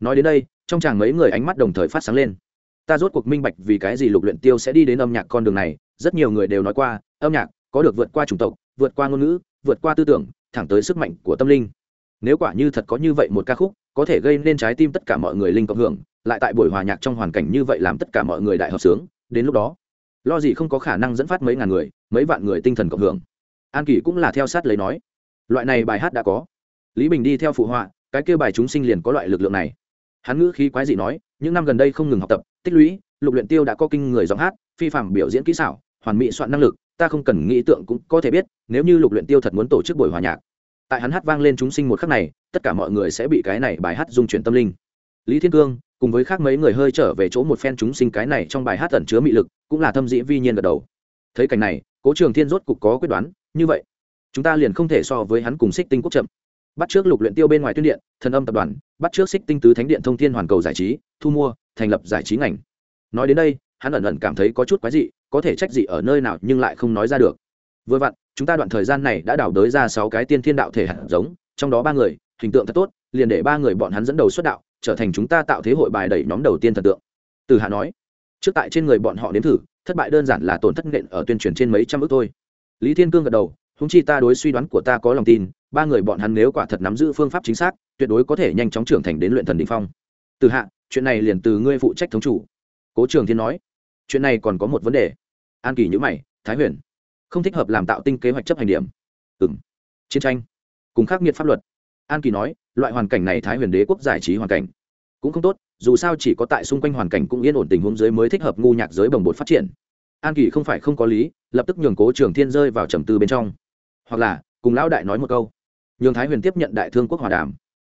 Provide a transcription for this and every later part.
nói đến đây, trong chàng mấy người ánh mắt đồng thời phát sáng lên. Ta rốt cuộc minh bạch vì cái gì lục luyện tiêu sẽ đi đến âm nhạc con đường này, rất nhiều người đều nói qua, âm nhạc có được vượt qua chủng tộc, vượt qua ngôn ngữ, vượt qua tư tưởng, thẳng tới sức mạnh của tâm linh. Nếu quả như thật có như vậy một ca khúc, có thể gây nên trái tim tất cả mọi người linh cộng hưởng, lại tại buổi hòa nhạc trong hoàn cảnh như vậy làm tất cả mọi người đại hợp sướng, đến lúc đó, lo gì không có khả năng dẫn phát mấy ngàn người, mấy vạn người tinh thần cộng hưởng. An kỳ cũng là theo sát lấy nói, loại này bài hát đã có. Lý bình đi theo phụ họa, cái kêu bài chúng sinh liền có loại lực lượng này hắn ngữ khí quái dị nói, những năm gần đây không ngừng học tập, tích lũy, lục luyện tiêu đã có kinh người giọng hát, phi phạm biểu diễn kỹ xảo, hoàn mỹ soạn năng lực, ta không cần nghĩ tượng cũng có thể biết, nếu như lục luyện tiêu thật muốn tổ chức buổi hòa nhạc. Tại hắn hát vang lên chúng sinh một khắc này, tất cả mọi người sẽ bị cái này bài hát dung chuyển tâm linh. Lý thiên cương, cùng với khác mấy người hơi trở về chỗ một phen chúng sinh cái này trong bài hát ẩn chứa mị lực, cũng là thâm dĩ vi nhiên gật đầu. Thấy cảnh này, cố trường thiên rốt cục có quyết đoán, như vậy, chúng ta liền không thể so với hắn cùng xích tinh quốc chậm bắt trước lục luyện tiêu bên ngoài tuyên điện, thần âm tập đoàn, bắt trước xích tinh tứ thánh điện thông thiên hoàn cầu giải trí, thu mua, thành lập giải trí ngành. Nói đến đây, hắn ẩn ẩn cảm thấy có chút quái dị, có thể trách dị ở nơi nào nhưng lại không nói ra được. Vừa vặn, chúng ta đoạn thời gian này đã đào đới ra sáu cái tiên thiên đạo thể hạt giống, trong đó ba người, hình tượng thật tốt, liền để ba người bọn hắn dẫn đầu xuất đạo, trở thành chúng ta tạo thế hội bài đẩy nhóm đầu tiên thần tượng. Từ hạ nói, trước tại trên người bọn họ nếm thử, thất bại đơn giản là tổn thất nện ở tuyên truyền trên mấy trăm ước thôi. Lý thiên cương gật đầu húng chi ta đối suy đoán của ta có lòng tin ba người bọn hắn nếu quả thật nắm giữ phương pháp chính xác, tuyệt đối có thể nhanh chóng trưởng thành đến luyện thần đ ỉ n h phong. Từ hạ, chuyện này liền từ ngươi phụ trách thống chủ. Cố trường thiên nói. Chuyện này còn có một vấn đề. An kỳ nhữ mày, thái huyền, không thích hợp làm tạo tinh kế hoạch chấp hành điểm. Ừ m chiến tranh, cùng khắc nghiệt pháp luật. An kỳ nói, loại hoàn cảnh này thái huyền đế quốc giải trí hoàn cảnh cũng không tốt, dù sao chỉ có tại xung quanh hoàn cảnh cũng yên ổn tình huống giới mới thích hợp ngu nhạc giới bồng bột phát triển. An kỳ không phải không có lý, lập tức nhường cố trường thiên rơi vào trầm tư bên trong. Hoặc là, cùng lão đại nói một câu nhường thái huyền tiếp nhận đại thương quốc hòa đàm.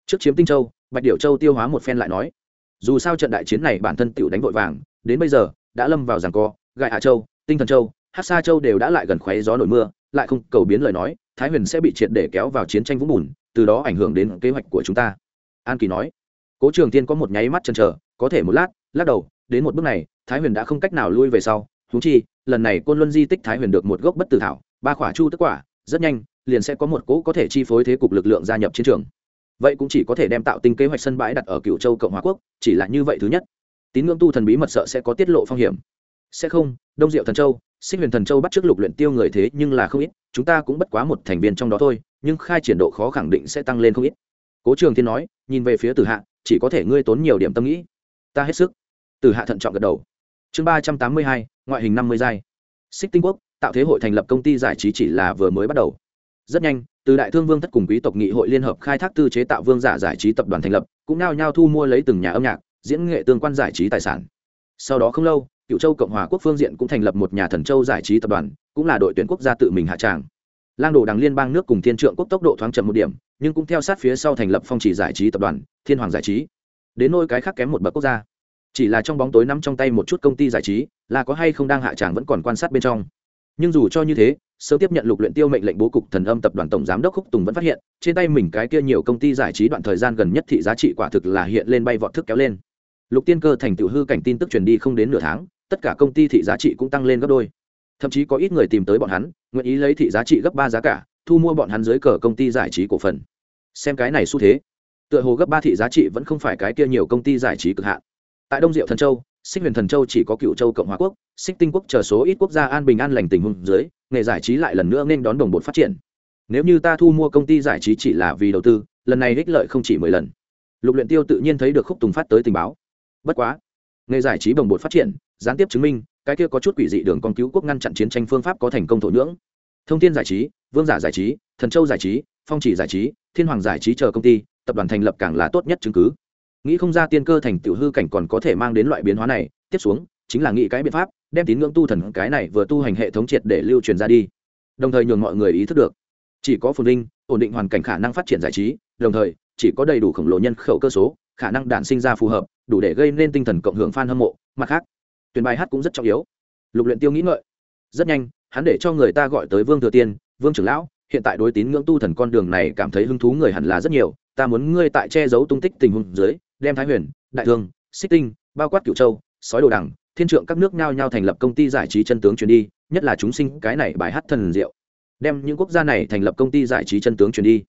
Trước chiếm tinh châu, bạch điệu châu tiêu hóa một phen lại nói, dù sao trận đại chiến này bản thân tựu đánh vội vàng, đến bây giờ, đã lâm vào giảng co gại hạ châu, tinh thần châu hát sa châu đều đã lại gần khoáy gió nổi mưa, lại không cầu biến lời nói, thái huyền sẽ bị triệt để kéo vào chiến tranh vũng bùn, từ đó ảnh hưởng đến kế hoạch của chúng ta. An kỳ nói, cố trường tiên có một nháy mắt chần chờ, có thể một lát, lắc đầu, đến một bước này, thái huyền đã không cách nào lui về sau húng chi, lần này côn luân di tích thái huyền được một gốc bất tử thảo, ba khỏa chu tức quả rất nhanh, liền sẽ có một cỗ có thể chi phối thế cục lực lượng gia nhập chiến trường. Vậy cũng chỉ có thể đem tạo tinh kế hoạch sân bãi đặt ở cựu châu cộng hòa quốc, chỉ là như vậy thứ nhất. Tín ngưỡng tu thần bí mật sợ sẽ có tiết lộ phong hiểm. Sẽ không, đông diệu thần châu sinh huyền thần châu bắt trước lục luyện tiêu người thế nhưng là không ít, chúng ta cũng bất quá một thành viên trong đó thôi, nhưng khai triển độ khó khẳng định sẽ tăng lên không ít. Cố trường thiên nói, nhìn về phía tử hạ, chỉ có thể ngươi tốn nhiều điểm tâm nghĩ. Ta hết sức. Tử hạ thận trọng gật đầu. Chương ba trăm tám mươi hai, ngoại hình năm mươi giai. Xích tinh quốc tạo thế hội thành lập công ty giải trí chỉ là vừa mới bắt đầu. Rất nhanh, từ đại thương vương thất cùng quý tộc nghị hội liên hợp khai thác tư chế tạo vương giả giải trí tập đoàn thành lập, cũng nao nhao thu mua lấy từng nhà âm nhạc, diễn nghệ tương quan giải trí tài sản. Sau đó không lâu, cựu châu cộng hòa quốc phương diện cũng thành lập một nhà thần châu giải trí tập đoàn, cũng là đội tuyển quốc gia tự mình hạ tràng. Lang đồ đằng liên bang nước cùng thiên trượng quốc tốc độ thoáng chậm một điểm, nhưng cũng theo sát phía sau thành lập phong chỉ giải trí tập đoàn, thiên hoàng giải trí. Đến nôi cái khác kém một bậc quốc gia. Chỉ là trong bóng tối nắm trong tay một chút công ty giải trí, là có hay không đang hạ tràng vẫn còn quan sát bên trong nhưng dù cho như thế, sớm tiếp nhận lục luyện tiêu mệnh lệnh bố cục thần âm tập đoàn tổng giám đốc khúc tùng vẫn phát hiện, trên tay mình cái kia nhiều công ty giải trí đoạn thời gian gần nhất thị giá trị quả thực là hiện lên bay vọt thức kéo lên. Lục tiên cơ thành tựu hư cảnh tin tức truyền đi không đến nửa tháng, tất cả công ty thị giá trị cũng tăng lên gấp đôi. Thậm chí có ít người tìm tới bọn hắn, nguyện ý lấy thị giá trị gấp ba giá cả, thu mua bọn hắn dưới cờ công ty giải trí cổ phần. Xem cái này xu thế, tựa hồ gấp ba thị giá trị vẫn không phải cái kia nhiều công ty giải trí cực hạn. Tại đông diệu thần châu xích huyền thần châu chỉ có cựu châu cộng hòa quốc, xích tinh quốc chờ số ít quốc gia an bình an lành tình huống dưới, nghề giải trí lại lần nữa nên đón đồng bột phát triển. Nếu như ta thu mua công ty giải trí chỉ là vì đầu tư, lần này ích lợi không chỉ mười lần. Lục luyện tiêu tự nhiên thấy được khúc tùng phát tới tình báo. Bất quá, nghề giải trí đồng bột phát triển, gián tiếp chứng minh, cái kia có chút quỷ dị đường con cứu quốc ngăn chặn chiến tranh phương pháp có thành công thổ nhưỡng. Thông tin giải trí, vương giả giải trí, thần châu giải trí, phong chỉ giải trí, thiên hoàng giải trí chờ công ty, tập đoàn thành lập càng là tốt nhất chứng cứ nghĩ không ra tiên cơ thành tiểu hư cảnh còn có thể mang đến loại biến hóa này, tiếp xuống, chính là nghĩ cái biện pháp, đem tín ngưỡng tu thần cái này vừa tu hành hệ thống triệt để lưu truyền ra đi. Đồng thời nhường mọi người ý thức được, chỉ có phồn vinh, ổn định hoàn cảnh khả năng phát triển giải trí, đồng thời, chỉ có đầy đủ khổng lồ nhân khẩu cơ số, khả năng đản sinh ra phù hợp, đủ để gây nên tinh thần cộng hưởng f a n hâm mộ. Mặt khác, tuyển bài hát cũng rất trọng yếu. Lục luyện tiêu nghĩ ngợi. Rất nhanh, hắn để cho người ta gọi tới vương thừa tiên, vương trưởng lão, hiện tại đối tín ngưỡng tu thần con đường này cảm thấy hứng thú người hẳn là rất nhiều, ta muốn ngươi tại che giấu tung tích tình huống dưới đem thái huyền, đại thương, xích tinh, bao quát cửu châu, sói đồ đằng, thiên trượng các nước nhao nhao thành lập công ty giải trí chân tướng truyền đi, nhất là chúng sinh, cái này bài hát thần diệu. Đem những quốc gia này thành lập công ty giải trí chân tướng truyền đi.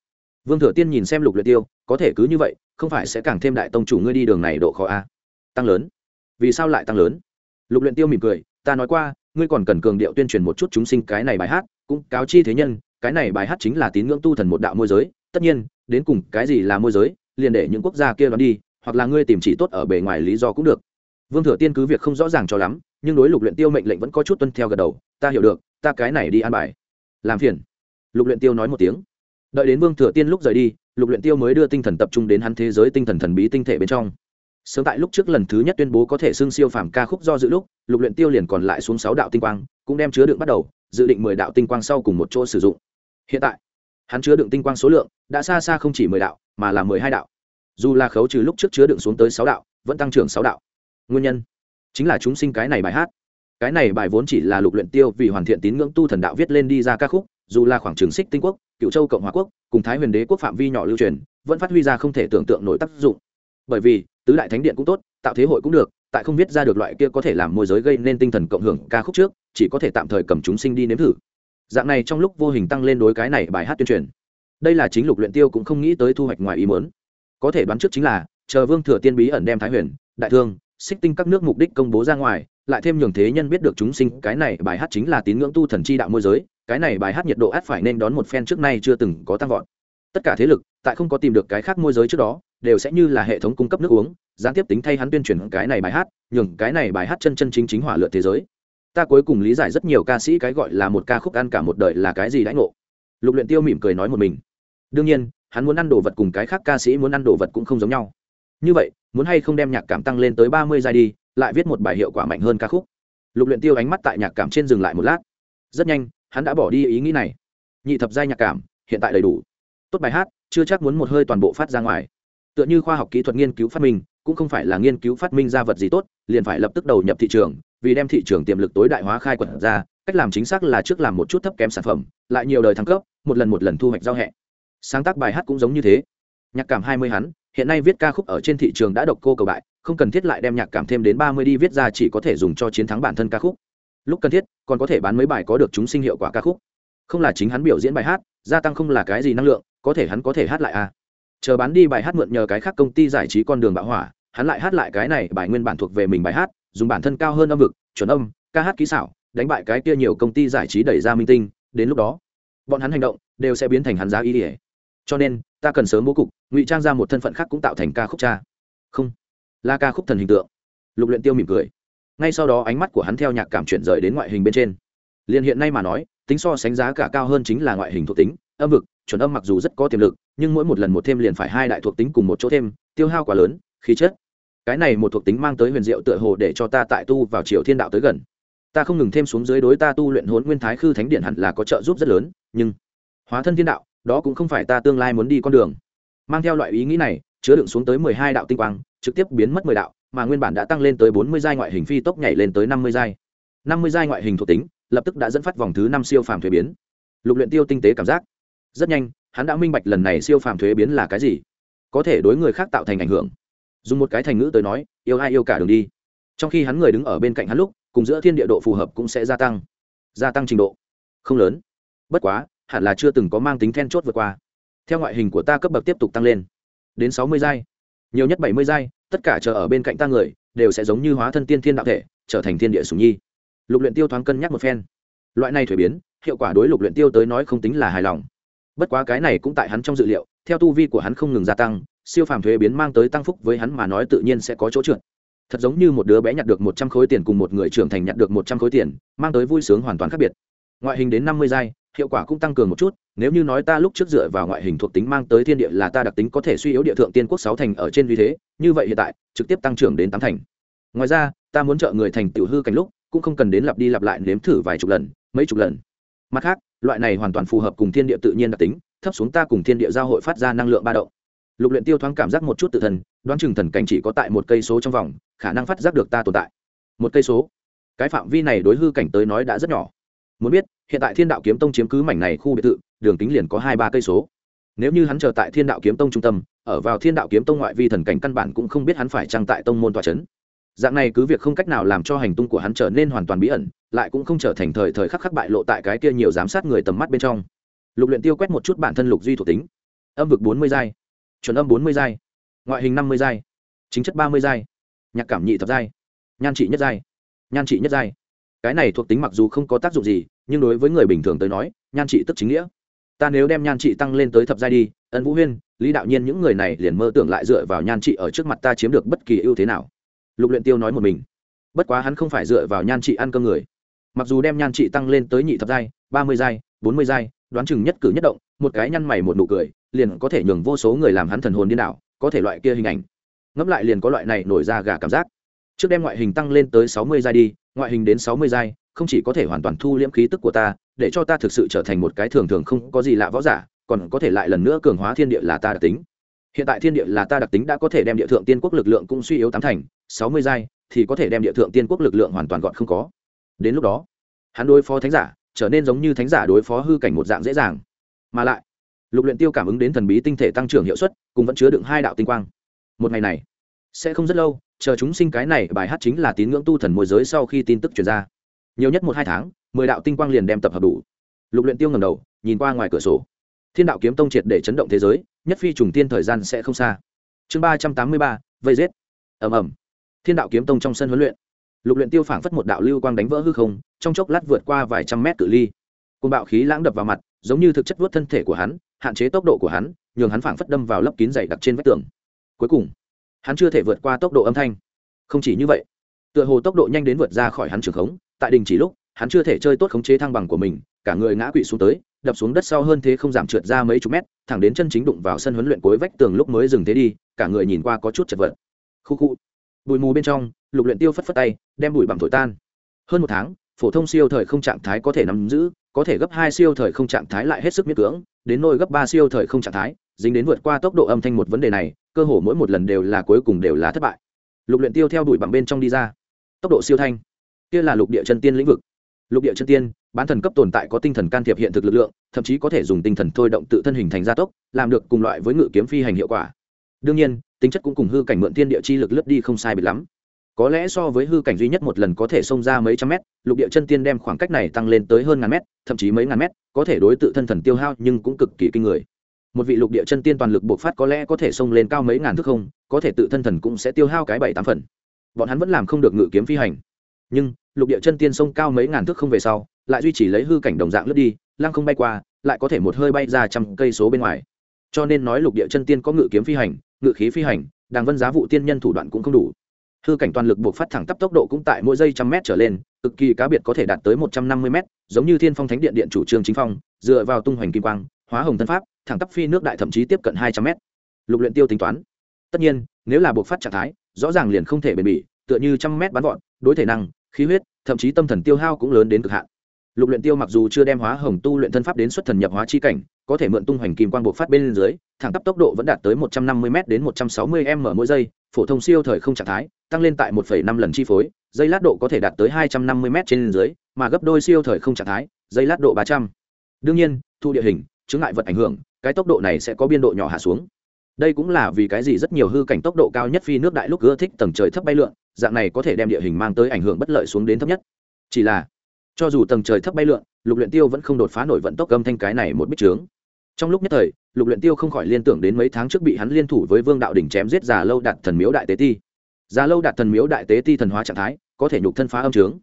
Vương thừa tiên nhìn xem lục luyện tiêu, có thể cứ như vậy, không phải sẽ càng thêm đại tông chủ ngươi đi đường này độ khó a? Tăng lớn. Vì sao lại tăng lớn? Lục luyện tiêu mỉm cười, ta nói qua, ngươi còn cần cường điệu tuyên truyền một chút chúng sinh cái này bài hát, cũng cáo chi thế nhân, cái này bài hát chính là tín ngưỡng tu thần một đạo môi giới, tất nhiên, đến cùng cái gì là môi giới, liền để những quốc gia kia đoán đi hoặc là ngươi tìm chỉ tốt ở bề ngoài lý do cũng được. Vương thừa tiên cứ việc không rõ ràng cho lắm, nhưng đối lục luyện tiêu mệnh lệnh vẫn có chút tuân theo gật đầu, ta hiểu được, ta cái này đi an bài. Làm phiền. Lục luyện tiêu nói một tiếng. Đợi đến vương thừa tiên lúc rời đi, lục luyện tiêu mới đưa tinh thần tập trung đến hắn thế giới tinh thần thần bí tinh thể bên trong. Sớm tại lúc trước lần thứ nhất tuyên bố có thể xưng siêu phàm ca khúc do dự lúc, lục luyện tiêu liền còn lại xuống sáu đạo tinh quang, cũng đem chứa đựng bắt đầu, dự định mười đạo tinh quang sau cùng một chỗ sử dụng. Hiện tại, hắn chứa đựng tinh quang số lượng đã xa xa không chỉ mười đạo, mà là mười hai đạo dù là khấu trừ lúc trước chứa đựng xuống tới sáu đạo, vẫn tăng trưởng sáu đạo. Nguyên nhân chính là chúng sinh cái này bài hát. Cái này bài vốn chỉ là lục luyện tiêu vì hoàn thiện tín ngưỡng tu thần đạo viết lên đi ra ca khúc, dù là khoảng trường xích tinh quốc, cựu châu cộng hòa quốc, cùng thái huyền đế quốc phạm vi nhỏ lưu truyền, vẫn phát huy ra không thể tưởng tượng nổi tác dụng. Bởi vì, tứ đại thánh điện cũng tốt, tạo thế hội cũng được, tại không viết ra được loại kia có thể làm môi giới gây nên tinh thần cộng hưởng ca khúc trước, chỉ có thể tạm thời cầm chúng sinh đi nếm thử. Dạng này trong lúc vô hình tăng lên đối cái này bài hát tuyên truyền. Đây là chính lục luyện tiêu cũng không nghĩ tới thu hoạch ngoài ý muốn có thể đoán trước chính là, chờ vương thừa tiên bí ẩn đem thái huyền, đại thương, xích tinh các nước mục đích công bố ra ngoài, lại thêm nhường thế nhân biết được chúng sinh, cái này bài hát chính là tín ngưỡng tu thần chi đạo môi giới, cái này bài hát nhiệt độ át phải nên đón một phen trước nay chưa từng có tăng vọt. Tất cả thế lực, tại không có tìm được cái khác môi giới trước đó, đều sẽ như là hệ thống cung cấp nước uống, gián tiếp tính thay hắn tuyên truyền cái này bài hát, nhường cái này bài hát chân chân chính chính hỏa lượt thế giới. Ta cuối cùng lý giải rất nhiều ca sĩ cái gọi là một ca khúc ăn cả một đời là cái gì đãi ngộ. Lục luyện tiêu mỉm cười nói một mình. Đương nhiên hắn muốn ăn đồ vật cùng cái khác ca sĩ muốn ăn đồ vật cũng không giống nhau. Như vậy, muốn hay không đem nhạc cảm tăng lên tới ba mươi giai đi, lại viết một bài hiệu quả mạnh hơn ca khúc. Lục luyện tiêu ánh mắt tại nhạc cảm trên dừng lại một lát. Rất nhanh, hắn đã bỏ đi ý nghĩ này. Nhị thập giai nhạc cảm, hiện tại đầy đủ. Tốt bài hát, chưa chắc muốn một hơi toàn bộ phát ra ngoài. Tựa như khoa học kỹ thuật nghiên cứu phát minh, cũng không phải là nghiên cứu phát minh ra vật gì tốt, liền phải lập tức đầu nhập thị trường, vì đem thị trường tiềm lực tối đại hóa khai quật ra, cách làm chính xác là trước làm một chút thấp kém sản phẩm, lại nhiều đời thăng cấp, một lần một lần thu hoạch giao hẹ sáng tác bài hát cũng giống như thế. Nhạc cảm hai mươi hắn, hiện nay viết ca khúc ở trên thị trường đã độc cô cầu bại, không cần thiết lại đem nhạc cảm thêm đến ba mươi đi viết ra chỉ có thể dùng cho chiến thắng bản thân ca khúc. Lúc cần thiết, còn có thể bán mấy bài có được chúng sinh hiệu quả ca khúc. Không là chính hắn biểu diễn bài hát, gia tăng không là cái gì năng lượng, có thể hắn có thể hát lại à. Chờ bán đi bài hát mượn nhờ cái khác công ty giải trí con đường bạo hỏa, hắn lại hát lại cái này bài nguyên bản thuộc về mình bài hát, dùng bản thân cao hơn âm vực, chuẩn âm, ca hát kỹ xảo, đánh bại cái kia nhiều công ty giải trí đẩy ra minh tinh, đến lúc đó, bọn hắn hành động đều sẽ biến thành hắn giá ý ỉa cho nên, ta cần sớm bố cục, ngụy trang ra một thân phận khác cũng tạo thành ca khúc cha. Không. Là ca khúc thần hình tượng. Lục luyện tiêu mỉm cười. Ngay sau đó ánh mắt của hắn theo nhạc cảm chuyển rời đến ngoại hình bên trên. Liền hiện nay mà nói, tính so sánh giá cả cao hơn chính là ngoại hình thuộc tính, âm vực, chuẩn âm mặc dù rất có tiềm lực, nhưng mỗi một lần một thêm liền phải hai đại thuộc tính cùng một chỗ thêm, tiêu hao quá lớn, khí chất. Cái này một thuộc tính mang tới huyền diệu tựa hồ để cho ta tại tu vào triều thiên đạo tới gần. Ta không ngừng thêm xuống dưới đối ta tu luyện hốn nguyên thái khư thánh điện hẳn là có trợ giúp rất lớn, nhưng hóa thân thiên đạo đó cũng không phải ta tương lai muốn đi con đường. Mang theo loại ý nghĩ này, chứa đựng xuống tới mười hai đạo tinh quang, trực tiếp biến mất mười đạo, mà nguyên bản đã tăng lên tới bốn mươi giai ngoại hình phi tốc nhảy lên tới năm mươi giai. năm mươi giai ngoại hình thuộc tính, lập tức đã dẫn phát vòng thứ năm siêu phàm thuế biến. Lục luyện tiêu tinh tế cảm giác. Rất nhanh, hắn đã minh bạch lần này siêu phàm thuế biến là cái gì. Có thể đối người khác tạo thành ảnh hưởng. Dùng một cái thành ngữ tới nói, yêu ai yêu cả đường đi. Trong khi hắn người đứng ở bên cạnh hắn lúc, cùng giữa thiên địa độ phù hợp cũng sẽ gia tăng. Gia tăng trình độ. Không lớn. Bất quá hẳn là chưa từng có mang tính then chốt vượt qua. Theo ngoại hình của ta cấp bậc tiếp tục tăng lên. Đến sáu mươi giai. Nhiều nhất bảy mươi giai, tất cả chờ ở bên cạnh ta người, đều sẽ giống như hóa thân tiên thiên đạo thể, trở thành thiên địa sùng nhi. Lục luyện tiêu thoáng cân nhắc một phen. Loại này thuế biến, hiệu quả đối lục luyện tiêu tới nói không tính là hài lòng. Bất quá cái này cũng tại hắn trong dự liệu, theo tu vi của hắn không ngừng gia tăng, siêu phàm thuế biến mang tới tăng phúc với hắn mà nói tự nhiên sẽ có chỗ trượt. Thật giống như một đứa bé nhặt được một trăm khối tiền cùng một người trưởng thành nhặt được một trăm khối tiền, mang tới vui sướng hoàn toàn khác biệt. Ngoại hình đến năm mươi giai hiệu quả cũng tăng cường một chút, nếu như nói ta lúc trước dựa vào ngoại hình thuộc tính mang tới thiên địa là ta đặc tính có thể suy yếu địa thượng tiên quốc sáu thành ở trên vì thế, như vậy hiện tại, trực tiếp tăng trưởng đến tám thành. Ngoài ra, ta muốn trợ người thành tiểu hư cảnh lúc, cũng không cần đến lặp đi lặp lại nếm thử vài chục lần, mấy chục lần. Mặt khác, loại này hoàn toàn phù hợp cùng thiên địa tự nhiên đặc tính, thấp xuống ta cùng thiên địa giao hội phát ra năng lượng ba động. Lục luyện tiêu thoáng cảm giác một chút tự thần đoán chừng thần cảnh chỉ có tại một cây số trong vòng, khả năng phát giác được ta tồn tại. Một cây số. Cái phạm vi này đối hư cảnh tới nói đã rất nhỏ muốn biết, hiện tại thiên đạo kiếm tông chiếm cứ mảnh này khu biệt thự, đường kính liền có hai ba cây số. Nếu như hắn chờ tại thiên đạo kiếm tông trung tâm, ở vào thiên đạo kiếm tông ngoại vi thần cảnh căn bản cũng không biết hắn phải trăng tại tông môn tòa c h ấ n dạng này cứ việc không cách nào làm cho hành tung của hắn trở nên hoàn toàn bí ẩn, lại cũng không trở thành thời thời khắc khắc bại lộ tại cái kia nhiều giám sát người tầm mắt bên trong. Lục luyện tiêu quét một chút bản thân lục duy thuộc tính. Âm vực bốn mươi giai. Chuẩn âm bốn mươi giai. Ngoại hình năm mươi giai. Chính chất ba mươi giai. Nhạc cảm nhị thập giai. Nhan trị nhất giai. Nhan trị nhất giai. Cái này thuộc tính mặc dù không có tác dụng gì nhưng đối với người bình thường tới nói, nhan trị tức chính nghĩa. Ta nếu đem nhan trị tăng lên tới thập giai đi, ân vũ huyên, lý đạo nhiên những người này liền mơ tưởng lại dựa vào nhan trị ở trước mặt ta chiếm được bất kỳ ưu thế nào. Lục luyện tiêu nói một mình. Bất quá hắn không phải dựa vào nhan trị ăn cơm người. Mặc dù đem nhan trị tăng lên tới nhị thập giai, ba mươi giai, bốn mươi giai, đoán chừng nhất cử nhất động, một cái nhăn mày một nụ cười, liền có thể nhường vô số người làm hắn thần hồn điên đảo, có thể loại kia hình ảnh. Ngẫm lại liền có loại này nổi ra gà cảm giác. Trước đem ngoại hình tăng lên tới sáu mươi giai đi, ngoại hình đến sáu mươi giai không chỉ có thể hoàn toàn thu liễm khí tức của ta, để cho ta thực sự trở thành một cái thường thường không có gì lạ võ giả, còn có thể lại lần nữa cường hóa thiên địa là ta đặc tính. Hiện tại thiên địa là ta đặc tính đã có thể đem địa thượng tiên quốc lực lượng cũng suy yếu tám thành, sáu mươi giai thì có thể đem địa thượng tiên quốc lực lượng hoàn toàn gọn không có. Đến lúc đó, hắn đối phó thánh giả trở nên giống như thánh giả đối phó hư cảnh một dạng dễ dàng. Mà lại, lục luyện tiêu cảm ứng đến thần bí tinh thể tăng trưởng hiệu suất cùng vẫn chứa đựng hai đạo tinh quang. Một ngày này, sẽ không rất lâu, chờ chúng sinh cái này, bài hát chính là tín ngưỡng tu thần môi giới sau khi tin tức truyền ra nhiều nhất một hai tháng, mười đạo tinh quang liền đem tập hợp đủ. Lục luyện tiêu ngẩng đầu, nhìn qua ngoài cửa sổ. Thiên đạo kiếm tông triệt để chấn động thế giới, nhất phi trùng tiên thời gian sẽ không xa. Chương ba trăm tám mươi ba, vây giết. Ầm ầm. Thiên đạo kiếm tông trong sân huấn luyện. Lục luyện tiêu phảng phất một đạo lưu quang đánh vỡ hư không, trong chốc lát vượt qua vài trăm mét cự ly. Côn bạo khí lãng đập vào mặt, giống như thực chất vuốt thân thể của hắn, hạn chế tốc độ của hắn, nhường hắn phảng phất đâm vào lớp kín dày đặc trên vách tường. Cuối cùng, hắn chưa thể vượt qua tốc độ âm thanh. Không chỉ như vậy, tựa hồ tốc độ nhanh đến vượt ra khỏi hắn trường khống tại đình chỉ lúc, hắn chưa thể chơi tốt khống chế thăng bằng của mình, cả người ngã quỵ xuống tới, đập xuống đất sau hơn thế không giảm trượt ra mấy chục mét, thẳng đến chân chính đụng vào sân huấn luyện cuối vách tường lúc mới dừng thế đi, cả người nhìn qua có chút chật vật. Khu khu. Bụi mù bên trong, lục luyện tiêu phất phất tay, đem bụi bằng thổi tan. Hơn một tháng, phổ thông siêu thời không trạng thái có thể nắm giữ, có thể gấp hai siêu thời không trạng thái lại hết sức miễn cưỡng, đến nôi gấp ba siêu thời không trạng thái, dính đến vượt qua tốc độ âm thanh một vấn đề này, cơ hồ mỗi một lần đều là cuối cùng đều là thất bại. Lục luyện tiêu theo đuổi bằng bên trong đi ra. Tốc độ siêu thanh kia là lục địa chân tiên lĩnh vực. Lục địa chân tiên, bán thần cấp tồn tại có tinh thần can thiệp hiện thực lực lượng, thậm chí có thể dùng tinh thần thôi động tự thân hình thành gia tốc, làm được cùng loại với ngự kiếm phi hành hiệu quả. Đương nhiên, tính chất cũng cùng hư cảnh mượn tiên địa chi lực lướt đi không sai biệt lắm. Có lẽ so với hư cảnh duy nhất một lần có thể xông ra mấy trăm mét, lục địa chân tiên đem khoảng cách này tăng lên tới hơn ngàn mét, thậm chí mấy ngàn mét, có thể đối tự thân thần tiêu hao nhưng cũng cực kỳ kinh người. Một vị lục địa chân tiên toàn lực bộc phát có lẽ có thể xông lên cao mấy ngàn thước không, có thể tự thân thần cũng sẽ tiêu hao cái bảy tám phần. Bọn hắn vẫn làm không được ngự kiếm phi hành nhưng lục địa chân tiên sông cao mấy ngàn thước không về sau, lại duy trì lấy hư cảnh đồng dạng lướt đi, lăng không bay qua, lại có thể một hơi bay ra trăm cây số bên ngoài. Cho nên nói lục địa chân tiên có ngự kiếm phi hành, ngự khí phi hành, đàng vân giá vụ tiên nhân thủ đoạn cũng không đủ. Hư cảnh toàn lực buộc phát thẳng tắp tốc độ cũng tại mỗi giây trăm mét trở lên, cực kỳ cá biệt có thể đạt tới một trăm năm mươi mét, giống như thiên phong thánh điện điện chủ trương chính phong, dựa vào tung hoành kim quang, hóa hồng thân pháp, thẳng tắp phi nước đại thậm chí tiếp cận hai trăm mét. Lục luyện tiêu tính toán. Tất nhiên, nếu là buộc phát trạng thái, rõ ràng liền không thể bền bỉ, tựa như trăm mét bắn gọn đối thể năng khí huyết, thậm chí tâm thần tiêu hao cũng lớn đến cực hạn. Lục luyện tiêu mặc dù chưa đem hóa hồng tu luyện thân pháp đến xuất thần nhập hóa chi cảnh, có thể mượn tung hoành kim quang buộc phát bên dưới, thẳng tắp tốc độ vẫn đạt tới một trăm năm mươi m đến một trăm sáu mươi m mỗi giây, phổ thông siêu thời không trạng thái, tăng lên tại một năm lần chi phối dây lát độ có thể đạt tới hai trăm năm mươi m trên dưới, mà gấp đôi siêu thời không trạng thái dây lát độ ba trăm. Đương nhiên, thu địa hình chứng ngại vật ảnh hưởng, cái tốc độ này sẽ có biên độ nhỏ hạ xuống đây cũng là vì cái gì rất nhiều hư cảnh tốc độ cao nhất phi nước đại lúc ưa thích tầng trời thấp bay lượn, dạng này có thể đem địa hình mang tới ảnh hưởng bất lợi xuống đến thấp nhất. Chỉ là, cho dù tầng trời thấp bay lượn, lục luyện tiêu vẫn không đột phá nổi vận tốc âm thanh cái này một bích trướng trong lúc nhất thời, lục luyện tiêu không khỏi liên tưởng đến mấy tháng trước bị hắn liên thủ với vương đạo đỉnh chém giết già lâu đạt thần miếu đại tế ti. Già lâu đạt thần miếu đại tế ti thần hóa trạng thái, có thể nhục thân phá âm trướng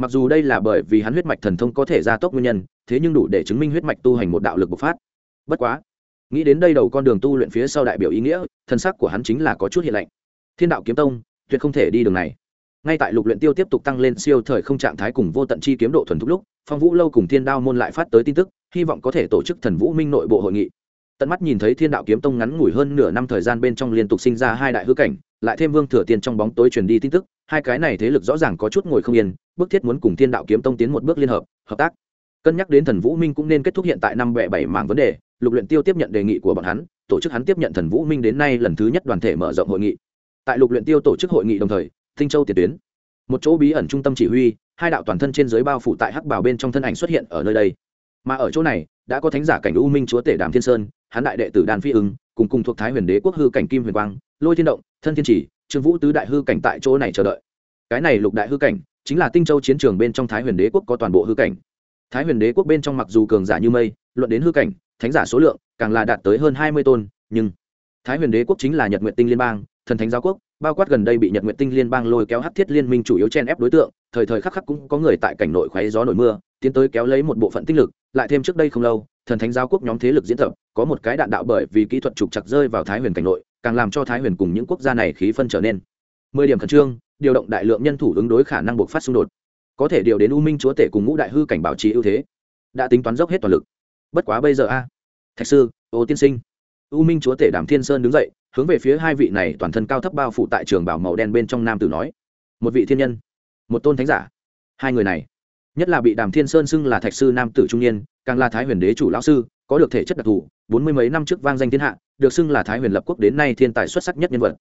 mặc dù đây là bởi vì hắn huyết mạch thần thông có thể gia tốc nguyên nhân, thế nhưng đủ để chứng minh huyết mạch tu hành một đạo lực bộc phát. Bất quá nghĩ đến đây đầu con đường tu luyện phía sau đại biểu ý nghĩa, thân sắc của hắn chính là có chút hiện lạnh. Thiên đạo kiếm tông, tuyệt không thể đi đường này. Ngay tại lục luyện tiêu tiếp tục tăng lên siêu thời không trạng thái cùng vô tận chi kiếm độ thuần thục lúc, phong vũ lâu cùng thiên đao môn lại phát tới tin tức, hy vọng có thể tổ chức thần vũ minh nội bộ hội nghị. Tận mắt nhìn thấy thiên đạo kiếm tông ngắn ngủi hơn nửa năm thời gian bên trong liên tục sinh ra hai đại hư cảnh, lại thêm vương thừa tiên trong bóng tối truyền đi tin tức, hai cái này thế lực rõ ràng có chút ngồi không yên, bức thiết muốn cùng thiên đạo kiếm tông tiến một bước liên hợp hợp tác. Cân nhắc đến thần vũ minh cũng nên kết thúc hiện tại năm bệ bảy mảng vấn đề lục luyện tiêu tiếp nhận đề nghị của bọn hắn, tổ chức hắn tiếp nhận thần vũ minh đến nay lần thứ nhất đoàn thể mở rộng hội nghị. Tại lục luyện tiêu tổ chức hội nghị đồng thời, tinh châu tiền tuyến, một chỗ bí ẩn trung tâm chỉ huy, hai đạo toàn thân trên dưới bao phủ tại hắc bào bên trong thân ảnh xuất hiện ở nơi đây. Mà ở chỗ này, đã có thánh giả cảnh u minh chúa tể đàm thiên sơn hán đại đệ tử đàn phi ứng, cùng cùng thuộc thái huyền đế quốc hư cảnh kim huyền quang, lôi thiên động, thân thiên chỉ, trương vũ tứ đại hư cảnh tại chỗ này chờ đợi. Cái này lục đại hư cảnh, chính là tinh châu chiến trường bên trong thái huyền đế quốc có toàn bộ hư cảnh. Thái huyền đế quốc bên trong mặc dù cường giả như mây, luận đến hư cảnh thánh giả số lượng càng là đạt tới hơn hai mươi tôn, nhưng thái huyền đế quốc chính là nhật nguyện tinh liên bang, thần thánh giáo quốc, bao quát gần đây bị nhật nguyện tinh liên bang lôi kéo hát thiết liên minh chủ yếu chen ép đối tượng, thời thời khắc khắc cũng có người tại cảnh nội khoáy gió nổi mưa, tiến tới kéo lấy một bộ phận tinh lực, lại thêm trước đây không lâu, thần thánh giáo quốc nhóm thế lực diễn tập, có một cái đạn đạo bởi vì kỹ thuật trục chặt rơi vào thái huyền cảnh nội, càng làm cho thái huyền cùng những quốc gia này khí phân trở nên mười điểm khẩn trương, điều động đại lượng nhân thủ ứng đối khả năng buộc phát xung đột. Có thể điều đến u minh chúa tể cùng ngũ đại hư cảnh bảo trì ưu thế, đã tính toán dốc hết toàn lực bất quá bây giờ a. Thạch sư, ô tiên sinh. U minh chúa tể đàm thiên sơn đứng dậy, hướng về phía hai vị này toàn thân cao thấp bao phủ tại trường bảo màu đen bên trong nam tử nói. Một vị thiên nhân, một tôn thánh giả. Hai người này, nhất là bị đàm thiên sơn xưng là thạch sư nam tử trung niên, càng là thái huyền đế chủ lão sư, có được thể chất đặc thù, bốn mươi mấy năm trước vang danh thiên hạ, được xưng là thái huyền lập quốc đến nay thiên tài xuất sắc nhất nhân vật.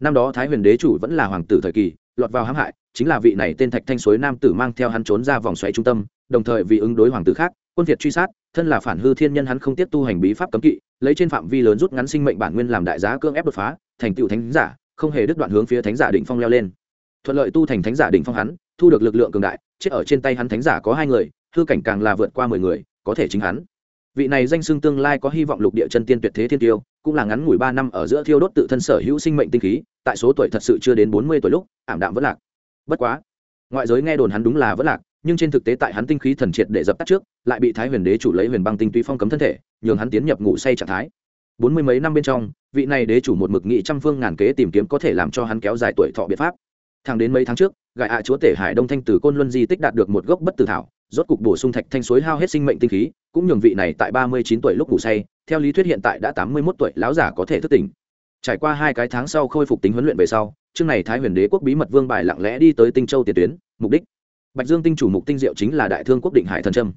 Năm đó thái huyền đế chủ vẫn là hoàng tử thời kỳ, lọt vào hãm hại, chính là vị này tên thạch thanh suối nam tử mang theo hắn trốn ra vòng xoáy trung tâm, đồng thời vì ứng đối hoàng tử khác quân việt truy sát, thân là phản hư thiên nhân hắn không tiếp tu hành bí pháp cấm kỵ, lấy trên phạm vi lớn rút ngắn sinh mệnh bản nguyên làm đại giá cưỡng ép đột phá, thành tựu thánh giả, không hề đứt đoạn hướng phía thánh giả đỉnh phong leo lên. Thuận lợi tu thành thánh giả đỉnh phong hắn, thu được lực lượng cường đại, chết ở trên tay hắn thánh giả có hai người, hư cảnh càng là vượt qua mười người, có thể chính hắn. Vị này danh xưng tương lai có hy vọng lục địa chân tiên tuyệt thế thiên tiêu, cũng là ngắn ngủi ba năm ở giữa thiêu đốt tự thân sở hữu sinh mệnh tinh khí, tại số tuổi thật sự chưa đến bốn mươi tuổi lúc, ảm đạm vẫn lạc. Bất quá, ngoại giới nghe đồn hắn đúng là vẫn lạc nhưng trên thực tế tại hắn tinh khí thần triệt để dập tắt trước, lại bị thái huyền đế chủ lấy huyền băng tinh túy phong cấm thân thể, nhường hắn tiến nhập ngủ say trạng thái. Bốn mươi mấy năm bên trong, vị này đế chủ một mực nghị trăm phương ngàn kế tìm kiếm có thể làm cho hắn kéo dài tuổi thọ biện pháp. Thẳng đến mấy tháng trước gại ạ chúa tể hải đông thanh từ côn luân di tích đạt được một gốc bất tử thảo, rốt cục bổ sung thạch thanh suối hao hết sinh mệnh tinh khí, cũng nhường vị này tại ba mươi chín tuổi lúc ngủ say, theo lý thuyết hiện tại đã tám mươi mốt tuổi láo giả có thể thức tỉnh. Trải qua hai cái tháng sau khôi phục tính huấn luyện về sau, chương này thái huyền đế quốc bí mật vương bài lặng lẽ đi tới tinh châu tiền tuyến, mục đích bạch dương tinh chủ mục tinh diệu chính là đại thương quốc định hải thần trâm.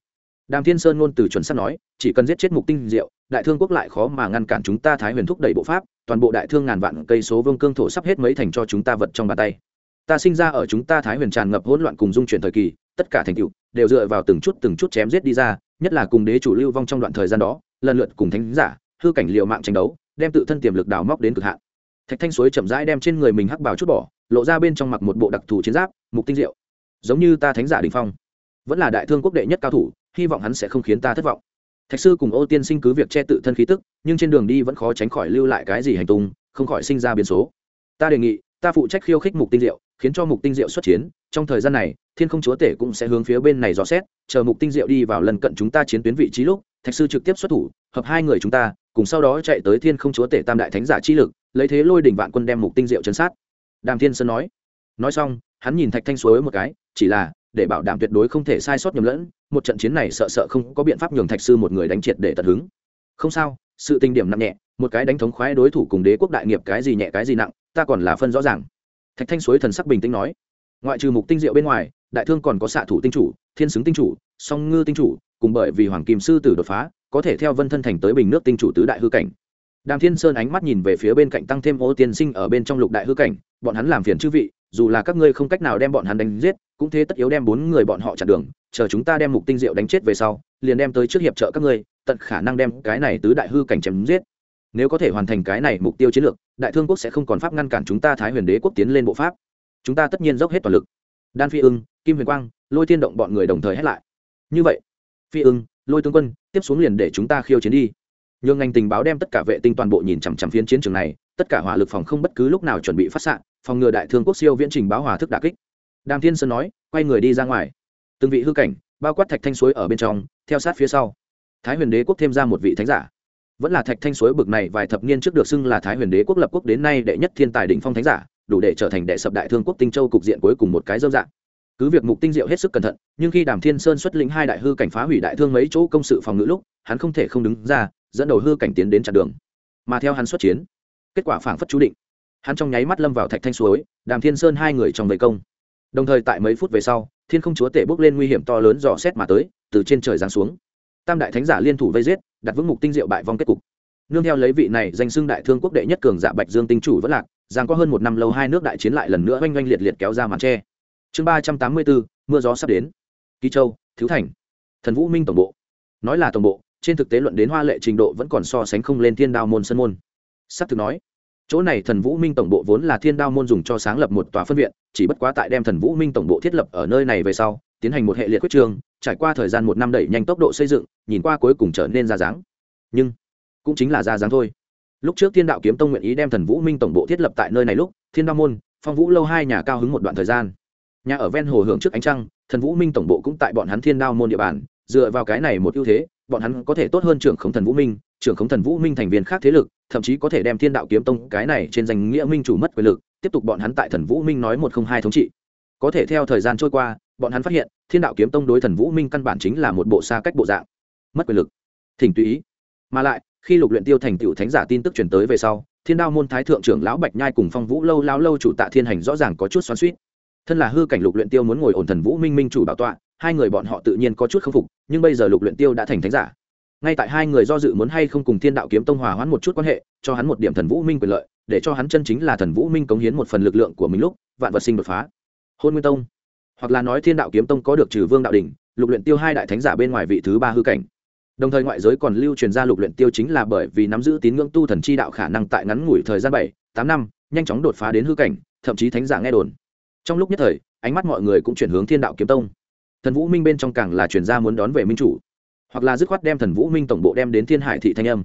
Đàm thiên sơn ngôn từ chuẩn sắp nói, chỉ cần giết chết mục tinh diệu, đại thương quốc lại khó mà ngăn cản chúng ta thái huyền thúc đẩy bộ pháp, toàn bộ đại thương ngàn vạn cây số vương cương thổ sắp hết mấy thành cho chúng ta vật trong bàn tay. Ta sinh ra ở chúng ta thái huyền tràn ngập hỗn loạn cùng dung chuyển thời kỳ, tất cả thành tựu đều dựa vào từng chút từng chút chém giết đi ra, nhất là cùng đế chủ lưu vong trong đoạn thời gian đó, lần lượt cùng thánh giả, hư cảnh liệu mạng tranh đấu, đem tự thân tiềm lực đào móc đến cực hạn. Thạch thanh suối chậm rãi đem trên người mình hắc bào chút bỏ, lộ ra bên trong mặc một bộ đặc thù chiến giáp, mục tinh diệu giống như ta thánh giả đình phong. Vẫn là đại thương quốc đệ nhất cao thủ, hy vọng hắn sẽ không khiến ta thất vọng. Thạch sư cùng ô tiên sinh cứ việc che tự thân khí tức, nhưng trên đường đi vẫn khó tránh khỏi lưu lại cái gì hành tung, không khỏi sinh ra biến số. Ta đề nghị, ta phụ trách khiêu khích mục tinh diệu, khiến cho mục tinh diệu xuất chiến. Trong thời gian này, thiên không chúa tể cũng sẽ hướng phía bên này dò xét, chờ mục tinh diệu đi vào lần cận chúng ta chiến tuyến vị trí lúc, thạch sư trực tiếp xuất thủ, hợp hai người chúng ta, cùng sau đó chạy tới thiên không chúa tể tam đại thánh giả chi lực, lấy thế lôi đỉnh vạn quân đem mục tinh diệu chấn sát. Đàm thiên sơn nói. Nói xong, hắn nhìn thạch thanh suối một cái chỉ là, để bảo đảm tuyệt đối không thể sai sót nhầm lẫn, một trận chiến này sợ sợ không có biện pháp nhường thạch sư một người đánh triệt để tận hứng. Không sao, sự tình điểm nặng nhẹ, một cái đánh thống khoái đối thủ cùng đế quốc đại nghiệp cái gì nhẹ cái gì nặng, ta còn là phân rõ ràng. Thạch thanh suối thần sắc bình tĩnh nói. Ngoại trừ mục tinh diệu bên ngoài, đại thương còn có xạ thủ tinh chủ, thiên xứng tinh chủ, song ngư tinh chủ, cùng bởi vì hoàng kim sư tử đột phá, có thể theo vân thân thành tới bình nước tinh chủ tứ đại hư cảnh. Đàm thiên sơn ánh mắt nhìn về phía bên cạnh tăng thêm ô tiên sinh ở bên trong lục đại hư cảnh, bọn hắn làm phiền chư vị dù là các ngươi không cách nào đem bọn hắn đánh giết, cũng thế tất yếu đem bốn người bọn họ chặn đường, chờ chúng ta đem mục tinh diệu đánh chết về sau, liền đem tới trước hiệp trợ các ngươi, tận khả năng đem cái này tứ đại hư cảnh chém giết. Nếu có thể hoàn thành cái này mục tiêu chiến lược, đại thương quốc sẽ không còn pháp ngăn cản chúng ta thái huyền đế quốc tiến lên bộ pháp. Chúng ta tất nhiên dốc hết toàn lực. Đan phi ưng, kim huyền quang, lôi Thiên động bọn người đồng thời hét lại. Như vậy, phi ưng, lôi tướng quân, tiếp xuống liền để chúng ta khiêu chiến đi. Nhường ngành tình báo đem tất cả vệ tinh toàn bộ nhìn chằm chằm phiến chiến trường này, tất cả hỏa lực phòng không bất cứ lúc nào chuẩn bị phát xạ phòng ngừa đại thương quốc siêu viễn trình báo hòa thức đà kích. Đàm thiên sơn nói, quay người đi ra ngoài. Từng vị hư cảnh, bao quát thạch thanh suối ở bên trong, theo sát phía sau. Thái huyền đế quốc thêm ra một vị thánh giả. Vẫn là thạch thanh suối bực này vài thập niên trước được xưng là thái huyền đế quốc lập quốc đến nay đệ nhất thiên tài đỉnh phong thánh giả, đủ để trở thành đệ sập đại thương quốc tinh châu cục diện cuối cùng một cái dâm dạng. Cứ việc mục tinh diệu hết sức cẩn thận, nhưng khi đàm thiên sơn xuất lĩnh hai đại hư cảnh phá hủy đại thương mấy chỗ công sự phòng ngữ lúc, hắn không thể không đứng ra, dẫn đầu hư cảnh tiến đến chặn đường. Mà theo hắn xuất chiến, kết quả phảng phất chú định hắn trong nháy mắt lâm vào thạch thanh suối, đàm thiên sơn hai người trong vây công. Đồng thời tại mấy phút về sau, thiên không chúa tể bước lên nguy hiểm to lớn dò xét mà tới, từ trên trời giáng xuống. Tam đại thánh giả liên thủ vây giết, đặt vững mục tinh diệu bại vong kết cục. Nương theo lấy vị này danh xưng đại thương quốc đệ nhất cường giả bạch dương tinh chủ vẫn lạc, giang có hơn một năm lâu hai nước đại chiến lại lần nữa oanh oanh liệt liệt kéo ra màn tre. Chương ba trăm tám mươi bốn, mưa gió sắp đến. Kỳ châu, thiếu thành. Thần vũ minh tổng bộ. Nói là tổng bộ, trên thực tế luận đến hoa lệ trình độ vẫn còn so sánh không lên thiên đao môn sân môn. S ắ c thực nói chỗ này thần vũ minh tổng bộ vốn là thiên đao môn dùng cho sáng lập một tòa phân viện, chỉ bất quá tại đem thần vũ minh tổng bộ thiết lập ở nơi này về sau, tiến hành một hệ liệt quyết trường, trải qua thời gian một năm đẩy nhanh tốc độ xây dựng, nhìn qua cuối cùng trở nên ra dáng. Nhưng, cũng chính là ra dáng thôi. Lúc trước thiên đạo kiếm tông nguyện ý đem thần vũ minh tổng bộ thiết lập tại nơi này lúc, thiên đao môn, phong vũ lâu hai nhà cao hứng một đoạn thời gian. Nhà ở ven hồ hưởng trước ánh trăng, thần vũ minh tổng bộ cũng tại bọn hắn thiên đao môn địa bàn, dựa vào cái này một ưu thế bọn hắn có thể tốt hơn trưởng khống thần vũ minh, trưởng khống thần vũ minh thành viên khác thế lực, thậm chí có thể đem thiên đạo kiếm tông, cái này trên danh nghĩa minh chủ mất quyền lực, tiếp tục bọn hắn tại thần vũ minh nói một không hai thống trị. Có thể theo thời gian trôi qua, bọn hắn phát hiện, thiên đạo kiếm tông đối thần vũ minh căn bản chính là một bộ xa cách bộ dạng. Mất quyền lực. Thỉnh tùy ý. Mà lại, khi lục luyện tiêu thành tựu thánh giả tin tức truyền tới về sau, thiên đao môn thái thượng trưởng lão bạch nhai cùng phong vũ lâu lao lâu chủ tạ thiên hành rõ ràng có chút xoắn xuýt. Thân là hư cảnh lục luyện tiêu muốn ngồi ổn thần vũ minh minh chủ bảo tọa hai người bọn họ tự nhiên có chút khâm phục, nhưng bây giờ lục luyện tiêu đã thành thánh giả. Ngay tại hai người do dự muốn hay không cùng thiên đạo kiếm tông hòa hoãn một chút quan hệ, cho hắn một điểm thần vũ minh quyền lợi, để cho hắn chân chính là thần vũ minh cống hiến một phần lực lượng của mình lúc, vạn vật sinh đột phá. Hôn nguyên tông. Hoặc là nói thiên đạo kiếm tông có được trừ vương đạo đỉnh, lục luyện tiêu hai đại thánh giả bên ngoài vị thứ ba hư cảnh. Đồng thời ngoại giới còn lưu truyền ra lục luyện tiêu chính là bởi vì nắm giữ tín ngưỡng tu thần chi đạo khả năng tại ngắn ngủi thời gian bảy, tám năm, nhanh chóng đột phá đến hư cảnh, thậm chí thánh giả nghe đồn. Trong lúc nhất thời, ánh mắt mọi người cũng chuyển hướng thiên đạo kiếm tông thần vũ minh bên trong càng là truyền ra muốn đón về minh chủ, hoặc là dứt khoát đem thần vũ minh tổng bộ đem đến thiên hải thị thanh âm.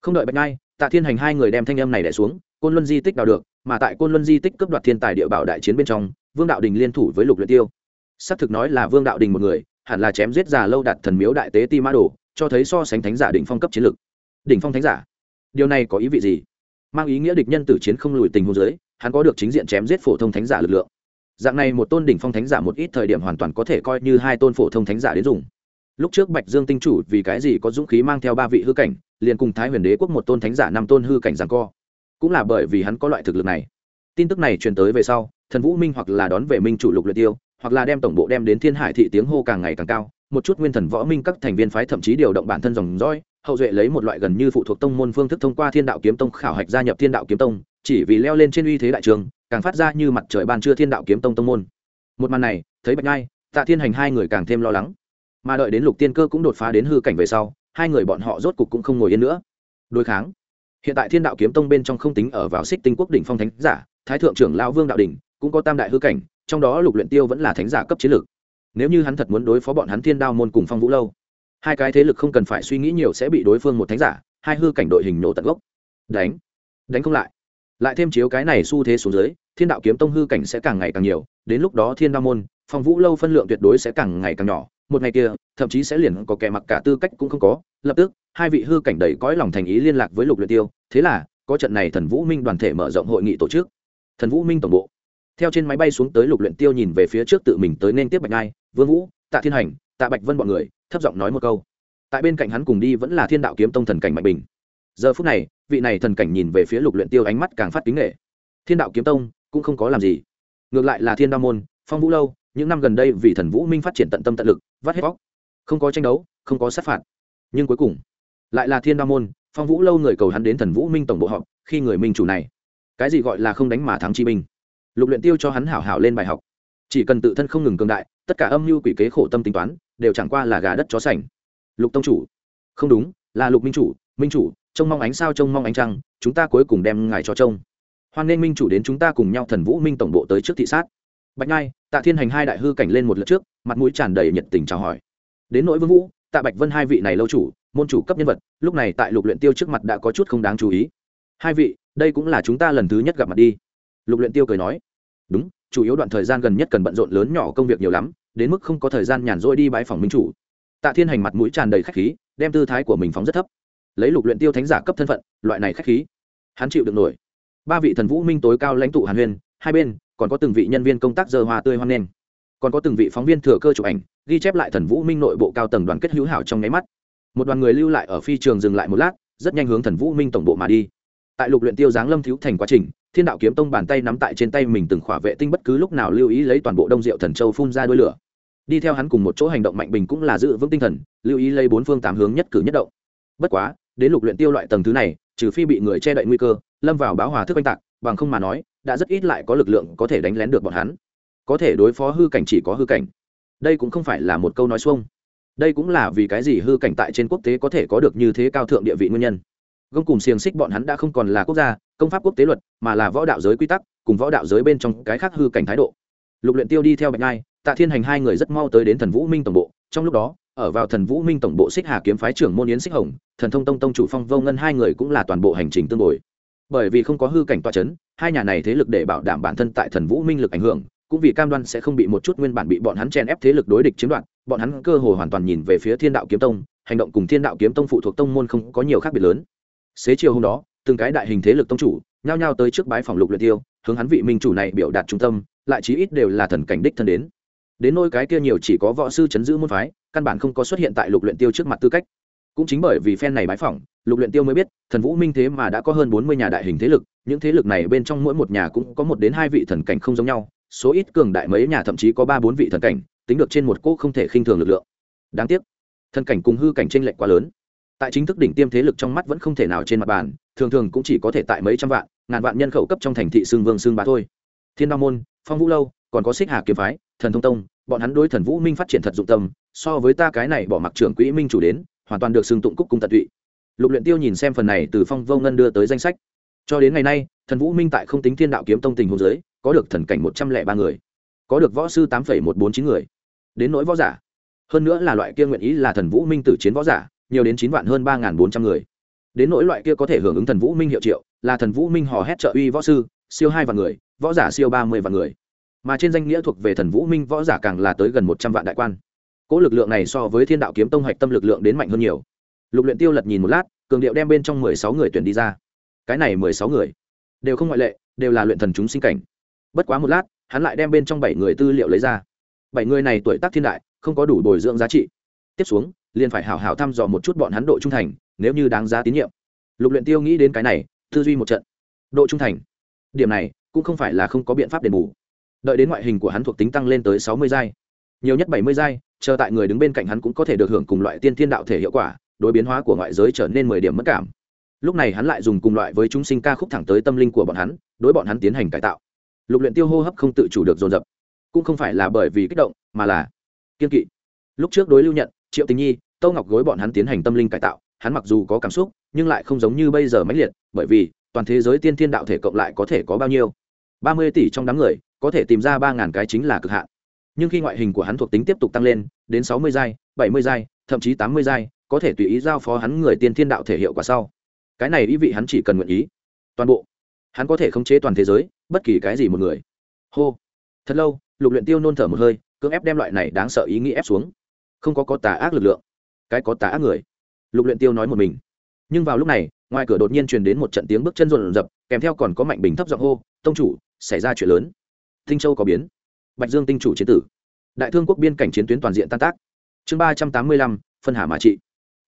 Không đợi bạch ngai, tạ thiên hành hai người đem thanh âm này đẻ xuống, côn luân di tích đào được, mà tại côn luân di tích cấp đoạt thiên tài địa bảo đại chiến bên trong, vương đạo đình liên thủ với lục luyện tiêu. Xác thực nói là vương đạo đình một người, hẳn là chém giết già lâu đạt thần miếu đại tế ti mã đồ, cho thấy so sánh thánh giả đỉnh phong cấp chiến lực. Đỉnh phong thánh giả? Điều này có ý vị gì? Mang ý nghĩa địch nhân tử chiến không lùi tình huống dưới, hắn có được chính diện chém giết phổ thông thánh giả lực lượng dạng này một tôn đỉnh phong thánh giả một ít thời điểm hoàn toàn có thể coi như hai tôn phổ thông thánh giả đến dùng. Lúc trước bạch dương tinh chủ vì cái gì có dũng khí mang theo ba vị hư cảnh, liền cùng thái huyền đế quốc một tôn thánh giả năm tôn hư cảnh rằng co. Cũng là bởi vì hắn có loại thực lực này. Tin tức này truyền tới về sau, thần vũ minh hoặc là đón về minh chủ lục luyện tiêu, hoặc là đem tổng bộ đem đến thiên hải thị tiếng hô càng ngày càng cao, một chút nguyên thần võ minh các thành viên phái thậm chí điều động bản thân dòng dõi, hậu duệ lấy một loại gần như phụ thuộc tông môn phương thức thông qua thiên đạo kiếm tông khảo hạch gia nhập thiên đạo kiếm tông, chỉ vì leo lên trên uy thế đại trường càng phát ra như mặt trời ban trưa thiên đạo kiếm tông tông môn. Một màn này, thấy bạch ngai tạ thiên hành hai người càng thêm lo lắng. Mà đợi đến lục tiên cơ cũng đột phá đến hư cảnh về sau, hai người bọn họ rốt cục cũng không ngồi yên nữa. Đối kháng. Hiện tại thiên đạo kiếm tông bên trong không tính ở vào xích tinh quốc đỉnh phong thánh giả, thái thượng trưởng lão vương đạo đỉnh, cũng có tam đại hư cảnh, trong đó lục luyện tiêu vẫn là thánh giả cấp chiến lược. Nếu như hắn thật muốn đối phó bọn hắn thiên đao môn cùng phong vũ lâu, hai cái thế lực không cần phải suy nghĩ nhiều sẽ bị đối phương một thánh giả, hai hư cảnh đội hình nổ tận gốc. Đánh. Đánh không lại lại thêm chiếu cái này xu thế xuống dưới, thiên đạo kiếm tông hư cảnh sẽ càng ngày càng nhiều, đến lúc đó thiên đao môn, phong vũ lâu phân lượng tuyệt đối sẽ càng ngày càng nhỏ, một ngày kia, thậm chí sẽ liền có kẻ mặc cả tư cách cũng không có, lập tức, hai vị hư cảnh đầy cõi lòng thành ý liên lạc với lục luyện tiêu, thế là, có trận này thần vũ minh đoàn thể mở rộng hội nghị tổ chức. Thần vũ minh tổng bộ. Theo trên máy bay xuống tới lục luyện tiêu nhìn về phía trước tự mình tới nên tiếp bạch ngai vương vũ, tạ thiên hành, tạ bạch vân bọn người, thấp giọng nói một câu. Tại bên cạnh hắn cùng đi vẫn là thiên đạo kiếm tông thần cảnh mạnh bình. Giờ phút này vị này thần cảnh nhìn về phía lục luyện tiêu ánh mắt càng phát kính nể thiên đạo kiếm tông, cũng không có làm gì. Ngược lại là thiên đao môn, phong vũ lâu, những năm gần đây vì thần vũ minh phát triển tận tâm tận lực, vắt hết bóc không có tranh đấu, không có sát phạt. Nhưng cuối cùng, lại là thiên đao môn, phong vũ lâu người cầu hắn đến thần vũ minh tổng bộ họp, khi người minh chủ này. Cái gì gọi là không đánh mà thắng chi minh lục luyện tiêu cho hắn hảo hảo lên bài học. Chỉ cần tự thân không ngừng cường đại, tất cả âm mưu quỷ kế khổ tâm tính toán, đều chẳng qua là gà đất chó sành. Lục tông chủ. Không đúng, là lục minh chủ minh chủ trông mong ánh sao, trông mong ánh trăng, chúng ta cuối cùng đem ngài cho trông. Hoan nên minh chủ đến chúng ta cùng nhau thần vũ minh tổng bộ tới trước thị sát. Bạch ngai tạ thiên hành hai đại hư cảnh lên một lượt trước, mặt mũi tràn đầy nhiệt tình chào hỏi. Đến nỗi vương vũ, tạ bạch vân hai vị này lâu chủ, môn chủ cấp nhân vật, lúc này tại lục luyện tiêu trước mặt đã có chút không đáng chú ý. Hai vị, đây cũng là chúng ta lần thứ nhất gặp mặt đi. Lục luyện tiêu cười nói, đúng, chủ yếu đoạn thời gian gần nhất cần bận rộn lớn nhỏ công việc nhiều lắm, đến mức không có thời gian nhàn rỗi đi bãi phòng minh chủ. Tạ thiên hành mặt mũi tràn đầy khách khí, đem tư thái của mình phóng rất thấp lấy lục luyện tiêu thánh giả cấp thân phận, loại này khách khí, hắn chịu được nổi. Ba vị thần vũ minh tối cao lãnh tụ hàn huyền, hai bên, còn có từng vị nhân viên công tác giờ hoa tươi hoan nghênh. Còn có từng vị phóng viên thừa cơ chụp ảnh, ghi chép lại thần vũ minh nội bộ cao tầng đoàn kết hữu hảo trong nháy mắt. Một đoàn người lưu lại ở phi trường dừng lại một lát, rất nhanh hướng thần vũ minh tổng bộ mà đi. Tại lục luyện tiêu giáng lâm thiếu thành quá trình, thiên đạo kiếm tông bàn tay nắm tại trên tay mình từng khỏa vệ tinh bất cứ lúc nào lưu ý lấy toàn bộ đông diệu thần châu phun ra đuôi lửa. Đi theo hắn cùng một chỗ hành động mạnh bình cũng là giữ vững tinh thần, lưu ý lấy bốn phương tám hướng nhất cử nhất động. Bất quá đến lục luyện tiêu loại tầng thứ này, trừ phi bị người che đậy nguy cơ, lâm vào báo hòa thức oanh tạc, bằng không mà nói, đã rất ít lại có lực lượng có thể đánh lén được bọn hắn. Có thể đối phó hư cảnh chỉ có hư cảnh. Đây cũng không phải là một câu nói xuông. Đây cũng là vì cái gì hư cảnh tại trên quốc tế có thể có được như thế cao thượng địa vị nguyên nhân. Gông cùng xiềng xích bọn hắn đã không còn là quốc gia, công pháp quốc tế luật, mà là võ đạo giới quy tắc, cùng võ đạo giới bên trong cái khác hư cảnh thái độ. Lục luyện tiêu đi theo bạch ngai tạ thiên hành hai người rất mau tới đến thần vũ minh tổng bộ, trong lúc đó ở vào thần vũ minh tổng bộ xích hà kiếm phái trưởng môn yến xích hồng, thần thông tông tông chủ phong vô ngân hai người cũng là toàn bộ hành trình tương bồi. Bởi vì không có hư cảnh toa c h ấ n hai nhà này thế lực để bảo đảm bản thân tại thần vũ minh lực ảnh hưởng, cũng vì cam đoan sẽ không bị một chút nguyên bản bị bọn hắn chèn ép thế lực đối địch chiếm đoạt, bọn hắn cơ hồ hoàn toàn nhìn về phía thiên đạo kiếm tông, hành động cùng thiên đạo kiếm tông phụ thuộc tông môn không có nhiều khác biệt lớn. Xế chiều hôm đó, từng cái đại hình thế lực tông chủ nhao nhao tới trước bái phòng lục luyện tiêu, hướng hắn vị minh chủ này biểu đạt trung tâm, lại chí ít đều là thần cảnh đích thân đến đến nôi cái kia nhiều chỉ có võ sư chấn giữ môn phái, căn bản không có xuất hiện tại lục luyện tiêu trước mặt tư cách. Cũng chính bởi vì phen này bái phỏng, lục luyện tiêu mới biết, thần vũ minh thế mà đã có hơn bốn mươi nhà đại hình thế lực, những thế lực này bên trong mỗi một nhà cũng có một đến hai vị thần cảnh không giống nhau, số ít cường đại mấy nhà thậm chí có ba bốn vị thần cảnh, tính được trên một cỗ không thể khinh thường lực lượng. Đáng tiếc, thần cảnh cùng hư cảnh trên lệch quá lớn. Tại chính thức đỉnh tiêm thế lực trong mắt vẫn không thể nào trên mặt bàn, thường thường cũng chỉ có thể tại mấy trăm vạn, ngàn vạn nhân khẩu cấp trong thành thị xương vương xương bá thôi. Thiên đao môn, phong vũ lâu, còn có xích hà kiếm phái thần thông tông, bọn hắn đối thần vũ minh phát triển thật dụng tâm, so với ta cái này bỏ mặc trưởng quỹ minh chủ đến, hoàn toàn được xưng tụng cúc cung tận tụy. Lục luyện tiêu nhìn xem phần này từ phong vô ngân đưa tới danh sách. Cho đến ngày nay, thần vũ minh tại không tính thiên đạo kiếm tông tình hồ giới có được thần cảnh một trăm lẻ ba người, có được võ sư tám một bốn chín người. Đến nỗi võ giả, hơn nữa là loại kia nguyện ý là thần vũ minh tử chiến võ giả, nhiều đến chín vạn hơn ba bốn trăm người. Đến nỗi loại kia có thể hưởng ứng thần vũ minh hiệu triệu, là thần vũ minh hò hét trợ uy võ sư, siêu hai vạn người, võ giả siêu ba mươi vạn người mà trên danh nghĩa thuộc về thần vũ minh võ giả càng là tới gần một trăm vạn đại quan. Cỗ lực lượng này so với thiên đạo kiếm tông hạch tâm lực lượng đến mạnh hơn nhiều. Lục luyện tiêu lật nhìn một lát, cường điệu đem bên trong mười sáu người tuyển đi ra. Cái này mười sáu người đều không ngoại lệ, đều là luyện thần chúng sinh cảnh. Bất quá một lát, hắn lại đem bên trong bảy người tư liệu lấy ra. Bảy người này tuổi tác thiên đại, không có đủ bồi dưỡng giá trị. Tiếp xuống, liền phải hảo hảo thăm dò một chút bọn hắn độ trung thành, nếu như đáng giá tín nhiệm. Lục luyện tiêu nghĩ đến cái này, tư duy một trận. Độ trung thành. Điểm này, cũng không phải là không có biện pháp đền bù đợi đến ngoại hình của hắn thuộc tính tăng lên tới sáu mươi giai. Nhiều nhất bảy mươi giai, chờ tại người đứng bên cạnh hắn cũng có thể được hưởng cùng loại tiên thiên đạo thể hiệu quả, đối biến hóa của ngoại giới trở nên mười điểm mất cảm. Lúc này hắn lại dùng cùng loại với chúng sinh ca khúc thẳng tới tâm linh của bọn hắn, đối bọn hắn tiến hành cải tạo. Lục luyện tiêu hô hấp không tự chủ được dồn dập. Cũng không phải là bởi vì kích động, mà là kiên kỵ. Lúc trước đối lưu nhận, triệu tình nhi tô ngọc gối bọn hắn tiến hành tâm linh cải tạo, hắn mặc dù có cảm xúc, nhưng lại không giống như bây giờ mãnh liệt, bởi vì toàn thế giới tiên thiên đạo thể cộng lại có thể có bao nhiêu? ba mươi tỷ trong đám người có thể tìm ra ba ngàn cái chính là cực hạn. Nhưng khi ngoại hình của hắn thuộc tính tiếp tục tăng lên, đến sáu mươi giai, bảy mươi giai, thậm chí tám mươi giai, có thể tùy ý giao phó hắn người tiên thiên đạo thể hiệu quả sau. Cái này ý vị hắn chỉ cần nguyện ý. Toàn bộ. Hắn có thể khống chế toàn thế giới, bất kỳ cái gì một người. Hô. Thật lâu, lục luyện tiêu nôn thở một hơi, cưỡng ép đem loại này đáng sợ ý nghĩ ép xuống. Không có có tà ác lực lượng. Cái có tà ác người. Lục luyện tiêu nói một mình. Nhưng vào lúc này, ngoài cửa đột nhiên truyền đến một trận tiếng bước chân rộn rập, kèm theo còn có mạnh bình thấp giọng hô, tông chủ, xảy ra chuyện lớn tinh châu có biến. Bạch dương tinh chủ chiến tử. Đại thương quốc biên cảnh chiến tuyến toàn diện tan tác. Chương ba trăm tám mươi lăm, phân hà mà trị.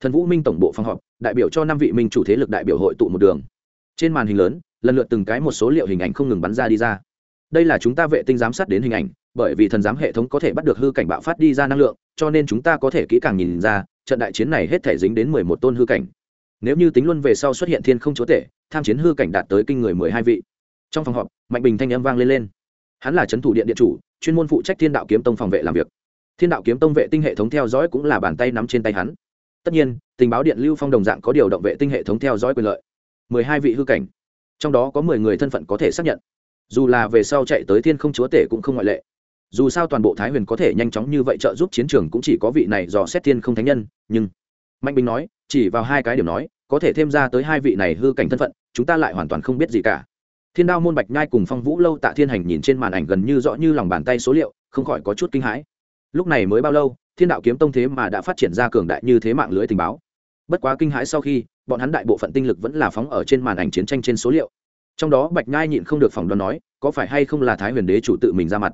Thần vũ minh tổng bộ phòng họp, đại biểu cho năm vị minh chủ thế lực đại biểu hội tụ một đường. Trên màn hình lớn, lần lượt từng cái một số liệu hình ảnh không ngừng bắn ra đi ra. Đây là chúng ta vệ tinh giám sát đến hình ảnh, bởi vì thần giám hệ thống có thể bắt được hư cảnh bạo phát đi ra năng lượng, cho nên chúng ta có thể kỹ càng nhìn ra, trận đại chiến này hết thể dính đến mười một tôn hư cảnh. Nếu như tính luân về sau xuất hiện thiên không chúa tể, tham chiến hư cảnh đạt tới kinh người mười hai vị. Trong phòng họp, mạnh bình thanh âm vang lên lên hắn là trấn thủ điện điện chủ, chuyên môn phụ trách thiên đạo kiếm tông phòng vệ làm việc. Thiên đạo kiếm tông vệ tinh hệ thống theo dõi cũng là bàn tay nắm trên tay hắn. Tất nhiên, tình báo điện lưu phong đồng dạng có điều động vệ tinh hệ thống theo dõi quyền lợi. Mười hai vị hư cảnh, trong đó có mười người thân phận có thể xác nhận. Dù là về sau chạy tới thiên không chúa tể cũng không ngoại lệ. Dù sao toàn bộ thái huyền có thể nhanh chóng như vậy trợ giúp chiến trường cũng chỉ có vị này dò xét thiên không thánh nhân, nhưng mạnh bình nói, chỉ vào hai cái điểm nói, có thể thêm ra tới hai vị này hư cảnh thân phận, chúng ta lại hoàn toàn không biết gì cả thiên đao môn bạch nhai cùng phong vũ lâu tạ thiên hành nhìn trên màn ảnh gần như rõ như lòng bàn tay số liệu, không khỏi có chút kinh hãi. Lúc này mới bao lâu, thiên đạo kiếm tông thế mà đã phát triển ra cường đại như thế mạng lưới tình báo. Bất quá kinh hãi sau khi, bọn hắn đại bộ phận tinh lực vẫn là phóng ở trên màn ảnh chiến tranh trên số liệu. Trong đó bạch nhai nhịn không được phỏng đoán nói, có phải hay không là thái huyền đế chủ tự mình ra mặt.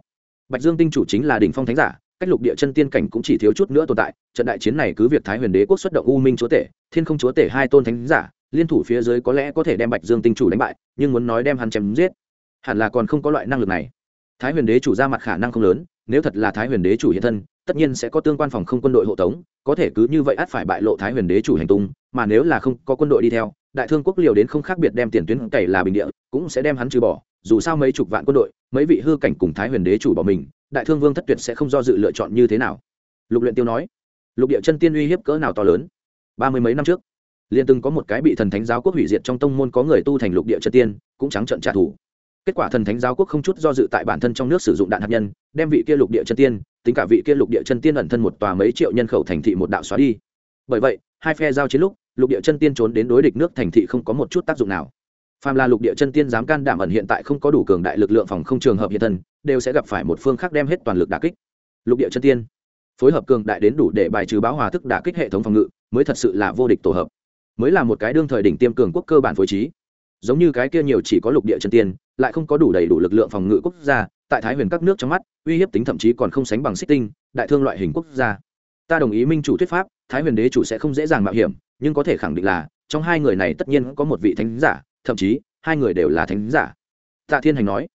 Bạch dương tinh chủ chính là đỉnh phong thánh giả, cách lục địa chân tiên cảnh cũng chỉ thiếu chút nữa tồn tại, trận đại chiến này cứ việc thái huyền đế quốc xuất động u minh chúa tể, thiên không chúa tể hai tôn thánh giả liên thủ phía dưới có lẽ có thể đem bạch dương tinh chủ đánh bại, nhưng muốn nói đem hắn chém giết, hẳn là còn không có loại năng lực này. Thái huyền đế chủ ra mặt khả năng không lớn, nếu thật là thái huyền đế chủ hiện thân, tất nhiên sẽ có tương quan phòng không quân đội hộ tống, có thể cứ như vậy ắt phải bại lộ thái huyền đế chủ hành tung, mà nếu là không có quân đội đi theo, đại thương quốc liều đến không khác biệt đem tiền tuyến cày là bình địa, cũng sẽ đem hắn trừ bỏ, dù sao mấy chục vạn quân đội, mấy vị hư cảnh cùng thái huyền đế chủ bỏ mình, đại thương vương thất tuyệt sẽ không do dự lựa chọn như thế nào. Lục luyện tiêu nói, lục địa chân tiên uy hiếp cỡ nào to lớn? Ba mươi mấy năm trước liền từng có một cái bị thần thánh giáo quốc hủy diệt trong tông môn có người tu thành lục địa chân tiên, cũng trắng trận trả thù. Kết quả thần thánh giáo quốc không chút do dự tại bản thân trong nước sử dụng đạn hạt nhân, đem vị kia lục địa chân tiên, tính cả vị kia lục địa chân tiên ẩn thân một tòa mấy triệu nhân khẩu thành thị một đạo xóa đi. Bởi vậy, hai phe giao chiến lúc, lục địa chân tiên trốn đến đối địch nước thành thị không có một chút tác dụng nào. Phàm là lục địa chân tiên dám can đảm ẩn hiện tại không có đủ cường đại lực lượng phòng không trường hợp hiện thân, đều sẽ gặp phải một phương khác đem hết toàn lực đà kích. Lục địa chân tiên phối hợp cường đại đến đủ để bài trừ báo hòa thức đà kích hệ thống phòng ngự, mới thật sự là vô địch tổ hợp mới là một cái đương thời đỉnh tiêm cường quốc cơ bản phối trí. Giống như cái kia nhiều chỉ có lục địa chân tiên, lại không có đủ đầy đủ lực lượng phòng ngự quốc gia, tại thái huyền các nước trong mắt, uy hiếp tính thậm chí còn không sánh bằng xích tinh, đại thương loại hình quốc gia. Ta đồng ý minh chủ thuyết pháp, thái huyền đế chủ sẽ không dễ dàng mạo hiểm, nhưng có thể khẳng định là, trong hai người này tất nhiên có một vị thánh giả, thậm chí, hai người đều là thánh giả. Tạ thiên hành nói.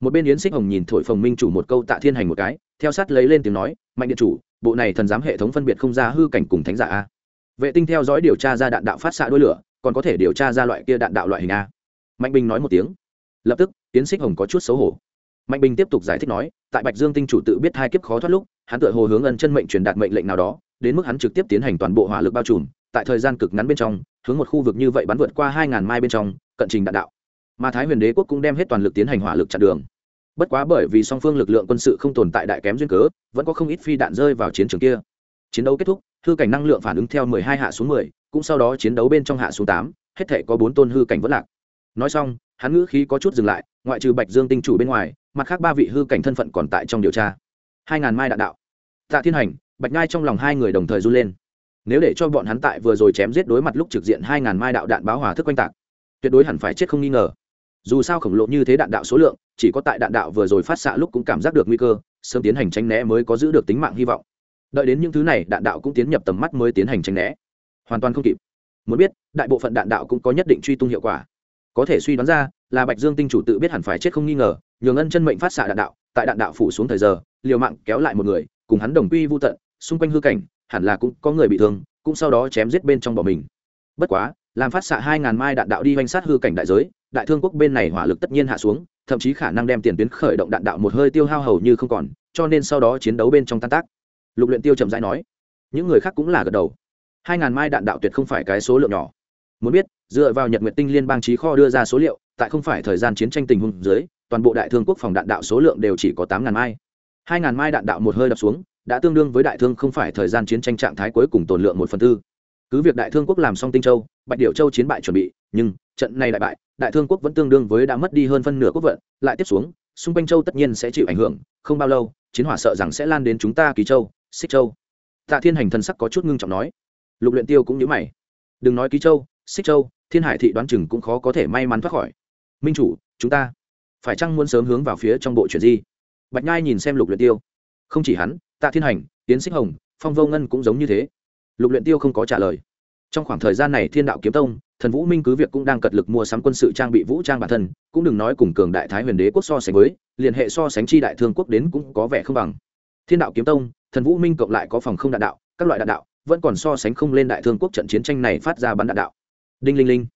Một bên yến xích hồng nhìn thổi phồng minh chủ một câu tạ thiên hành một cái, theo sát lấy lên tiếng nói, mạnh điện chủ, bộ này thần giám hệ thống phân biệt không ra hư cảnh cùng thánh giả a vệ tinh theo dõi điều tra ra đạn đạo phát xạ đôi lửa, còn có thể điều tra ra loại kia đạn đạo loại hình a. Mạnh bình nói một tiếng. Lập tức tiến xích hồng có chút xấu hổ. Mạnh bình tiếp tục giải thích nói, tại bạch dương tinh chủ tự biết hai kiếp khó thoát lúc, hắn tự hồ hướng ân chân mệnh truyền đạt mệnh lệnh nào đó, đến mức hắn trực tiếp tiến hành toàn bộ hỏa lực bao trùm, tại thời gian cực ngắn bên trong, hướng một khu vực như vậy bắn vượt qua hai ngàn mai bên trong, cận trình đạn đạo. Mà thái huyền đế quốc cũng đem hết toàn lực tiến hành hỏa lực chặn đường. Bất quá bởi vì song phương lực lượng quân sự không tồn tại đại kém duyên cớ, vẫn có không ít phi đạn rơi vào chiến trường kia. Chiến đấu kết thúc hư cảnh năng lượng phản ứng theo mười hai hạ xuống mười, cũng sau đó chiến đấu bên trong hạ xuống tám, hết thể có bốn tôn hư cảnh vẫn lạc. Nói xong, hắn ngữ khí có chút dừng lại, ngoại trừ bạch dương tinh chủ bên ngoài, mặt khác ba vị hư cảnh thân phận còn tại trong điều tra. Hai ngàn mai đạn đạo. Tạ thiên hành, bạch ngai trong lòng hai người đồng thời run lên. Nếu để cho bọn hắn tại vừa rồi chém giết đối mặt lúc trực diện hai ngàn mai đạo đạn báo hòa thức quanh tạc, tuyệt đối hẳn phải chết không nghi ngờ. Dù sao khổng lồ như thế đạn đạo số lượng, chỉ có tại đạn đạo vừa rồi phát xạ lúc cũng cảm giác được nguy cơ, sớm tiến hành tránh né mới có giữ được tính mạng hy vọng đợi đến những thứ này đạn đạo cũng tiến nhập tầm mắt mới tiến hành tránh né. Hoàn toàn không kịp. Muốn biết, đại bộ phận đạn đạo cũng có nhất định truy tung hiệu quả. Có thể suy đoán ra, là bạch dương tinh chủ tự biết hẳn phải chết không nghi ngờ, nhường ân chân mệnh phát xạ đạn đạo, tại đạn đạo phủ xuống thời giờ, liều mạng kéo lại một người, cùng hắn đồng quy vô tận, xung quanh hư cảnh, hẳn là cũng có người bị thương, cũng sau đó chém giết bên trong bỏ mình. Bất quá, làm phát xạ hai ngàn mai đạn đạo đi oanh sát hư cảnh đại giới, đại thương quốc bên này hỏa lực tất nhiên hạ xuống, thậm chí khả năng đem tiền tuyến khởi động đạn đạo một hơi tiêu hao hầu như không còn, cho nên sau đó chiến đấu bên trong tan tác lục luyện tiêu chậm rãi nói, những người khác cũng là gật đầu. Hai ngàn mai đạn đạo tuyệt không phải cái số lượng nhỏ. Muốn biết, dựa vào nhật nguyện tinh liên bang trí kho đưa ra số liệu, tại không phải thời gian chiến tranh tình huống dưới, toàn bộ đại thương quốc phòng đạn đạo số lượng đều chỉ có tám ngàn mai. Hai ngàn mai đạn đạo một hơi đập xuống, đã tương đương với đại thương không phải thời gian chiến tranh trạng thái cuối cùng tồn lượng một phần tư. Cứ việc đại thương quốc làm xong tinh châu, bạch điệu châu chiến bại chuẩn bị, nhưng trận này đại bại, đại thương quốc vẫn tương đương với đã mất đi hơn phân nửa quốc vận, lại tiếp xuống, xung quanh châu tất nhiên sẽ chịu ảnh hưởng, không bao lâu, chiến hỏa sợ rằng sẽ lan đến chúng ta kỳ châu xích châu tạ thiên hành thần sắc có chút ngưng trọng nói lục luyện tiêu cũng nhớ mày đừng nói ký châu xích châu thiên hải thị đoán chừng cũng khó có thể may mắn thoát khỏi minh chủ chúng ta phải chăng muốn sớm hướng vào phía trong bộ chuyển di bạch nhai nhìn xem lục luyện tiêu không chỉ hắn tạ thiên hành tiến xích hồng phong vô ngân cũng giống như thế lục luyện tiêu không có trả lời trong khoảng thời gian này thiên đạo kiếm tông thần vũ minh cứ việc cũng đang cật lực mua sắm quân sự trang bị vũ trang bản thân cũng đừng nói cùng cường đại thái huyền đế quốc so sánh với liên hệ so sánh chi đại thương quốc đến cũng có vẻ không bằng thiên đạo kiếm tông, thần vũ minh cộng lại có phòng không đạn đạo, các loại đạn đạo, vẫn còn so sánh không lên đại thương quốc trận chiến tranh này phát ra bắn đạn đạo. Đinh linh linh.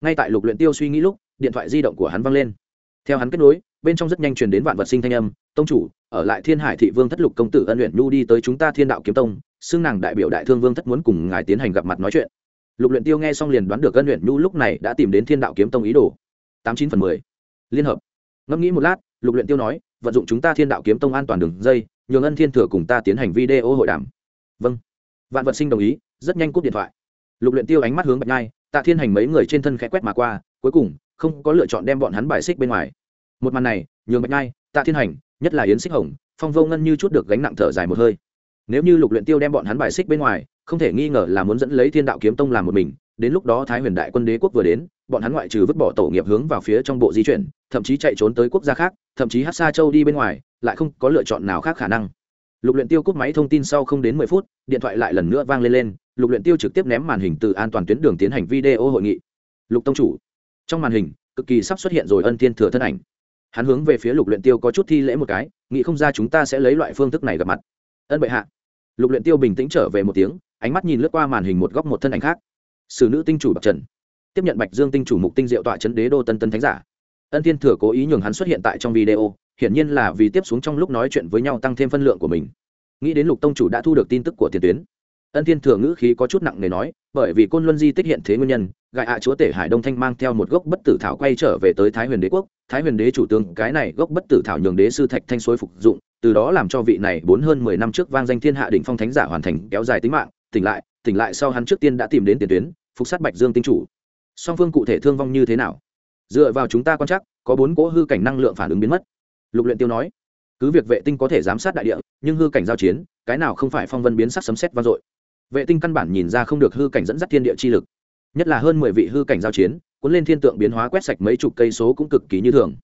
Ngay tại lục luyện tiêu suy nghĩ lúc, điện thoại di động của hắn vang lên. Theo hắn kết nối, bên trong rất nhanh truyền đến vạn vật sinh thanh âm, tông chủ, ở lại thiên hải thị vương thất lục công tử ân luyện nhu đi tới chúng ta thiên đạo kiếm tông, xưng nàng đại biểu đại thương vương thất muốn cùng ngài tiến hành gặp mặt nói chuyện. Lục luyện tiêu nghe xong liền đoán được ân luyện nhu lúc này đã tìm đến thiên đạo kiếm tông ý đồ. Tám chín phần mười. Liên hợp. Ngẫm nghĩ một lát, lục luyện tiêu nói, vận dụng chúng ta thiên đạo kiếm tông an toàn đường dây nhường ân thiên thừa cùng ta tiến hành video hội đàm. Vâng. Vạn vật sinh đồng ý, rất nhanh cúp điện thoại. Lục luyện tiêu ánh mắt hướng bạch nhai, tạ thiên hành mấy người trên thân khẽ quét mà qua, cuối cùng, không có lựa chọn đem bọn hắn bài xích bên ngoài. Một màn này, nhường bạch nhai, tạ thiên hành, nhất là yến xích hồng, phong vô ngân như chút được gánh nặng thở dài một hơi. Nếu như lục luyện tiêu đem bọn hắn bài xích bên ngoài, không thể nghi ngờ là muốn dẫn lấy thiên đạo kiếm tông làm một mình, đến lúc đó thái huyền đại quân đế quốc vừa đến bọn hắn ngoại trừ vứt bỏ tổ nghiệp hướng vào phía trong bộ di chuyển, thậm chí chạy trốn tới quốc gia khác, thậm chí hát xa châu đi bên ngoài, lại không có lựa chọn nào khác khả năng. Lục luyện tiêu cúp máy thông tin sau không đến mười phút, điện thoại lại lần nữa vang lên lên, lục luyện tiêu trực tiếp ném màn hình từ an toàn tuyến đường tiến hành video hội nghị. Lục tông chủ. Trong màn hình, cực kỳ sắp xuất hiện rồi ân thiên thừa thân ảnh. Hắn hướng về phía lục luyện tiêu có chút thi lễ một cái, nghĩ không ra chúng ta sẽ lấy loại phương thức này gặp mặt. Ân bệ hạ. Lục luyện tiêu bình tĩnh trở về một tiếng, ánh mắt nhìn lướt qua màn hình một góc một thân ảnh khác. Sử nữ tinh chủ bậc trần tiếp nhận bạch dương tinh chủ mục tinh diệu tọa chấn đế đô tân tân thánh giả. Ân thiên thừa cố ý nhường hắn xuất hiện tại trong video, hiển nhiên là vì tiếp xuống trong lúc nói chuyện với nhau tăng thêm phân lượng của mình. Nghĩ đến lục tông chủ đã thu được tin tức của tiền tuyến, ân thiên thừa ngữ khí có chút nặng nề nói, bởi vì côn luân di tích hiện thế nguyên nhân gại ạ chúa tể hải đông thanh mang theo một gốc bất tử thảo quay trở về tới thái huyền đế quốc. Thái huyền đế chủ tướng, cái này gốc bất tử thảo nhường đế sư thạch thanh suối phục dụng, từ đó làm cho vị này bốn hơn mười năm trước vang danh thiên hạ đỉnh phong thánh giả hoàn thành kéo dài tính mạng. Tỉnh lại tỉnh lại sau hắn trước tiên đã tìm đến tiền tuyến, phục sát bạch dương tinh chủ song phương cụ thể thương vong như thế nào? Dựa vào chúng ta quan chắc có bốn cỗ hư cảnh năng lượng phản ứng biến mất. Lục luyện tiêu nói, cứ việc vệ tinh có thể giám sát đại địa, nhưng hư cảnh giao chiến, cái nào không phải phong vân biến sắc sấm sét vang dội? Vệ tinh căn bản nhìn ra không được hư cảnh dẫn dắt thiên địa chi lực. Nhất là hơn mười vị hư cảnh giao chiến, cuốn lên thiên tượng biến hóa quét sạch mấy chục cây số cũng cực kỳ như thường.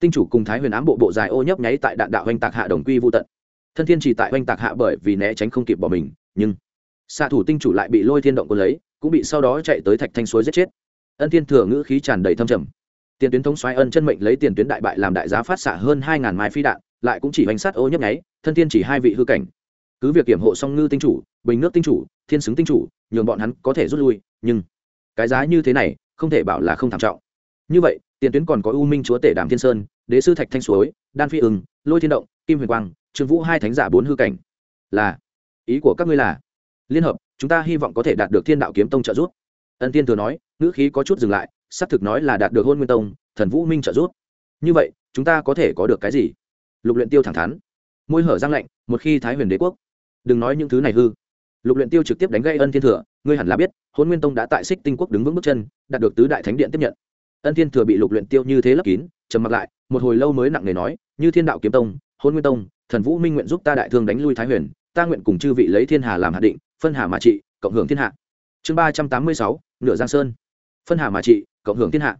Tinh chủ cùng thái huyền ám bộ bộ dài ô nhấp nháy tại đạn đạo hoành tạc hạ đồng quy vô tận. Thân thiên chỉ tại oanh tạc hạ bởi vì né tránh không kịp bỏ mình, nhưng xạ thủ tinh chủ lại bị lôi thiên động quân lấy, cũng bị sau đó chạy tới thạch thanh suối giết chết ân thiên thừa ngữ khí tràn đầy thâm trầm. Tiền tuyến thống xoáy ân chân mệnh lấy tiền tuyến đại bại làm đại giá phát xạ hơn hai ngàn mai phi đạn, lại cũng chỉ bánh sát ô nhấp nháy, thân thiên chỉ hai vị hư cảnh. Cứ việc kiểm hộ song ngư tinh chủ, bình nước tinh chủ, thiên xứng tinh chủ, nhường bọn hắn có thể rút lui, nhưng cái giá như thế này không thể bảo là không thảm trọng. Như vậy, tiền tuyến còn có u minh chúa tể đàm thiên sơn, đế sư thạch thanh suối, đan phi ưng, lôi thiên động, kim huyền quang, trương vũ hai thánh giả bốn hư cảnh. Là, ý của các ngươi là, liên hợp, chúng ta hy vọng có thể đạt được thiên đạo kiếm tông trợ giúp. Ân tiên thừa nói ngữ khí có chút dừng lại, xác thực nói là đạt được hôn nguyên tông, thần vũ minh trợ giúp. Như vậy, chúng ta có thể có được cái gì? Lục luyện tiêu thẳng thắn. Môi hở răng lạnh, một khi thái huyền đế quốc. Đừng nói những thứ này hư. Lục luyện tiêu trực tiếp đánh gây ân thiên thừa, ngươi hẳn là biết, hôn nguyên tông đã tại xích tinh quốc đứng vững bước chân, đạt được tứ đại thánh điện tiếp nhận. Ân thiên thừa bị lục luyện tiêu như thế lấp kín, trầm mặc lại, một hồi lâu mới nặng nề nói, như thiên đạo kiếm tông, hôn nguyên tông, thần vũ minh nguyện giúp ta đại thương đánh lui thái huyền, ta nguyện cùng chư vị lấy thiên hà làm hạ định, phân hà mà trị, cộng hưởng thiên hạ. Chương ba trăm tám mươi sáu, nửa giang sơn phân hà mà trị, cộng hưởng thiên hạ.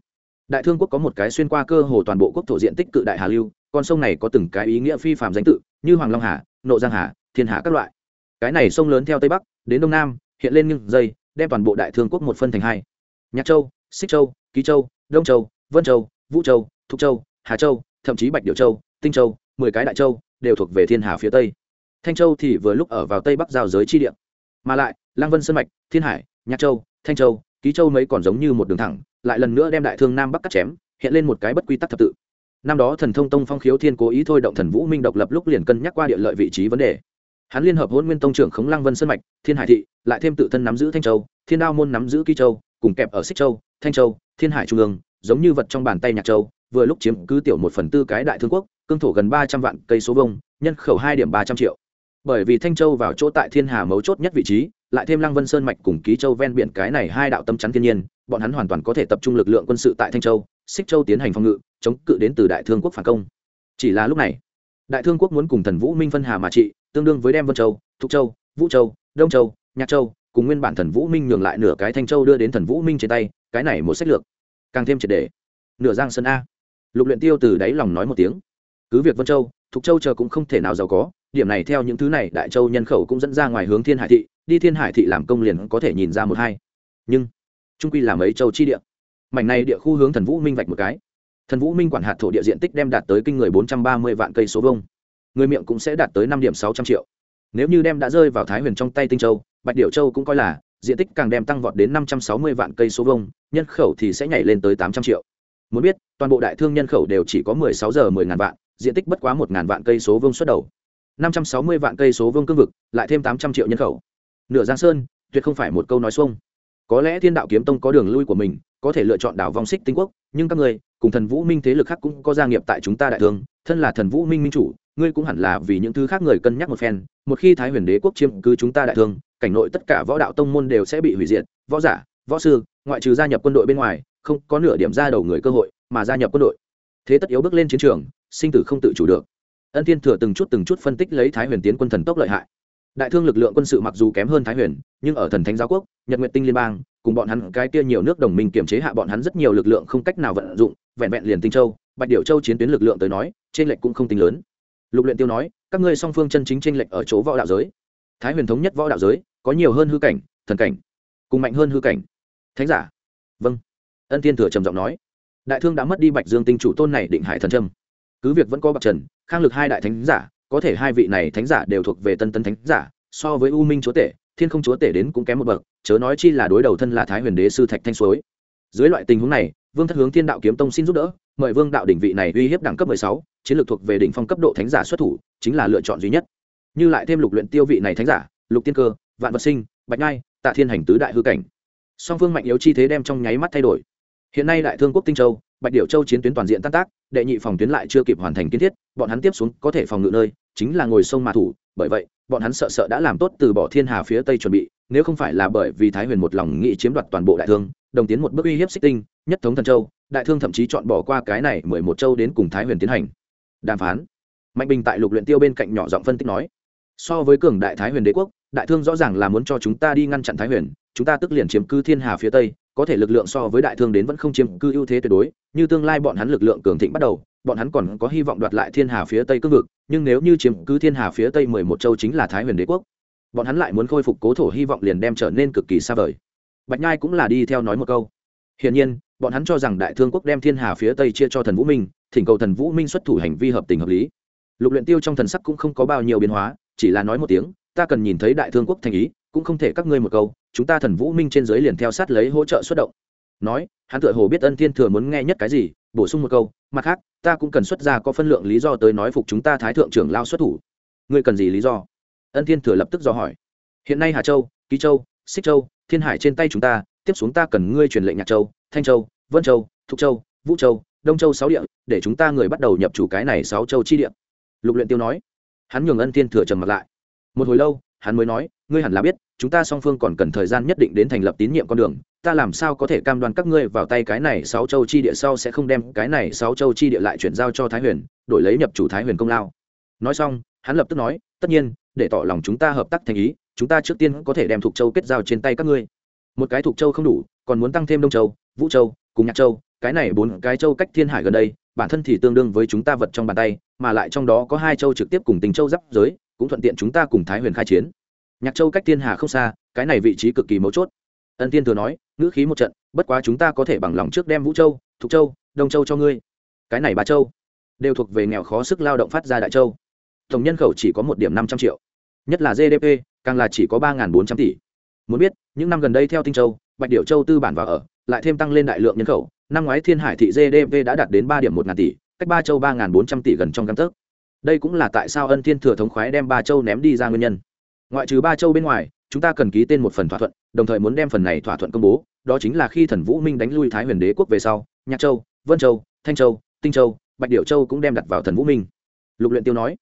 Đại thương quốc có một cái xuyên qua cơ hồ toàn bộ quốc thổ diện tích cự đại hà lưu, con sông này có từng cái ý nghĩa phi phạm danh tự, như hoàng long hà, nộ giang hà, thiên hà các loại. Cái này sông lớn theo tây bắc, đến đông nam, hiện lên nhưng dây, đem toàn bộ đại thương quốc một phân thành hai. Nhạc châu, xích châu, ký châu, đông châu, vân châu, vũ châu, thục châu, hà châu, thậm chí bạch điệu châu, tinh châu, mười cái đại châu đều thuộc về thiên hà phía tây. Thanh châu thì vừa lúc ở vào tây bắc giao giới chi địa. Mà lại lang vân sơn mạch, thiên hải, nhạc châu, thanh châu ký châu mấy còn giống như một đường thẳng, lại lần nữa đem đại thương nam bắc cắt chém, hiện lên một cái bất quy tắc thập tự. Năm đó thần thông tông phong khiếu thiên cố ý thôi động thần vũ minh độc lập lúc liền cân nhắc qua địa lợi vị trí vấn đề. Hắn liên hợp hôn nguyên tông trưởng khống lăng vân sơn mạch, thiên hải thị, lại thêm tự thân nắm giữ thanh châu, thiên đao môn nắm giữ ký châu, cùng kẹp ở xích châu, thanh châu, thiên hải trung ương, giống như vật trong bàn tay nhạc châu, vừa lúc chiếm cứ tiểu một phần tư cái đại thương quốc, cương thổ gần ba trăm vạn cây số vông nhân khẩu hai điểm ba trăm triệu. Bởi vì thanh châu vào chỗ tại thiên hà mấu chốt nhất vị trí lại thêm lăng vân sơn mạch cùng ký châu ven biển cái này hai đạo tâm chắn thiên nhiên, bọn hắn hoàn toàn có thể tập trung lực lượng quân sự tại thanh châu, xích châu tiến hành phòng ngự, chống cự đến từ đại thương quốc phản công. Chỉ là lúc này, đại thương quốc muốn cùng thần vũ minh phân hà mà trị, tương đương với đem vân châu, thục châu, vũ châu, đông châu, nhạc châu cùng nguyên bản thần vũ minh nhường lại nửa cái thanh châu đưa đến thần vũ minh trên tay, cái này một sách lược, càng thêm triệt đề nửa giang sơn a. Lục luyện tiêu từ đáy lòng nói một tiếng. Cứ việc vân châu, thục châu chờ cũng không thể nào giàu có điểm này theo những thứ này, đại châu nhân khẩu cũng dẫn ra ngoài hướng thiên hải thị, đi thiên hải thị làm công liền có thể nhìn ra một hai. Nhưng trung quy làm ấy châu chi địa. Mảnh này địa khu hướng thần vũ minh vạch một cái. Thần vũ minh quản hạt thổ địa diện tích đem đạt tới kinh người bốn trăm ba mươi vạn cây số vông người miệng cũng sẽ đạt tới năm điểm sáu trăm triệu. Nếu như đem đã rơi vào thái huyền trong tay tinh châu, bạch điệu châu cũng coi là, diện tích càng đem tăng vọt đến năm trăm sáu mươi vạn cây số vông nhân khẩu thì sẽ nhảy lên tới tám trăm triệu. Muốn biết, toàn bộ đại thương nhân khẩu đều chỉ có mười sáu giờ mười ngàn vạn, diện tích bất quá một ngàn vạn cây số vông xuất đầu năm trăm sáu mươi vạn cây số vương cương vực, lại thêm tám trăm triệu nhân khẩu. Nửa giang sơn, tuyệt không phải một câu nói xuông. Có lẽ thiên đạo kiếm tông có đường lui của mình, có thể lựa chọn đảo vong xích tinh quốc, nhưng các người cùng thần vũ minh thế lực khác cũng có gia nghiệp tại chúng ta đại thương, thân là thần vũ minh minh chủ, ngươi cũng hẳn là vì những thứ khác người cân nhắc một phen, một khi thái huyền đế quốc chiếm cứ chúng ta đại thương, cảnh nội tất cả võ đạo tông môn đều sẽ bị hủy diệt, võ giả, võ sư, ngoại trừ gia nhập quân đội bên ngoài, không có nửa điểm ra đầu người cơ hội, mà gia nhập quân đội. Thế tất yếu bước lên chiến trường, sinh tử không tự chủ được ân thiên thừa từng chút từng chút phân tích lấy thái huyền tiến quân thần tốc lợi hại. Đại thương lực lượng quân sự mặc dù kém hơn thái huyền, nhưng ở thần thánh giáo quốc, nhật nguyện tinh liên bang, cùng bọn hắn cái kia nhiều nước đồng minh kiểm chế hạ bọn hắn rất nhiều lực lượng không cách nào vận dụng, vẹn vẹn liền tinh châu, bạch điệu châu chiến tuyến lực lượng tới nói trên lệch cũng không tính lớn. Lục luyện tiêu nói, các ngươi song phương chân chính trên lệch ở chỗ võ đạo giới. Thái huyền thống nhất võ đạo giới, có nhiều hơn hư cảnh, thần cảnh, cùng mạnh hơn hư cảnh. Thánh giả. Vâng. Ân thiên thừa trầm giọng nói. Đại thương đã mất đi bạch dương tinh chủ tôn này định hải thần trâm cứ việc vẫn có bạc trần, khang lực hai đại thánh giả, có thể hai vị này thánh giả đều thuộc về tân tân thánh giả, so với u minh chúa tể, thiên không chúa tể đến cũng kém một bậc, chớ nói chi là đối đầu thân là thái huyền đế sư thạch thanh suối. Dưới loại tình huống này, vương thất hướng thiên đạo kiếm tông xin giúp đỡ, mời vương đạo đỉnh vị này uy hiếp đẳng cấp mười sáu, chiến lược thuộc về đỉnh phong cấp độ thánh giả xuất thủ, chính là lựa chọn duy nhất. Như lại thêm lục luyện tiêu vị này thánh giả, lục tiên cơ, vạn vật sinh, bạch ngai tạ thiên hành tứ đại hư cảnh. Song phương mạnh yếu chi thế đem trong nháy mắt thay đổi. Hiện nay đại thương quốc tinh châu bạch điểu châu chiến tuyến toàn diện tan tác, đệ nhị phòng tuyến lại chưa kịp hoàn thành kiến thiết, bọn hắn tiếp xuống có thể phòng ngự nơi, chính là ngồi sông mà thủ. Bởi vậy, bọn hắn sợ sợ đã làm tốt từ bỏ thiên hà phía tây chuẩn bị, nếu không phải là bởi vì thái huyền một lòng nghị chiếm đoạt toàn bộ đại thương, đồng tiến một bước uy hiếp xích tinh, nhất thống thần châu, đại thương thậm chí chọn bỏ qua cái này mười một châu đến cùng thái huyền tiến hành. Đàm phán. Mạnh bình tại lục luyện tiêu bên cạnh nhỏ giọng phân tích nói, so với cường đại thái huyền đế quốc, đại thương rõ ràng là muốn cho chúng ta đi ngăn chặn thái huyền, chúng ta tức liền chiếm cứ thiên hà phía tây có thể lực lượng so với đại thương đến vẫn không chiếm cư ưu thế tuyệt đối, như tương lai bọn hắn lực lượng cường thịnh bắt đầu, bọn hắn còn có hy vọng đoạt lại thiên hà phía tây cương vực, nhưng nếu như chiếm cứ thiên hà phía tây mười một châu chính là thái huyền đế quốc, bọn hắn lại muốn khôi phục cố thổ hy vọng liền đem trở nên cực kỳ xa vời. Bạch nhai cũng là đi theo nói một câu. Hiển nhiên, bọn hắn cho rằng đại thương quốc đem thiên hà phía tây chia cho thần vũ minh, thỉnh cầu thần vũ minh xuất thủ hành vi hợp tình hợp lý. Lục luyện tiêu trong thần sắc cũng không có bao nhiêu biến hóa, chỉ là nói một tiếng, ta cần nhìn thấy đại thương quốc thành ý, cũng không thể các ngươi một câu chúng ta thần vũ minh trên dưới liền theo sát lấy hỗ trợ xuất động. Nói, hắn tựa hồ biết ân thiên thừa muốn nghe nhất cái gì, bổ sung một câu, mặt khác, ta cũng cần xuất ra có phân lượng lý do tới nói phục chúng ta thái thượng trưởng lao xuất thủ. Ngươi cần gì lý do? Ân thiên thừa lập tức do hỏi. Hiện nay hà châu, ký châu, xích châu, thiên hải trên tay chúng ta, tiếp xuống ta cần ngươi truyền lệnh nhạc châu, thanh châu, vân châu, thục châu, vũ châu, đông châu sáu địa, để chúng ta người bắt đầu nhập chủ cái này sáu châu chi địa. Lục luyện tiêu nói. Hắn nhường ân thiên thừa trầm mặt lại. Một hồi lâu, hắn mới nói ngươi hẳn là biết, chúng ta song phương còn cần thời gian nhất định đến thành lập tín nhiệm con đường. Ta làm sao có thể cam đoan các ngươi vào tay cái này sáu châu chi địa sau sẽ không đem cái này sáu châu chi địa lại chuyển giao cho thái huyền, đổi lấy nhập chủ thái huyền công lao. Nói xong, hắn lập tức nói, tất nhiên, để tỏ lòng chúng ta hợp tác thành ý, chúng ta trước tiên có thể đem thuộc châu kết giao trên tay các ngươi. Một cái thuộc châu không đủ, còn muốn tăng thêm đông châu, vũ châu, cùng nhạc châu, cái này bốn cái châu cách thiên hải gần đây, bản thân thì tương đương với chúng ta vật trong bàn tay, mà lại trong đó có hai châu trực tiếp cùng tình châu giáp giới, cũng thuận tiện chúng ta cùng thái huyền khai chiến nhạc châu cách thiên hà không xa, cái này vị trí cực kỳ mấu chốt. Ân Thiên thừa nói, ngữ khí một trận, bất quá chúng ta có thể bằng lòng trước đem vũ châu, thục châu, đông châu cho ngươi. Cái này ba châu đều thuộc về nghèo khó sức lao động phát ra đại châu. Tổng nhân khẩu chỉ có một điểm năm trăm triệu, nhất là gdp càng là chỉ có ba bốn trăm tỷ. Muốn biết, những năm gần đây theo tinh châu, bạch điệu châu tư bản vào ở, lại thêm tăng lên đại lượng nhân khẩu, năm ngoái thiên hải thị gdp đã đạt đến ba điểm một ngàn tỷ, cách ba châu ba bốn trăm tỷ gần trong căn tấc. Đây cũng là tại sao ân thiên thừa thống khoái đem ba châu ném đi ra nguyên nhân ngoại trừ ba châu bên ngoài, chúng ta cần ký tên một phần thỏa thuận, đồng thời muốn đem phần này thỏa thuận công bố, đó chính là khi thần vũ minh đánh lui thái huyền đế quốc về sau, nhạc châu, vân châu, thanh châu, tinh châu, bạch điệu châu cũng đem đặt vào thần vũ minh. Lục luyện tiêu nói,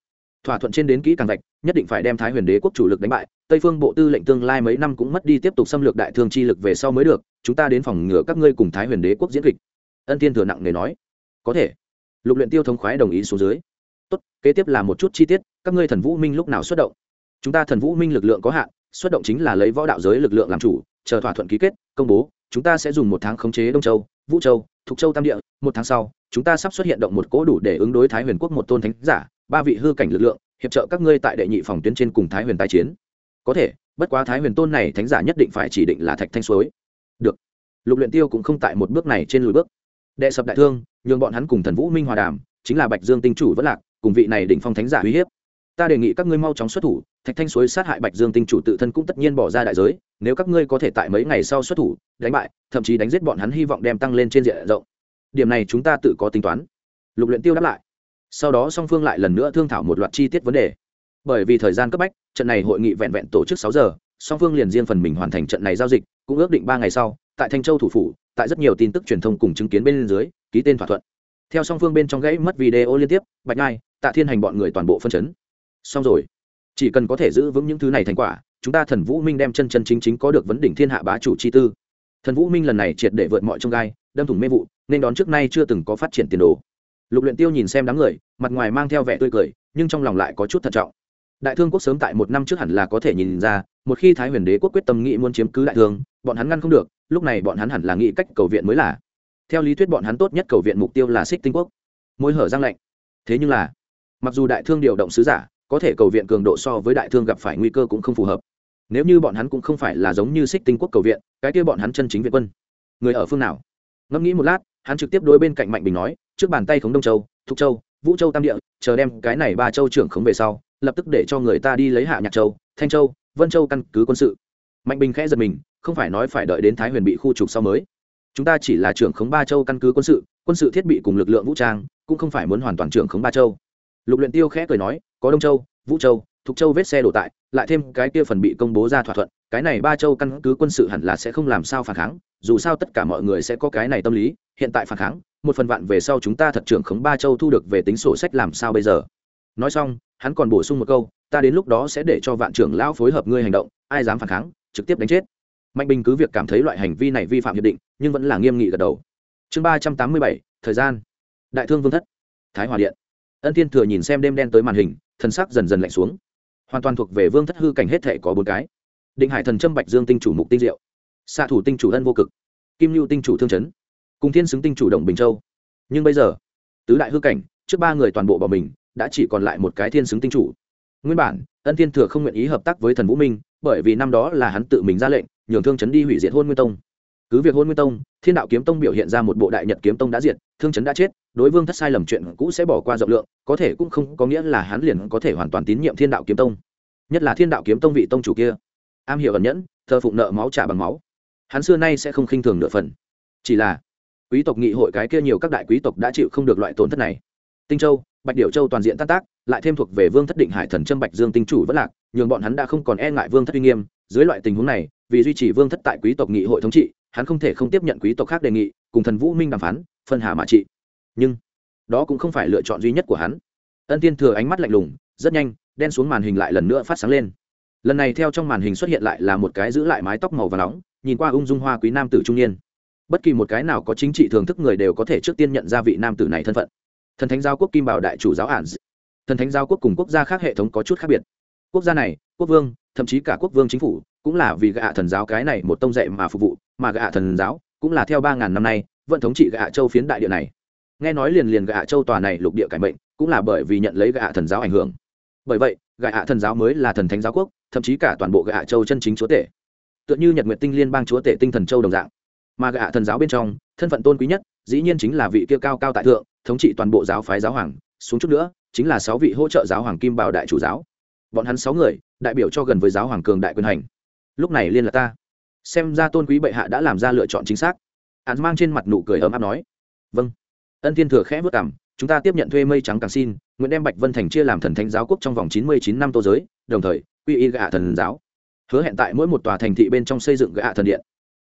thỏa thuận trên đến kỹ càng vạch, nhất định phải đem thái huyền đế quốc chủ lực đánh bại, tây phương bộ tư lệnh tương lai mấy năm cũng mất đi tiếp tục xâm lược đại thương chi lực về sau mới được, chúng ta đến phòng ngừa các ngươi cùng thái huyền đế quốc diễn kịch. Ân Thiên thừa nặng nề nói, có thể. Lục luyện tiêu thống khoái đồng ý xuống dưới. Tốt, kế tiếp là một chút chi tiết, các ngươi thần vũ minh lúc nào xuất động? Chúng ta thần vũ minh lực lượng có hạn, xuất động chính là lấy võ đạo giới lực lượng làm chủ, chờ thỏa thuận ký kết, công bố, chúng ta sẽ dùng một tháng khống chế đông châu, vũ châu, thục châu tam địa, một tháng sau, chúng ta sắp xuất hiện động một cỗ đủ để ứng đối thái huyền quốc một tôn thánh giả, ba vị hư cảnh lực lượng, hiệp trợ các ngươi tại đệ nhị phòng tuyến trên cùng thái huyền tái chiến. Có thể, bất quá thái huyền tôn này thánh giả nhất định phải chỉ định là thạch thanh suối. Được. Lục luyện tiêu cũng không tại một bước này trên lùi bước. Đệ sập đại thương, nhường bọn hắn cùng thần vũ minh hòa đàm, chính là bạch dương tinh chủ vẫn lạc, cùng vị này đỉnh phong thánh giả uy hiếp ta đề nghị các ngươi mau chóng xuất thủ, thạch thanh suối sát hại bạch dương tinh chủ tự thân cũng tất nhiên bỏ ra đại giới, nếu các ngươi có thể tại mấy ngày sau xuất thủ, đánh bại, thậm chí đánh giết bọn hắn hy vọng đem tăng lên trên diện rộng. Điểm này chúng ta tự có tính toán. Lục luyện tiêu đáp lại. Sau đó song phương lại lần nữa thương thảo một loạt chi tiết vấn đề. Bởi vì thời gian cấp bách, trận này hội nghị vẹn vẹn tổ chức sáu giờ, song phương liền riêng phần mình hoàn thành trận này giao dịch, cũng ước định ba ngày sau, tại thanh châu thủ phủ, tại rất nhiều tin tức truyền thông cùng chứng kiến bên dưới, ký tên thỏa thuận. Theo song phương bên trong gãy mất video liên tiếp, bạch ngai tạ thiên hành bọn người toàn bộ phân chấn xong rồi. Chỉ cần có thể giữ vững những thứ này thành quả, chúng ta thần vũ minh đem chân chân chính chính có được vấn đỉnh thiên hạ bá chủ chi tư. Thần vũ minh lần này triệt để vượt mọi trông gai, đâm thủng mê vụ, nên đón trước nay chưa từng có phát triển tiền đồ. Lục luyện tiêu nhìn xem đám người, mặt ngoài mang theo vẻ tươi cười, nhưng trong lòng lại có chút thận trọng. Đại thương quốc sớm tại một năm trước hẳn là có thể nhìn ra, một khi thái huyền đế quốc quyết tâm nghĩ muốn chiếm cứ đại thương, bọn hắn ngăn không được, lúc này bọn hắn hẳn là nghĩ cách cầu viện mới là. Theo lý thuyết bọn hắn tốt nhất cầu viện mục tiêu là xích tinh quốc. Môi hở răng lạnh. Thế nhưng là, mặc dù đại thương điều động sứ giả có thể cầu viện cường độ so với đại thương gặp phải nguy cơ cũng không phù hợp. Nếu như bọn hắn cũng không phải là giống như xích tinh quốc cầu viện, cái kia bọn hắn chân chính viện quân. Người ở phương nào? Ngẫm nghĩ một lát, hắn trực tiếp đối bên cạnh mạnh bình nói, trước bàn tay khống đông châu, thục châu, vũ châu tam địa, chờ đem cái này ba châu trưởng khống về sau, lập tức để cho người ta đi lấy hạ nhạc châu, thanh châu, vân châu căn cứ quân sự. Mạnh bình khẽ giật mình, không phải nói phải đợi đến thái huyền bị khu trục sau mới. Chúng ta chỉ là trưởng khống ba châu căn cứ quân sự quân sự thiết bị cùng lực lượng vũ trang, cũng không phải muốn hoàn toàn trưởng khống ba châu. Lục luyện tiêu khẽ cười nói có đông châu, vũ châu, thục châu vết xe đổ tại, lại thêm cái kia phần bị công bố ra thỏa thuận, cái này ba châu căn cứ quân sự hẳn là sẽ không làm sao phản kháng, dù sao tất cả mọi người sẽ có cái này tâm lý, hiện tại phản kháng, một phần vạn về sau chúng ta thật trưởng khống ba châu thu được về tính sổ sách làm sao bây giờ? Nói xong, hắn còn bổ sung một câu, ta đến lúc đó sẽ để cho vạn trưởng lão phối hợp ngươi hành động, ai dám phản kháng, trực tiếp đánh chết. Mạnh bình cứ việc cảm thấy loại hành vi này vi phạm hiệp định, nhưng vẫn là nghiêm nghị gật đầu. Chương ba trăm tám mươi bảy, thời gian. Đại thương vương thất. Thái hòa điện. Ân thiên thừa nhìn xem đêm đen tới màn hình thần sắc dần dần lạnh xuống. Hoàn toàn thuộc về vương thất hư cảnh hết thể có bốn cái. Định hải thần trâm bạch dương tinh chủ mục tinh diệu. Xạ thủ tinh chủ ân vô cực. Kim lưu tinh chủ thương chấn. Cùng thiên xứng tinh chủ động bình châu. Nhưng bây giờ, tứ đại hư cảnh, trước ba người toàn bộ bỏ mình, đã chỉ còn lại một cái thiên xứng tinh chủ. Nguyên bản, ân thiên thừa không nguyện ý hợp tác với thần vũ minh, bởi vì năm đó là hắn tự mình ra lệnh, nhường thương chấn đi hủy diệt hôn nguyên tông cứ việc hôn nguyên tông, thiên đạo kiếm tông biểu hiện ra một bộ đại nhật kiếm tông đã diệt, thương chấn đã chết, đối vương thất sai lầm chuyện cũ sẽ bỏ qua rộng lượng, có thể cũng không có nghĩa là hắn liền có thể hoàn toàn tín nhiệm thiên đạo kiếm tông. Nhất là thiên đạo kiếm tông vị tông chủ kia. Am hiểu ẩn nhẫn, thờ phụng nợ máu trả bằng máu. Hắn xưa nay sẽ không khinh thường nửa phần. Chỉ là, quý tộc nghị hội cái kia nhiều các đại quý tộc đã chịu không được loại tổn thất này. Tinh châu, bạch điểu châu toàn diện tan tác, lại thêm thuộc về vương thất định hải thần trâm bạch dương tinh chủ vẫn lạc, nhường bọn hắn đã không còn e ngại vương thất uy nghiêm. Dưới loại tình huống này, vì duy trì vương thất tại quý tộc nghị hội thống trị hắn không thể không tiếp nhận quý tộc khác đề nghị, cùng thần vũ minh đàm phán, phân hà mã trị. Nhưng, đó cũng không phải lựa chọn duy nhất của hắn. Ân tiên thừa ánh mắt lạnh lùng, rất nhanh, đen xuống màn hình lại lần nữa phát sáng lên. Lần này theo trong màn hình xuất hiện lại là một cái giữ lại mái tóc màu và nóng, nhìn qua ung dung hoa quý nam tử trung niên. Bất kỳ một cái nào có chính trị thưởng thức người đều có thể trước tiên nhận ra vị nam tử này thân phận. Thần thánh giao quốc kim bảo đại chủ giáo ản thần thánh giao quốc cùng quốc gia khác hệ thống có chút khác biệt. Quốc gia này, quốc vương, thậm chí cả quốc vương chính phủ cũng là vì gạ thần giáo cái này một tông dạy mà phục vụ, mà gạ thần giáo cũng là theo ba ngàn năm nay vẫn thống trị gạ châu phiến đại địa này. Nghe nói liền liền gạ châu tòa này lục địa cải mệnh cũng là bởi vì nhận lấy gạ thần giáo ảnh hưởng. Bởi vậy, gạ thần giáo mới là thần thánh giáo quốc, thậm chí cả toàn bộ gạ châu chân chính chúa tể. Tựa như nhật nguyện tinh liên bang chúa tể tinh thần châu đồng dạng. Mà gạ thần giáo bên trong, thân phận tôn quý nhất, dĩ nhiên chính là vị kia cao cao tại thượng, thống trị toàn bộ giáo phái giáo hoàng. Xuống chút nữa, chính là sáu vị hỗ trợ giáo hoàng kim bảo đại chủ giáo. Bọn hắn sáu người, đại biểu cho gần với giáo hoàng cường đại quyền hành lúc này liên là ta. Xem ra tôn quý bệ hạ đã làm ra lựa chọn chính xác. Hắn mang trên mặt nụ cười ấm áp nói. Vâng. Ân thiên thừa khẽ vất cảm chúng ta tiếp nhận thuê mây trắng càng xin nguyễn đem bạch vân thành chia làm thần thánh giáo quốc trong vòng chín mươi chín năm tô giới, đồng thời, quy y gạ thần giáo. Hứa hẹn tại mỗi một tòa thành thị bên trong xây dựng gạ thần điện.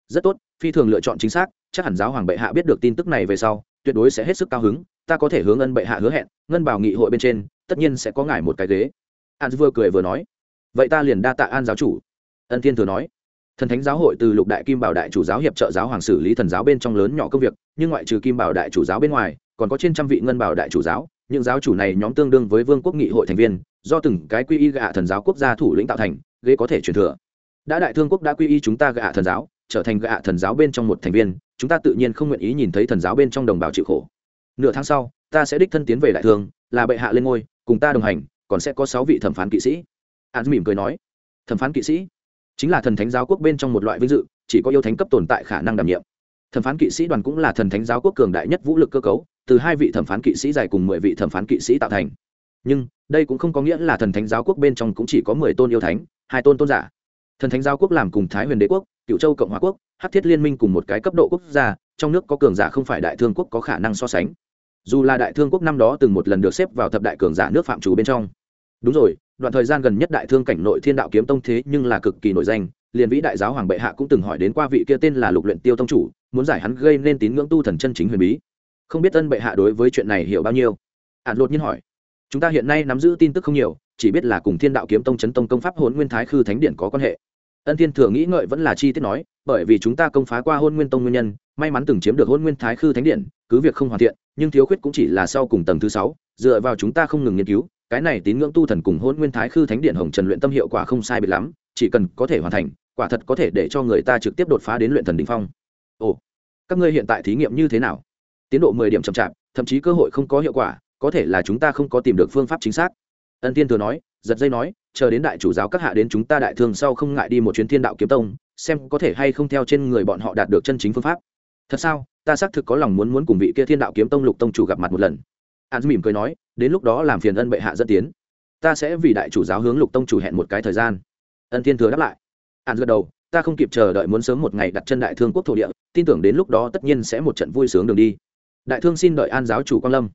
Rất tốt, phi thường lựa chọn chính xác, chắc hẳn giáo hoàng bệ hạ biết được tin tức này về sau, tuyệt đối sẽ hết sức cao hứng, ta có thể hướng ân bệ hạ hứa hẹn, ngân bảo nghị hội bên trên, tất nhiên sẽ có ngài một cái ghế. An vừa cười vừa nói. Vậy ta liền đa tạ an giáo chủ ân thiên thừa nói, thần thánh giáo hội từ lục đại kim bảo đại chủ giáo hiệp trợ giáo hoàng xử lý thần giáo bên trong lớn nhỏ công việc, nhưng ngoại trừ kim bảo đại chủ giáo bên ngoài, còn có trên trăm vị ngân bảo đại chủ giáo, những giáo chủ này nhóm tương đương với vương quốc nghị hội thành viên, do từng cái quy y gạ thần giáo quốc gia thủ lĩnh tạo thành, ghế có thể truyền thừa. Đã đại thương quốc đã quy y chúng ta gạ thần giáo, trở thành gạ thần giáo bên trong một thành viên, chúng ta tự nhiên không nguyện ý nhìn thấy thần giáo bên trong đồng bào chịu khổ. Nửa tháng sau, ta sẽ đích thân tiến về đại thương, là bệ hạ lên ngôi, cùng ta đồng hành, còn sẽ có sáu vị thẩm phán kỵ sĩ. An mỉm cười nói, thẩm phán kỵ sĩ chính là thần thánh giáo quốc bên trong một loại vinh dự, chỉ có yêu thánh cấp tồn tại khả năng đảm nhiệm. Thẩm phán kỵ sĩ đoàn cũng là thần thánh giáo quốc cường đại nhất vũ lực cơ cấu, từ hai vị thẩm phán kỵ sĩ dài cùng mười vị thẩm phán kỵ sĩ tạo thành. Nhưng, đây cũng không có nghĩa là thần thánh giáo quốc bên trong cũng chỉ có mười tôn yêu thánh, hai tôn tôn giả. Thần thánh giáo quốc làm cùng thái huyền đế quốc cựu châu cộng hòa quốc hát thiết liên minh cùng một cái cấp độ quốc gia, trong nước có cường giả không phải đại thương quốc có khả năng so sánh. Dù là đại thương quốc năm đó từng một lần được xếp vào thập đại cường giả nước phạm chủ bên trong. Đúng rồi đoạn thời gian gần nhất đại thương cảnh nội thiên đạo kiếm tông thế nhưng là cực kỳ nổi danh, liền vĩ đại giáo hoàng bệ hạ cũng từng hỏi đến qua vị kia tên là lục luyện tiêu tông chủ, muốn giải hắn gây nên tín ngưỡng tu thần chân chính huyền bí. Không biết tân bệ hạ đối với chuyện này hiểu bao nhiêu? Ạn lột nhiên hỏi. Chúng ta hiện nay nắm giữ tin tức không nhiều, chỉ biết là cùng thiên đạo kiếm tông chấn tông công pháp hồn nguyên thái khư thánh điện có quan hệ. Ân thiên thừa nghĩ ngợi vẫn là chi tiết nói, bởi vì chúng ta công phá qua hôn nguyên tông nguyên nhân, may mắn từng chiếm được hôn nguyên thái khư thánh điện, cứ việc không hoàn thiện, nhưng thiếu khuyết cũng chỉ là sau cùng tầng thứ sáu, dựa vào chúng ta không ngừng nghiên cứu cái này tín ngưỡng tu thần cùng hôn nguyên thái khư thánh điện hồng trần luyện tâm hiệu quả không sai biệt lắm, chỉ cần có thể hoàn thành, quả thật có thể để cho người ta trực tiếp đột phá đến luyện thần đ ỉ n h phong. Ồ, các ngươi hiện tại thí nghiệm như thế nào? Tiến độ mười điểm chậm chạp, thậm chí cơ hội không có hiệu quả, có thể là chúng ta không có tìm được phương pháp chính xác. Ân tiên thừa nói, giật dây nói, chờ đến đại chủ giáo các hạ đến chúng ta đại thương sau không ngại đi một chuyến thiên đạo kiếm tông, xem có thể hay không theo trên người bọn họ đạt được chân chính phương pháp. Thật sao? Ta xác thực có lòng muốn muốn cùng vị kia thiên đạo kiếm tông lục tông chủ gặp mặt một lần an mỉm cười nói, đến lúc đó làm phiền ân bệ hạ dẫn tiến. Ta sẽ vì đại chủ giáo hướng lục tông chủ hẹn một cái thời gian. Ân thiên thừa đáp lại. An gật đầu, ta không kịp chờ đợi muốn sớm một ngày đặt chân đại thương quốc thổ địa, tin tưởng đến lúc đó tất nhiên sẽ một trận vui sướng đường đi. Đại thương xin đợi an giáo chủ quan lâm.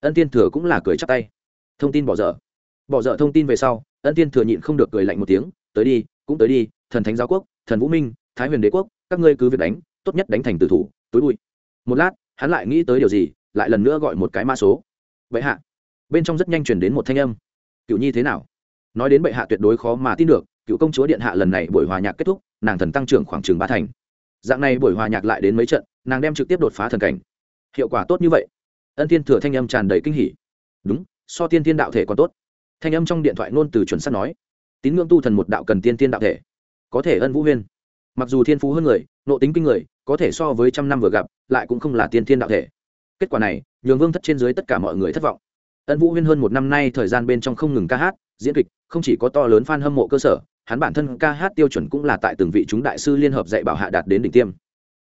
Ân thiên thừa cũng là cười chắc tay. Thông tin bỏ dở. Bỏ dở thông tin về sau, ân thiên thừa nhịn không được cười lạnh một tiếng, tới đi, cũng tới đi, thần thánh giáo quốc, thần vũ minh, thái huyền đế quốc, các ngươi cứ việc đánh, tốt nhất đánh thành tử thủ tối bụi. Một lát, hắn lại nghĩ tới điều gì, lại lần nữa gọi một cái mã số vậy hạ. Bên trong rất nhanh chuyển đến một thanh âm. Cựu nhi thế nào? Nói đến bệ hạ tuyệt đối khó mà tin được, cựu công chúa điện hạ lần này buổi hòa nhạc kết thúc, nàng thần tăng trưởng khoảng chừng ba thành. Dạng này buổi hòa nhạc lại đến mấy trận, nàng đem trực tiếp đột phá thần cảnh. Hiệu quả tốt như vậy. Ân thiên thừa thanh âm tràn đầy kinh hỉ. Đúng, so tiên thiên đạo thể còn tốt. Thanh âm trong điện thoại ngôn từ chuẩn sắt nói. Tín ngưỡng tu thần một đạo cần tiên thiên đạo thể. Có thể ân vũ huyên. Mặc dù thiên phú hơn người nộ tính kinh người, có thể so với trăm năm vừa gặp, lại cũng không là tiên thiên đạo thể. Kết quả này nhường vương thất trên dưới tất cả mọi người thất vọng. Ân vũ huyên hơn một năm nay thời gian bên trong không ngừng ca hát, diễn kịch, không chỉ có to lớn f a n hâm mộ cơ sở, hắn bản thân ca hát tiêu chuẩn cũng là tại từng vị chúng đại sư liên hợp dạy bảo hạ đạt đến đỉnh tiêm.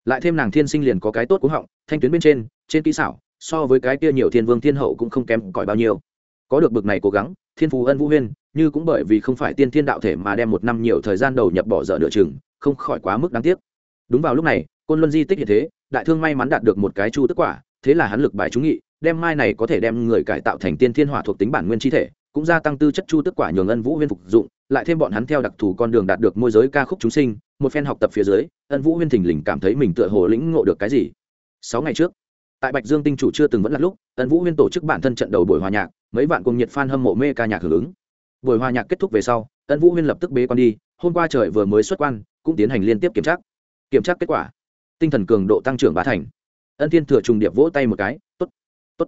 Lại thêm nàng thiên sinh liền có cái tốt cúng họng, thanh tuyến bên trên trên kỹ xảo, so với cái kia nhiều thiên vương thiên hậu cũng không kém cỏi bao nhiêu. Có được bực này cố gắng, thiên phú ân vũ huyên, như cũng bởi vì không phải tiên thiên đạo thể mà đem một năm nhiều thời gian đầu nhập bỏ dở nửa chừng, không khỏi quá mức đáng tiếc. Đúng vào lúc này, côn luân di tích hiện thế, đại thương may mắn đạt được một cái chu tức quả thế là hắn lực bài chú nghị, đem mai này có thể đem người cải tạo thành tiên thiên hỏa thuộc tính bản nguyên chi thể, cũng gia tăng tư chất chu tức quả nhường ân vũ huyên phục dụng, lại thêm bọn hắn theo đặc thù con đường đạt được môi giới ca khúc chúng sinh, một phen học tập phía dưới, ân vũ huyên thình lình cảm thấy mình tựa hồ lĩnh ngộ được cái gì. Sáu ngày trước, tại bạch dương tinh chủ chưa từng vẫn là lúc, ân vũ huyên tổ chức bản thân trận đầu buổi hòa nhạc, mấy vạn cùng nhiệt fan hâm mộ mê ca nhạc hưởng ứng. Buổi hòa nhạc kết thúc về sau, ân vũ huyên lập tức bế quan đi, hôm qua trời vừa mới xuất quan, cũng tiến hành liên tiếp kiểm tra. Kiểm tra kết quả, tinh thần cường độ tăng trưởng bá thành ân thiên thừa trùng điệp vỗ tay một cái, tốt tốt,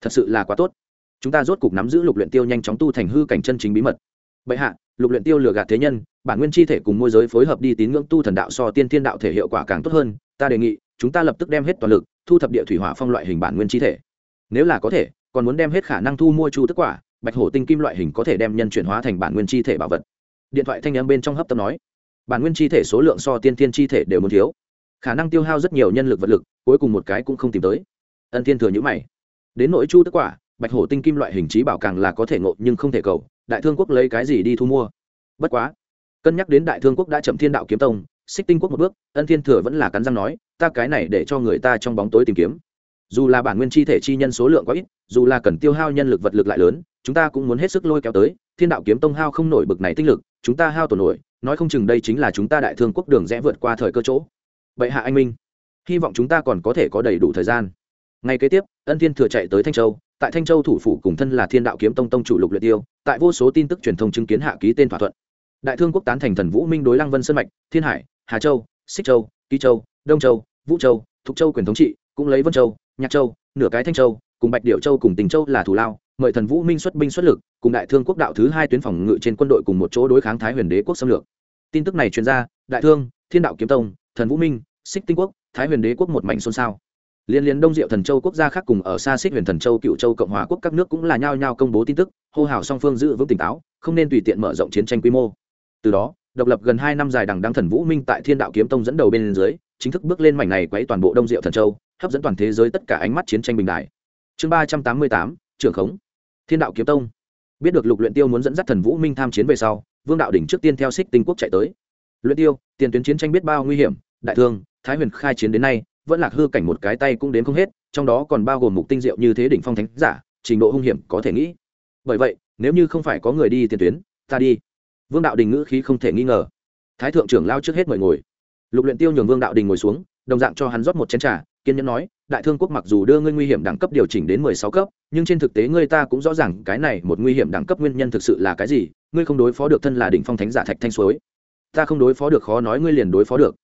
thật sự là quá tốt. Chúng ta rốt cục nắm giữ lục luyện tiêu nhanh chóng tu thành hư cảnh chân chính bí mật. Bệ hạ, lục luyện tiêu lừa gạt thế nhân, bản nguyên chi thể cùng môi giới phối hợp đi tín ngưỡng tu thần đạo so tiên thiên đạo thể hiệu quả càng tốt hơn, ta đề nghị, chúng ta lập tức đem hết toàn lực, thu thập địa thủy hỏa phong loại hình bản nguyên chi thể. Nếu là có thể, còn muốn đem hết khả năng thu mua chu tức quả, bạch hổ tinh kim loại hình có thể đem nhân chuyển hóa thành bản nguyên chi thể bảo vật. Điện thoại thanh âm bên trong hấp tâm nói. Bản nguyên chi thể số lượng so tiên thiên chi thể đều muốn thiếu khả năng tiêu hao rất nhiều nhân lực vật lực, cuối cùng một cái cũng không tìm tới. Ân thiên thừa nhữ mày. Đến nỗi chu tức quả, bạch hổ tinh kim loại hình trí bảo càng là có thể ngộ nhưng không thể cầu, đại thương quốc lấy cái gì đi thu mua? Bất quá, cân nhắc đến đại thương quốc đã chậm thiên đạo kiếm tông, xích tinh quốc một bước, ân thiên thừa vẫn là cắn răng nói, ta cái này để cho người ta trong bóng tối tìm kiếm. Dù là bản nguyên chi thể chi nhân số lượng quá ít, dù là cần tiêu hao nhân lực vật lực lại lớn, chúng ta cũng muốn hết sức lôi kéo tới. Thiên đạo kiếm tông hao không nổi bực này tinh lực, chúng ta hao tổn nổi, nói không chừng đây chính là chúng ta đại thương quốc đường rẽ vượt qua thời cơ chỗ bệ hạ anh minh, hy vọng chúng ta còn có thể có đầy đủ thời gian. Ngay kế tiếp, ân thiên thừa chạy tới thanh châu. Tại thanh châu thủ phủ cùng thân là thiên đạo kiếm tông tông chủ lục luyện tiêu, tại vô số tin tức truyền thông chứng kiến hạ ký tên thỏa thuận. Đại thương quốc tán thành thần vũ minh đối lăng vân sơn mạch, thiên hải, hà châu, xích châu, ký châu, đông châu, vũ châu, thục châu quyền thống trị, cũng lấy vân châu, nhạc châu, nửa cái thanh châu, cùng bạch điệu châu cùng tình châu là thủ lao, mời thần vũ minh xuất binh xuất lực, cùng đại thương quốc đạo thứ hai tuyến phòng ngự trên quân đội cùng một chỗ đối kháng thái huyền đế quốc xâm lược. Tin tức này truyền ra, đại thương, thiên đạo kiếm tông, thần vũ minh xích tinh quốc, thái huyền đế quốc một mảnh xôn xao. Liên liên đông diệu thần châu quốc gia khác cùng ở xa xích huyền thần châu cựu châu cộng hòa quốc các nước cũng là nhao nhao công bố tin tức, hô hào song phương giữ vững tỉnh táo, không nên tùy tiện mở rộng chiến tranh quy mô. Từ đó, độc lập gần hai năm dài đằng đăng thần vũ minh tại thiên đạo kiếm tông dẫn đầu bên dưới, chính thức bước lên mảnh này quấy toàn bộ đông diệu thần châu, hấp dẫn toàn thế giới tất cả ánh mắt chiến tranh bình đại. Chương ba trăm tám mươi tám, trưởng khống. Thiên đạo kiếm tông. Biết được lục luyện tiêu muốn dẫn dắt thần vũ minh tham chiến về sau, vương đạo đỉnh trước tiên theo xích tinh quốc chạy tới. Luyện tiêu, tiền tuyến chiến tranh biết bao nguy hiểm, đại thương thái huyền khai chiến đến nay, vẫn lạc hư cảnh một cái tay cũng đến không hết, trong đó còn bao gồm mục tinh diệu như thế đỉnh phong thánh giả, trình độ hung hiểm có thể nghĩ. Bởi vậy, nếu như không phải có người đi tiền tuyến, ta đi. Vương đạo đình ngữ khí không thể nghi ngờ. Thái thượng trưởng lao trước hết mời ngồi. Lục luyện tiêu nhường vương đạo đình ngồi xuống, đồng dạng cho hắn rót một chén trà, kiên nhẫn nói, đại thương quốc mặc dù đưa ngươi nguy hiểm đẳng cấp điều chỉnh đến mười sáu cấp, nhưng trên thực tế ngươi ta cũng rõ ràng cái này một nguy hiểm đẳng cấp nguyên nhân thực sự là cái gì, ngươi không đối phó được thân là đỉnh phong thánh giả thạch thanh suối. Ta không đối phó được khó nói ngươi liền đối phó được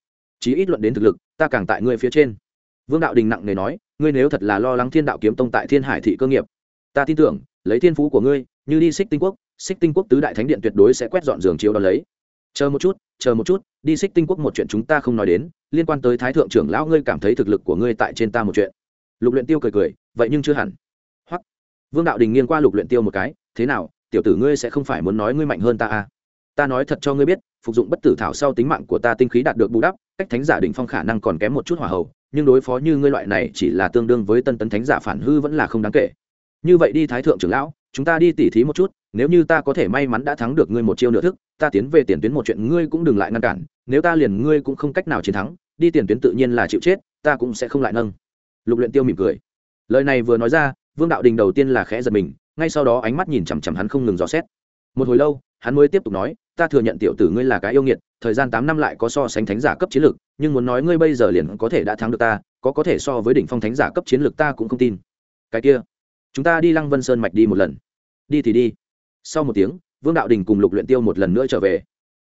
chí ít luận đến thực lực, ta càng tại ngươi phía trên. Vương đạo đình nặng nề nói, ngươi nếu thật là lo lắng thiên đạo kiếm tông tại thiên hải thị cơ nghiệp, ta tin tưởng, lấy thiên phú của ngươi, như đi xích tinh quốc, xích tinh quốc tứ đại thánh điện tuyệt đối sẽ quét dọn giường chiếu đó lấy. Chờ một chút, chờ một chút, đi xích tinh quốc một chuyện chúng ta không nói đến, liên quan tới thái thượng trưởng lão ngươi cảm thấy thực lực của ngươi tại trên ta một chuyện. Lục luyện tiêu cười cười, vậy nhưng chưa hẳn. Hoặc, vương đạo đình nghiêng qua lục luyện tiêu một cái, thế nào, tiểu tử ngươi sẽ không phải muốn nói ngươi mạnh hơn ta à? Ta nói thật cho ngươi biết, phục dụng bất tử thảo sau tính mạng của ta tinh khí đạt được bù đắp cách thánh giả đỉnh phong khả năng còn kém một chút hỏa hầu, nhưng đối phó như ngươi loại này chỉ là tương đương với tân tấn thánh giả phản hư vẫn là không đáng kể. Như vậy đi thái thượng trưởng lão chúng ta đi tỉ thí một chút nếu như ta có thể may mắn đã thắng được ngươi một chiêu nửa thức ta tiến về tiền tuyến một chuyện ngươi cũng đừng lại ngăn cản nếu ta liền ngươi cũng không cách nào chiến thắng đi tiền tuyến tự nhiên là chịu chết ta cũng sẽ không lại nâng. Lục luyện tiêu mỉm cười. Lời này vừa nói ra vương đạo đình đầu tiên là khẽ giật mình ngay sau đó ánh mắt nhìn chằm chằm hắn không ngừng dò xét. Một hồi lâu hắn mới tiếp tục nói ta thừa nhận tiểu tử ngươi là cái yêu nghiệt, thời gian tám năm lại có so sánh thánh giả cấp chiến lược, nhưng muốn nói ngươi bây giờ liền có thể đã thắng được ta, có có thể so với đỉnh phong thánh giả cấp chiến lược ta cũng không tin. Cái kia, chúng ta đi lăng vân sơn mạch đi một lần. Đi thì đi. Sau một tiếng, vương đạo đình cùng lục luyện tiêu một lần nữa trở về.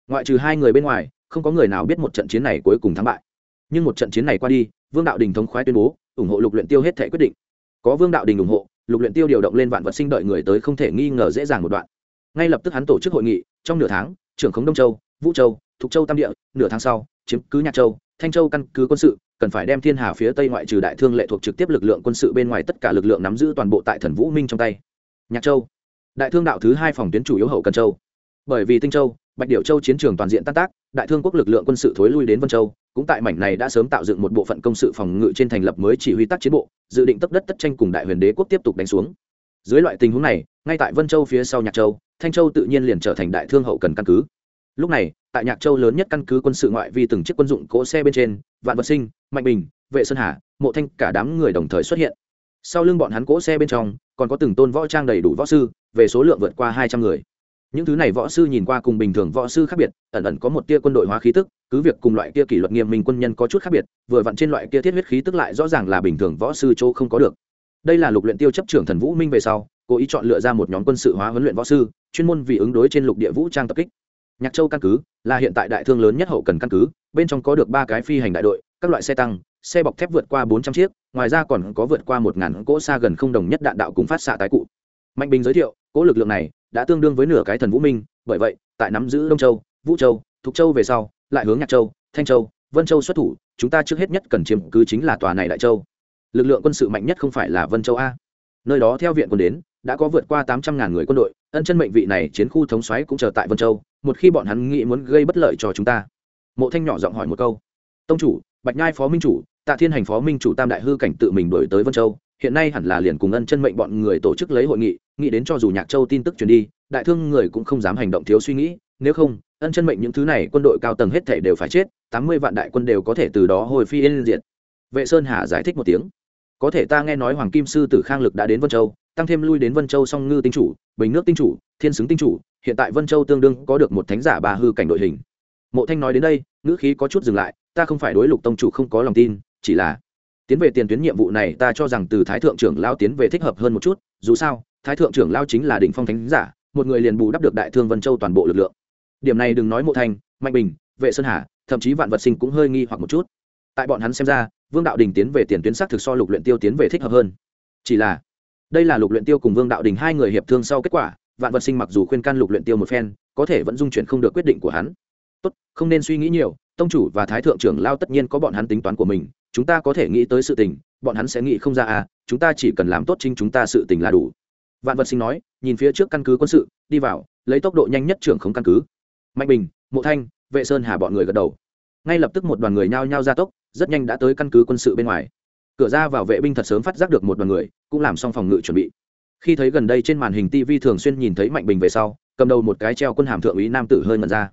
Ngoại trừ hai người bên ngoài, không có người nào biết một trận chiến này cuối cùng thắng bại. Nhưng một trận chiến này qua đi, vương đạo đình thống khoái tuyên bố, ủng hộ lục luyện tiêu hết thể quyết định. Có vương đạo đình ủng hộ, lục luyện tiêu điều động lên vạn vật sinh đợi người tới không thể nghi ngờ dễ dàng một đoạn. Ngay lập tức hắn tổ chức hội nghị, trong nửa tháng trưởng khống đông châu, vũ châu, thục châu tam địa, nửa tháng sau, chiếm cứ nhạc châu. Thanh châu căn cứ quân sự, cần phải đem thiên hà phía tây ngoại trừ đại thương lệ thuộc trực tiếp lực lượng quân sự bên ngoài tất cả lực lượng nắm giữ toàn bộ tại thần vũ minh trong tay. Nhạc châu. Đại thương đạo thứ hai phòng tuyến chủ yếu hậu cần châu. Bởi vì tinh châu, bạch điệu châu chiến trường toàn diện tan tác, đại thương quốc lực lượng quân sự thối lui đến vân châu, cũng tại mảnh này đã sớm tạo dựng một bộ phận công sự phòng ngự trên thành lập mới chỉ huy tác chiến bộ, dự định tấp đất tất tranh cùng đại huyền đế quốc tiếp tục đánh xuống. Dưới loại tình huống này, ngay tại vân châu phía sau nhạc châu thanh châu tự nhiên liền trở thành đại thương hậu cần căn cứ. Lúc này, tại nhạc châu lớn nhất căn cứ quân sự ngoại vi từng chiếc quân dụng cỗ xe bên trên, vạn vật sinh, mạnh bình, vệ sơn hà, mộ thanh cả đám người đồng thời xuất hiện. Sau lưng bọn hắn cỗ xe bên trong, còn có từng tôn võ trang đầy đủ võ sư, về số lượng vượt qua hai trăm người. Những thứ này võ sư nhìn qua cùng bình thường võ sư khác biệt, ẩn ẩn có một tia quân đội hóa khí tức, cứ việc cùng loại kia kỷ luật nghiêm minh quân nhân có chút khác biệt, vừa vặn trên loại kia thiết huyết khí tức lại rõ ràng là bình thường võ sư chỗ không có được. Đây là lục luyện tiêu chấp trưởng thần vũ minh về sau cố ý chọn lựa ra một nhóm quân sự hóa huấn luyện võ sư, chuyên môn vì ứng đối trên lục địa vũ trang tập kích. Nhạc châu căn cứ là hiện tại đại thương lớn nhất hậu cần căn cứ, bên trong có được ba cái phi hành đại đội, các loại xe tăng, xe bọc thép vượt qua bốn trăm chiếc, ngoài ra còn có vượt qua một ngàn cỗ xa gần không đồng nhất đạn đạo cùng phát xạ tái cụ. Mạnh bình giới thiệu, cỗ lực lượng này đã tương đương với nửa cái thần vũ minh, bởi vậy, tại nắm giữ đông châu, vũ châu, thục châu về sau, lại hướng nhạc châu, thanh châu, vân châu xuất thủ, chúng ta trước hết nhất cần chiếm cứ chính là tòa này đại châu. Lực lượng quân sự mạnh nhất không phải là vân châu a. Nơi đó theo viện quân đến đã có vượt qua tám trăm ngàn người quân đội, ân chân mệnh vị này chiến khu thống xoáy cũng chờ tại vân châu, một khi bọn hắn nghĩ muốn gây bất lợi cho chúng ta. Mộ thanh nhỏ giọng hỏi một câu. Tông chủ, bạch nhai phó minh chủ, tạ thiên hành phó minh chủ tam đại hư cảnh tự mình đổi tới vân châu, hiện nay hẳn là liền cùng ân chân mệnh bọn người tổ chức lấy hội nghị, nghĩ đến cho dù nhạc châu tin tức truyền đi, đại thương người cũng không dám hành động thiếu suy nghĩ, nếu không, ân chân mệnh những thứ này quân đội cao tầng hết thể đều phải chết, tám mươi vạn đại quân đều có thể từ đó hồi phi yên diệt. Vệ sơn hà giải thích một tiếng. Có thể ta nghe nói hoàng kim sư tử khang lực đã đến vân châu tăng thêm lui đến vân châu song ngư tinh chủ, bình nước tinh chủ, thiên xứng tinh chủ, hiện tại vân châu tương đương có được một thánh giả ba hư cảnh đội hình. Mộ thanh nói đến đây, ngữ khí có chút dừng lại, ta không phải đối lục tông chủ không có lòng tin, chỉ là tiến về tiền tuyến nhiệm vụ này ta cho rằng từ thái thượng trưởng lao tiến về thích hợp hơn một chút, dù sao, thái thượng trưởng lao chính là đỉnh phong thánh giả, một người liền bù đắp được đại thương vân châu toàn bộ lực lượng. Điểm này đừng nói mộ thanh, mạnh bình, vệ sơn hà, thậm chí vạn vật sinh cũng hơi nghi hoặc một chút. Tại bọn hắn xem ra, vương đạo đình tiến về tiền tuyến xác thực so lục luyện tiêu tiến về thích hợp hơn. Chỉ là đây là lục luyện tiêu cùng vương đạo đình hai người hiệp thương sau kết quả, vạn vật sinh mặc dù khuyên can lục luyện tiêu một phen, có thể vẫn dung chuyển không được quyết định của hắn. Tốt, không nên suy nghĩ nhiều, tông chủ và thái thượng trưởng lao tất nhiên có bọn hắn tính toán của mình, chúng ta có thể nghĩ tới sự tình, bọn hắn sẽ nghĩ không ra à chúng ta chỉ cần làm tốt chính chúng ta sự tình là đủ. Vạn vật sinh nói, nhìn phía trước căn cứ quân sự, đi vào, lấy tốc độ nhanh nhất trưởng không căn cứ. Mạnh bình, mộ thanh, vệ sơn hà bọn người gật đầu. Ngay lập tức một đoàn người nhao nhao ra tốc, rất nhanh đã tới căn cứ quân sự bên ngoài cửa ra vào vệ binh thật sớm phát giác được một đoàn người, cũng làm xong phòng ngự chuẩn bị. Khi thấy gần đây trên màn hình tv thường xuyên nhìn thấy mạnh bình về sau, cầm đầu một cái treo quân hàm thượng úy nam tử hơi mật ra.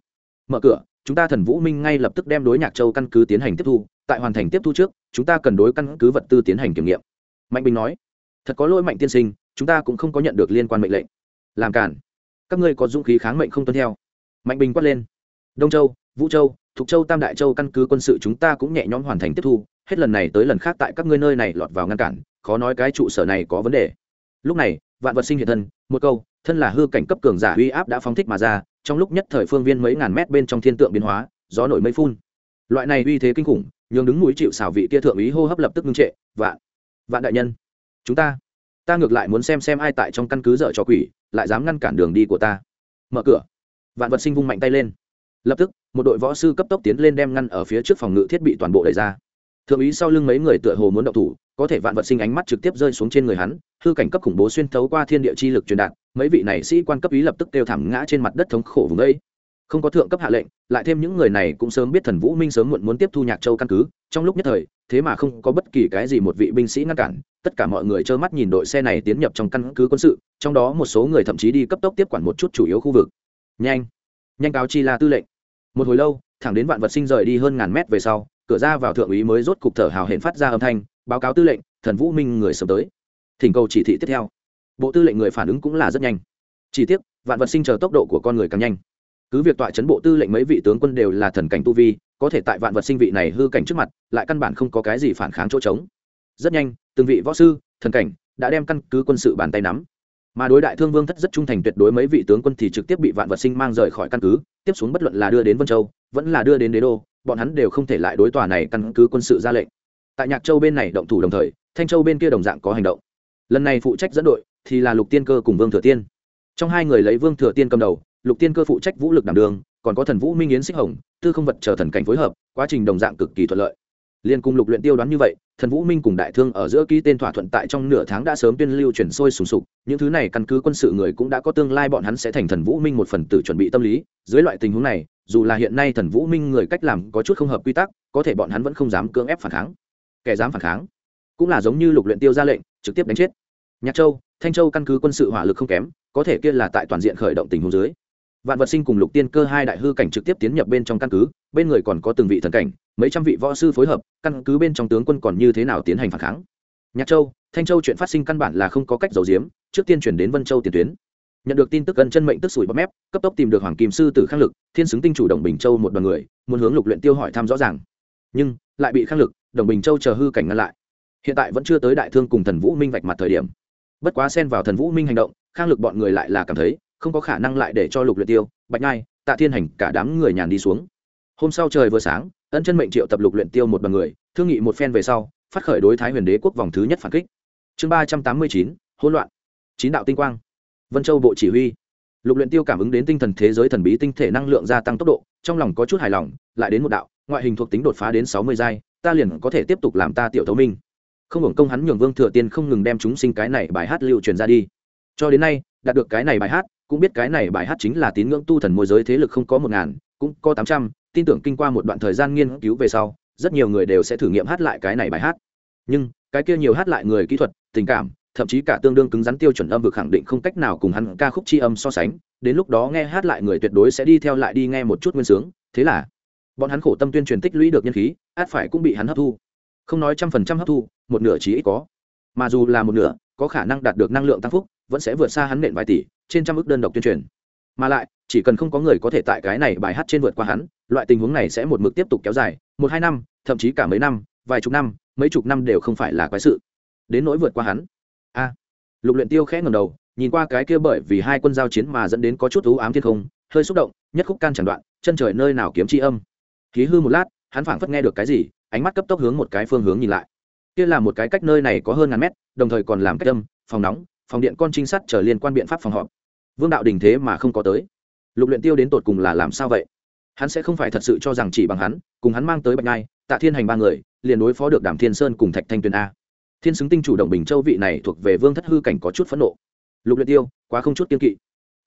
Mở cửa, chúng ta thần vũ minh ngay lập tức đem đối nhạc châu căn cứ tiến hành tiếp thu, tại hoàn thành tiếp thu trước, chúng ta cần đối căn cứ vật tư tiến hành kiểm nghiệm. Mạnh bình nói. Thật có lỗi mạnh tiên sinh, chúng ta cũng không có nhận được liên quan mệnh lệnh. Làm cản. Các ngươi có dũng khí kháng mệnh không tuân theo. Mạnh bình quát lên. Đông châu, vũ châu thục châu tam đại châu căn cứ quân sự chúng ta cũng nhẹ nhõm hoàn thành tiếp thu, hết lần này tới lần khác tại các ngươi nơi này lọt vào ngăn cản, khó nói cái trụ sở này có vấn đề. Lúc này, vạn vật sinh hiện thân, một câu, thân là hư cảnh cấp cường giả uy áp đã phóng thích mà ra, trong lúc nhất thời phương viên mấy ngàn mét bên trong thiên tượng biến hóa, gió nổi mây phun. Loại này uy thế kinh khủng, nhường đứng mũi chịu xảo vị kia thượng úy hô hấp lập tức ngưng trệ, vạn vạn đại nhân, chúng ta ta ngược lại muốn xem xem ai tại trong căn cứ dở cho quỷ, lại dám ngăn cản đường đi của ta. Mở cửa. Vạn vật sinh vung mạnh tay lên lập tức, một đội võ sư cấp tốc tiến lên đem ngăn ở phía trước phòng ngự thiết bị toàn bộ đẩy ra. Thượng úy sau lưng mấy người tựa hồ muốn động thủ, có thể vạn vật sinh ánh mắt trực tiếp rơi xuống trên người hắn, hư cảnh cấp khủng bố xuyên thấu qua thiên địa chi lực truyền đạt, mấy vị này sĩ quan cấp ý lập tức kêu thảm ngã trên mặt đất thống khổ vùng ấy không có thượng cấp hạ lệnh, lại thêm những người này cũng sớm biết thần vũ minh sớm muộn muốn tiếp thu nhạc châu căn cứ, trong lúc nhất thời, thế mà không có bất kỳ cái gì một vị binh sĩ ngăn cản, tất cả mọi người trơ mắt nhìn đội xe này tiến nhập trong căn cứ quân sự, trong đó một số người thậm chí đi cấp tốc tiếp quản một chút chủ yếu khu vực. Nhanh nhanh cáo chi la tư lệnh một hồi lâu, thẳng đến vạn vật sinh rời đi hơn ngàn mét về sau, cửa ra vào thượng úy mới rốt cục thở hào hển phát ra âm thanh, báo cáo tư lệnh, thần vũ minh người sớm tới. Thỉnh cầu chỉ thị tiếp theo. Bộ tư lệnh người phản ứng cũng là rất nhanh. Chỉ tiếc, vạn vật sinh chờ tốc độ của con người càng nhanh. Cứ việc tọa chấn bộ tư lệnh mấy vị tướng quân đều là thần cảnh tu vi, có thể tại vạn vật sinh vị này hư cảnh trước mặt, lại căn bản không có cái gì phản kháng chỗ trống. Rất nhanh, từng vị võ sư, thần cảnh, đã đem căn cứ quân sự bàn tay nắm mà đối đại thương vương thất rất trung thành tuyệt đối mấy vị tướng quân thì trực tiếp bị vạn vật sinh mang rời khỏi căn cứ, tiếp xuống bất luận là đưa đến vân châu, vẫn là đưa đến đế đô, bọn hắn đều không thể lại đối tòa này căn cứ quân sự ra lệnh. Tại nhạc châu bên này động thủ đồng thời, thanh châu bên kia đồng dạng có hành động. Lần này phụ trách dẫn đội thì là lục tiên cơ cùng vương thừa tiên. Trong hai người lấy vương thừa tiên cầm đầu, lục tiên cơ phụ trách vũ lực đảm đường, còn có thần vũ minh yến xích hồng, tư không vật chờ thần cảnh phối hợp, quá trình đồng dạng cực kỳ thuận lợi liên cùng lục luyện tiêu đoán như vậy, thần vũ minh cùng đại thương ở giữa ký tên thỏa thuận tại trong nửa tháng đã sớm tuyên lưu chuyển sôi sùng sục, những thứ này căn cứ quân sự người cũng đã có tương lai bọn hắn sẽ thành thần vũ minh một phần tử chuẩn bị tâm lý. Dưới loại tình huống này, dù là hiện nay thần vũ minh người cách làm có chút không hợp quy tắc, có thể bọn hắn vẫn không dám cưỡng ép phản kháng. Kẻ dám phản kháng, cũng là giống như lục luyện tiêu ra lệnh, trực tiếp đánh chết. Nhạc châu, thanh châu căn cứ quân sự hỏa lực không kém, có thể kia là tại toàn diện khởi động tình huống dưới. Vạn vật sinh cùng lục tiên cơ hai đại hư cảnh trực tiếp tiến nhập bên trong căn cứ, bên người còn có từng vị thần cảnh mấy trăm vị võ sư phối hợp, căn cứ bên trong tướng quân còn như thế nào tiến hành phản kháng. Nhạc châu, thanh châu chuyện phát sinh căn bản là không có cách giấu giếm, trước tiên chuyển đến vân châu tiền tuyến. Nhận được tin tức gần chân mệnh tức sủi bắp mép, cấp tốc tìm được hoàng kim sư tử khang lực, thiên xứng tinh chủ động bình châu một đoàn người, muốn hướng lục luyện tiêu hỏi thăm rõ ràng. Nhưng, lại bị khang lực, đồng bình châu chờ hư cảnh ngăn lại. Hiện tại vẫn chưa tới đại thương cùng thần vũ minh vạch mặt thời điểm. Bất quá xen vào thần vũ minh hành động, khang lực bọn người lại là cảm thấy, không có khả năng lại để cho lục luyện tiêu, bạch nhai, tạ thiên hành cả đám người nhàn đi xuống. Hôm sau trời vừa sáng ân chân mệnh triệu tập lục luyện tiêu một bằng người, thương nghị một phen về sau, phát khởi đối thái huyền đế quốc vòng thứ nhất phản kích. Chương ba trăm tám mươi chín, hỗn loạn. Chín đạo tinh quang. Vân châu bộ chỉ huy. Lục luyện tiêu cảm ứng đến tinh thần thế giới thần bí tinh thể năng lượng gia tăng tốc độ, trong lòng có chút hài lòng, lại đến một đạo, ngoại hình thuộc tính đột phá đến sáu mươi giai, ta liền có thể tiếp tục làm ta tiểu thấu minh. Không hưởng công hắn nhường vương thừa tiên không ngừng đem chúng sinh cái này bài hát lưu truyền ra đi. Cho đến nay, đạt được cái này bài hát, cũng biết cái này bài hát chính là tín ngưỡng tu thần môi giới thế lực không có một ngàn, cũng có tám trăm tin tưởng kinh qua một đoạn thời gian nghiên cứu về sau, rất nhiều người đều sẽ thử nghiệm hát lại cái này bài hát. Nhưng, cái kia nhiều hát lại người kỹ thuật, tình cảm, thậm chí cả tương đương cứng rắn tiêu chuẩn âm vực khẳng định không cách nào cùng hắn ca khúc chi âm so sánh. Đến lúc đó nghe hát lại người tuyệt đối sẽ đi theo lại đi nghe một chút nguyên sướng. Thế là, bọn hắn khổ tâm tuyên truyền tích lũy được nhân khí át phải cũng bị hắn hấp thu. Không nói trăm phần trăm hấp thu, một nửa chỉ ít có. Mà dù là một nửa, có khả năng đạt được năng lượng tăng phúc, vẫn sẽ vượt xa hắn nện vài tỷ, trên trăm ước đơn độc tuyên truyền. Mà lại chỉ cần không có người có thể tại cái này bài hát trên vượt qua hắn, loại tình huống này sẽ một mực tiếp tục kéo dài, một hai năm, thậm chí cả mấy năm, vài chục năm, mấy chục năm đều không phải là quái sự. Đến nỗi vượt qua hắn, a, lục luyện tiêu khẽ ngẩng đầu, nhìn qua cái kia bởi vì hai quân giao chiến mà dẫn đến có chút u ám thiên không, hơi xúc động, nhất khúc can chẳng đoạn, chân trời nơi nào kiếm chi âm. Khí hư một lát, hắn phảng phất nghe được cái gì, ánh mắt cấp tốc hướng một cái phương hướng nhìn lại. Kia là một cái cách nơi này có hơn ngàn mét, đồng thời còn làm cách âm, phòng nóng, phòng điện con trinh sát trở liên quan biện pháp phòng họp. Vương đạo đình thế mà không có tới lục luyện tiêu đến tột cùng là làm sao vậy? Hắn sẽ không phải thật sự cho rằng chỉ bằng hắn, cùng hắn mang tới bạch ngai tạ thiên hành ba người, liền đối phó được đàm thiên sơn cùng thạch thanh tuyền a. Thiên xứng tinh chủ động bình châu vị này thuộc về vương thất hư cảnh có chút phẫn nộ. Lục luyện tiêu, quá không chút kiên kỵ.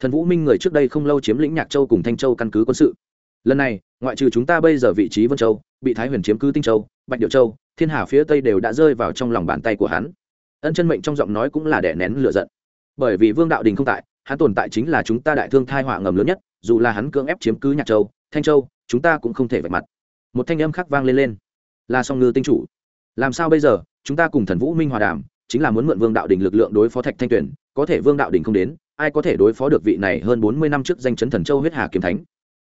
Thần vũ minh người trước đây không lâu chiếm lĩnh nhạc châu cùng thanh châu căn cứ quân sự. Lần này, ngoại trừ chúng ta bây giờ vị trí vân châu, bị thái huyền chiếm cứ tinh châu, bạch điệu châu, thiên hà phía tây đều đã rơi vào trong lòng bàn tay của hắn. Ân chân mệnh trong giọng nói cũng là đè nén lửa giận. Bởi vì vương đạo đình không tại hắn tồn tại chính là chúng ta đại thương thai họa ngầm lớn nhất, dù là hắn cưỡng ép chiếm cứ nhạc châu, thanh châu, chúng ta cũng không thể vạch mặt. Một thanh âm khác vang lên lên. Là song ngư tinh chủ. Làm sao bây giờ? Chúng ta cùng thần vũ minh hòa đàm, chính là muốn mượn vương đạo đình lực lượng đối phó thạch thanh tuyển có thể vương đạo đình không đến, ai có thể đối phó được vị này hơn bốn mươi năm trước danh chấn thần châu huyết hà kiếm thánh?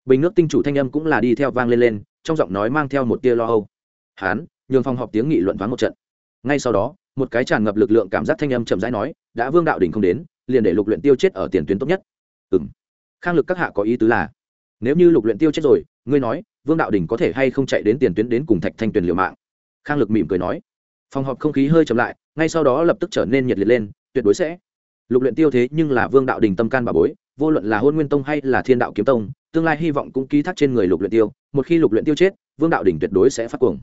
Bình nước tinh chủ thanh âm cũng là đi theo vang lên lên, trong giọng nói mang theo một tia lo âu. Hán, nhường phòng họp tiếng nghị luận thoáng một trận. Ngay sau đó, một cái tràn ngập lực lượng cảm giác thanh âm chậm rãi nói, đã vương đạo đình không đến liền để lục luyện tiêu chết ở tiền tuyến tốt nhất. Ừm, khang lực các hạ có ý tứ là nếu như lục luyện tiêu chết rồi ngươi nói vương đạo đình có thể hay không chạy đến tiền tuyến đến cùng thạch thanh tuyền liều mạng? Khang lực mỉm cười nói. Phòng họp không khí hơi chậm lại ngay sau đó lập tức trở nên nhiệt liệt lên tuyệt đối sẽ. Lục luyện tiêu thế nhưng là vương đạo đình tâm can bà bối vô luận là hôn nguyên tông hay là thiên đạo kiếm tông tương lai hy vọng cũng ký thác trên người lục luyện tiêu một khi lục luyện tiêu chết vương đạo đình tuyệt đối sẽ phát cuồng.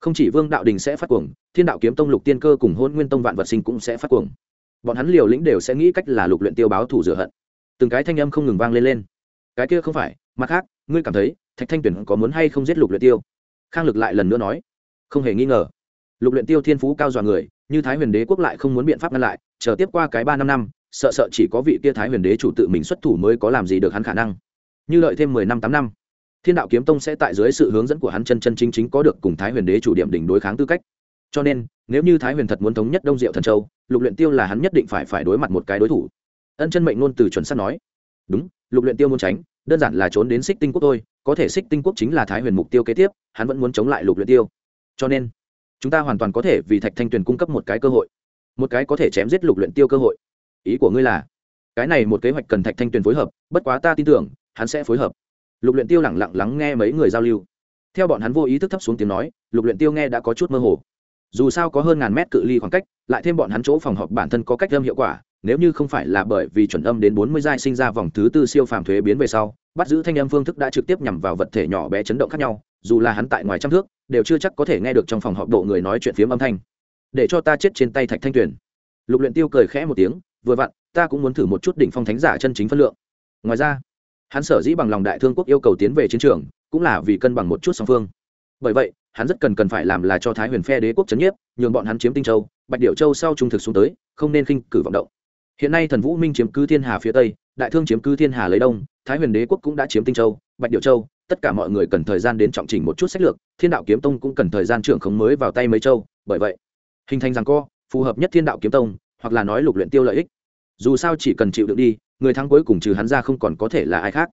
Không chỉ vương đạo đình sẽ phát cuồng thiên đạo kiếm tông lục tiên cơ cùng hôn nguyên tông vạn vật sinh cũng sẽ phát cuồng bọn hắn liều lĩnh đều sẽ nghĩ cách là lục luyện tiêu báo thủ rửa hận. Từng cái thanh âm không ngừng vang lên lên. Cái kia không phải, mặt khác, ngươi cảm thấy, thạch thanh tuyển có muốn hay không giết lục luyện tiêu? Khang lực lại lần nữa nói. Không hề nghi ngờ. Lục luyện tiêu thiên phú cao dọa người, như thái huyền đế quốc lại không muốn biện pháp ngăn lại, chờ tiếp qua cái ba năm năm, sợ sợ chỉ có vị kia thái huyền đế chủ tự mình xuất thủ mới có làm gì được hắn khả năng. Như đợi thêm mười năm tám năm, thiên đạo kiếm tông sẽ tại dưới sự hướng dẫn của hắn chân chân chính chính có được cùng thái huyền đế chủ điểm đỉnh đối kháng tư cách cho nên, nếu như thái huyền thật muốn thống nhất đông diệu thần châu, lục luyện tiêu là hắn nhất định phải phải đối mặt một cái đối thủ. Ân chân mệnh ngôn từ chuẩn sắt nói, đúng, lục luyện tiêu muốn tránh, đơn giản là trốn đến xích tinh quốc thôi, có thể xích tinh quốc chính là thái huyền mục tiêu kế tiếp, hắn vẫn muốn chống lại lục luyện tiêu. Cho nên, chúng ta hoàn toàn có thể vì thạch thanh tuyền cung cấp một cái cơ hội, một cái có thể chém giết lục luyện tiêu cơ hội. Ý của ngươi là, cái này một kế hoạch cần thạch thanh tuyền phối hợp, bất quá ta tin tưởng, hắn sẽ phối hợp. Lục luyện tiêu lẳng lặng lắng nghe mấy người giao lưu. Theo bọn hắn vô ý thức thấp xuống tiếng nói, lục luyện tiêu nghe đã có chút mơ hồ dù sao có hơn ngàn mét cự ly khoảng cách, lại thêm bọn hắn chỗ phòng họp bản thân có cách âm hiệu quả, nếu như không phải là bởi vì chuẩn âm đến bốn mươi giai sinh ra vòng thứ tư siêu phàm thuế biến về sau, bắt giữ thanh âm phương thức đã trực tiếp nhằm vào vật thể nhỏ bé chấn động khác nhau, dù là hắn tại ngoài trăm thước, đều chưa chắc có thể nghe được trong phòng họp độ người nói chuyện phiếm âm thanh. Để cho ta chết trên tay thạch thanh tuyền. Lục luyện tiêu cười khẽ một tiếng, vừa vặn, ta cũng muốn thử một chút đỉnh phong thánh giả chân chính phân lượng. Ngoài ra, hắn sở dĩ bằng lòng đại thương quốc yêu cầu tiến về chiến trường, cũng là vì cân bằng một chút song phương. Bởi vậy hắn rất cần cần phải làm là cho thái huyền phe đế quốc chấn nhiếp, nhường bọn hắn chiếm tinh châu, bạch điệu châu sau trung thực xuống tới, không nên khinh cử vọng động. Hiện nay thần vũ minh chiếm cứ thiên hà phía tây, đại thương chiếm cứ thiên hà lấy đông, thái huyền đế quốc cũng đã chiếm tinh châu, bạch điệu châu, tất cả mọi người cần thời gian đến trọng trình một chút sách lược, thiên đạo kiếm tông cũng cần thời gian trưởng khống mới vào tay mấy châu, bởi vậy, hình thành rằng co, phù hợp nhất thiên đạo kiếm tông, hoặc là nói lục luyện tiêu lợi ích. Dù sao chỉ cần chịu được đi, người thắng cuối cùng trừ hắn ra không còn có thể là ai khác.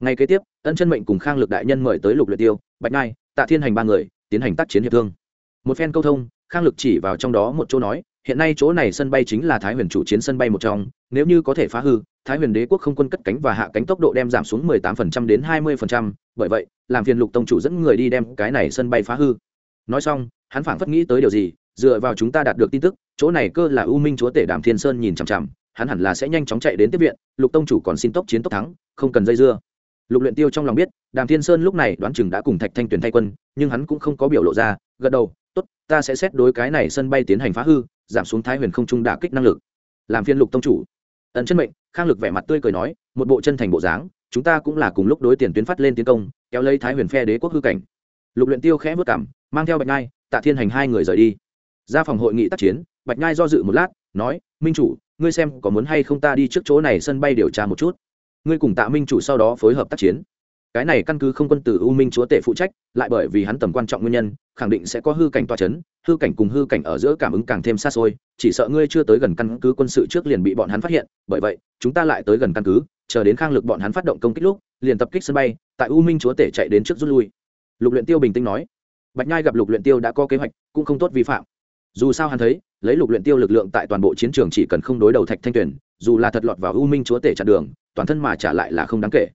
Ngay kế tiếp, ân chân mệnh cùng khang lực đại nhân mời tới lục luyện tiêu, bạch ngai, tạ thiên hành ba người tiến hành tác chiến hiệp thương. Một phen câu thông khang lực chỉ vào trong đó một chỗ nói hiện nay chỗ này sân bay chính là thái huyền chủ chiến sân bay một trong nếu như có thể phá hư thái huyền đế quốc không quân cất cánh và hạ cánh tốc độ đem giảm xuống 18% đến 20%, bởi vậy làm phiền lục tông chủ dẫn người đi đem cái này sân bay phá hư. Nói xong hắn phảng phất nghĩ tới điều gì dựa vào chúng ta đạt được tin tức chỗ này cơ là u minh chúa tể đàm thiên sơn nhìn chằm chằm hắn hẳn là sẽ nhanh chóng chạy đến tiếp viện lục tông chủ còn xin tốc chiến tốc thắng không cần dây dưa lục luyện tiêu trong lòng biết, đàm thiên sơn lúc này đoán chừng đã cùng thạch thanh tuyền thay quân, nhưng hắn cũng không có biểu lộ ra, gật đầu, tốt, ta sẽ xét đối cái này sân bay tiến hành phá hư, giảm xuống thái huyền không trung đả kích năng lực. Làm phiên lục tông chủ. Ẩn chân mệnh, khang lực vẻ mặt tươi cười nói, một bộ chân thành bộ dáng, chúng ta cũng là cùng lúc đối tiền tuyến phát lên tiến công, kéo lấy thái huyền phe đế quốc hư cảnh. Lục luyện tiêu khẽ vất cảm mang theo bạch ngai tạ thiên hành hai người rời đi. Ra phòng hội nghị tác chiến, bạch ngai do dự một lát, nói, minh chủ, ngươi xem có muốn hay không ta đi trước chỗ này sân bay điều tra một chút? Ngươi cùng tạ minh chủ sau đó phối hợp tác chiến. Cái này căn cứ không quân từ u minh chúa tể phụ trách, lại bởi vì hắn tầm quan trọng nguyên nhân, khẳng định sẽ có hư cảnh toa c h ấ n hư cảnh cùng hư cảnh ở giữa cảm ứng càng thêm xa xôi, chỉ sợ ngươi chưa tới gần căn cứ quân sự trước liền bị bọn hắn phát hiện, bởi vậy, chúng ta lại tới gần căn cứ, chờ đến khang lực bọn hắn phát động công kích lúc, liền tập kích sân bay, tại u minh chúa tể chạy đến trước rút lui. Lục luyện tiêu bình tĩnh nói. Bạch nhai gặp lục luyện tiêu đã có kế hoạch, cũng không tốt vi phạm. Dù sao hắn thấy lấy lục luyện tiêu lực lượng tại toàn bộ chiến trường chỉ cần không đối đầu thạch thanh tuyển dù là thật lọt vào u minh chúa tể chặn đường, toàn thân mà trả lại là không đáng kể.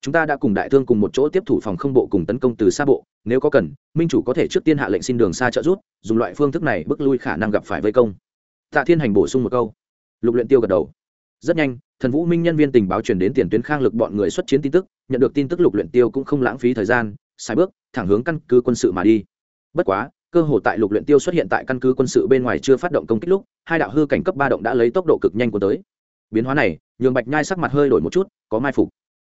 Chúng ta đã cùng đại thương cùng một chỗ tiếp thủ phòng không bộ cùng tấn công từ xa bộ, nếu có cần, minh chủ có thể trước tiên hạ lệnh xin đường xa trợ rút dùng loại phương thức này bước lui khả năng gặp phải vây công. Tạ thiên hành bổ sung một câu. Lục luyện tiêu gật đầu. Rất nhanh, thần vũ minh nhân viên tình báo truyền đến tiền tuyến khang lực bọn người xuất chiến tin tức, nhận được tin tức lục luyện tiêu cũng không lãng phí thời gian, sai bước, thẳng hướng căn cứ quân sự mà đi. Bất quá cơ hội tại lục luyện tiêu xuất hiện tại căn cứ quân sự bên ngoài chưa phát động công kích lúc, hai đạo hư cảnh cấp ba động đã lấy tốc độ cực nhanh của tới. Biến hóa này, nhường bạch nhai sắc mặt hơi đổi một chút, có mai phục.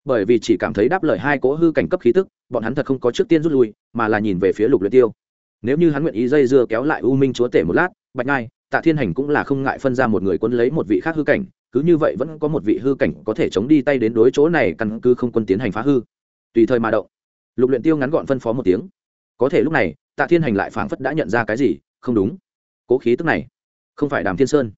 Bởi vì chỉ cảm thấy đáp lời hai cỗ hư cảnh cấp khí tức, bọn hắn thật không có trước tiên rút lui, mà là nhìn về phía lục luyện tiêu. Nếu như hắn nguyện ý dây dưa kéo lại u minh chúa tể một lát, bạch nhai, tạ thiên hành cũng là không ngại phân ra một người quân lấy một vị khác hư cảnh, cứ như vậy vẫn có một vị hư cảnh có thể chống đi tay đến đối chỗ này căn cứ không quân tiến hành phá hư. Tùy thời mà động. Lục luyện tiêu ngắn gọn phân phó một tiếng. Có thể lúc này tạ thiên hành lại phảng phất đã nhận ra cái gì, không đúng. Cố khí tức này, không phải đàm thiên sơn.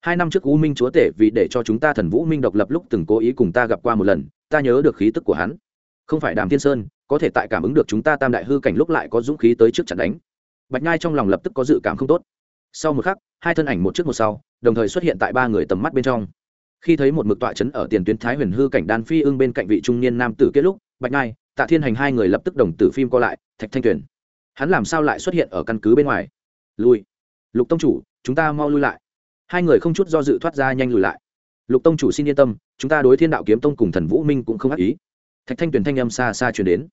Hai năm trước u minh chúa tể vì để cho chúng ta thần vũ minh độc lập lúc từng cố ý cùng ta gặp qua một lần, ta nhớ được khí tức của hắn. Không phải đàm thiên sơn, có thể tại cảm ứng được chúng ta tam đại hư cảnh lúc lại có dũng khí tới trước trận đánh. Bạch nhai trong lòng lập tức có dự cảm không tốt. Sau một khắc, hai thân ảnh một trước một sau, đồng thời xuất hiện tại ba người tầm mắt bên trong. Khi thấy một mực tọa chấn ở tiền tuyến thái huyền hư cảnh đan phi ưng bên cạnh vị trung niên nam tử kết lúc, bạch nhai, tạ thiên hành hai người lập tức đồng tử phim co lại, thạch thanh tuyển hắn làm sao lại xuất hiện ở căn cứ bên ngoài? Lui. Lục tông chủ, chúng ta mau lui lại. Hai người không chút do dự thoát ra nhanh lùi lại. Lục tông chủ xin yên tâm, chúng ta đối thiên đạo kiếm tông cùng thần vũ minh cũng không ác ý. Thạch thanh tuyền thanh âm xa xa chuyển đến.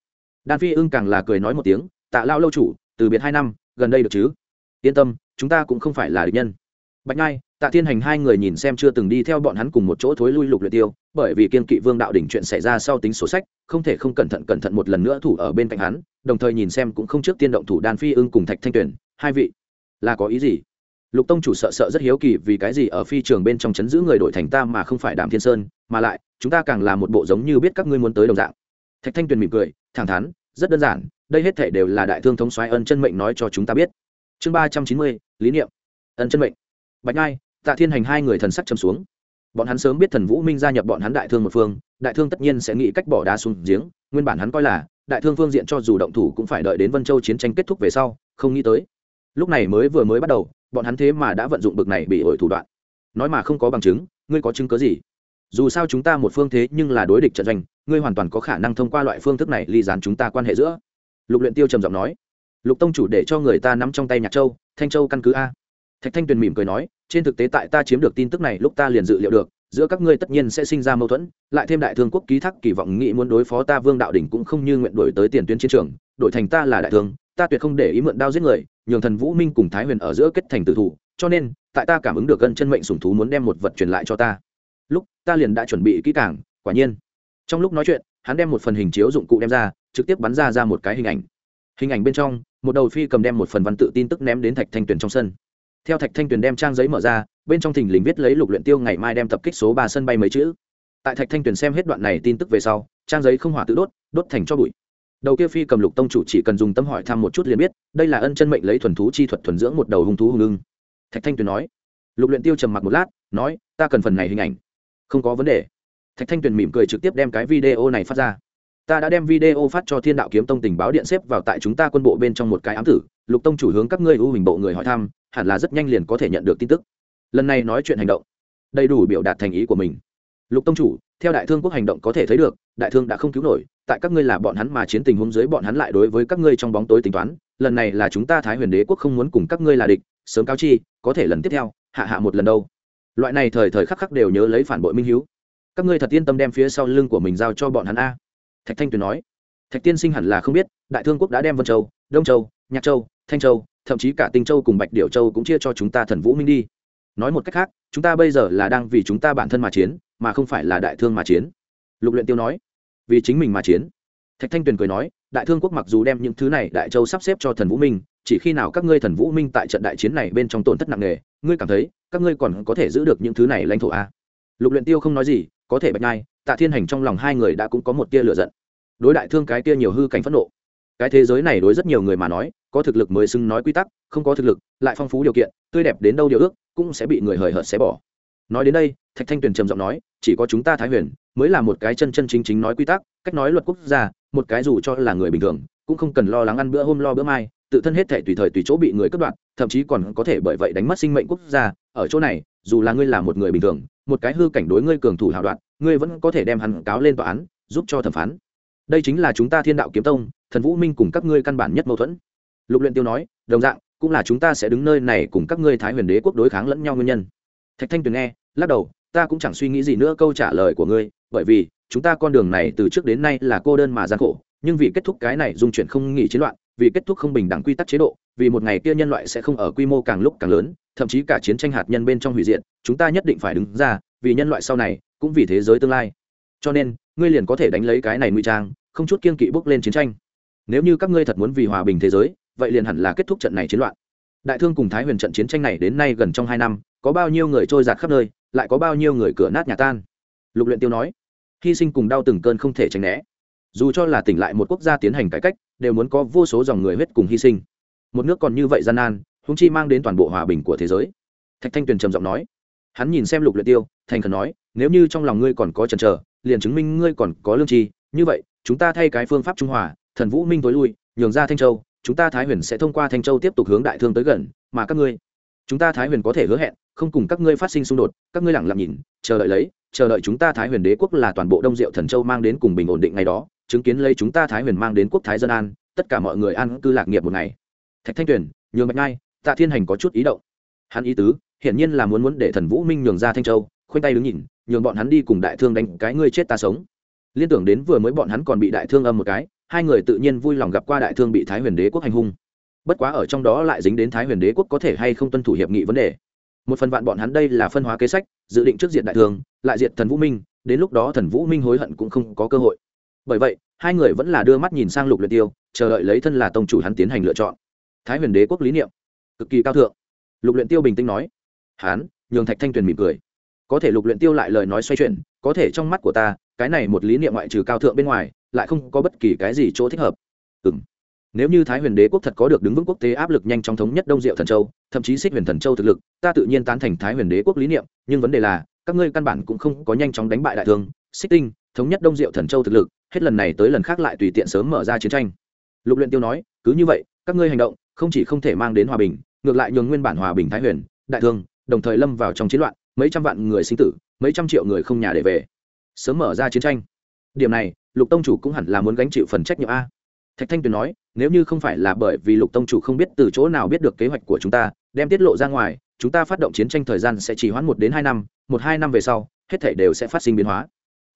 Đan phi ưng càng là cười nói một tiếng, tạ lao lâu chủ, từ biệt hai năm, gần đây được chứ? Yên tâm, chúng ta cũng không phải là địch nhân. Bạch ngai tạ thiên hành hai người nhìn xem chưa từng đi theo bọn hắn cùng một chỗ thối lui lục luyện tiêu, bởi vì kiên kỵ vương đạo đỉnh chuyện xảy ra sau tính sổ sách, không thể không cẩn thận cẩn thận một lần nữa thủ ở bên cạnh hắn, đồng thời nhìn xem cũng không trước tiên động thủ đan phi ưng cùng thạch thanh tuyền, hai vị, là có ý gì? Lục tông chủ sợ sợ rất hiếu kỳ vì cái gì ở phi trường bên trong chấn giữ người đổi thành ta mà không phải đàm thiên sơn, mà lại, chúng ta càng là một bộ giống như biết các ngươi muốn tới đồng dạng. Thạch thanh tuyền mỉm cười, thẳng thắn, rất đơn giản, đây hết thể đều là đại thương thống soái ân chân mệnh nói cho chúng ta biết. Chương ba trăm chín mươi, lý niệm, ân chân mệnh. Bạch ngai tạ thiên hành hai người thần sắc châm xuống. Bọn hắn sớm biết thần vũ minh gia nhập bọn hắn đại thương một phương, đại thương tất nhiên sẽ nghĩ cách bỏ đá xuống giếng, nguyên bản hắn coi là, đại thương phương diện cho dù động thủ cũng phải đợi đến vân châu chiến tranh kết thúc về sau, không nghĩ tới. Lúc này mới vừa mới bắt đầu, bọn hắn thế mà đã vận dụng bực này bị ổi thủ đoạn. Nói mà không có bằng chứng, ngươi có chứng cớ gì? Dù sao chúng ta một phương thế nhưng là đối địch trận doanh, ngươi hoàn toàn có khả năng thông qua loại phương thức này ly dán chúng ta quan hệ giữa. Lục luyện tiêu trầm giọng nói. Lục tông chủ để cho người ta nắm trong tay nhạc châu, thanh châu căn cứ a. Thạch thanh tuyền mỉm cười nói trên thực tế tại ta chiếm được tin tức này lúc ta liền dự liệu được, giữa các ngươi tất nhiên sẽ sinh ra mâu thuẫn, lại thêm đại thương quốc ký thác kỳ vọng nghĩ muốn đối phó ta vương đạo đỉnh cũng không như nguyện đổi tới tiền tuyến chiến trường, đổi thành ta là đại thương, ta tuyệt không để ý mượn đao giết người, nhường thần vũ minh cùng thái huyền ở giữa kết thành tử thủ, cho nên, tại ta cảm ứng được gân chân mệnh sủng thú muốn đem một vật truyền lại cho ta. Lúc, ta liền đã chuẩn bị kỹ càng, quả nhiên. Trong lúc nói chuyện, hắn đem một phần hình chiếu dụng cụ đem ra, trực tiếp bắn ra ra một cái hình ảnh. Hình ảnh bên trong, một đầu phi cầm đem một phần văn tự tin tức ném đến thạch thanh tuyền trong sân theo thạch thanh tuyền đem trang giấy mở ra, bên trong thình lình viết lấy lục luyện tiêu ngày mai đem tập kích số ba sân bay mấy chữ. Tại thạch thanh tuyền xem hết đoạn này tin tức về sau, trang giấy không hỏa tự đốt đốt thành cho bụi. Đầu kia phi cầm lục tông chủ chỉ cần dùng tâm hỏi thăm một chút liền biết, đây là ân chân mệnh lấy thuần thú chi thuật thuần dưỡng một đầu hung thú hung ưng. Thạch thanh tuyền nói. Lục luyện tiêu trầm mặc một lát, nói, ta cần phần này hình ảnh. Không có vấn đề. Thạch thanh tuyền mỉm cười trực tiếp đem cái video này phát ra ta đã đem video phát cho thiên đạo kiếm tông tình báo điện xếp vào tại chúng ta quân bộ bên trong một cái ám tử. Lục tông chủ hướng các ngươi ưu hình bộ người hỏi thăm, hẳn là rất nhanh liền có thể nhận được tin tức. Lần này nói chuyện hành động, đầy đủ biểu đạt thành ý của mình. Lục tông chủ, theo đại thương quốc hành động có thể thấy được, đại thương đã không cứu nổi, tại các ngươi là bọn hắn mà chiến tình huống dưới bọn hắn lại đối với các ngươi trong bóng tối tính toán, lần này là chúng ta thái huyền đế quốc không muốn cùng các ngươi là địch, sớm cáo chi, có thể lần tiếp theo, hạ hạ một lần đâu. Loại này thời thời khắc khắc đều nhớ lấy phản bội minh hiếu. Các ngươi thật yên tâm đem phía sau lưng của mình giao cho bọn hắn a thạch thanh tuyền nói. Thạch tiên sinh hẳn là không biết, đại thương quốc đã đem vân châu, đông châu, nhạc châu, thanh châu, thậm chí cả tinh châu cùng bạch điệu châu cũng chia cho chúng ta thần vũ minh đi. Nói một cách khác, chúng ta bây giờ là đang vì chúng ta bản thân mà chiến, mà không phải là đại thương mà chiến. Lục luyện tiêu nói. Vì chính mình mà chiến. Thạch thanh tuyền cười nói, đại thương quốc mặc dù đem những thứ này đại châu sắp xếp cho thần vũ minh, chỉ khi nào các ngươi thần vũ minh tại trận đại chiến này bên trong tổn thất nặng nề, ngươi cảm thấy, các ngươi còn có thể giữ được những thứ này lãnh thổ à? lục luyện tiêu không nói gì, có thể bạch nhai, tạ thiên hành trong lòng hai người đã cũng có một tia lửa giận đối đại thương cái kia nhiều hư cảnh phẫn nộ. Cái thế giới này đối rất nhiều người mà nói, có thực lực mới xưng nói quy tắc, không có thực lực, lại phong phú điều kiện, tươi đẹp đến đâu điều ước, cũng sẽ bị người hời hợt xé bỏ. Nói đến đây, thạch thanh tuyền trầm giọng nói, chỉ có chúng ta thái huyền mới là một cái chân chân chính chính nói quy tắc, cách nói luật quốc gia, một cái dù cho là người bình thường, cũng không cần lo lắng ăn bữa hôm lo bữa mai, tự thân hết thể tùy thời tùy chỗ bị người cướp đoạt, thậm chí còn có thể bởi vậy đánh mất sinh mệnh quốc gia, ở chỗ này, dù là ngươi là một người bình thường, một cái hư cảnh đối ngươi cường thủ hào đoạn, ngươi vẫn có thể đem hắn cáo lên tòa án, giúp cho thẩm phán đây chính là chúng ta thiên đạo kiếm tông, thần vũ minh cùng các ngươi căn bản nhất mâu thuẫn. Lục luyện tiêu nói, đồng dạng, cũng là chúng ta sẽ đứng nơi này cùng các ngươi thái huyền đế quốc đối kháng lẫn nhau nguyên nhân. Thạch thanh tuyền nghe, lắc đầu, ta cũng chẳng suy nghĩ gì nữa câu trả lời của ngươi, bởi vì, chúng ta con đường này từ trước đến nay là cô đơn mà gian khổ, nhưng vì kết thúc cái này dung chuyển không nghỉ chiến loạn, vì kết thúc không bình đẳng quy tắc chế độ, vì một ngày kia nhân loại sẽ không ở quy mô càng lúc càng lớn, thậm chí cả chiến tranh hạt nhân bên trong hủy diệt, chúng ta nhất định phải đứng ra, vì nhân loại sau này, cũng vì thế giới tương lai. Cho nên, ngươi liền có thể đánh lấy cái này nguy trang không chút kiên kỵ bước lên chiến tranh. Nếu như các ngươi thật muốn vì hòa bình thế giới, vậy liền hẳn là kết thúc trận này chiến loạn. Đại thương cùng thái huyền trận chiến tranh này đến nay gần trong hai năm, có bao nhiêu người trôi giạt khắp nơi, lại có bao nhiêu người cửa nát nhà tan? Lục luyện tiêu nói, hy sinh cùng đau từng cơn không thể tránh né. Dù cho là tỉnh lại một quốc gia tiến hành cải cách, đều muốn có vô số dòng người huyết cùng hy sinh. Một nước còn như vậy gian nan húng chi mang đến toàn bộ hòa bình của thế giới. Thạch thanh tuyền trầm giọng nói, hắn nhìn xem lục luyện tiêu, thành khẩn nói, nếu như trong lòng ngươi còn có chần chờ, liền chứng minh ngươi còn có lương tri, như vậy chúng ta thay cái phương pháp trung hòa, thần vũ minh tối lui, nhường ra thanh châu, chúng ta thái huyền sẽ thông qua thanh châu tiếp tục hướng đại thương tới gần, mà các ngươi, chúng ta thái huyền có thể hứa hẹn, không cùng các ngươi phát sinh xung đột, các ngươi lẳng lặng nhìn, chờ đợi lấy, chờ đợi chúng ta thái huyền đế quốc là toàn bộ đông diệu thần châu mang đến cùng bình ổn định ngày đó, chứng kiến lấy chúng ta thái huyền mang đến quốc thái dân an, tất cả mọi người an cư lạc nghiệp một ngày. Thạch thanh tuyền, nhường bạch ngai, tạ thiên hành có chút ý động. Hắn ý tứ, hiển nhiên là muốn muốn để thần vũ minh nhường ra thanh châu, khoanh tay đứng nhìn, nhường bọn hắn đi cùng đại thương đánh cái ngươi chết ta sống liên tưởng đến vừa mới bọn hắn còn bị đại thương âm một cái, hai người tự nhiên vui lòng gặp qua đại thương bị thái huyền đế quốc hành hung. Bất quá ở trong đó lại dính đến thái huyền đế quốc có thể hay không tuân thủ hiệp nghị vấn đề. Một phần vạn bọn hắn đây là phân hóa kế sách, dự định trước diện đại thương, lại diện thần vũ minh, đến lúc đó thần vũ minh hối hận cũng không có cơ hội. Bởi vậy, hai người vẫn là đưa mắt nhìn sang lục luyện tiêu, chờ đợi lấy thân là tông chủ hắn tiến hành lựa chọn. Thái huyền đế quốc lý niệm, cực kỳ cao thượng. Lục luyện tiêu bình tĩnh nói hắn nhường thạch thanh tuyền mỉm cười. Có thể lục luyện tiêu lại lời nói xoay chuyển, có thể trong mắt của ta cái này một lý niệm ngoại trừ cao thượng bên ngoài, lại không có bất kỳ cái gì chỗ thích hợp. Ừm. Nếu như thái huyền đế quốc thật có được đứng vững quốc tế áp lực nhanh chóng thống nhất đông diệu thần châu, thậm chí xích huyền thần châu thực lực, ta tự nhiên tán thành thái huyền đế quốc lý niệm, nhưng vấn đề là, các ngươi căn bản cũng không có nhanh chóng đánh bại đại thương, xích tinh, thống nhất đông diệu thần châu thực lực, hết lần này tới lần khác lại tùy tiện sớm mở ra chiến tranh. Lục luyện tiêu nói, cứ như vậy, các ngươi hành động, không chỉ không thể mang đến hòa bình, ngược lại nhường nguyên bản hòa bình thái huyền, đại thương, đồng thời lâm vào trong chiến loạn, mấy trăm vạn người sinh tử, mấy trăm triệu người không nhà để về sớm mở ra chiến tranh. Điểm này, lục tông chủ cũng hẳn là muốn gánh chịu phần trách nhiệm a. Thạch thanh tuyền nói, nếu như không phải là bởi vì lục tông chủ không biết từ chỗ nào biết được kế hoạch của chúng ta, đem tiết lộ ra ngoài, chúng ta phát động chiến tranh thời gian sẽ chỉ hoãn một đến hai năm, một hai năm về sau, hết thể đều sẽ phát sinh biến hóa.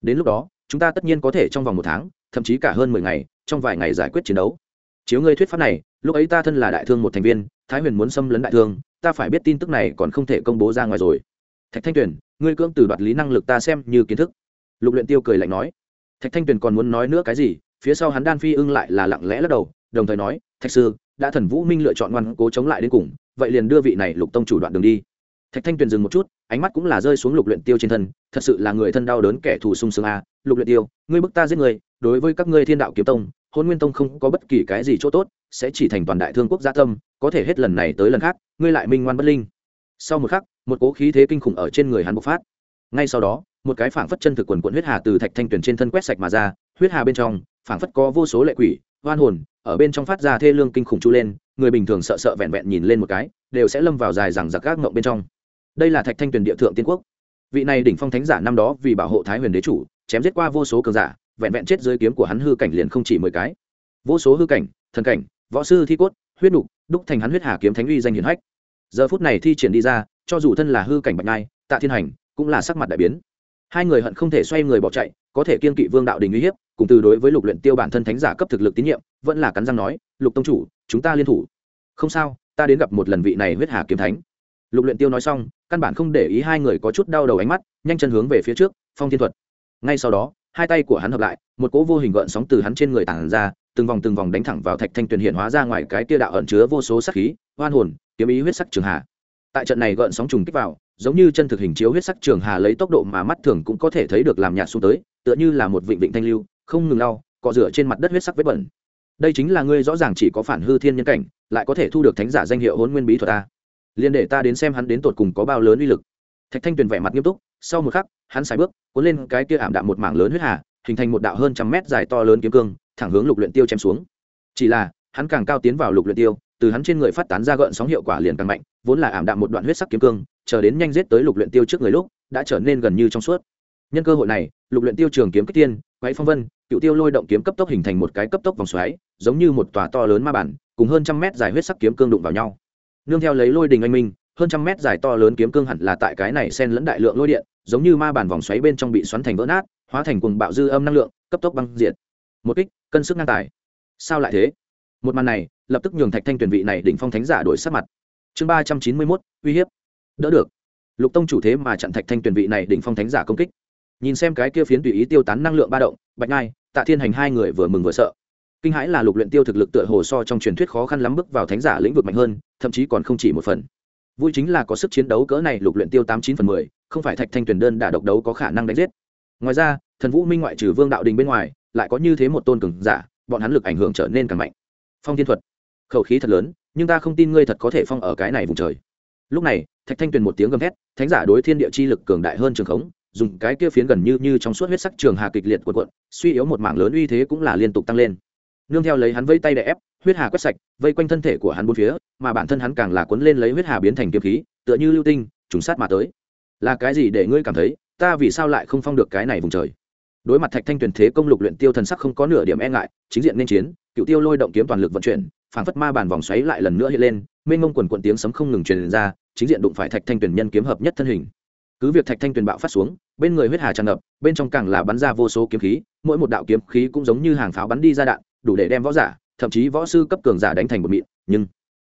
Đến lúc đó, chúng ta tất nhiên có thể trong vòng một tháng, thậm chí cả hơn mười ngày, trong vài ngày giải quyết chiến đấu. Chiếu ngươi thuyết pháp này, lúc ấy ta thân là đại thương một thành viên, thái huyền muốn xâm lấn đại thương, ta phải biết tin tức này còn không thể công bố ra ngoài rồi. Thạch thanh tuyền, ngươi cưỡng từ đoạt lý năng lực ta xem như kiến thức lục luyện tiêu cười lạnh nói, thạch thanh tuyền còn muốn nói nữa cái gì? Phía sau hắn đan phi ưng lại là lặng lẽ lắc đầu, đồng thời nói, thạch sư, đã thần vũ minh lựa chọn ngoan cố chống lại đến cùng, vậy liền đưa vị này lục tông chủ đoạn đường đi. Thạch thanh tuyền dừng một chút, ánh mắt cũng là rơi xuống lục luyện tiêu trên thân, thật sự là người thân đau đớn kẻ thù sung sướng a lục luyện tiêu, ngươi bức ta giết người, đối với các ngươi thiên đạo kiếm tông hôn nguyên tông không có bất kỳ cái gì chỗ tốt, sẽ chỉ thành toàn đại thương quốc gia tâm, có thể hết lần này tới lần khác, ngươi lại minh ngoan bất linh. Sau một khắc, một cố khí thế kinh khủng ở trên người hắn bộc phát. Ngay sau đó một cái phảng phất chân thực quần quận huyết hà từ thạch thanh tuyền trên thân quét sạch mà ra, huyết hà bên trong, phảng phất có vô số lệ quỷ, oan hồn, ở bên trong phát ra thê lương kinh khủng chu lên, người bình thường sợ sợ vẹn vẹn nhìn lên một cái, đều sẽ lâm vào dài rằng giặc gác ngộng bên trong. Đây là thạch thanh tuyền địa thượng tiên quốc. Vị này đỉnh phong thánh giả năm đó vì bảo hộ thái huyền đế chủ, chém giết qua vô số cường giả, vẹn vẹn chết dưới kiếm của hắn hư cảnh liền không chỉ mười cái. Vô số hư cảnh, thần cảnh, võ sư thi cốt, huyết nục, đúc thành hắn huyết hà kiếm thánh uy danh hiển hách. Giờ phút này thi triển đi ra, cho dù thân là hư cảnh bạch ngai tạ thiên hành cũng là sắc mặt đại biến hai người hận không thể xoay người bỏ chạy, có thể kiên kỵ vương đạo đình uy hiếp, cùng từ đối với lục luyện tiêu bản thân thánh giả cấp thực lực tín nhiệm, vẫn là cắn răng nói, lục tông chủ, chúng ta liên thủ. Không sao, ta đến gặp một lần vị này huyết hà kiếm thánh. Lục luyện tiêu nói xong, căn bản không để ý hai người có chút đau đầu ánh mắt, nhanh chân hướng về phía trước, phong thiên thuật. Ngay sau đó, hai tay của hắn hợp lại, một cỗ vô hình gợn sóng từ hắn trên người tản ra, từng vòng từng vòng đánh thẳng vào thạch thanh tuyền hiện hóa ra ngoài cái kia đạo ẩn chứa vô số sát khí hoan hồn, kiếm ý huyết sắc trường hà tại trận này gợn sóng trùng kích vào giống như chân thực hình chiếu huyết sắc trường hà lấy tốc độ mà mắt thường cũng có thể thấy được làm nhạt xuống tới, tựa như là một vịnh vịnh thanh lưu, không ngừng lau, cọ rửa trên mặt đất huyết sắc vết bẩn. Đây chính là ngươi rõ ràng chỉ có phản hư thiên nhân cảnh, lại có thể thu được thánh giả danh hiệu hôn nguyên bí thuật ta. Liền để ta đến xem hắn đến tột cùng có bao lớn uy lực. Thạch thanh tuyền vẻ mặt nghiêm túc, sau một khắc, hắn xài bước, cuốn lên cái kia ảm đạm một mảng lớn huyết hà, hình thành một đạo hơn trăm mét dài to lớn kiếm cương, thẳng hướng lục luyện tiêu chém xuống. Chỉ là, hắn càng cao tiến vào lục luyện tiêu, từ hắn trên người phát tán ra gợn sóng hiệu quả liền càng mạnh, vốn là ảm đạm một đoạn huyết sắc kiếm cương chờ đến nhanh giết tới lục luyện tiêu trước người lúc, đã trở nên gần như trong suốt. Nhân cơ hội này, lục luyện tiêu trường kiếm kích tiên quái phong vân, cựu tiêu lôi động kiếm cấp tốc hình thành một cái cấp tốc vòng xoáy, giống như một tòa to lớn ma bản, cùng hơn trăm mét dài huyết sắc kiếm cương đụng vào nhau. Nương theo lấy lôi đình anh minh, hơn trăm mét dài to lớn kiếm cương hẳn là tại cái này xen lẫn đại lượng lôi điện, giống như ma bản vòng xoáy bên trong bị xoắn thành vỡ nát, hóa thành cuồng bạo dư âm năng lượng, cấp tốc băng diệt. Một kích, cân sức ngang tài. Sao lại thế? Một màn này, lập tức nhường thạch thanh tuyển vị này đỉnh phong thánh giả đổi sắc mặt. Chương ba trăm chín mươi mốt, uy hiếp đỡ được. Lục tông chủ thế mà chặn thạch thanh tuyển vị này đỉnh phong thánh giả công kích. Nhìn xem cái kia phiến tùy ý tiêu tán năng lượng ba động, bạch ngai tạ thiên hành hai người vừa mừng vừa sợ. Kinh hãi là lục luyện tiêu thực lực tựa hồ so trong truyền thuyết khó khăn lắm bước vào thánh giả lĩnh vực mạnh hơn, thậm chí còn không chỉ một phần. Vui chính là có sức chiến đấu cỡ này lục luyện tiêu tám chín phần mười, không phải thạch thanh tuyển đơn đả độc đấu có khả năng đánh giết. Ngoài ra, thần vũ minh ngoại trừ vương đạo đình bên ngoài, lại có như thế một tôn cường giả, bọn hắn lực ảnh hưởng trở nên càng mạnh. Phong thiên thuật. Khẩu khí thật lớn, nhưng ta không tin ngươi thật có thể phong ở cái này vùng trời lúc này, thạch thanh tuyền một tiếng gầm thét, thánh giả đối thiên địa chi lực cường đại hơn trường khống, dùng cái kia phiến gần như như trong suốt huyết sắc trường hà kịch liệt quần quận suy yếu một mảng lớn uy thế cũng là liên tục tăng lên. Nương theo lấy hắn vây tay đè ép, huyết hà quét sạch, vây quanh thân thể của hắn bốn phía, mà bản thân hắn càng là cuốn lên lấy huyết hà biến thành kiếm khí, tựa như lưu tinh, trùng sát mà tới. Là cái gì để ngươi cảm thấy, ta vì sao lại không phong được cái này vùng trời? Đối mặt thạch thanh tuyền thế công lục luyện tiêu thần sắc không có nửa điểm e ngại, chính diện nên chiến, cựu tiêu lôi động kiếm toàn lực vận chuyển, phảng phất ma bàn vòng xoáy lại lần nữa hiện lên, mênh mông quần quần tiếng sấm không ngừng truyền ra chính diện đụng phải thạch thanh tuyển nhân kiếm hợp nhất thân hình. Cứ việc thạch thanh tuyển bạo phát xuống, bên người huyết hà tràn ngập, bên trong càng là bắn ra vô số kiếm khí, mỗi một đạo kiếm khí cũng giống như hàng pháo bắn đi ra đạn, đủ để đem võ giả, thậm chí võ sư cấp cường giả đánh thành một mịn, nhưng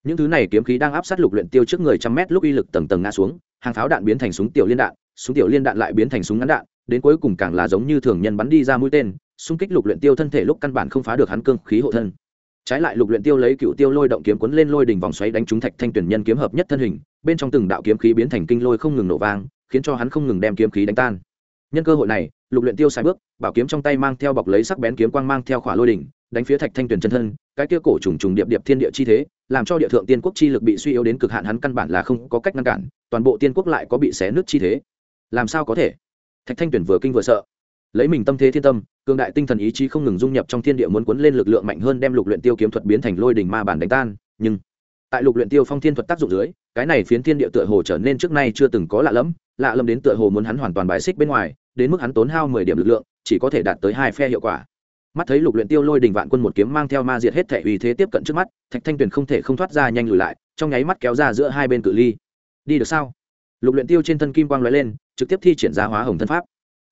những thứ này kiếm khí đang áp sát lục luyện tiêu trước người trăm mét lúc uy lực tầng tầng ngã xuống, hàng pháo đạn biến thành súng tiểu liên đạn, súng tiểu liên đạn lại biến thành súng ngắn đạn, đến cuối cùng càng là giống như thường nhân bắn đi ra mũi tên, xung kích lục luyện tiêu thân thể lúc căn bản không phá được hắn cương khí hộ thân. Trái lại lục luyện tiêu lấy cựu tiêu lôi động kiếm cuốn lên lôi đỉnh vòng xoáy đánh trúng thạch thanh tuyển nhân kiếm hợp nhất thân hình bên trong từng đạo kiếm khí biến thành kinh lôi không ngừng nổ vang, khiến cho hắn không ngừng đem kiếm khí đánh tan. Nhân cơ hội này, lục luyện tiêu sai bước, bảo kiếm trong tay mang theo bọc lấy sắc bén kiếm quang mang theo khỏa lôi đỉnh, đánh phía thạch thanh tuyển chân thân, cái kia cổ trùng trùng điệp điệp thiên địa chi thế, làm cho địa thượng tiên quốc chi lực bị suy yếu đến cực hạn, hắn căn bản là không có cách ngăn cản, toàn bộ tiên quốc lại có bị xé nứt chi thế. Làm sao có thể? Thạch thanh tuyển vừa kinh vừa sợ. Lấy mình tâm thế thiên tâm, cường đại tinh thần ý chí không ngừng dung nhập trong thiên địa muốn cuốn lên lực lượng mạnh hơn đem lục luyện tiêu kiếm thuật biến thành lôi đỉnh ma bản đánh tan, nhưng tại lục luyện tiêu phong thiên thuật tác dụng dưới, cái này phiến thiên địa tựa hồ trở nên trước nay chưa từng có lạ lẫm lạ lẫm đến tựa hồ muốn hắn hoàn toàn bài xích bên ngoài, đến mức hắn tốn hao mười điểm lực lượng, chỉ có thể đạt tới hai phe hiệu quả. Mắt thấy lục luyện tiêu lôi đình vạn quân một kiếm mang theo ma diệt hết thể uy thế tiếp cận trước mắt, thạch thanh tuyền không thể không thoát ra nhanh lùi lại, trong nháy mắt kéo ra giữa hai bên cự ly. Đi được sao? Lục luyện tiêu trên thân kim quang lóe lên, trực tiếp thi triển ra hóa hồng thân pháp.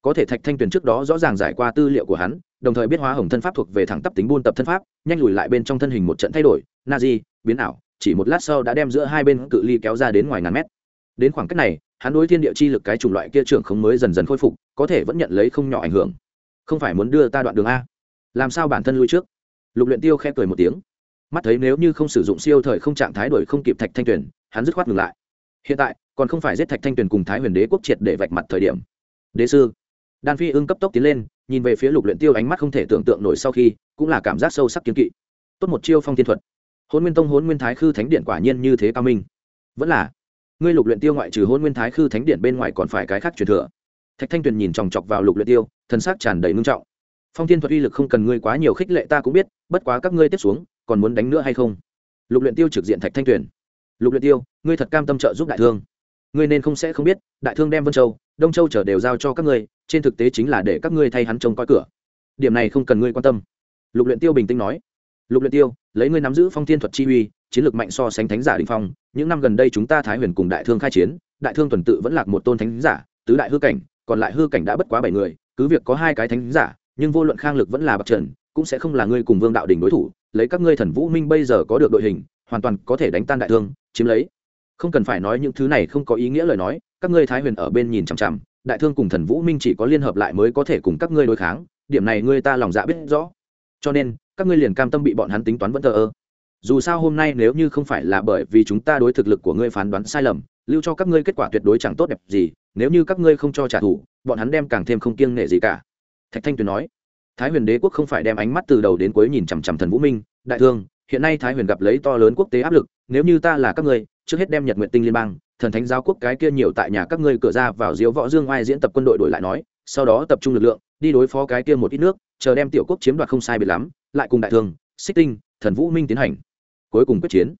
Có thể thạch thanh tuyền trước đó rõ ràng giải qua tư liệu của hắn, đồng thời biết hóa hồng thân pháp thuộc về thẳng tắp tính buôn tập thân pháp, nhanh lùi lại bên trong thân hình một trận thay đổi, na di, biến ảo chỉ một lát sau đã đem giữa hai bên cự ly kéo ra đến ngoài ngàn mét. Đến khoảng cách này, hắn đối thiên địa chi lực cái chủng loại kia trưởng không mới dần dần khôi phục, có thể vẫn nhận lấy không nhỏ ảnh hưởng. Không phải muốn đưa ta đoạn đường a? Làm sao bản thân lui trước? Lục luyện tiêu khẽ cười một tiếng. Mắt thấy nếu như không sử dụng siêu thời không trạng thái đổi không kịp thạch thanh tuyển hắn dứt khoát ngừng lại. Hiện tại, còn không phải giết thạch thanh tuyển cùng thái huyền đế quốc triệt để vạch mặt thời điểm. Đế sư. Đan phi ưng cấp tốc tiến lên, nhìn về phía lục luyện tiêu ánh mắt không thể tưởng tượng nổi sau khi, cũng là cảm giác sâu sắc kiến kỵ. Tốt một chiêu phong thiên thuật hôn nguyên tông, hôn nguyên thái khư thánh điện quả nhiên như thế cao minh. Vẫn là, ngươi lục luyện tiêu ngoại trừ hôn nguyên thái khư thánh điện bên ngoài còn phải cái khác truyền thừa. Thạch thanh tuyền nhìn chòng chọc vào lục luyện tiêu, thần sắc tràn đầy ngưng trọng. Phong thiên thuật uy lực không cần ngươi quá nhiều khích lệ ta cũng biết, bất quá các ngươi tiếp xuống, còn muốn đánh nữa hay không? Lục luyện tiêu trực diện thạch thanh tuyền. Lục luyện tiêu, ngươi thật cam tâm trợ giúp đại thương. Ngươi nên không sẽ không biết, đại thương đem vân châu, đông châu trở đều giao cho các ngươi, trên thực tế chính là để các ngươi thay hắn trông coi cửa. Điểm này không cần ngươi quan tâm. Lục luyện tiêu bình tĩnh nói. Lục luyện tiêu lấy ngươi nắm giữ phong thiên thuật chi uy, chiến lược mạnh so sánh thánh giả đình phong, những năm gần đây chúng ta thái huyền cùng đại thương khai chiến, đại thương tuần tự vẫn lạc một tôn thánh giả, tứ đại hư cảnh, còn lại hư cảnh đã bất quá bảy người, cứ việc có hai cái thánh giả, nhưng vô luận khang lực vẫn là bậc trần, cũng sẽ không là ngươi cùng vương đạo đình đối thủ, lấy các ngươi thần vũ minh bây giờ có được đội hình, hoàn toàn có thể đánh tan đại thương, chiếm lấy. Không cần phải nói những thứ này không có ý nghĩa lời nói, các ngươi thái huyền ở bên nhìn chằm chằm, đại thương cùng thần vũ minh chỉ có liên hợp lại mới có thể cùng các ngươi đối kháng, điểm này ngươi ta lòng dạ biết rõ. Cho nên các ngươi liền cam tâm bị bọn hắn tính toán vẫn thờ ơ. Dù sao hôm nay nếu như không phải là bởi vì chúng ta đối thực lực của ngươi phán đoán sai lầm, lưu cho các ngươi kết quả tuyệt đối chẳng tốt đẹp gì, nếu như các ngươi không cho trả thù, bọn hắn đem càng thêm không kiêng nể gì cả. Thạch thanh tuyền nói. Thái huyền đế quốc không phải đem ánh mắt từ đầu đến cuối nhìn chằm chằm thần vũ minh, đại thương, hiện nay thái huyền gặp lấy to lớn quốc tế áp lực, nếu như ta là các ngươi, trước hết đem nhật nguyện tinh liên bang, thần thánh giáo quốc cái kia nhiều tại nhà các ngươi cửa ra vào diễu võ dương oai diễn tập quân đội đổi lại nói, sau đó tập trung lực lượng, đi đối phó cái kia một ít nước, chờ đem tiểu quốc chiếm đoạt không sai biệt lắm lại cùng đại thương, xích tinh, thần vũ minh tiến hành. Cuối cùng quyết chiến.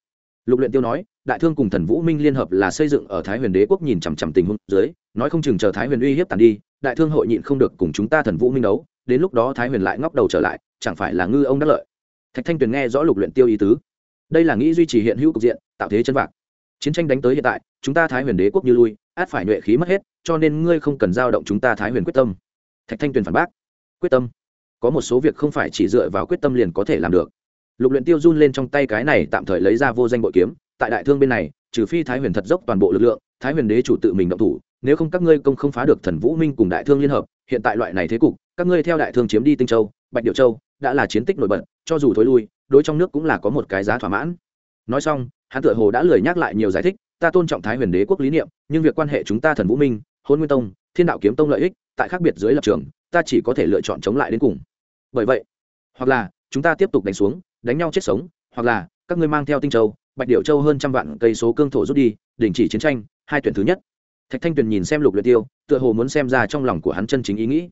Lục luyện tiêu nói, đại thương cùng thần vũ minh liên hợp là xây dựng ở thái huyền đế quốc nhìn chằm chằm tình huống dưới, nói không chừng chờ thái huyền uy hiếp tàn đi, đại thương hội nhịn không được cùng chúng ta thần vũ minh đấu, đến lúc đó thái huyền lại ngóc đầu trở lại, chẳng phải là ngư ông đắc lợi. Thạch thanh tuyền nghe rõ lục luyện tiêu ý tứ. Đây là nghĩ duy trì hiện hữu cục diện, tạo thế chân vạc. Chiến tranh đánh tới hiện tại, chúng ta thái huyền đế quốc như lui, át phải nhuệ khí mất hết, cho nên ngươi không cần giao động chúng ta thái huyền quyết tâm. Thạch thanh tuyền phản bác. Quyết tâm có một số việc không phải chỉ dựa vào quyết tâm liền có thể làm được. Lục luyện tiêu run lên trong tay cái này tạm thời lấy ra vô danh bội kiếm, tại đại thương bên này, trừ phi thái huyền thật dốc toàn bộ lực lượng, thái huyền đế chủ tự mình động thủ, nếu không các ngươi công không phá được thần vũ minh cùng đại thương liên hợp, hiện tại loại này thế cục, các ngươi theo đại thương chiếm đi tinh châu, bạch điệu châu, đã là chiến tích nổi bật, cho dù thối lui, đối trong nước cũng là có một cái giá thỏa mãn. Nói xong, hắn tựa hồ đã lười nhắc lại nhiều giải thích, ta tôn trọng thái huyền đế quốc lý niệm, nhưng việc quan hệ chúng ta thần vũ minh hôn nguyên tông, thiên đạo kiếm tông lợi ích, tại khác biệt dưới lập trường, ta chỉ có thể lựa chọn chống lại đến cùng bởi vậy, hoặc là chúng ta tiếp tục đánh xuống, đánh nhau chết sống, hoặc là các ngươi mang theo tinh châu, bạch điệu châu hơn trăm vạn cây số cương thổ rút đi, đình chỉ chiến tranh, hai tuyển thứ nhất. Thạch thanh tuyền nhìn xem lục luyện tiêu, tựa hồ muốn xem ra trong lòng của hắn chân chính ý nghĩ.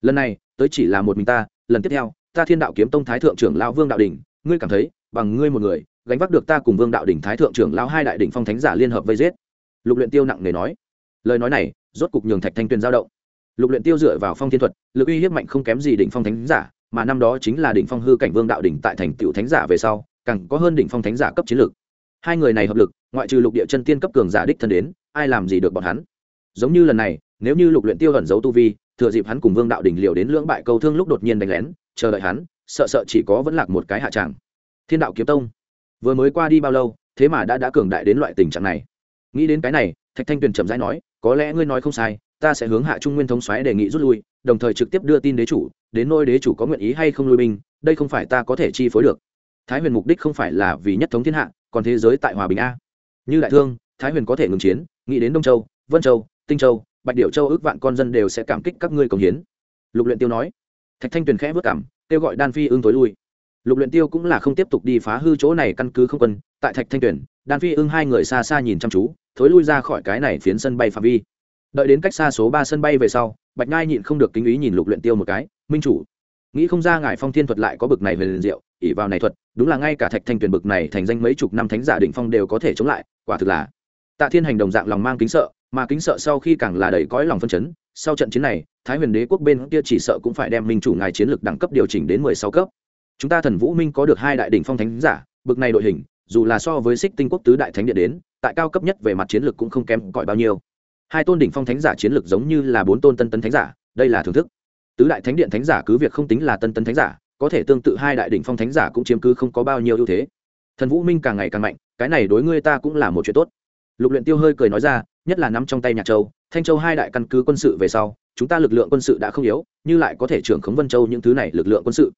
Lần này, tới chỉ là một mình ta, lần tiếp theo, ta thiên đạo kiếm tông thái thượng trưởng lão vương đạo đỉnh, ngươi cảm thấy, bằng ngươi một người, gánh vác được ta cùng vương đạo đỉnh thái thượng trưởng lão hai đại đỉnh phong thánh giả liên hợp vây giết. Lục luyện tiêu nặng nề nói. Lời nói này, rốt cục nhường thạch thanh tuyền giao động. Lục luyện tiêu dựa vào phong thiên thuật, lực uy hiếp mạnh không kém gì đỉnh phong thánh giả mà năm đó chính là đỉnh phong hư cảnh vương đạo đỉnh tại thành tiểu thánh giả về sau, càng có hơn đỉnh phong thánh giả cấp chiến lược hai người này hợp lực, ngoại trừ lục địa chân tiên cấp cường giả đích thân đến, ai làm gì được bọn hắn? Giống như lần này, nếu như lục luyện tiêu ẩn giấu tu vi, thừa dịp hắn cùng vương đạo đỉnh liều đến lưỡng bại câu thương lúc đột nhiên đánh lén, chờ đợi hắn, sợ sợ chỉ có vẫn lạc một cái hạ tràng thiên đạo kiếm tông, vừa mới qua đi bao lâu, thế mà đã đã cường đại đến loại tình trạng này? Nghĩ đến cái này, thạch thanh tuyền chậm rãi nói, có lẽ ngươi nói không sai, ta sẽ hướng hạ trung nguyên thống xoáy đề nghị rút lui, đồng thời trực tiếp đưa tin đế chủ đến nôi đế chủ có nguyện ý hay không lui binh, đây không phải ta có thể chi phối được. Thái huyền mục đích không phải là vì nhất thống thiên hạ, còn thế giới tại hòa bình a. Như đại thương, thái huyền có thể ngừng chiến, nghĩ đến đông châu, vân châu, tinh châu, bạch điệu châu ước vạn con dân đều sẽ cảm kích các ngươi công hiến. Lục luyện tiêu nói. Thạch thanh tuyền khẽ vất cảm, kêu gọi đan phi ương tối lui. Lục luyện tiêu cũng là không tiếp tục đi phá hư chỗ này căn cứ không quân, tại thạch thanh tuyền, đan phi ương hai người xa xa nhìn chăm chú, thối lui ra khỏi cái này phiến sân bay phạm vi. Đợi đến cách xa số ba sân bay về sau, bạch ngai nhịn không được kính ý nhìn lục luyện tiêu một cái minh chủ. Nghĩ không ra ngài phong thiên thuật lại có bực này về liền diệu ỉ vào này thuật, đúng là ngay cả thạch thanh tuyền bực này thành danh mấy chục năm thánh giả định phong đều có thể chống lại, quả thực là. Tạ thiên hành đồng dạng lòng mang kính sợ, mà kính sợ sau khi càng là đầy cõi lòng phân chấn, sau trận chiến này, thái huyền đế quốc bên kia chỉ sợ cũng phải đem minh chủ ngài chiến lược đẳng cấp điều chỉnh đến mười sáu cấp. Chúng ta thần vũ minh có được hai đại đỉnh phong thánh giả, bực này đội hình, dù là so với xích tinh quốc tứ đại thánh điện đến, tại cao cấp nhất về mặt chiến lược cũng không kém cỏi bao nhiêu. Hai tôn đỉnh phong thánh giả chiến lược giống như là bốn tôn tân tân thánh giả, đây là thưởng thức tứ đại thánh điện thánh giả cứ việc không tính là tân tân thánh giả, có thể tương tự hai đại đỉnh phong thánh giả cũng chiếm cứ không có bao nhiêu ưu thế. Thần vũ minh càng ngày càng mạnh, cái này đối ngươi ta cũng là một chuyện tốt. Lục luyện tiêu hơi cười nói ra, nhất là nắm trong tay nhạc châu, thanh châu hai đại căn cứ quân sự về sau, chúng ta lực lượng quân sự đã không yếu, như lại có thể trưởng khống vân châu những thứ này lực lượng quân sự.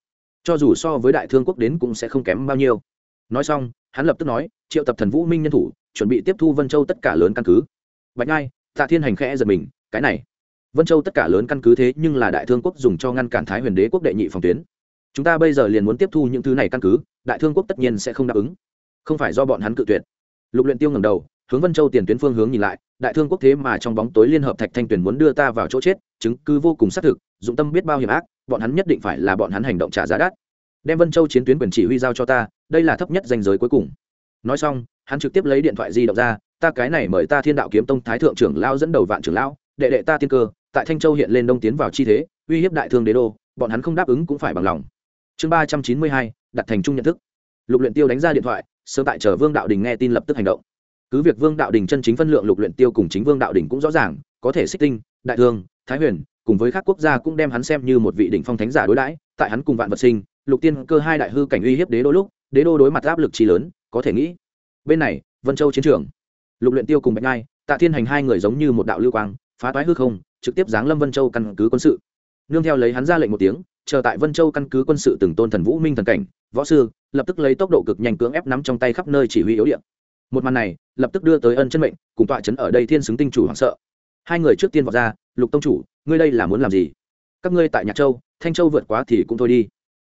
Cho dù so với đại thương quốc đến cũng sẽ không kém bao nhiêu. Nói xong, hắn lập tức nói, triệu tập thần vũ minh nhân thủ, chuẩn bị tiếp thu vân châu tất cả lớn căn cứ. Bạch ngai tạ thiên hành khẽ giật mình, cái này vân châu tất cả lớn căn cứ thế nhưng là đại thương quốc dùng cho ngăn cản thái huyền đế quốc đệ nhị phòng tuyến. Chúng ta bây giờ liền muốn tiếp thu những thứ này căn cứ, đại thương quốc tất nhiên sẽ không đáp ứng. Không phải do bọn hắn cự tuyệt. Lục luyện tiêu ngẩng đầu, hướng vân châu tiền tuyến phương hướng nhìn lại, đại thương quốc thế mà trong bóng tối liên hợp thạch thanh tuyền muốn đưa ta vào chỗ chết, chứng cứ vô cùng xác thực, dụng tâm biết bao hiểm ác, bọn hắn nhất định phải là bọn hắn hành động trả giá đắt. Đem vân châu chiến tuyến quyền chỉ huy giao cho ta, đây là thấp nhất danh giới cuối cùng. Nói xong, hắn trực tiếp lấy điện thoại di động ra, ta cái này mời ta thiên đạo kiếm tông thái thượng trưởng lao dẫn đầu vạn trưởng lão, đệ đệ ta tiên cơ tại thanh châu hiện lên đông tiến vào chi thế, uy hiếp đại thương đế đô, bọn hắn không đáp ứng cũng phải bằng lòng. Chương ba trăm chín mươi hai, đặt thành trung nhận thức. Lục luyện tiêu đánh ra điện thoại, sớm tại chờ vương đạo đình nghe tin lập tức hành động. Cứ việc vương đạo đình chân chính phân lượng lục luyện tiêu cùng chính vương đạo đình cũng rõ ràng, có thể xích tinh, đại thương, thái huyền, cùng với các quốc gia cũng đem hắn xem như một vị đỉnh phong thánh giả đối đãi, tại hắn cùng vạn vật sinh, lục tiên cơ hai đại hư cảnh uy hiếp đế đô lúc, đế đô đối mặt áp lực chi lớn, có thể nghĩ. Bên này, vân châu chiến trường. Lục luyện tiêu cùng bạch ngai, tạ thiên hành hai người giống như một đạo lưu quang, phá toái hư không trực tiếp giáng lâm vân châu căn cứ quân sự. Nương theo lấy hắn ra lệnh một tiếng, chờ tại vân châu căn cứ quân sự từng tôn thần vũ minh thần cảnh, võ sư, lập tức lấy tốc độ cực nhanh cưỡng ép nắm trong tay khắp nơi chỉ huy yếu điện một màn này, lập tức đưa tới ân chân mệnh, cùng tọa chấn ở đây thiên xứng tinh chủ hoảng sợ. Hai người trước tiên vào ra, lục tông chủ, ngươi đây là muốn làm gì? Các ngươi tại nhạc châu, thanh châu vượt quá thì cũng thôi đi.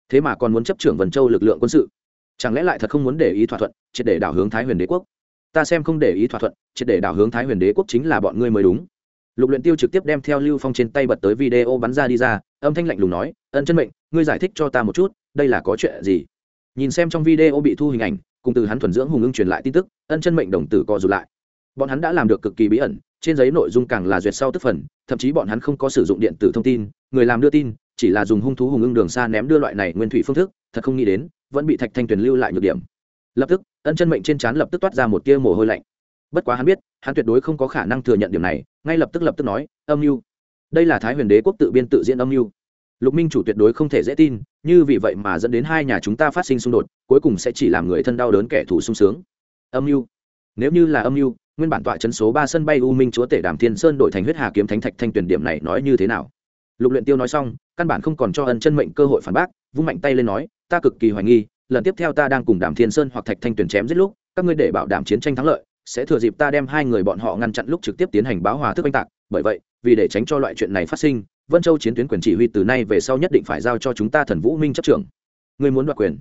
Thế mà còn muốn chấp trưởng vân châu lực lượng quân sự. Chẳng lẽ lại thật không muốn để ý thỏa thuận, triệt để đảo hướng thái huyền đế quốc? Ta xem không để ý thỏa thuận, triệt để đảo hướng thái huyền đế quốc chính là bọn ngươi mới đúng lục luyện tiêu trực tiếp đem theo lưu phong trên tay bật tới video bắn ra đi ra, âm thanh lạnh lùng nói, ân chân mệnh, ngươi giải thích cho ta một chút, đây là có chuyện gì? Nhìn xem trong video bị thu hình ảnh, cùng từ hắn thuần dưỡng hùng ưng truyền lại tin tức, ân chân mệnh đồng tử co rụt lại. Bọn hắn đã làm được cực kỳ bí ẩn, trên giấy nội dung càng là duyệt sau tức phần, thậm chí bọn hắn không có sử dụng điện tử thông tin, người làm đưa tin, chỉ là dùng hung thú hùng ưng đường xa ném đưa loại này nguyên thủy phương thức, thật không nghĩ đến, vẫn bị thạch thanh tuyền lưu lại nhược điểm. Lập tức, ân chân mệnh trên trán lập tức toát ra một tia mồ hôi lạnh bất quá hắn biết, hắn tuyệt đối không có khả năng thừa nhận điểm này, ngay lập tức lập tức nói, âm mưu đây là thái huyền đế quốc tự biên tự diễn âm mưu lục minh chủ tuyệt đối không thể dễ tin, như vì vậy mà dẫn đến hai nhà chúng ta phát sinh xung đột, cuối cùng sẽ chỉ làm người thân đau đớn kẻ thù sung sướng. Âm mưu nếu như là âm mưu nguyên bản tọa chân số ba sân bay u minh chúa tể đàm thiên sơn đổi thành huyết hà kiếm thánh thạch thanh tuyển điểm này nói như thế nào? Lục luyện tiêu nói xong, căn bản không còn cho ân chân mệnh cơ hội phản bác, vung mạnh tay lên nói, ta cực kỳ hoài nghi, lần tiếp theo ta đang cùng đàm thiên sơn hoặc thạch thanh tuyển chém giết lúc, các ngươi để bảo đảm chiến tranh thắng lợi sẽ thừa dịp ta đem hai người bọn họ ngăn chặn lúc trực tiếp tiến hành báo hòa thức oanh tạc. Bởi vậy, vì để tránh cho loại chuyện này phát sinh, vân châu chiến tuyến quyền chỉ huy từ nay về sau nhất định phải giao cho chúng ta thần vũ minh chấp trưởng. Ngươi muốn đoạt quyền?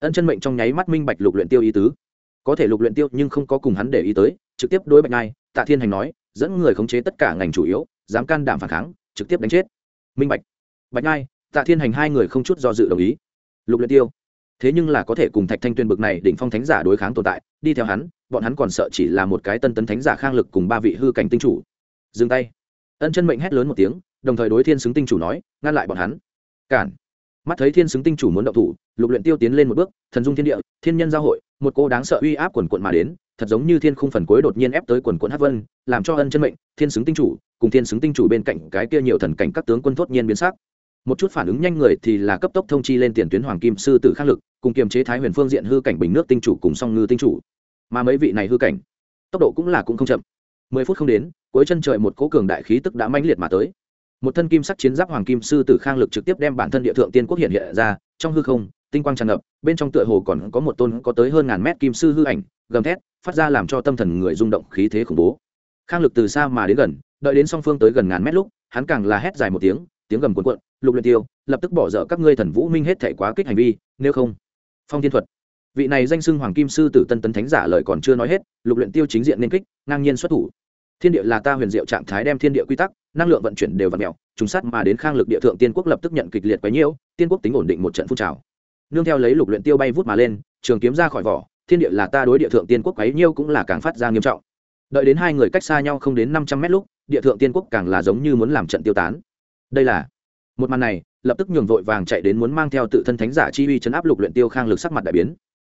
Ân chân mệnh trong nháy mắt minh bạch lục luyện tiêu ý tứ. Có thể lục luyện tiêu nhưng không có cùng hắn để ý tới, trực tiếp đối bạch ngai tạ thiên hành nói, dẫn người khống chế tất cả ngành chủ yếu, dám can đảm phản kháng, trực tiếp đánh chết. Minh bạch. Bạch ngai tạ thiên hành hai người không chút do dự đồng ý. Lục luyện tiêu. Thế nhưng là có thể cùng thạch thanh tuyên bực này đỉnh phong thánh giả đối kháng tồn tại, đi theo hắn bọn hắn còn sợ chỉ là một cái tân tấn thánh giả khang lực cùng ba vị hư cảnh tinh chủ. Dừng tay. Ân chân mệnh hét lớn một tiếng, đồng thời đối thiên xứng tinh chủ nói, ngăn lại bọn hắn. Cản. Mắt thấy thiên xứng tinh chủ muốn động thủ, lục luyện tiêu tiến lên một bước, thần dung thiên địa, thiên nhân giao hội, một cô đáng sợ uy áp quần quận mà đến, thật giống như thiên khung phần cuối đột nhiên ép tới quần quận hắc vân, làm cho ân chân mệnh, thiên xứng tinh chủ, cùng thiên xứng tinh chủ bên cạnh cái kia nhiều thần cảnh các tướng quân thốt nhiên biến sắc. Một chút phản ứng nhanh người thì là cấp tốc thông chi lên tiền tuyến hoàng kim sư tử khắc lực, cùng kiềm chế thái huyền phương diện hư cảnh bình nước tinh chủ cùng song ngư tinh chủ mà mấy vị này hư cảnh, tốc độ cũng là cũng không chậm. Mười phút không đến, cuối chân trời một cố cường đại khí tức đã mãnh liệt mà tới. Một thân kim sắc chiến giáp hoàng kim sư tử khang lực trực tiếp đem bản thân địa thượng tiên quốc hiện hiện ra, trong hư không, tinh quang tràn ngập, bên trong tựa hồ còn có một tôn có tới hơn ngàn mét kim sư hư ảnh, gầm thét, phát ra làm cho tâm thần người rung động khí thế khủng bố. Khang lực từ xa mà đến gần, đợi đến song phương tới gần ngàn mét lúc, hắn càng là hét dài một tiếng tiếng gầm cuộn cuộn, lục luyện tiêu, lập tức bỏ dở các ngươi thần vũ minh hết thể quá kích hành vi, nếu không, phong thiên thuật vị này danh xưng hoàng kim sư tử tân tấn thánh giả lời còn chưa nói hết, lục luyện tiêu chính diện nên kích, ngang nhiên xuất thủ. Thiên địa là ta huyền diệu trạng thái đem thiên địa quy tắc, năng lượng vận chuyển đều vặn mèo, trùng sát mà đến khang lực địa thượng tiên quốc lập tức nhận kịch liệt quấy nhiễu, tiên quốc tính ổn định một trận phun trào. Nương theo lấy lục luyện tiêu bay vút mà lên, trường kiếm ra khỏi vỏ, thiên địa là ta đối địa thượng tiên quốc quấy nhiễu cũng là càng phát ra nghiêm trọng. Đợi đến hai người cách xa nhau không đến năm trăm mét lúc, địa thượng tiên quốc càng là giống như muốn làm trận tiêu tán. Đây là một màn này, lập tức nhường vội vàng chạy đến muốn mang theo tự thân thánh giả chi uy chấn áp lục luyện tiêu khang lực sắc mặt đại biến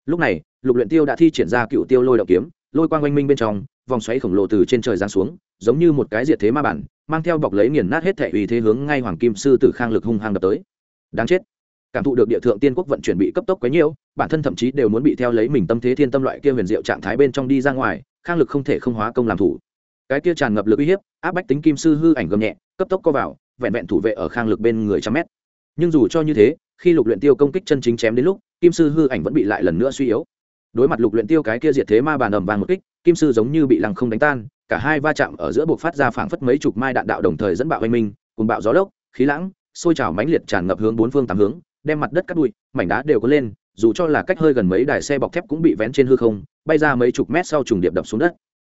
lúc này, lục luyện tiêu đã thi triển ra cựu tiêu lôi động kiếm, lôi quang oanh minh bên trong, vòng xoáy khổng lồ từ trên trời giáng xuống, giống như một cái diệt thế ma bản, mang theo bọc lấy nghiền nát hết thể uy thế hướng ngay hoàng kim sư tử khang lực hung hăng đập tới. Đáng chết. Cảm thụ được địa thượng tiên quốc vận chuyển bị cấp tốc quấy nhiễu, bản thân thậm chí đều muốn bị theo lấy mình tâm thế thiên tâm loại kia huyền diệu trạng thái bên trong đi ra ngoài, khang lực không thể không hóa công làm thủ. Cái kia tràn ngập lực uy hiếp, áp bách tính kim sư hư ảnh gầm nhẹ, cấp tốc co vào, vẹn vẹn thủ vệ ở khang lực bên người trăm mét. Nhưng dù cho như thế khi lục luyện tiêu công kích chân chính chém đến lúc, kim sư hư ảnh vẫn bị lại lần nữa suy yếu. Đối mặt lục luyện tiêu cái kia diệt thế ma bàn ầm vàng một kích, kim sư giống như bị lăng không đánh tan, cả hai va chạm ở giữa buộc phát ra phảng phất mấy chục mai đạn đạo đồng thời dẫn bạo hoành minh, cùng bạo gió lốc, khí lãng, sôi trào mãnh liệt tràn ngập hướng bốn phương tám hướng, đem mặt đất cắt bụi, mảnh đá đều có lên, dù cho là cách hơi gần mấy đài xe bọc thép cũng bị vén trên hư không, bay ra mấy chục mét sau trùng điệp đập xuống đất.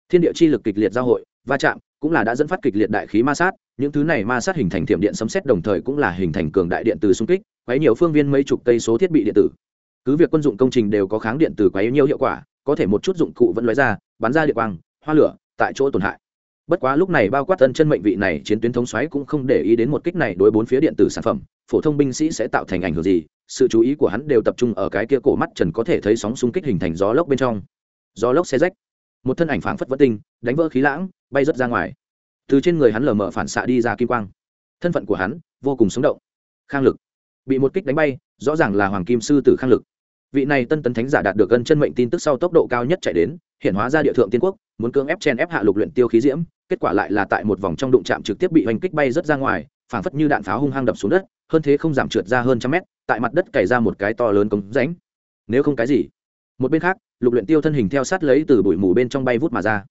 Thiên địa chi lực kịch liệt giao hội, va chạm cũng là đã dẫn phát kịch liệt đại khí ma sát, những thứ này ma sát hình thành thiểm điện sấm xét đồng thời cũng là hình thành cường đại điện từ xung kích, quấy nhiều phương viên mấy chục cây số thiết bị điện tử. Cứ việc quân dụng công trình đều có kháng điện từ quấy nhiều hiệu quả, có thể một chút dụng cụ vẫn lóe ra, bắn ra điện quang, hoa lửa, tại chỗ tổn hại. Bất quá lúc này bao quát tân chân mệnh vị này chiến tuyến thống xoáy cũng không để ý đến một kích này đối bốn phía điện tử sản phẩm, phổ thông binh sĩ sẽ tạo thành ảnh hưởng gì, sự chú ý của hắn đều tập trung ở cái kia cổ mắt trần có thể thấy sóng xung kích hình thành gió lốc bên trong. Gió lốc xe rách một thân ảnh phảng phất vất tinh, đánh vỡ khí lãng, bay rớt ra ngoài. Từ trên người hắn lờ mờ phản xạ đi ra kim quang. Thân phận của hắn vô cùng sống động. Khang lực. Bị một kích đánh bay, rõ ràng là hoàng kim sư tử khang lực. Vị này tân tấn thánh giả đạt được gần chân mệnh tin tức sau tốc độ cao nhất chạy đến, hiện hóa ra địa thượng tiên quốc, muốn cưỡng ép chen ép hạ lục luyện tiêu khí diễm, kết quả lại là tại một vòng trong đụng chạm trực tiếp bị hoành kích bay rất ra ngoài, phảng phất như đạn pháo hung hăng đập xuống đất, hơn thế không giảm trượt ra hơn trăm mét, tại mặt đất cày ra một cái to lớn cống rãnh. Nếu không cái gì? Một bên khác lục luyện tiêu thân hình theo sát lấy từ bụi mù bên trong bay vút mà ra.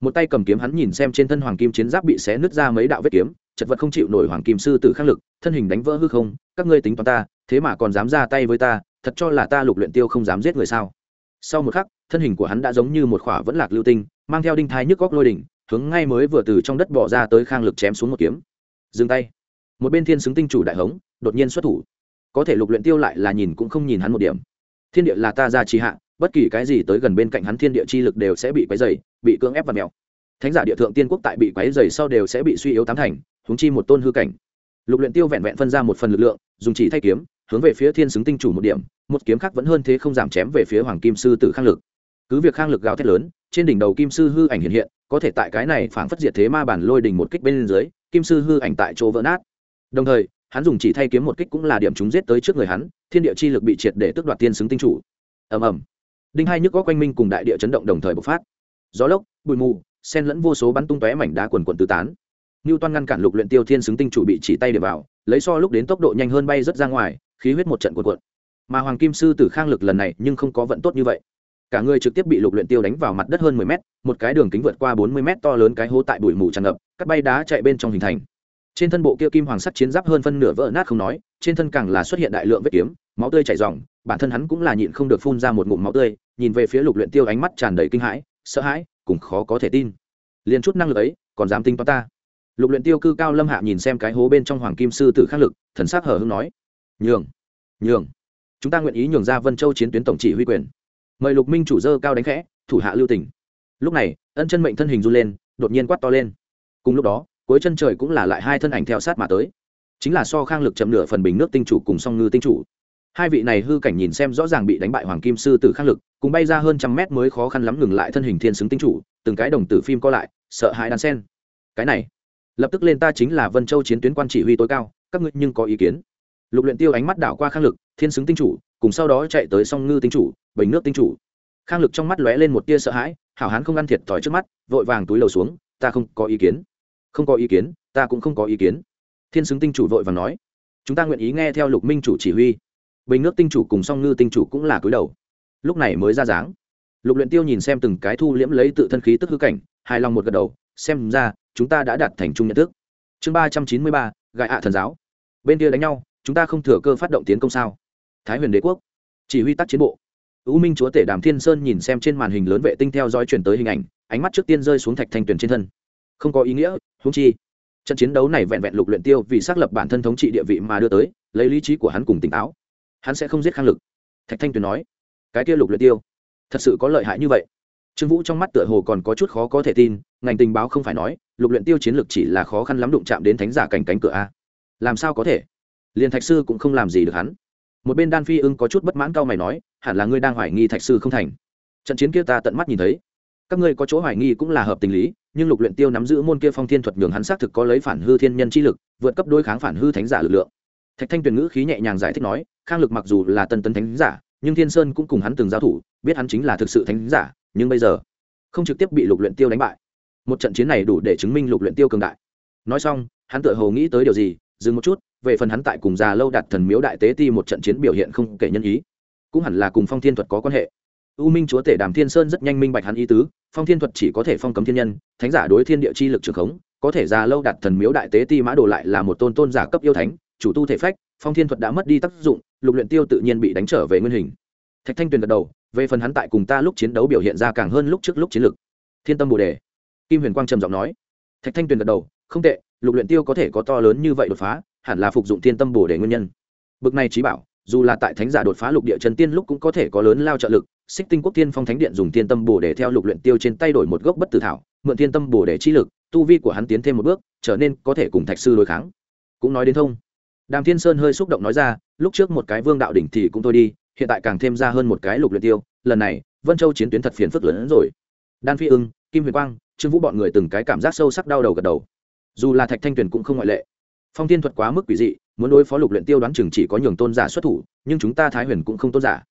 Một tay cầm kiếm hắn nhìn xem trên thân hoàng kim chiến giáp bị xé nứt ra mấy đạo vết kiếm, chật vật không chịu nổi hoàng kim sư tử khắc lực, thân hình đánh vỡ hư không, các ngươi tính toán ta, thế mà còn dám ra tay với ta, thật cho là ta lục luyện tiêu không dám giết người sao? Sau một khắc, thân hình của hắn đã giống như một khỏa vẫn lạc lưu tinh, mang theo đinh thai nhức góc lôi đỉnh, hướng ngay mới vừa từ trong đất bỏ ra tới khang lực chém xuống một kiếm. Dừng tay. Một bên thiên xứng tinh chủ đại hống, đột nhiên xuất thủ. Có thể lục luyện tiêu lại là nhìn cũng không nhìn hắn một điểm. Thiên địa là ta ra trì hạ bất kỳ cái gì tới gần bên cạnh hắn thiên địa chi lực đều sẽ bị quấy dày bị cưỡng ép và mèo. Thánh giả địa thượng tiên quốc tại bị quấy dày sau đều sẽ bị suy yếu tám thành húng chi một tôn hư cảnh. Lục luyện tiêu vẹn vẹn phân ra một phần lực lượng, dùng chỉ thay kiếm, hướng về phía thiên xứng tinh chủ một điểm, một kiếm khác vẫn hơn thế không giảm chém về phía hoàng kim sư tử khang lực. Cứ việc khang lực gào thét lớn, trên đỉnh đầu kim sư hư ảnh hiện hiện, có thể tại cái này phảng phất diệt thế ma bản lôi đỉnh một kích bên dưới, kim sư hư ảnh tại chỗ vỡ nát. Đồng thời, hắn dùng chỉ thay kiếm một kích cũng là điểm chúng giết tới trước người hắn, thiên địa chi lực bị triệt để tước đoạt tiên xứng tinh chủ. Ầm ầm đinh hai nhức có quanh minh cùng đại địa chấn động đồng thời bộc phát gió lốc bụi mù sen lẫn vô số bắn tung tóe mảnh đá quần quần tứ tán Nưu Toan ngăn cản Lục Luyện Tiêu Thiên xứng tinh chủ bị chỉ tay để vào, lấy so lúc đến tốc độ nhanh hơn bay rất ra ngoài, khí huyết một trận cuộn cuộn. Mà Hoàng Kim sư tử Khang lực lần này nhưng không có vận tốt như vậy. Cả người trực tiếp bị Lục Luyện Tiêu đánh vào mặt đất hơn 10 mét, một cái đường kính vượt qua 40 mét to lớn cái hố tại bụi mù tràn ngập, cắt bay đá chạy bên trong hình thành. Trên thân bộ kia kim hoàng sắt chiến giáp hơn phân nửa vỡ nát không nói, trên thân càng là xuất hiện đại lượng vết kiếm, máu tươi chảy ròng, bản thân hắn cũng là nhịn không được phun ra một ngụm máu tươi, nhìn về phía Lục Luyện Tiêu ánh mắt tràn đầy kinh hãi, sợ hãi, cùng khó có thể tin. Liên chút năng lực ấy, còn dám tinh toán ta? lục luyện tiêu cư cao lâm hạ nhìn xem cái hố bên trong hoàng kim sư tử khắc lực thần sắc hở hững nói. Nhường nhường. Chúng ta nguyện ý nhường ra vân châu chiến tuyến tổng chỉ huy quyền. Mời lục minh chủ dơ cao đánh khẽ thủ hạ lưu tỉnh lúc này ân chân mệnh thân hình run lên đột nhiên quát to lên. Cùng lúc đó cuối chân trời cũng là lại hai thân ảnh theo sát mà tới. Chính là so khang lực chậm nửa phần bình nước tinh chủ cùng song ngư tinh chủ hai vị này hư cảnh nhìn xem rõ ràng bị đánh bại hoàng kim sư tử khang lực, cùng bay ra hơn trăm mét mới khó khăn lắm ngừng lại thân hình thiên xứng tinh chủ, từng cái đồng tử phim co lại, sợ hãi đan sen. Cái này, lập tức lên ta chính là vân châu chiến tuyến quan chỉ huy tối cao, các ngươi nhưng có ý kiến? Lục luyện tiêu ánh mắt đảo qua khang lực, thiên xứng tinh chủ, cùng sau đó chạy tới song ngư tinh chủ, bình nước tinh chủ. Khang lực trong mắt lóe lên một tia sợ hãi, hảo hán không ăn thiệt thòi trước mắt, vội vàng túi lầu xuống, ta không có ý kiến. Không có ý kiến, ta cũng không có ý kiến. Thiên xứng tinh chủ vội vàng nói, chúng ta nguyện ý nghe theo lục minh chủ chỉ huy bình nước tinh chủ cùng song ngư tinh chủ cũng là cúi đầu. Lúc này mới ra dáng. Lục luyện tiêu nhìn xem từng cái thu liễm lấy tự thân khí tức hư cảnh hài lòng một gật đầu xem ra chúng ta đã đạt thành chung nhận thức. Chương ba trăm chín mươi ba gại hạ thần giáo. Bên kia đánh nhau chúng ta không thừa cơ phát động tiến công sao? Thái huyền đế quốc. Chỉ huy tác chiến bộ. U Minh chúa tể Đàm Thiên Sơn nhìn xem trên màn hình lớn vệ tinh theo dõi chuyển tới hình ảnh, ánh mắt trước tiên rơi xuống thạch thanh tuyển trên thân. Không có ý nghĩa, huống chi, trận chiến đấu này vẹn vẹn lục luyện tiêu vì xác lập bản thân thống trị địa vị mà đưa tới, lấy lý trí của hắn cùng tỉnh táo, hắn sẽ không giết khang lực. Thạch thanh tuyền nói, cái kia lục luyện tiêu, thật sự có lợi hại như vậy? trương vũ trong mắt tựa hồ còn có chút khó có thể tin ngành tình báo không phải nói lục luyện tiêu chiến lược chỉ là khó khăn lắm đụng chạm đến thánh giả cảnh cánh cửa a làm sao có thể liền thạch sư cũng không làm gì được hắn một bên đan phi ưng có chút bất mãn cao mày nói hẳn là ngươi đang hoài nghi thạch sư không thành trận chiến kia ta tận mắt nhìn thấy các ngươi có chỗ hoài nghi cũng là hợp tình lý nhưng lục luyện tiêu nắm giữ môn kia phong thiên thuật nhường hắn xác thực có lấy phản hư thiên nhân chi lực vượt cấp đối kháng phản hư thánh giả lực lượng thạch thanh tuyền ngữ khí nhẹ nhàng giải thích nói khang lực mặc dù là tân tấn thánh giả, nhưng thiên sơn cũng cùng hắn từng giao thủ, biết hắn chính là thực sự thánh giả, nhưng bây giờ, không trực tiếp bị lục luyện tiêu đánh bại. Một trận chiến này đủ để chứng minh lục luyện tiêu cường đại. Nói xong, hắn tựa hồ nghĩ tới điều gì, dừng một chút, về phần hắn tại cùng già lâu đạt thần miếu đại tế ti một trận chiến biểu hiện không kể nhân ý. Cũng hẳn là cùng phong thiên thuật có quan hệ. U minh chúa tể đàm thiên sơn rất nhanh minh bạch hắn ý tứ, phong thiên thuật chỉ có thể phong cấm thiên nhân, thánh giả đối thiên địa chi lực trường khống, có thể già lâu đạt thần miếu đại tế ti mã đồ lại là một tôn tôn giả cấp yêu thánh chủ tu thể phách, phong thiên thuật đã mất đi tác dụng, lục luyện tiêu tự nhiên bị đánh trở về nguyên hình. Thạch thanh tuyền gật đầu, về phần hắn tại cùng ta lúc chiến đấu biểu hiện ra càng hơn lúc trước lúc chiến lược. thiên tâm bồ đề. Kim huyền quang trầm giọng nói. Thạch thanh tuyền gật đầu, không tệ, lục luyện tiêu có thể có to lớn như vậy đột phá, hẳn là phục dụng thiên tâm bồ đề nguyên nhân. Bực này trí bảo, dù là tại thánh giả đột phá lục địa chân tiên lúc cũng có thể có lớn lao trợ lực. Xích tinh quốc tiên phong thánh điện dùng thiên tâm bồ đề theo lục luyện tiêu trên tay đổi một gốc bất tử thảo, mượn thiên tâm bồ đề chi lực, tu vi của hắn tiến thêm một bước, trở nên có thể cùng thạch sư đối kháng. Cũng nói đến thông đàm thiên sơn hơi xúc động nói ra, lúc trước một cái vương đạo đỉnh thì cũng thôi đi, hiện tại càng thêm ra hơn một cái lục luyện tiêu, lần này, vân châu chiến tuyến thật phiền phức lớn hơn rồi. Đan phi ưng, kim huyền quang, trương vũ bọn người từng cái cảm giác sâu sắc đau đầu gật đầu. Dù là thạch thanh tuyền cũng không ngoại lệ. Phong thiên thuật quá mức quỷ dị, muốn đối phó lục luyện tiêu đoán chừng chỉ có nhường tôn giả xuất thủ, nhưng chúng ta thái huyền cũng không tôn giả.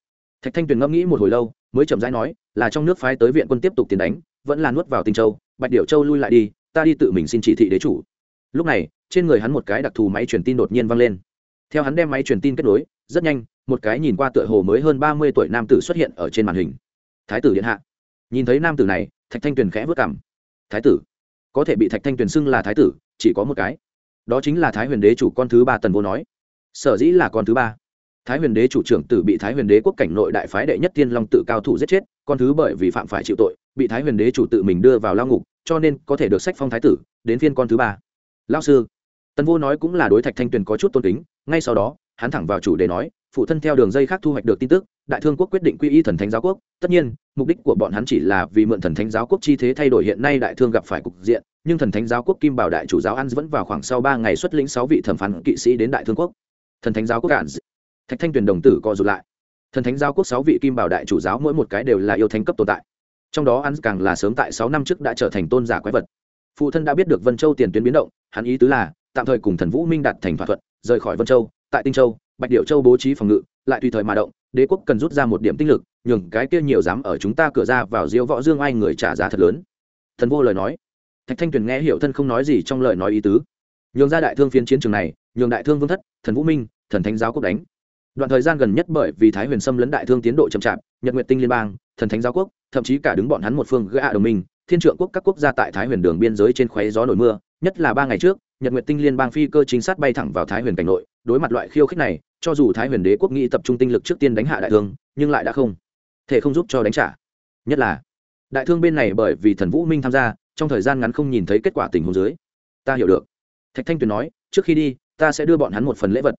Thạch thanh tuyền ngẫm nghĩ một hồi lâu, mới chậm rãi nói, là trong nước phái tới viện quân tiếp tục tiến đánh, vẫn là nuốt vào tinh châu, bạch điểu châu lui lại đi, ta đi tự mình xin chỉ thị đế chủ lúc này, trên người hắn một cái đặc thù máy truyền tin đột nhiên vang lên. Theo hắn đem máy truyền tin kết nối, rất nhanh, một cái nhìn qua tựa hồ mới hơn ba mươi tuổi nam tử xuất hiện ở trên màn hình. Thái tử điện hạ. Nhìn thấy nam tử này, thạch thanh tuyền khẽ vất cảm thái tử. Có thể bị thạch thanh tuyền xưng là thái tử, chỉ có một cái. Đó chính là thái huyền đế chủ con thứ ba tần vô nói. Sở dĩ là con thứ ba. Thái huyền đế chủ trưởng tử bị thái huyền đế quốc cảnh nội đại phái đệ nhất tiên long tự cao thủ giết chết, con thứ bởi vì phạm phải chịu tội, bị thái huyền đế chủ tự mình đưa vào lao ngục, cho nên có thể được sách phong thái tử, đến phiên con thứ ba lao sư. Tần vô nói cũng là đối thạch thanh tuyền có chút tôn kính, ngay sau đó, hắn thẳng vào chủ đề nói, phụ thân theo đường dây khác thu hoạch được tin tức, đại thương quốc quyết định quy y thần thánh giáo quốc. Tất nhiên, mục đích của bọn hắn chỉ là vì mượn thần thánh giáo quốc chi thế thay đổi hiện nay đại thương gặp phải cục diện, nhưng thần thánh giáo quốc kim bảo đại chủ giáo An vẫn vào khoảng sau ba ngày xuất lĩnh sáu vị thẩm phán kỵ sĩ đến đại thương quốc. Thần thánh giáo quốc cạn thạch thanh tuyền đồng tử co rụt lại. Thần thánh giáo quốc sáu vị kim bảo đại chủ giáo mỗi một cái đều là yêu thánh cấp tồn tại. Trong đó An càng là sớm tại sáu năm trước đã trở thành tôn giả quái vật phụ thân đã biết được vân châu tiền tuyến biến động, hắn ý tứ là, tạm thời cùng thần vũ minh đạt thành thỏa thuận, rời khỏi vân châu, tại tinh châu, bạch điệu châu bố trí phòng ngự, lại tùy thời mà động, đế quốc cần rút ra một điểm tinh lực, nhường cái kia nhiều dám ở chúng ta cửa ra vào diễu võ dương ai người trả giá thật lớn. Thần vô lời nói. Thạch thanh tuyền nghe hiểu thân không nói gì trong lời nói ý tứ. Nhường ra đại thương phiên chiến trường này, nhường đại thương vương thất, thần vũ minh, thần thánh giáo quốc đánh. Đoạn thời gian gần nhất bởi vì thái huyền Sâm lấn đại thương tiến độ chậm chạp, nhật nguyện tinh liên bang, thần thánh giáo quốc, thậm chí cả đứng bọn hắn một phương gã đồng minh thiên trượng quốc các quốc gia tại thái huyền đường biên giới trên khoáy gió nổi mưa, nhất là ba ngày trước, nhật nguyện tinh liên bang phi cơ chính sát bay thẳng vào thái huyền cảnh nội, đối mặt loại khiêu khích này, cho dù thái huyền đế quốc nghĩ tập trung tinh lực trước tiên đánh hạ đại thương, nhưng lại đã không thể không giúp cho đánh trả. Nhất là, đại thương bên này bởi vì thần vũ minh tham gia, trong thời gian ngắn không nhìn thấy kết quả tình huống dưới. Ta hiểu được. Thạch thanh tuyền nói, trước khi đi, ta sẽ đưa bọn hắn một phần lễ vật.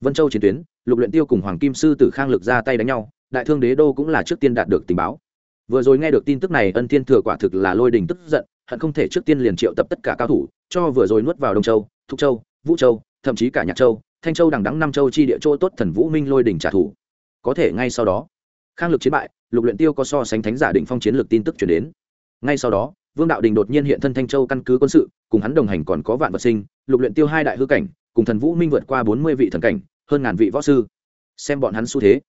Vân châu chiến tuyến, lục luyện tiêu cùng hoàng kim sư tử khang lực ra tay đánh nhau, đại thương đế đô cũng là trước tiên đạt được tình báo vừa rồi nghe được tin tức này, ân thiên thừa quả thực là lôi đình tức giận, hận không thể trước tiên liền triệu tập tất cả cao thủ, cho vừa rồi nuốt vào đông châu, thục châu, vũ châu, thậm chí cả nhạc châu, thanh châu đằng đắng năm châu chi địa châu tốt thần vũ minh lôi đình trả thù. Có thể ngay sau đó, khang lực chiến bại, lục luyện tiêu có so sánh thánh giả định phong chiến lược tin tức truyền đến. Ngay sau đó, vương đạo đình đột nhiên hiện thân thanh châu căn cứ quân sự, cùng hắn đồng hành còn có vạn vật sinh, lục luyện tiêu hai đại hư cảnh, cùng thần vũ minh vượt qua bốn mươi vị thần cảnh, hơn ngàn vị võ sư. Xem bọn hắn xu thế.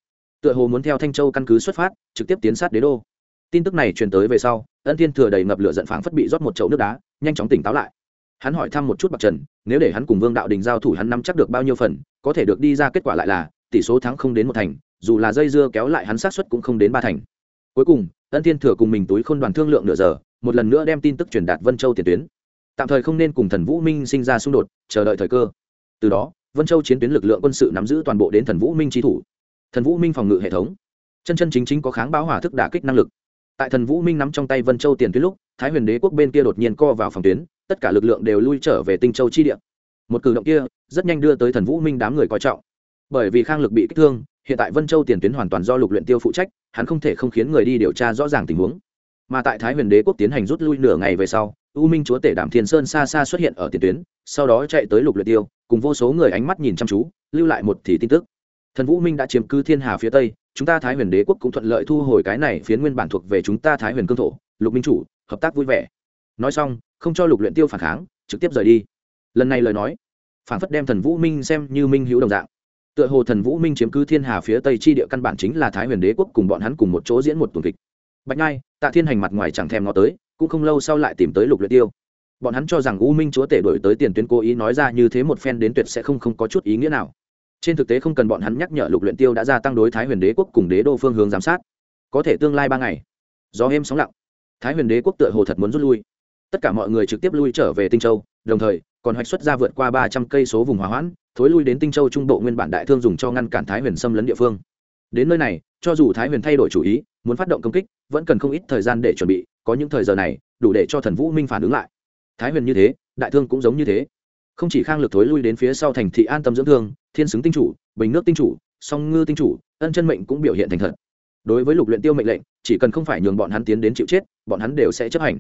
Tựa hồ muốn theo thanh châu căn cứ xuất phát, trực tiếp tiến sát đế đô tin tức này truyền tới về sau, ân thiên thừa đầy ngập lửa giận phảng phất bị rót một chậu nước đá, nhanh chóng tỉnh táo lại. Hắn hỏi thăm một chút bạc trần, nếu để hắn cùng vương đạo đình giao thủ hắn nắm chắc được bao nhiêu phần, có thể được đi ra kết quả lại là, tỷ số thắng không đến một thành, dù là dây dưa kéo lại hắn sát suất cũng không đến ba thành. Cuối cùng, ân thiên thừa cùng mình túi khôn đoàn thương lượng nửa giờ, một lần nữa đem tin tức truyền đạt vân châu tiền tuyến. Tạm thời không nên cùng thần vũ minh sinh ra xung đột, chờ đợi thời cơ. Từ đó, vân châu chiến tuyến lực lượng quân sự nắm giữ toàn bộ đến thần vũ minh trí thủ. Thần vũ minh phòng ngự hệ thống. Chân chân chính chính có kháng báo hỏa thức đả kích năng lực tại thần vũ minh nắm trong tay vân châu tiền tuyến lúc, thái huyền đế quốc bên kia đột nhiên co vào phòng tuyến, tất cả lực lượng đều lui trở về tinh châu chi địa. Một cử động kia, rất nhanh đưa tới thần vũ minh đám người coi trọng. Bởi vì khang lực bị kích thương, hiện tại vân châu tiền tuyến hoàn toàn do lục luyện tiêu phụ trách, hắn không thể không khiến người đi điều tra rõ ràng tình huống. Mà tại thái huyền đế quốc tiến hành rút lui nửa ngày về sau, u minh chúa tể đảm thiên sơn xa xa xuất hiện ở tiền tuyến, sau đó chạy tới lục luyện tiêu, cùng vô số người ánh mắt nhìn chăm chú, lưu lại một thì tin tức. Thần vũ minh đã chiếm cứ thiên hà phía tây chúng ta thái huyền đế quốc cũng thuận lợi thu hồi cái này phiến nguyên bản thuộc về chúng ta thái huyền cương thổ, lục minh chủ, hợp tác vui vẻ. Nói xong, không cho lục luyện tiêu phản kháng, trực tiếp rời đi. Lần này lời nói, phản phất đem thần vũ minh xem như minh hữu đồng dạng. Tựa hồ thần vũ minh chiếm cứ thiên hà phía tây chi địa căn bản chính là thái huyền đế quốc cùng bọn hắn cùng một chỗ diễn một tuần kịch. Bạch ngai tạ thiên hành mặt ngoài chẳng thèm ngó tới, cũng không lâu sau lại tìm tới lục luyện tiêu. Bọn hắn cho rằng u minh chúa tể đổi tới tiền tuyến cố ý nói ra như thế một phen đến tuyệt sẽ không không có chút ý nghĩa nào trên thực tế không cần bọn hắn nhắc nhở lục luyện tiêu đã gia tăng đối thái huyền đế quốc cùng đế đô phương hướng giám sát. Có thể tương lai ba ngày do êm sóng lặng, thái huyền đế quốc tựa hồ thật muốn rút lui. Tất cả mọi người trực tiếp lui trở về tinh châu, đồng thời, còn hoạch xuất ra vượt qua ba trăm cây số vùng hỏa hoãn, thối lui đến tinh châu trung bộ nguyên bản đại thương dùng cho ngăn cản thái huyền xâm lấn địa phương. Đến nơi này, cho dù thái huyền thay đổi chủ ý, muốn phát động công kích, vẫn cần không ít thời gian để chuẩn bị, có những thời giờ này, đủ để cho thần vũ minh phản ứng lại. Thái huyền như thế, đại thương cũng giống như thế không chỉ khang lực thối lui đến phía sau thành thị an tâm dưỡng thương, thiên xứng tinh chủ, bình nước tinh chủ, song ngư tinh chủ, ân chân mệnh cũng biểu hiện thành thật. Đối với lục luyện tiêu mệnh lệnh, chỉ cần không phải nhường bọn hắn tiến đến chịu chết, bọn hắn đều sẽ chấp hành.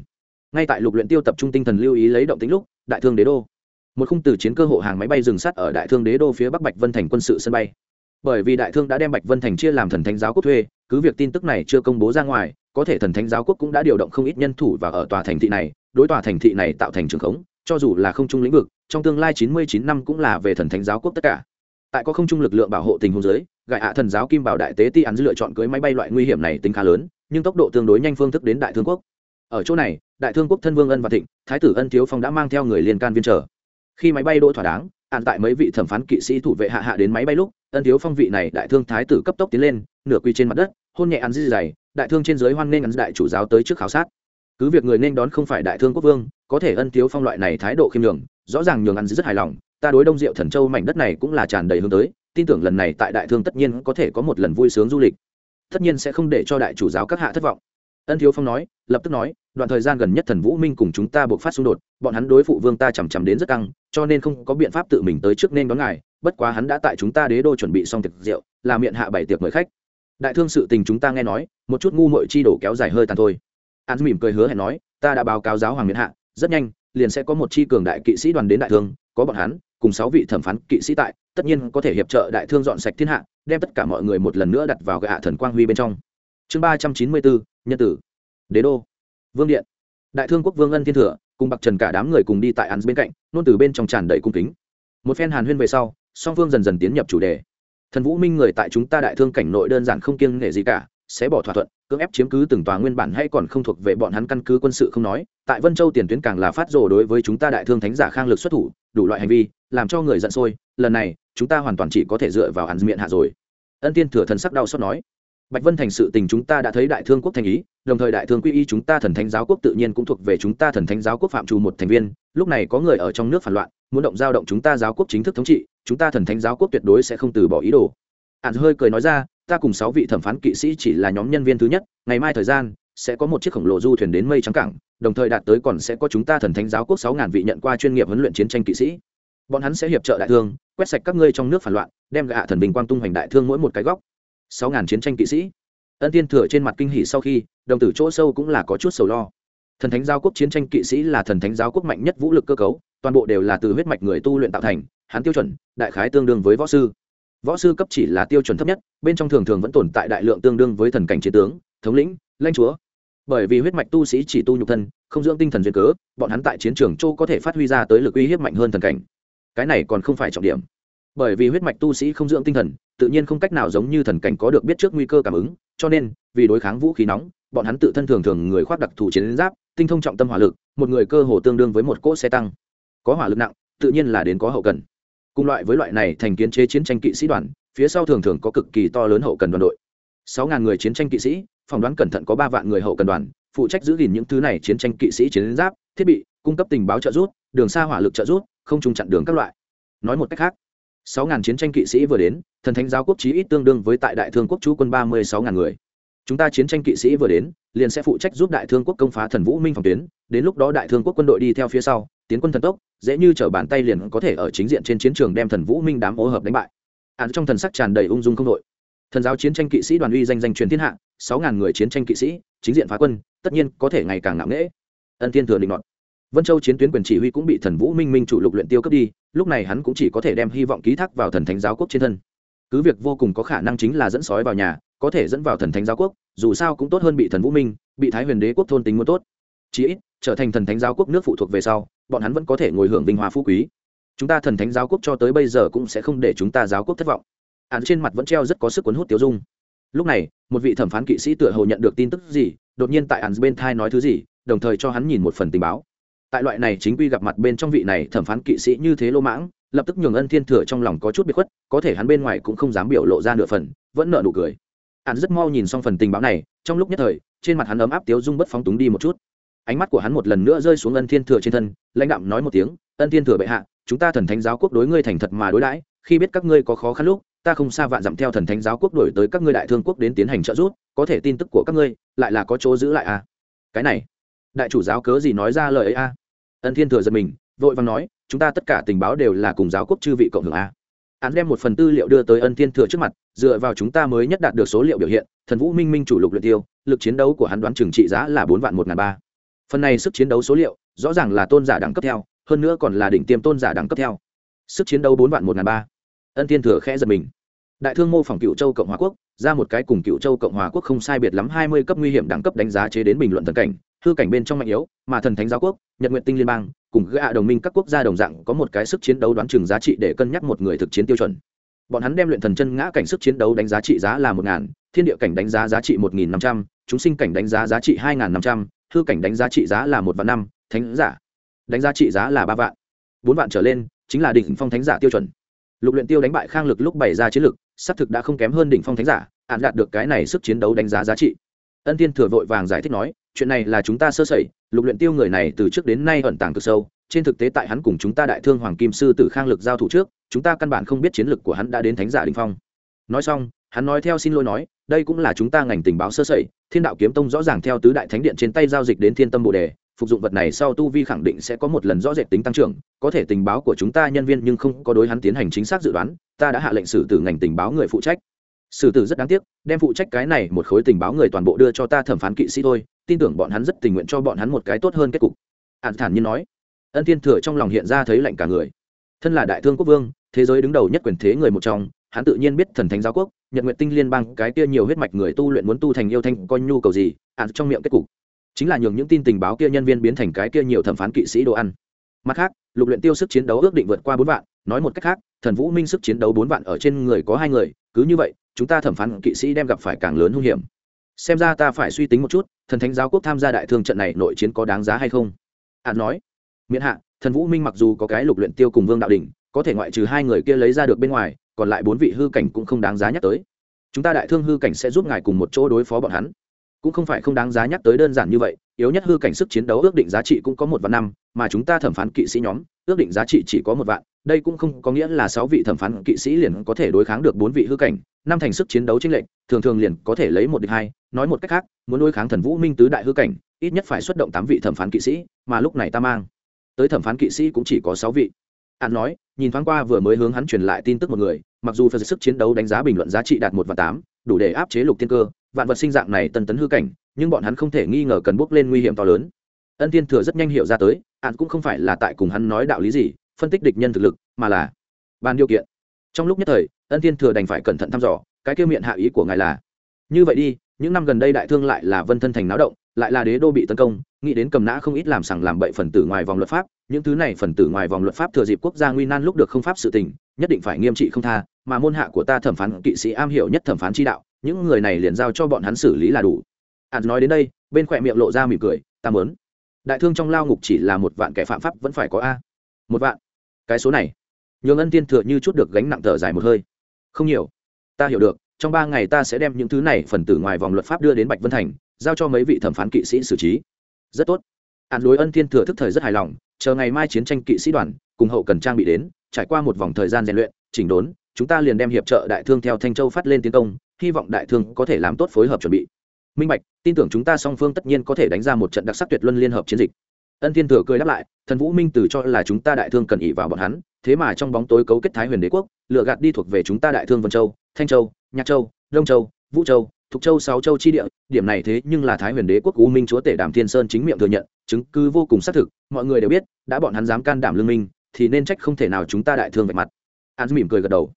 Ngay tại lục luyện tiêu tập trung tinh thần lưu ý lấy động tĩnh lúc, đại thương đế đô. Một khung từ chiến cơ hộ hàng máy bay dừng sát ở đại thương đế đô phía bắc bạch vân thành quân sự sân bay. Bởi vì đại thương đã đem bạch vân thành chia làm thần thánh giáo quốc thuê, cứ việc tin tức này chưa công bố ra ngoài, có thể thần thánh giáo quốc cũng đã điều động không ít nhân thủ và ở tòa thành thị này, đối tòa thành thị này tạo thành trường khống cho dù là không trung lĩnh vực, trong tương lai chín mươi chín năm cũng là về thần thánh giáo quốc tất cả. Tại có không trung lực lượng bảo hộ tình huống giới gại hạ thần giáo kim bảo đại tế ti án lựa chọn cưới máy bay loại nguy hiểm này tính khá lớn, nhưng tốc độ tương đối nhanh phương thức đến đại thương quốc. Ở chỗ này, đại thương quốc thân vương ân và thịnh, thái tử ân thiếu phong đã mang theo người liên can viên trở khi máy bay đỗ thỏa đáng ăn tại mấy vị thẩm phán kỵ sĩ thủ vệ hạ hạ đến máy bay lúc, ân thiếu phong vị này đại thương thái tử cấp tốc tiến lên, nửa quy trên mặt đất, hôn nhẹ ăn dư dày, đại thương trên giới hoan nghênh ăn đại chủ giáo tới trước khảo sát cứ việc người nên đón không phải đại thương quốc vương, có thể ân thiếu phong loại này thái độ khiêm nhường, rõ ràng nhường ăn rất hài lòng, ta đối đông diệu thần châu mảnh đất này cũng là tràn đầy hướng tới, tin tưởng lần này tại đại thương tất nhiên có thể có một lần vui sướng du lịch. Tất nhiên sẽ không để cho đại chủ giáo các hạ thất vọng. Ân thiếu phong nói, lập tức nói, đoạn thời gian gần nhất thần vũ minh cùng chúng ta buộc phát xung đột, bọn hắn đối phụ vương ta chằm chằm đến rất căng, cho nên không có biện pháp tự mình tới trước nên đón ngài, bất quá hắn đã tại chúng ta đế đô chuẩn bị xong tiệc rượu, là miệng hạ bảy tiệc mời khách. Đại thương sự tình chúng ta nghe nói, một chút ngu mội chi đổ kéo dài hơi tàn thôi hắn mỉm cười hứa hẹn nói, ta đã báo cáo giáo hoàng miền hạ, rất nhanh, liền sẽ có một chi cường đại kỵ sĩ đoàn đến đại thương, có bọn hắn, cùng sáu vị thẩm phán kỵ sĩ tại, tất nhiên có thể hiệp trợ đại thương dọn sạch thiên hạ, đem tất cả mọi người một lần nữa đặt vào gạ thần quang huy bên trong. Chương ba trăm chín mươi bốn, nhân tử. Đế đô. Vương điện. Đại thương quốc vương ân thiên thừa, cùng bạc trần cả đám người cùng đi tại ăn bên cạnh, nôn từ bên trong tràn đầy cung kính. Một phen hàn huyên về sau, song phương dần dần tiến nhập chủ đề. Thần vũ minh người tại chúng ta đại thương cảnh nội đơn giản không kiêng nghệ gì cả sẽ bỏ thỏa thuận, cưỡng ép chiếm cứ từng tòa nguyên bản hay còn không thuộc về bọn hắn căn cứ quân sự không nói. Tại vân châu tiền tuyến càng là phát rồ đối với chúng ta đại thương thánh giả khang lực xuất thủ, đủ loại hành vi, làm cho người giận sôi. Lần này, chúng ta hoàn toàn chỉ có thể dựa vào ăn miệng hạ rồi. Ân tiên thừa thần sắc đau xót nói. Bạch vân thành sự tình chúng ta đã thấy đại thương quốc thành ý, đồng thời đại thương quy y chúng ta thần thánh giáo quốc tự nhiên cũng thuộc về chúng ta thần thánh giáo quốc phạm trù một thành viên. Lúc này có người ở trong nước phản loạn, muốn động giao động chúng ta giáo quốc chính thức thống trị, chúng ta thần thánh giáo quốc tuyệt đối sẽ không từ bỏ ý đồ. Ạn hơi cười nói ra ta cùng sáu vị thẩm phán kỵ sĩ chỉ là nhóm nhân viên thứ nhất, ngày mai thời gian, sẽ có một chiếc khổng lồ du thuyền đến mây trắng cảng, đồng thời đạt tới còn sẽ có chúng ta thần thánh giáo quốc sáu ngàn vị nhận qua chuyên nghiệp huấn luyện chiến tranh kỵ sĩ. Bọn hắn sẽ hiệp trợ đại thương, quét sạch các ngươi trong nước phản loạn, đem gạ thần bình quang tung hoành đại thương mỗi một cái góc. Sáu ngàn chiến tranh kỵ sĩ. Ân tiên thừa trên mặt kinh hỉ sau khi, đồng tử chỗ sâu cũng là có chút sầu lo. Thần thánh giáo quốc chiến tranh kỵ sĩ là thần thánh giáo quốc mạnh nhất vũ lực cơ cấu, toàn bộ đều là từ huyết mạch người tu luyện tạo thành, hắn tiêu chuẩn, đại khái tương đương với võ sư võ sư cấp chỉ là tiêu chuẩn thấp nhất, bên trong thường thường vẫn tồn tại đại lượng tương đương với thần cảnh chiến tướng, thống lĩnh, lãnh chúa. Bởi vì huyết mạch tu sĩ chỉ tu nhục thân, không dưỡng tinh thần duyên cớ, bọn hắn tại chiến trường châu có thể phát huy ra tới lực uy hiếp mạnh hơn thần cảnh. Cái này còn không phải trọng điểm. Bởi vì huyết mạch tu sĩ không dưỡng tinh thần, tự nhiên không cách nào giống như thần cảnh có được biết trước nguy cơ cảm ứng, cho nên, vì đối kháng vũ khí nóng, bọn hắn tự thân thường thường người khoác đặc thù chiến giáp, tinh thông trọng tâm hỏa lực, một người cơ hồ tương đương với một cỗ xe tăng. Có hỏa lực nặng, tự nhiên là đến có hậu cần cùng loại với loại này thành kiến chế chiến tranh kỵ sĩ đoàn, phía sau thường thường có cực kỳ to lớn hậu cần đoàn đội. Sáu ngàn người chiến tranh kỵ sĩ, phỏng đoán cẩn thận có ba vạn người hậu cần đoàn, phụ trách giữ gìn những thứ này chiến tranh kỵ sĩ chiến giáp, thiết bị, cung cấp tình báo trợ giúp, đường xa hỏa lực trợ giúp, không trùng chặn đường các loại. Nói một cách khác, sáu ngàn chiến tranh kỵ sĩ vừa đến, thần thánh giáo quốc chí ít tương đương với tại đại thương quốc chú quân ba mươi sáu ngàn người. Chúng ta chiến tranh kỵ sĩ vừa đến, liền sẽ phụ trách giúp đại thương quốc công phá thần vũ minh phòng tuyến, đến lúc đó đại thương quốc quân đội đi theo phía sau tiến quân thần tốc, dễ như t bàn tay liền có thể ở chính diện trên chiến trường đem thần vũ minh đám ô hợp đánh bại. Hắn trong thần sắc tràn đầy ung dung không đội thần giáo chiến tranh kỵ sĩ đoàn uy danh danh truyền thiên hạ, sáu ngàn người chiến tranh kỵ sĩ, chính diện phá quân, tất nhiên có thể ngày càng ngạo nghễ. Ân thiên thừa định ngọn vân châu chiến tuyến quyền chỉ huy cũng bị thần vũ minh minh chủ lục luyện tiêu cướp đi, lúc này hắn cũng chỉ có thể đem hy vọng ký thác vào thần thánh giáo quốc trên thân. Cứ việc vô cùng có khả năng chính là dẫn sói vào nhà, có thể dẫn vào thần thánh giáo quốc, dù sao cũng tốt hơn bị thần vũ minh, bị thái huyền đế quốc thôn tính muốn tốt. Chí ít trở thành thần thánh giáo quốc nước phụ thuộc về sau, bọn hắn vẫn có thể ngồi hưởng vinh hoa phú quý. Chúng ta thần thánh giáo quốc cho tới bây giờ cũng sẽ không để chúng ta giáo quốc thất vọng. Án trên mặt vẫn treo rất có sức cuốn hút tiêu dung. Lúc này, một vị thẩm phán kỵ sĩ tựa hồ nhận được tin tức gì, đột nhiên tại án bên thai nói thứ gì, đồng thời cho hắn nhìn một phần tình báo. Tại loại này chính quy gặp mặt bên trong vị này thẩm phán kỵ sĩ như thế lô mãng, lập tức nhường ân thiên thừa trong lòng có chút bị khuất, có thể hắn bên ngoài cũng không dám biểu lộ ra nửa phần, vẫn nợ nụ cười. Hắn rất mau nhìn xong phần tình báo này, trong lúc nhất thời, trên mặt hắn ấm áp tiếu dung bất phóng túng đi một chút ánh mắt của hắn một lần nữa rơi xuống ân thiên thừa trên thân, lãnh đạm nói một tiếng, ân thiên thừa bệ hạ, chúng ta thần thánh giáo quốc đối ngươi thành thật mà đối đãi, khi biết các ngươi có khó khăn lúc, ta không xa vạn dặm theo thần thánh giáo quốc đổi tới các ngươi đại thương quốc đến tiến hành trợ giúp, có thể tin tức của các ngươi, lại là có chỗ giữ lại à? Cái này, đại chủ giáo cớ gì nói ra lời ấy a à? ân thiên thừa giật mình, vội vàng nói, chúng ta tất cả tình báo đều là cùng giáo quốc chư vị cộng hưởng a hắn đem một phần tư liệu đưa tới ân thiên thừa trước mặt, dựa vào chúng ta mới nhất đạt được số liệu biểu hiện, thần vũ minh minh chủ lục luyện tiêu, lực chiến đấu của hắn đoán chừng trị giá là bốn vạn một ngàn ba phần này sức chiến đấu số liệu, rõ ràng là tôn giả đẳng cấp theo, hơn nữa còn là đỉnh tiêm tôn giả đẳng cấp theo. Sức chiến đấu bốn vạn một ngàn ba. Ân thiên thừa khẽ giật mình. Đại thương mô phỏng cựu châu cộng hòa quốc, ra một cái cùng cựu châu cộng hòa quốc không sai biệt lắm hai mươi cấp nguy hiểm đẳng cấp đánh giá chế đến bình luận thần cảnh, hư cảnh bên trong mạnh yếu, mà thần thánh giáo quốc, nhật nguyện tinh liên bang, cùng gạ đồng minh các quốc gia đồng dạng có một cái sức chiến đấu đoán chừng giá trị để cân nhắc một người thực chiến tiêu chuẩn. Bọn hắn đem luyện thần chân ngã cảnh sức chiến đấu đánh giá trị giá là một ngàn, thiên địa cảnh đánh giá giá trị một nghìn năm trăm, chúng sinh cảnh đánh giá giá trị hai ngàn năm trăm hư cảnh đánh giá trị giá là một vạn năm, thánh giả đánh giá trị giá là ba vạn. Bốn vạn trở lên chính là đỉnh phong thánh giả tiêu chuẩn. Lục luyện tiêu đánh bại khang lực lúc bày ra chiến lực, xác thực đã không kém hơn đỉnh phong thánh giả, hạn đạt được cái này sức chiến đấu đánh giá giá trị. Ân Thiên thừa vội vàng giải thích nói, chuyện này là chúng ta sơ sẩy, lục luyện tiêu người này từ trước đến nay ẩn tàng cực sâu, trên thực tế tại hắn cùng chúng ta đại thương hoàng kim sư tử khang lực giao thủ trước, chúng ta căn bản không biết chiến lực của hắn đã đến thánh giả đỉnh phong. Nói xong, hắn nói theo xin lỗi nói đây cũng là chúng ta ngành tình báo sơ sẩy, thiên đạo kiếm tông rõ ràng theo tứ đại thánh điện trên tay giao dịch đến thiên tâm bồ đề, phục dụng vật này sau tu vi khẳng định sẽ có một lần rõ rệt tính tăng trưởng, có thể tình báo của chúng ta nhân viên nhưng không có đối hắn tiến hành chính xác dự đoán, ta đã hạ lệnh xử tử ngành tình báo người phụ trách. Xử tử rất đáng tiếc, đem phụ trách cái này một khối tình báo người toàn bộ đưa cho ta thẩm phán kỵ sĩ thôi, tin tưởng bọn hắn rất tình nguyện cho bọn hắn một cái tốt hơn kết cục. Ạn thản nhiên nói. Ân thiên thừa trong lòng hiện ra thấy lạnh cả người. Thân là đại thương quốc vương, thế giới đứng đầu nhất quyền thế người một trong, hắn tự nhiên biết thần thánh giáo quốc nhật nguyện tinh liên bang cái kia nhiều huyết mạch người tu luyện muốn tu thành yêu thanh coi nhu cầu gì ạn trong miệng kết cục. Chính là nhường những tin tình báo kia nhân viên biến thành cái kia nhiều thẩm phán kỵ sĩ đồ ăn. Mặt khác lục luyện tiêu sức chiến đấu ước định vượt qua bốn vạn nói một cách khác thần vũ minh sức chiến đấu bốn vạn ở trên người có hai người cứ như vậy chúng ta thẩm phán kỵ sĩ đem gặp phải càng lớn hung hiểm. Xem ra ta phải suy tính một chút thần thánh giáo quốc tham gia đại thương trận này nội chiến có đáng giá hay không? Hạn nói miễn hạ thần vũ minh mặc dù có cái lục luyện tiêu cùng vương đạo đỉnh, có thể ngoại trừ hai người kia lấy ra được bên ngoài còn lại bốn vị hư cảnh cũng không đáng giá nhắc tới. Chúng ta đại thương hư cảnh sẽ giúp ngài cùng một chỗ đối phó bọn hắn. Cũng không phải không đáng giá nhắc tới đơn giản như vậy, yếu nhất hư cảnh sức chiến đấu ước định giá trị cũng có một vạn năm, mà chúng ta thẩm phán kỵ sĩ nhóm, ước định giá trị chỉ có một vạn, đây cũng không có nghĩa là sáu vị thẩm phán kỵ sĩ liền có thể đối kháng được bốn vị hư cảnh. Năm thành sức chiến đấu chính lệnh thường thường liền có thể lấy một địch hai, nói một cách khác, muốn đối kháng thần vũ minh tứ đại hư cảnh, ít nhất phải xuất động tám vị thẩm phán kỵ sĩ, mà lúc này ta mang tới thẩm phán kỵ sĩ cũng chỉ có sáu vị. Hắn nói, nhìn thoáng qua vừa mới hướng hắn truyền lại tin tức một người mặc dù phần sức chiến đấu đánh giá bình luận giá trị đạt một và tám, đủ để áp chế lục thiên cơ, vạn vật sinh dạng này tân tấn hư cảnh, nhưng bọn hắn không thể nghi ngờ cần bước lên nguy hiểm to lớn. Ân Thiên thừa rất nhanh hiểu ra tới, ạn cũng không phải là tại cùng hắn nói đạo lý gì, phân tích địch nhân thực lực, mà là ban điều kiện. Trong lúc nhất thời, ân Thiên thừa đành phải cẩn thận thăm dò, cái kêu miệng hạ ý của ngài là, như vậy đi những năm gần đây đại thương lại là vân thân thành náo động, lại là đế đô bị tấn công, nghĩ đến cầm nã không ít làm sằng làm bậy phần tử ngoài vòng luật pháp, những thứ này phần tử ngoài vòng luật pháp thừa dịp quốc gia nguy nan lúc được không pháp sự tình, nhất định phải nghiêm trị không tha, mà môn hạ của ta thẩm phán kỵ sĩ am hiểu nhất thẩm phán chi đạo, những người này liền giao cho bọn hắn xử lý là đủ. Ạn nói đến đây, bên khỏe miệng lộ ra mỉm cười, ta mớn đại thương trong lao ngục chỉ là một vạn kẻ phạm pháp vẫn phải có a. Một vạn. Cái số này. Nhường ân tiên thừa như chút được gánh nặng thở dài một hơi. Không nhiều. Ta hiểu được trong ba ngày ta sẽ đem những thứ này phần tử ngoài vòng luật pháp đưa đến bạch vân thành, giao cho mấy vị thẩm phán kỵ sĩ xử trí. Rất tốt. Hạn đối ân Thiên thừa thức thời rất hài lòng, chờ ngày mai chiến tranh kỵ sĩ đoàn cùng hậu cần trang bị đến, trải qua một vòng thời gian rèn luyện, chỉnh đốn, chúng ta liền đem hiệp trợ đại thương theo thanh châu phát lên tiến công, hy vọng đại thương có thể làm tốt phối hợp chuẩn bị. Minh bạch, tin tưởng chúng ta song phương tất nhiên có thể đánh ra một trận đặc sắc tuyệt luân liên hợp chiến dịch. Ân thiên thừa cười đáp lại, thần vũ minh từ cho là chúng ta đại thương cần ỉ vào bọn hắn, thế mà trong bóng tối cấu kết thái huyền đế quốc, lựa gạt đi thuộc về chúng ta đại thương vân châu, thanh châu nhạc châu, đông châu, vũ châu, thục châu, sáu châu chi địa, điểm này thế nhưng là thái huyền đế quốc u minh chúa tể đàm thiên sơn chính miệng thừa nhận, chứng cứ vô cùng xác thực, mọi người đều biết, đã bọn hắn dám can đảm lương minh, thì nên trách không thể nào chúng ta đại thương vạch mặt. Hắn mỉm cười gật đầu.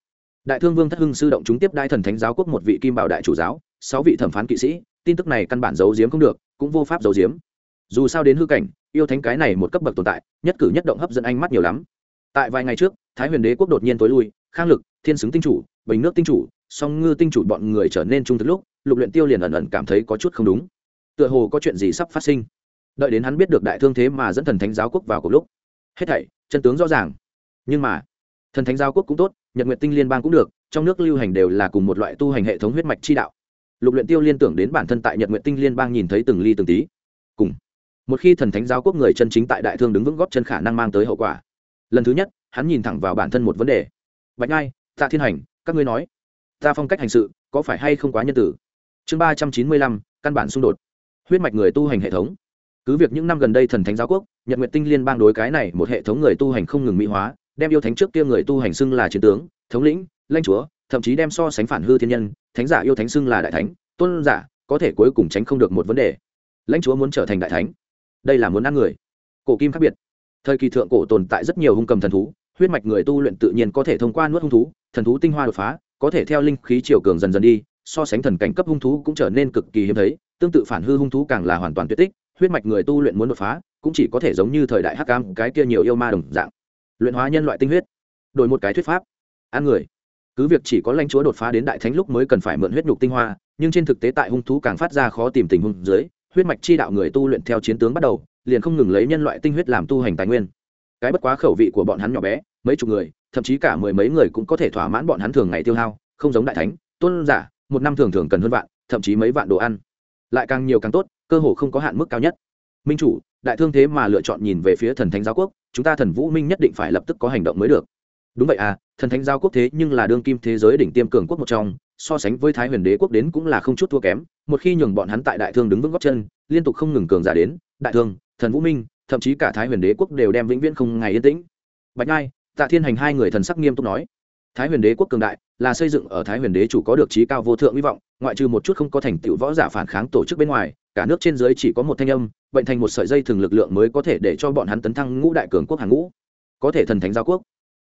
Đại thương vương thất hưng sư động chúng tiếp đai thần thánh giáo quốc một vị kim bảo đại chủ giáo, sáu vị thẩm phán kỵ sĩ, tin tức này căn bản giấu giếm không được, cũng vô pháp giấu giếm. Dù sao đến hư cảnh, yêu thánh cái này một cấp bậc tồn tại, nhất cử nhất động hấp dẫn ánh mắt nhiều lắm. Tại vài ngày trước, thái huyền đế quốc đột nhiên tối lui, khang lực, thiên xứng tinh chủ, bình nước tinh chủ song ngư tinh chủ bọn người trở nên trung thực lúc, lục luyện tiêu liền ẩn ẩn cảm thấy có chút không đúng. Tựa hồ có chuyện gì sắp phát sinh. Đợi đến hắn biết được đại thương thế mà dẫn thần thánh giáo quốc vào cùng lúc. Hết thảy, chân tướng rõ ràng. Nhưng mà, thần thánh giáo quốc cũng tốt, nhật nguyện tinh liên bang cũng được, trong nước lưu hành đều là cùng một loại tu hành hệ thống huyết mạch chi đạo. Lục luyện tiêu liên tưởng đến bản thân tại nhật nguyện tinh liên bang nhìn thấy từng ly từng tí. Cùng, một khi thần thánh giáo quốc người chân chính tại đại thương đứng vững góp chân khả năng mang tới hậu quả. Lần thứ nhất, hắn nhìn thẳng vào bản thân một vấn đề. Bạch ngai tạ thiên hành, các ngươi nói ta phong cách hành sự, có phải hay không quá nhân tử chương ba trăm chín mươi lăm, căn bản xung đột. Huyết mạch người tu hành hệ thống. Cứ việc những năm gần đây thần thánh giáo quốc, nhật nguyện tinh liên bang đối cái này một hệ thống người tu hành không ngừng mỹ hóa, đem yêu thánh trước kia người tu hành xưng là chiến tướng, thống lĩnh, lãnh chúa, thậm chí đem so sánh phản hư thiên nhân, thánh giả yêu thánh xưng là đại thánh, tôn giả, có thể cuối cùng tránh không được một vấn đề. Lãnh chúa muốn trở thành đại thánh. Đây là muốn ăn người. Cổ kim khác biệt. Thời kỳ thượng cổ tồn tại rất nhiều hung cầm thần thú, huyết mạch người tu luyện tự nhiên có thể thông qua nuốt hung thú, thần thú tinh hoa đột phá có thể theo linh khí chiều cường dần dần đi, so sánh thần cảnh cấp hung thú cũng trở nên cực kỳ hiếm thấy, tương tự phản hư hung thú càng là hoàn toàn tuyệt tích, huyết mạch người tu luyện muốn đột phá, cũng chỉ có thể giống như thời đại hắc cam cái kia nhiều yêu ma đồng dạng. Luyện hóa nhân loại tinh huyết, đổi một cái thuyết pháp, ăn người. Cứ việc chỉ có lãnh chúa đột phá đến đại thánh lúc mới cần phải mượn huyết nhục tinh hoa, nhưng trên thực tế tại hung thú càng phát ra khó tìm tình huống dưới, huyết mạch chi đạo người tu luyện theo chiến tướng bắt đầu, liền không ngừng lấy nhân loại tinh huyết làm tu hành tài nguyên. Cái bất quá khẩu vị của bọn hắn nhỏ bé, mấy chục người thậm chí cả mười mấy người cũng có thể thỏa mãn bọn hắn thường ngày tiêu hao, không giống đại thánh, tôn giả, một năm thường thường cần hơn vạn, thậm chí mấy vạn đồ ăn. Lại càng nhiều càng tốt, cơ hồ không có hạn mức cao nhất. Minh chủ, đại thương thế mà lựa chọn nhìn về phía thần thánh giáo quốc, chúng ta thần vũ minh nhất định phải lập tức có hành động mới được. Đúng vậy à thần thánh giáo quốc thế nhưng là đương kim thế giới đỉnh tiêm cường quốc một trong, so sánh với thái huyền đế quốc đến cũng là không chút thua kém, một khi nhường bọn hắn tại đại thương đứng vững góc chân, liên tục không ngừng cường giả đến, đại thương, thần vũ minh, thậm chí cả thái huyền đế quốc đều đem vĩnh viễn không ngày yên tĩnh. Bạch ngai tạ thiên hành hai người thần sắc nghiêm túc nói, thái huyền đế quốc cường đại, là xây dựng ở thái huyền đế chủ có được trí cao vô thượng hy vọng, ngoại trừ một chút không có thành tựu võ giả phản kháng tổ chức bên ngoài, cả nước trên dưới chỉ có một thanh âm, bệnh thành một sợi dây thường lực lượng mới có thể để cho bọn hắn tấn thăng ngũ đại cường quốc hàng ngũ. Có thể thần thánh giáo quốc.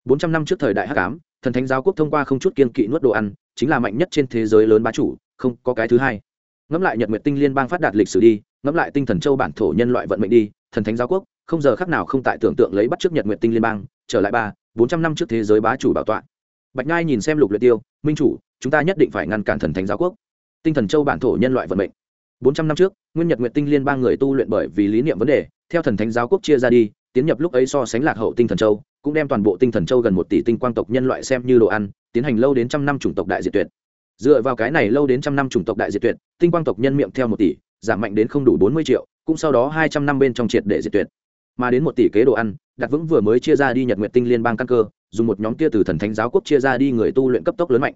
Bốn trăm năm trước thời đại hắc ám, thần thánh giáo quốc thông qua không chút kiên kỵ nuốt đồ ăn, chính là mạnh nhất trên thế giới lớn bá chủ, không có cái thứ hai. Ngẫm lại nhật nguyện tinh liên bang phát đạt lịch sử đi, ngẫm lại tinh thần châu bản thổ nhân loại vận mệnh đi, thần thánh giáo quốc, không giờ khác nào không tại tưởng tượng lấy bắt trước nhật nguyện tinh liên bang, trở lại ba bốn trăm năm trước thế giới bá chủ bảo tọa. Bạch nhai nhìn xem lục luyện tiêu, minh chủ, chúng ta nhất định phải ngăn cản thần thánh giáo quốc. Tinh thần châu bản thổ nhân loại vận mệnh. Bốn trăm năm trước, nguyên nhật nguyện tinh liên bang người tu luyện bởi vì lý niệm vấn đề, theo thần thánh giáo quốc chia ra đi, tiến nhập lúc ấy so sánh lạc hậu tinh thần châu, cũng đem toàn bộ tinh thần châu gần một tỷ tinh quang tộc nhân loại xem như đồ ăn, tiến hành lâu đến trăm năm chủng tộc đại diệt tuyệt. Dựa vào cái này lâu đến trăm năm chủng tộc đại diệt tuyệt, tinh quang tộc nhân miệng theo một tỷ, giảm mạnh đến không đủ bốn mươi triệu, cũng sau đó hai trăm năm bên trong triệt để diệt tuyệt. Mà đến một tỷ kế đồ ăn đặt vững vừa mới chia ra đi nhật nguyện tinh liên bang căn cơ, dùng một nhóm kia từ thần thánh giáo quốc chia ra đi người tu luyện cấp tốc lớn mạnh.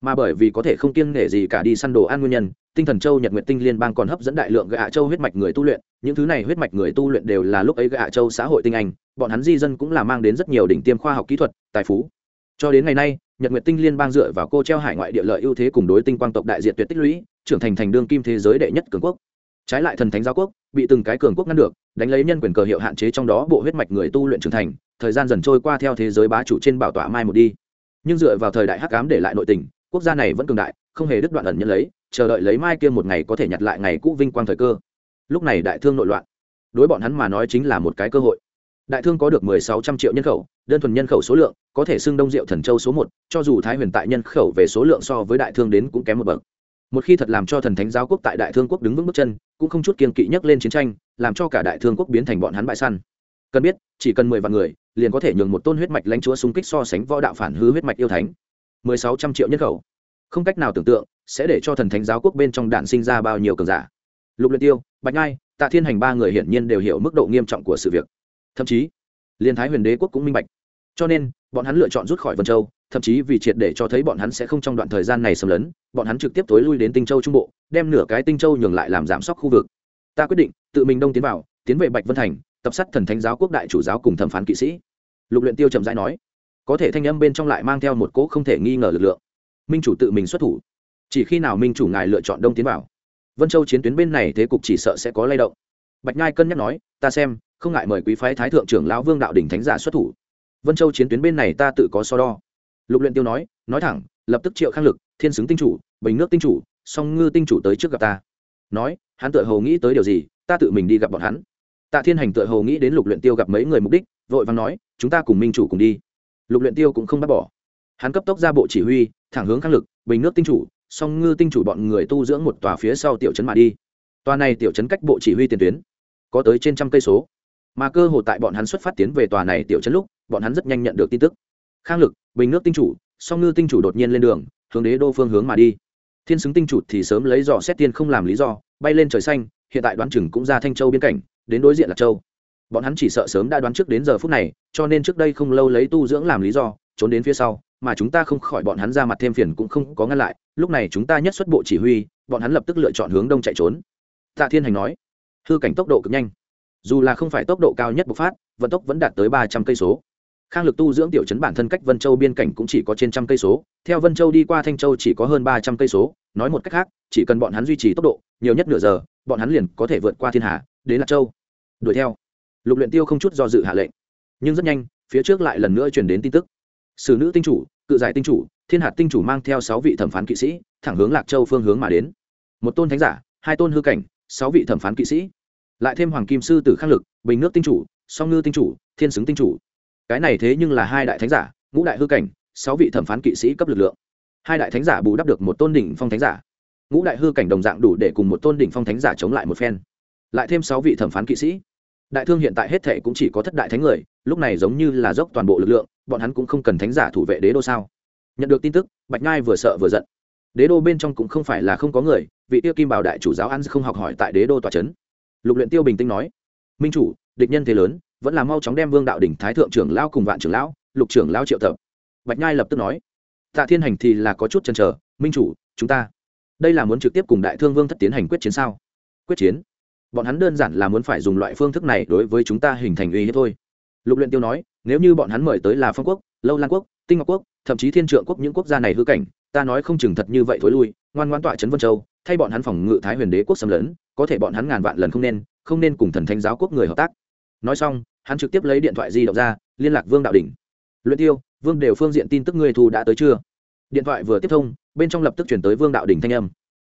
Mà bởi vì có thể không kiêng nể gì cả đi săn đồ ăn nguyên nhân, tinh thần châu nhật nguyện tinh liên bang còn hấp dẫn đại lượng gạ châu huyết mạch người tu luyện, những thứ này huyết mạch người tu luyện đều là lúc ấy gạ châu xã hội tinh anh, bọn hắn di dân cũng là mang đến rất nhiều đỉnh tiêm khoa học kỹ thuật, tài phú. Cho đến ngày nay, nhật nguyện tinh liên bang dựa vào cô treo hải ngoại địa lợi ưu thế cùng đối tinh quang tộc đại diện tuyệt tích lũy, trưởng thành thành đương kim thế giới đệ nhất cường quốc trái lại thần thánh giáo quốc, bị từng cái cường quốc ngăn được, đánh lấy nhân quyền cờ hiệu hạn chế trong đó bộ huyết mạch người tu luyện trưởng thành, thời gian dần trôi qua theo thế giới bá chủ trên bảo tọa mai một đi. Nhưng dựa vào thời đại hắc ám để lại nội tình, quốc gia này vẫn cường đại, không hề đứt đoạn ẩn nhân lấy, chờ đợi lấy mai kia một ngày có thể nhặt lại ngày cũ vinh quang thời cơ. Lúc này đại thương nội loạn. Đối bọn hắn mà nói chính là một cái cơ hội. Đại thương có được mười sáu trăm triệu nhân khẩu, đơn thuần nhân khẩu số lượng, có thể xưng đông diệu thần châu số một, cho dù thái huyền tại nhân khẩu về số lượng so với đại thương đến cũng kém một bậc một khi thật làm cho thần thánh giáo quốc tại đại thương quốc đứng vững bước chân, cũng không chút kiên kỵ nhắc lên chiến tranh, làm cho cả đại thương quốc biến thành bọn hắn bại săn. Cần biết, chỉ cần mười vạn người, liền có thể nhường một tôn huyết mạch lãnh chúa xung kích so sánh võ đạo phản hư huyết mạch yêu thánh. Mười sáu trăm triệu nhân khẩu. Không cách nào tưởng tượng, sẽ để cho thần thánh giáo quốc bên trong đạn sinh ra bao nhiêu cường giả. Lục luyện tiêu, bạch ngai tạ thiên hành ba người hiển nhiên đều hiểu mức độ nghiêm trọng của sự việc. Thậm chí liên thái huyền đế quốc cũng minh bạch. Cho nên, bọn hắn lựa chọn rút khỏi vân châu thậm chí vì triệt để cho thấy bọn hắn sẽ không trong đoạn thời gian này xâm lấn, bọn hắn trực tiếp tối lui đến tinh châu trung bộ, đem nửa cái tinh châu nhường lại làm giảm sóc khu vực. Ta quyết định, tự mình đông tiến vào, tiến về bạch vân thành, tập sát thần thánh giáo quốc đại chủ giáo cùng thẩm phán kỵ sĩ. Lục luyện tiêu chậm rãi nói. Có thể thanh âm bên trong lại mang theo một cỗ không thể nghi ngờ lực lượng. Minh chủ tự mình xuất thủ. Chỉ khi nào minh chủ ngài lựa chọn đông tiến vào. Vân châu chiến tuyến bên này thế cục chỉ sợ sẽ có lay động. Bạch nhai cân nhắc nói, ta xem, không ngại mời quý phái thái thượng trưởng lão vương đạo đình thánh giả xuất thủ. Vân châu chiến tuyến bên này ta tự có so đo lục luyện tiêu nói nói thẳng, lập tức triệu khang lực, thiên xứng tinh chủ, bình nước tinh chủ, song ngư tinh chủ tới trước gặp ta. Nói, hắn tựa hồ nghĩ tới điều gì, ta tự mình đi gặp bọn hắn. Tạ thiên hành tựa hồ nghĩ đến lục luyện tiêu gặp mấy người mục đích, vội vàng nói, chúng ta cùng minh chủ cùng đi. Lục luyện tiêu cũng không bắt bỏ. Hắn cấp tốc ra bộ chỉ huy, thẳng hướng khang lực, bình nước tinh chủ, song ngư tinh chủ bọn người tu dưỡng một tòa phía sau tiểu trấn mà đi. Tòa này tiểu trấn cách bộ chỉ huy tiền tuyến, có tới trên trăm cây số. Mà cơ hồ tại bọn hắn xuất phát tiến về tòa này tiểu trấn lúc, bọn hắn rất nhanh nhận được tin tức khang lực, bình nước tinh chủ, song ngư tinh chủ đột nhiên lên đường, hướng đế đô phương hướng mà đi. Thiên xứng tinh chủ thì sớm lấy dò xét tiên không làm lý do, bay lên trời xanh, hiện tại đoán chừng cũng ra thanh châu biên cảnh, đến đối diện lạc châu. Bọn hắn chỉ sợ sớm đã đoán trước đến giờ phút này, cho nên trước đây không lâu lấy tu dưỡng làm lý do, trốn đến phía sau, mà chúng ta không khỏi bọn hắn ra mặt thêm phiền cũng không có ngăn lại, lúc này chúng ta nhất xuất bộ chỉ huy, bọn hắn lập tức lựa chọn hướng đông chạy trốn. Tạ thiên hành nói, hư cảnh tốc độ cực nhanh. Dù là không phải tốc độ cao nhất bộc phát, vận tốc vẫn đạt tới ba trăm cây số khang lực tu dưỡng tiểu chấn bản thân cách vân châu biên cảnh cũng chỉ có trên trăm cây số. Theo vân châu đi qua thanh châu chỉ có hơn ba trăm cây số. Nói một cách khác, chỉ cần bọn hắn duy trì tốc độ, nhiều nhất nửa giờ, bọn hắn liền có thể vượt qua thiên hà đến lạc châu. Đuổi theo. Lục luyện tiêu không chút do dự hạ lệnh. Nhưng rất nhanh, phía trước lại lần nữa truyền đến tin tức. Sử nữ tinh chủ, cự giải tinh chủ, thiên hạt tinh chủ mang theo sáu vị thẩm phán kỵ sĩ, thẳng hướng lạc châu phương hướng mà đến. Một tôn thánh giả, hai tôn hư cảnh, sáu vị thẩm phán kỵ sĩ. Lại thêm hoàng kim sư tử khang lực, bình nước tinh chủ, song ngư tinh chủ, thiên xứng tinh chủ cái này thế nhưng là hai đại thánh giả, ngũ đại hư cảnh, sáu vị thẩm phán kỵ sĩ cấp lực lượng. Hai đại thánh giả bù đắp được một tôn đỉnh phong thánh giả. Ngũ đại hư cảnh đồng dạng đủ để cùng một tôn đỉnh phong thánh giả chống lại một phen. Lại thêm sáu vị thẩm phán kỵ sĩ. Đại thương hiện tại hết thệ cũng chỉ có thất đại thánh người, lúc này giống như là dốc toàn bộ lực lượng, bọn hắn cũng không cần thánh giả thủ vệ đế đô sao? Nhận được tin tức, bạch ngai vừa sợ vừa giận. Đế đô bên trong cũng không phải là không có người, vị tiêu kim bảo đại chủ giáo ăn không học hỏi tại đế đô tòa c h ấ n lục luyện tiêu bình tĩnh nói, minh chủ, địch nhân thế lớn vẫn là mau chóng đem vương đạo đỉnh thái thượng trưởng lao cùng vạn trưởng lão, lục trưởng lão triệu tập. Bạch nhai lập tức nói, tạ thiên hành thì là có chút chần chờ, minh chủ, chúng ta, đây là muốn trực tiếp cùng đại thương vương thất tiến hành quyết chiến sao? Quyết chiến? Bọn hắn đơn giản là muốn phải dùng loại phương thức này đối với chúng ta hình thành uy hiếp thôi. Lục luyện tiêu nói, nếu như bọn hắn mời tới là phong quốc, lâu lan quốc, tinh ngọc quốc, thậm chí thiên trượng quốc những quốc gia này hư cảnh, ta nói không chừng thật như vậy thối lui, ngoan ngoãn tọa trấn vân châu, thay bọn hắn phòng ngự thái huyền đế quốc xâm lấn, có thể bọn hắn ngàn vạn lần không nên không nên cùng thần thánh giáo quốc người hợp tác nói xong, hắn trực tiếp lấy điện thoại di động ra, liên lạc vương đạo đỉnh. Luyện tiêu, vương đều phương diện tin tức ngươi thu đã tới chưa? Điện thoại vừa tiếp thông, bên trong lập tức chuyển tới vương đạo đỉnh thanh âm.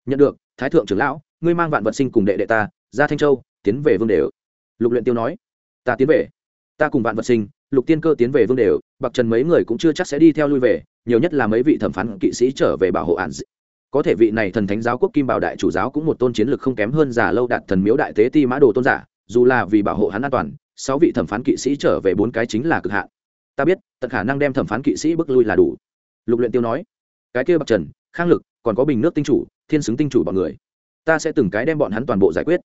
Nhận được, thái thượng trưởng lão, ngươi mang vạn vật sinh cùng đệ đệ ta, ra thanh châu, tiến về vương đều. Lục luyện tiêu nói. Ta tiến về. Ta cùng vạn vật sinh, lục tiên cơ tiến về vương đều, bạc trần mấy người cũng chưa chắc sẽ đi theo lui về, nhiều nhất là mấy vị thẩm phán kỵ sĩ trở về bảo hộ ản có thể vị này thần thánh giáo quốc kim bảo đại chủ giáo cũng một tôn chiến lực không kém hơn giả lâu đạt thần miếu đại tế ti mã đồ tôn giả dù là vì bảo hộ hắn an toàn, sáu vị thẩm phán kỵ sĩ trở về bốn cái chính là cực hạn. Ta biết, tận khả năng đem thẩm phán kỵ sĩ bước lui là đủ. Lục luyện tiêu nói, cái kia bạc trần, khang lực, còn có bình nước tinh chủ, thiên xứng tinh chủ bọn người. Ta sẽ từng cái đem bọn hắn toàn bộ giải quyết.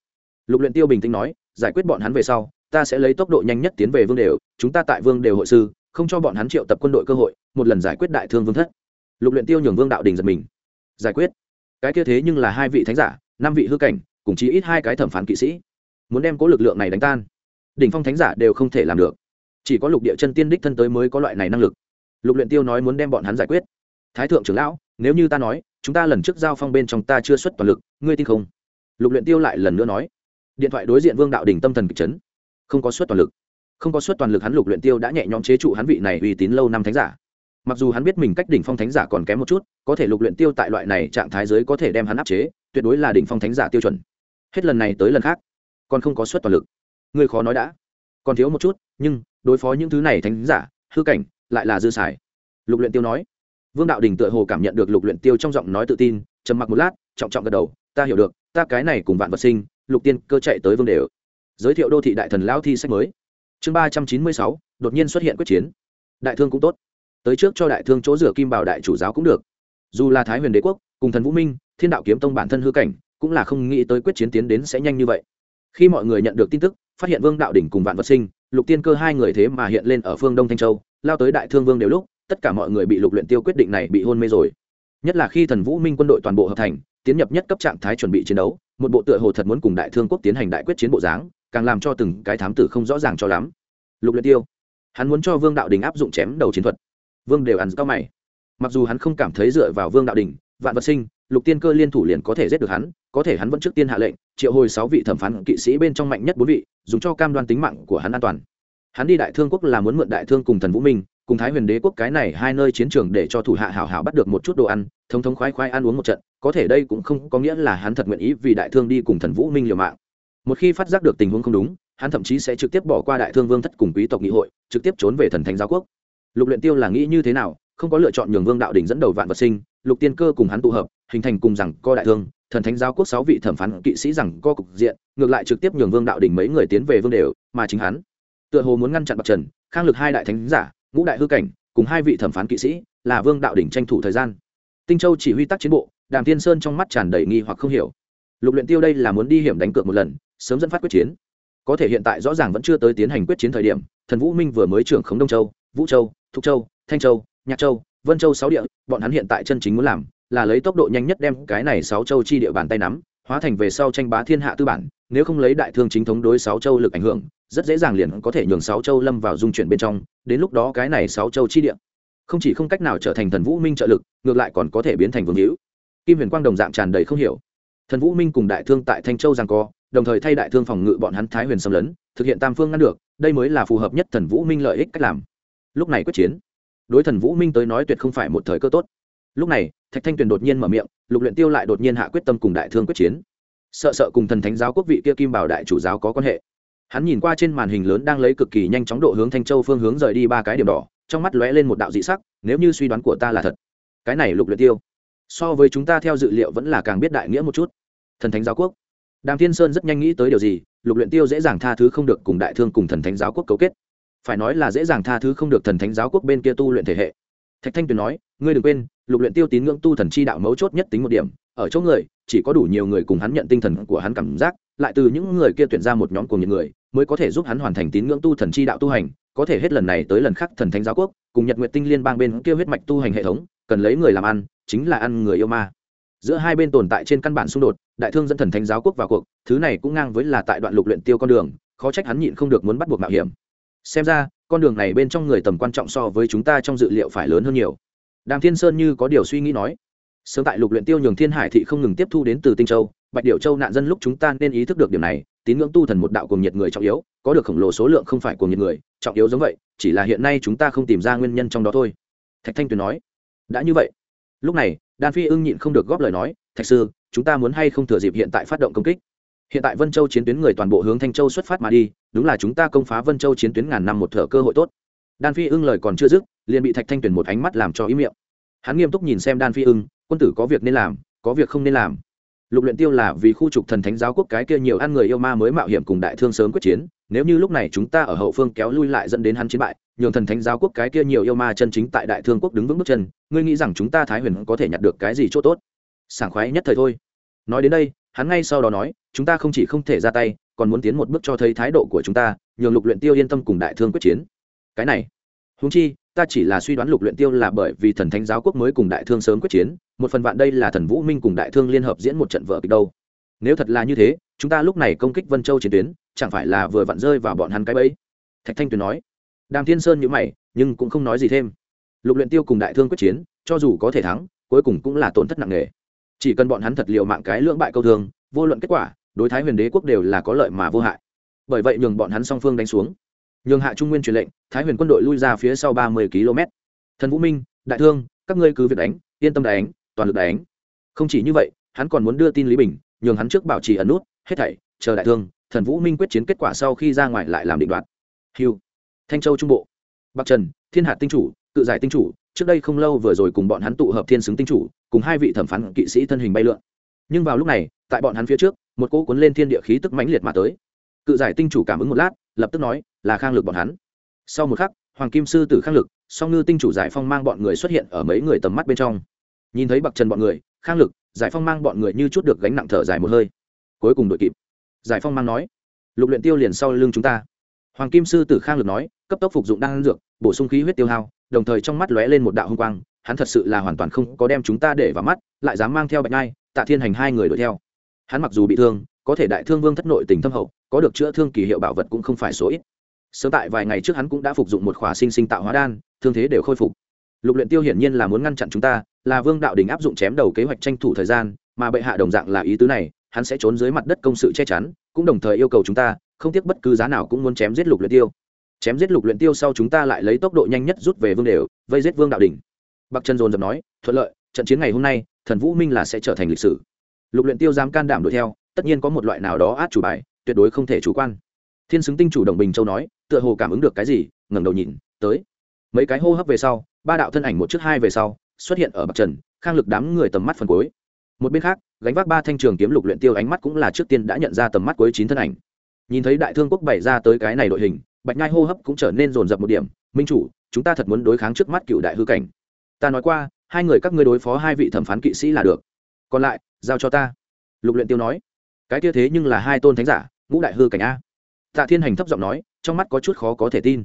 Lục luyện tiêu bình tĩnh nói, giải quyết bọn hắn về sau, ta sẽ lấy tốc độ nhanh nhất tiến về vương đều, chúng ta tại vương đều hội sư, không cho bọn hắn triệu tập quân đội cơ hội, một lần giải quyết đại thương vương thất. Lục luyện tiêu nhường vương đạo đình giật mình. Giải quyết. Cái kia thế nhưng là hai vị thánh giả, năm vị hư cảnh, cùng chí ít hai cái thẩm phán kỵ sĩ muốn đem cố lực lượng này đánh tan. Đỉnh phong thánh giả đều không thể làm được. Chỉ có lục địa chân tiên đích thân tới mới có loại này năng lực. Lục luyện tiêu nói muốn đem bọn hắn giải quyết. Thái thượng trưởng lão, nếu như ta nói, chúng ta lần trước giao phong bên trong ta chưa xuất toàn lực, ngươi tin không? Lục luyện tiêu lại lần nữa nói. Điện thoại đối diện vương đạo đỉnh tâm thần kịch chấn. Không có xuất toàn lực. Không có suất toàn lực hắn lục luyện tiêu đã nhẹ nhõm chế trụ hắn vị này uy tín lâu năm thánh giả. Mặc dù hắn biết mình cách đỉnh phong thánh giả còn kém một chút, có thể lục luyện tiêu tại loại này trạng thái giới có thể đem hắn áp chế, tuyệt đối là đỉnh phong thánh giả tiêu chuẩn. Hết lần này tới lần khác còn không có suất toàn lực. Người khó nói đã. Còn thiếu một chút, nhưng đối phó những thứ này thánh giả, hư cảnh, lại là dư xài. Lục luyện tiêu nói. Vương đạo đình tựa hồ cảm nhận được lục luyện tiêu trong giọng nói tự tin, trầm mặc một lát, trọng trọng gật đầu. Ta hiểu được, ta cái này cùng vạn vật sinh, lục tiên cơ chạy tới vương đều. Giới thiệu đô thị đại thần lao thi sách mới. Chương ba trăm chín mươi sáu, đột nhiên xuất hiện quyết chiến. Đại thương cũng tốt. Tới trước cho đại thương chỗ rửa kim bảo đại chủ giáo cũng được. Dù là thái huyền đế quốc, cùng thần vũ minh, thiên đạo kiếm tông bản thân hư cảnh, cũng là không nghĩ tới quyết chiến tiến đến sẽ nhanh như vậy khi mọi người nhận được tin tức, phát hiện vương đạo đỉnh cùng vạn vật sinh, lục tiên cơ hai người thế mà hiện lên ở phương đông thanh châu, lao tới đại thương vương đều lúc, tất cả mọi người bị lục luyện tiêu quyết định này bị hôn mê rồi. Nhất là khi thần vũ minh quân đội toàn bộ hợp thành, tiến nhập nhất cấp trạng thái chuẩn bị chiến đấu, một bộ tựa hồ thật muốn cùng đại thương quốc tiến hành đại quyết chiến bộ dáng, càng làm cho từng cái thám tử không rõ ràng cho lắm. Lục luyện tiêu, hắn muốn cho vương đạo đình áp dụng chém đầu chiến thuật. Vương đều ăn cao mày. Mặc dù hắn không cảm thấy dựa vào vương đạo đình vạn vật sinh lục tiên cơ liên thủ liền có thể giết được hắn, có thể hắn vẫn trước tiên hạ lệnh, triệu hồi sáu vị thẩm phán kỵ sĩ bên trong mạnh nhất bốn vị, dùng cho cam đoan tính mạng của hắn an toàn. Hắn đi đại thương quốc là muốn mượn đại thương cùng thần vũ minh, cùng thái huyền đế quốc cái này hai nơi chiến trường để cho thủ hạ hảo hảo bắt được một chút đồ ăn, thống thống khoái khoái ăn uống một trận, có thể đây cũng không có nghĩa là hắn thật nguyện ý vì đại thương đi cùng thần vũ minh liều mạng. Một khi phát giác được tình huống không đúng, hắn thậm chí sẽ trực tiếp bỏ qua đại thương vương thất cùng quý tộc nghị hội, trực tiếp trốn về thần thánh giáo quốc. Lục luyện tiêu là nghĩ như thế nào, không có lựa chọn nhường vương đạo đỉnh dẫn đầu vạn vật sinh, lục tiên cơ cùng hắn tụ hợp hình thành cùng rằng co đại thương, thần thánh giáo quốc sáu vị thẩm phán kỵ sĩ rằng co cục diện, ngược lại trực tiếp nhường vương đạo đỉnh mấy người tiến về vương đều, mà chính hắn, tựa hồ muốn ngăn chặn bạc trần, khang lực hai đại thánh giả, ngũ đại hư cảnh, cùng hai vị thẩm phán kỵ sĩ, là vương đạo đỉnh tranh thủ thời gian. Tinh châu chỉ huy tác chiến bộ, đàm thiên sơn trong mắt tràn đầy nghi hoặc không hiểu. Lục luyện tiêu đây là muốn đi hiểm đánh cược một lần, sớm dẫn phát quyết chiến. Có thể hiện tại rõ ràng vẫn chưa tới tiến hành quyết chiến thời điểm, thần vũ minh vừa mới trưởng khống đông châu, vũ châu, thục châu, thanh châu, nhạc châu, vân châu sáu địa, bọn hắn hiện tại chân chính muốn làm là lấy tốc độ nhanh nhất đem cái này sáu châu chi địa bàn tay nắm, hóa thành về sau tranh bá thiên hạ tư bản, nếu không lấy đại thương chính thống đối sáu châu lực ảnh hưởng, rất dễ dàng liền có thể nhường sáu châu lâm vào dung chuyển bên trong, đến lúc đó cái này sáu châu chi địa, không chỉ không cách nào trở thành thần vũ minh trợ lực, ngược lại còn có thể biến thành vương hữu. Kim huyền quang đồng dạng tràn đầy không hiểu. Thần vũ minh cùng đại thương tại thanh châu giang co, đồng thời thay đại thương phòng ngự bọn hắn thái huyền xâm lấn, thực hiện tam phương ngăn được, đây mới là phù hợp nhất thần vũ minh lợi ích cách làm. Lúc này quyết chiến, đối thần vũ minh tới nói tuyệt không phải một thời cơ tốt lúc này, thạch thanh tuyền đột nhiên mở miệng, lục luyện tiêu lại đột nhiên hạ quyết tâm cùng đại thương quyết chiến. Sợ sợ cùng thần thánh giáo quốc vị kia kim bảo đại chủ giáo có quan hệ. Hắn nhìn qua trên màn hình lớn đang lấy cực kỳ nhanh chóng độ hướng thanh châu phương hướng rời đi ba cái điểm đỏ, trong mắt lóe lên một đạo dị sắc, nếu như suy đoán của ta là thật. Cái này lục luyện tiêu, so với chúng ta theo dự liệu vẫn là càng biết đại nghĩa một chút. Thần thánh giáo quốc. Đàm thiên sơn rất nhanh nghĩ tới điều gì, lục luyện tiêu dễ dàng tha thứ không được cùng đại thương cùng thần thánh giáo quốc cấu kết. Phải nói là dễ dàng tha thứ không được thần thánh giáo quốc bên kia tu luyện thể hệ. Thạch thanh tuyền nói, ngươi đừng quên lục luyện tiêu tín ngưỡng tu thần chi đạo mấu chốt nhất tính một điểm. Ở chỗ người, chỉ có đủ nhiều người cùng hắn nhận tinh thần của hắn cảm giác, lại từ những người kia tuyển ra một nhóm cùng những người, mới có thể giúp hắn hoàn thành tín ngưỡng tu thần chi đạo tu hành. Có thể hết lần này tới lần khác thần thánh giáo quốc, cùng nhật nguyện tinh liên bang bên kia huyết mạch tu hành hệ thống, cần lấy người làm ăn, chính là ăn người yêu ma. Giữa hai bên tồn tại trên căn bản xung đột, đại thương dẫn thần thánh giáo quốc vào cuộc, thứ này cũng ngang với là tại đoạn lục luyện tiêu con đường, khó trách hắn nhịn không được muốn bắt buộc mạo hiểm. Xem ra, con đường này bên trong người tầm quan trọng so với chúng ta trong dự liệu phải lớn hơn nhiều đàm thiên sơn như có điều suy nghĩ nói. Sớm tại lục luyện tiêu nhường thiên hải thị không ngừng tiếp thu đến từ tinh châu, bạch điệu châu nạn dân lúc chúng ta nên ý thức được điểm này, tín ngưỡng tu thần một đạo cùng nhiệt người trọng yếu, có được khổng lồ số lượng không phải cùng nhiệt người, trọng yếu giống vậy, chỉ là hiện nay chúng ta không tìm ra nguyên nhân trong đó thôi. Thạch thanh tuyền nói. Đã như vậy. Lúc này, đan phi ưng nhịn không được góp lời nói, thạch sư, chúng ta muốn hay không thừa dịp hiện tại phát động công kích? Hiện tại vân châu chiến tuyến người toàn bộ hướng thanh châu xuất phát mà đi, đúng là chúng ta công phá vân châu chiến tuyến ngàn năm một thở cơ hội tốt. Đan phi ưng lời còn chưa dứt, liền bị thạch thanh tuyền một ánh mắt làm cho ý miệng hắn nghiêm túc nhìn xem đan phi ưng, quân tử có việc nên làm, có việc không nên làm. Lục luyện tiêu là vì khu trục thần thánh giáo quốc cái kia nhiều ăn người yêu ma mới mạo hiểm cùng đại thương sớm quyết chiến, nếu như lúc này chúng ta ở hậu phương kéo lui lại dẫn đến hắn chiến bại, nhường thần thánh giáo quốc cái kia nhiều yêu ma chân chính tại đại thương quốc đứng vững bước chân, ngươi nghĩ rằng chúng ta thái huyền có thể nhặt được cái gì chỗ tốt? Sảng khoái nhất thời thôi. Nói đến đây, hắn ngay sau đó nói, chúng ta không chỉ không thể ra tay, còn muốn tiến một bước cho thấy thái độ của chúng ta, nhường lục luyện tiêu yên tâm cùng đại thương quyết chiến. Cái này, huống chi ta chỉ là suy đoán lục luyện tiêu là bởi vì thần thánh giáo quốc mới cùng đại thương sớm quyết chiến một phần vạn đây là thần vũ minh cùng đại thương liên hợp diễn một trận vở kịch đâu. Nếu thật là như thế chúng ta lúc này công kích vân châu chiến tuyến chẳng phải là vừa vặn rơi vào bọn hắn cái bẫy? Thạch thanh tuyền nói. Đàm thiên sơn nhíu mày nhưng cũng không nói gì thêm. Lục luyện tiêu cùng đại thương quyết chiến cho dù có thể thắng cuối cùng cũng là tổn thất nặng nề. Chỉ cần bọn hắn thật liều mạng cái lưỡng bại câu thường, vô luận kết quả đối thái huyền đế quốc đều là có lợi mà vô hại. Bởi vậy nhường bọn hắn song phương đánh xuống nhường hạ trung nguyên truyền lệnh, thái huyền quân đội lui ra phía sau ba mươi km. Thần vũ minh, đại thương, các ngươi cứ việc đánh, yên tâm đánh, toàn lực đánh. Không chỉ như vậy, hắn còn muốn đưa tin lý bình, nhường hắn trước bảo trì ẩn nút, hết thảy, chờ đại thương, thần vũ minh quyết chiến kết quả sau khi ra ngoài lại làm định đoạt. Hiu thanh châu trung bộ. Bắc trần, thiên hạt tinh chủ tự giải tinh chủ, trước đây không lâu vừa rồi cùng bọn hắn tụ hợp thiên xứng tinh chủ, cùng hai vị thẩm phán kỵ sĩ thân hình bay lượn. Nhưng vào lúc này, tại bọn hắn phía trước, một cỗ cuốn lên thiên địa khí tức mãnh liệt mà tới cự giải tinh chủ cảm ứng một lát, lập tức nói, là khang lực bọn hắn. Sau một khắc, hoàng kim sư tử khang lực, song ngư tinh chủ giải phong mang bọn người xuất hiện ở mấy người tầm mắt bên trong. Nhìn thấy bậc trần bọn người, khang lực, giải phong mang bọn người như chút được gánh nặng thở dài một hơi. Cuối cùng đội kịp. Giải phong mang nói, lục luyện tiêu liền sau lưng chúng ta. Hoàng kim sư tử khang lực nói, cấp tốc phục dụng đan dược, bổ sung khí huyết tiêu hao, đồng thời trong mắt lóe lên một đạo hung quang, hắn thật sự là hoàn toàn không có đem chúng ta để vào mắt, lại dám mang theo bạch ngai tạ thiên hành hai người đuổi theo. Hắn mặc dù bị thương có thể đại thương vương thất nội tình thâm hậu, có được chữa thương kỳ hiệu bảo vật cũng không phải số ít. Sớm tại vài ngày trước hắn cũng đã phục dụng một khỏa sinh sinh tạo hóa đan, thương thế đều khôi phục. Lục luyện tiêu hiển nhiên là muốn ngăn chặn chúng ta, là vương đạo đình áp dụng chém đầu kế hoạch tranh thủ thời gian, mà bệ hạ đồng dạng là ý tứ này, hắn sẽ trốn dưới mặt đất công sự che chắn, cũng đồng thời yêu cầu chúng ta, không tiếc bất cứ giá nào cũng muốn chém giết lục luyện tiêu. Chém giết lục luyện tiêu sau chúng ta lại lấy tốc độ nhanh nhất rút về vương đều, vây giết vương đạo đình bắc trần dồn dập nói, thuận lợi, trận chiến ngày hôm nay, thần vũ minh là sẽ trở thành lịch sử. Lục luyện tiêu dám can đảm đuổi theo tất nhiên có một loại nào đó át chủ bài, tuyệt đối không thể chủ quan. Thiên xứng tinh chủ đồng bình châu nói, tựa hồ cảm ứng được cái gì, ngẩng đầu nhìn, tới. Mấy cái hô hấp về sau, ba đạo thân ảnh một trước hai về sau, xuất hiện ở bậc trần, khang lực đám người tầm mắt phần cuối. Một bên khác, gánh vác ba thanh trường kiếm lục luyện tiêu ánh mắt cũng là trước tiên đã nhận ra tầm mắt cuối chín thân ảnh. Nhìn thấy đại thương quốc bày ra tới cái này đội hình, bạch nhai hô hấp cũng trở nên rồn rập một điểm, minh chủ, chúng ta thật muốn đối kháng trước mắt cựu đại hư cảnh. Ta nói qua, hai người các ngươi đối phó hai vị thẩm phán kỵ sĩ là được. Còn lại, giao cho ta. Lục luyện tiêu nói cái kia thế nhưng là hai tôn thánh giả, ngũ đại hư cảnh a. Tạ thiên hành thấp giọng nói, trong mắt có chút khó có thể tin.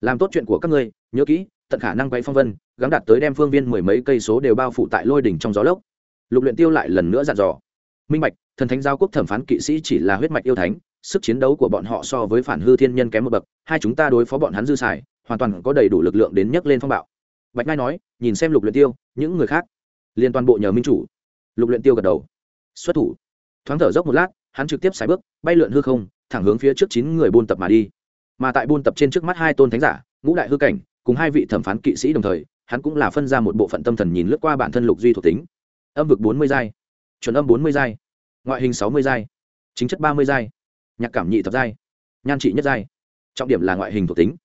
Làm tốt chuyện của các ngươi, nhớ kỹ, tận khả năng quay phong vân, gắng đạt tới đem phương viên mười mấy cây số đều bao phủ tại lôi đỉnh trong gió lốc. Lục luyện tiêu lại lần nữa dặn dò. Minh bạch, thần thánh giao quốc thẩm phán kỵ sĩ chỉ là huyết mạch yêu thánh, sức chiến đấu của bọn họ so với phản hư thiên nhân kém một bậc, hai chúng ta đối phó bọn hắn dư xài, hoàn toàn có đầy đủ lực lượng đến nhấc lên phong bạo. Bạch ngai nói, nhìn xem lục luyện tiêu, những người khác liên toàn bộ nhờ minh chủ. Lục luyện tiêu gật đầu. Xuất thủ thoáng thở dốc một lát, hắn trực tiếp xài bước, bay lượn hư không, thẳng hướng phía trước chín người buôn tập mà đi. Mà tại buôn tập trên trước mắt hai tôn thánh giả, ngũ đại hư cảnh, cùng hai vị thẩm phán kỵ sĩ đồng thời, hắn cũng là phân ra một bộ phận tâm thần nhìn lướt qua bản thân lục duy thuộc tính. Âm vực bốn mươi giai, chuẩn âm bốn mươi giai, ngoại hình sáu mươi giai, chính chất ba mươi giai, nhạc cảm nhị thập giai, nhan trị nhất giai. Trọng điểm là ngoại hình thuộc tính.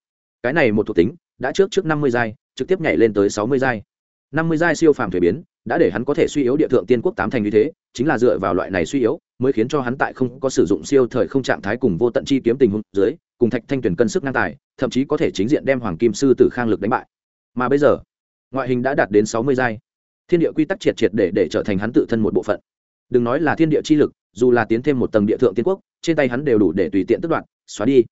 Cái này một thuộc tính, đã trước trước năm mươi giai, trực tiếp nhảy lên tới sáu mươi giai. năm mươi giai siêu phàm thuế biến đã để hắn có thể suy yếu địa thượng tiên quốc tám thành như thế, chính là dựa vào loại này suy yếu mới khiến cho hắn tại không có sử dụng siêu thời không trạng thái cùng vô tận chi kiếm tình huống dưới, cùng thạch thanh tuyển cân sức ngang tài, thậm chí có thể chính diện đem hoàng kim sư tử khang lực đánh bại. Mà bây giờ, ngoại hình đã đạt đến sáu mươi giai. Thiên địa quy tắc triệt triệt để để trở thành hắn tự thân một bộ phận. Đừng nói là thiên địa chi lực, dù là tiến thêm một tầng địa thượng tiên quốc, trên tay hắn đều đủ để tùy tiện tức đoạn xóa đi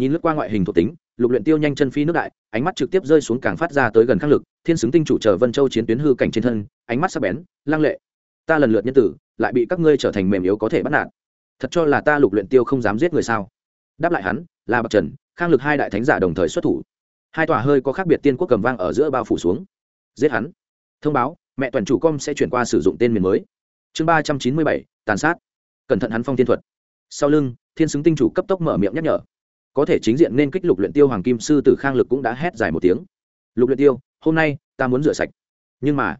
nhìn lướt qua ngoại hình thuộc tính, lục luyện tiêu nhanh chân phi nước đại, ánh mắt trực tiếp rơi xuống càng phát ra tới gần khắc lực, thiên xứng tinh chủ chờ vân châu chiến tuyến hư cảnh trên thân, ánh mắt sắc bén lang lệ. Ta lần lượt nhân tử, lại bị các ngươi trở thành mềm yếu có thể bắt nạt. Thật cho là ta lục luyện tiêu không dám giết người sao? Đáp lại hắn, là bậc trần, khang lực hai đại thánh giả đồng thời xuất thủ. Hai tòa hơi có khác biệt tiên quốc cầm vang ở giữa bao phủ xuống. Giết hắn. Thông báo, mẹ toàn chủ com sẽ chuyển qua sử dụng tên miền mới. Chương ba trăm chín mươi bảy, tàn sát. Cẩn thận hắn phong thiên thuật. Sau lưng, thiên xứng tinh chủ cấp tốc mở miệng nhắc nhở có thể chính diện nên kích lục luyện tiêu hoàng kim sư tử khang lực cũng đã hét dài một tiếng. Lục luyện tiêu, hôm nay ta muốn rửa sạch. Nhưng mà,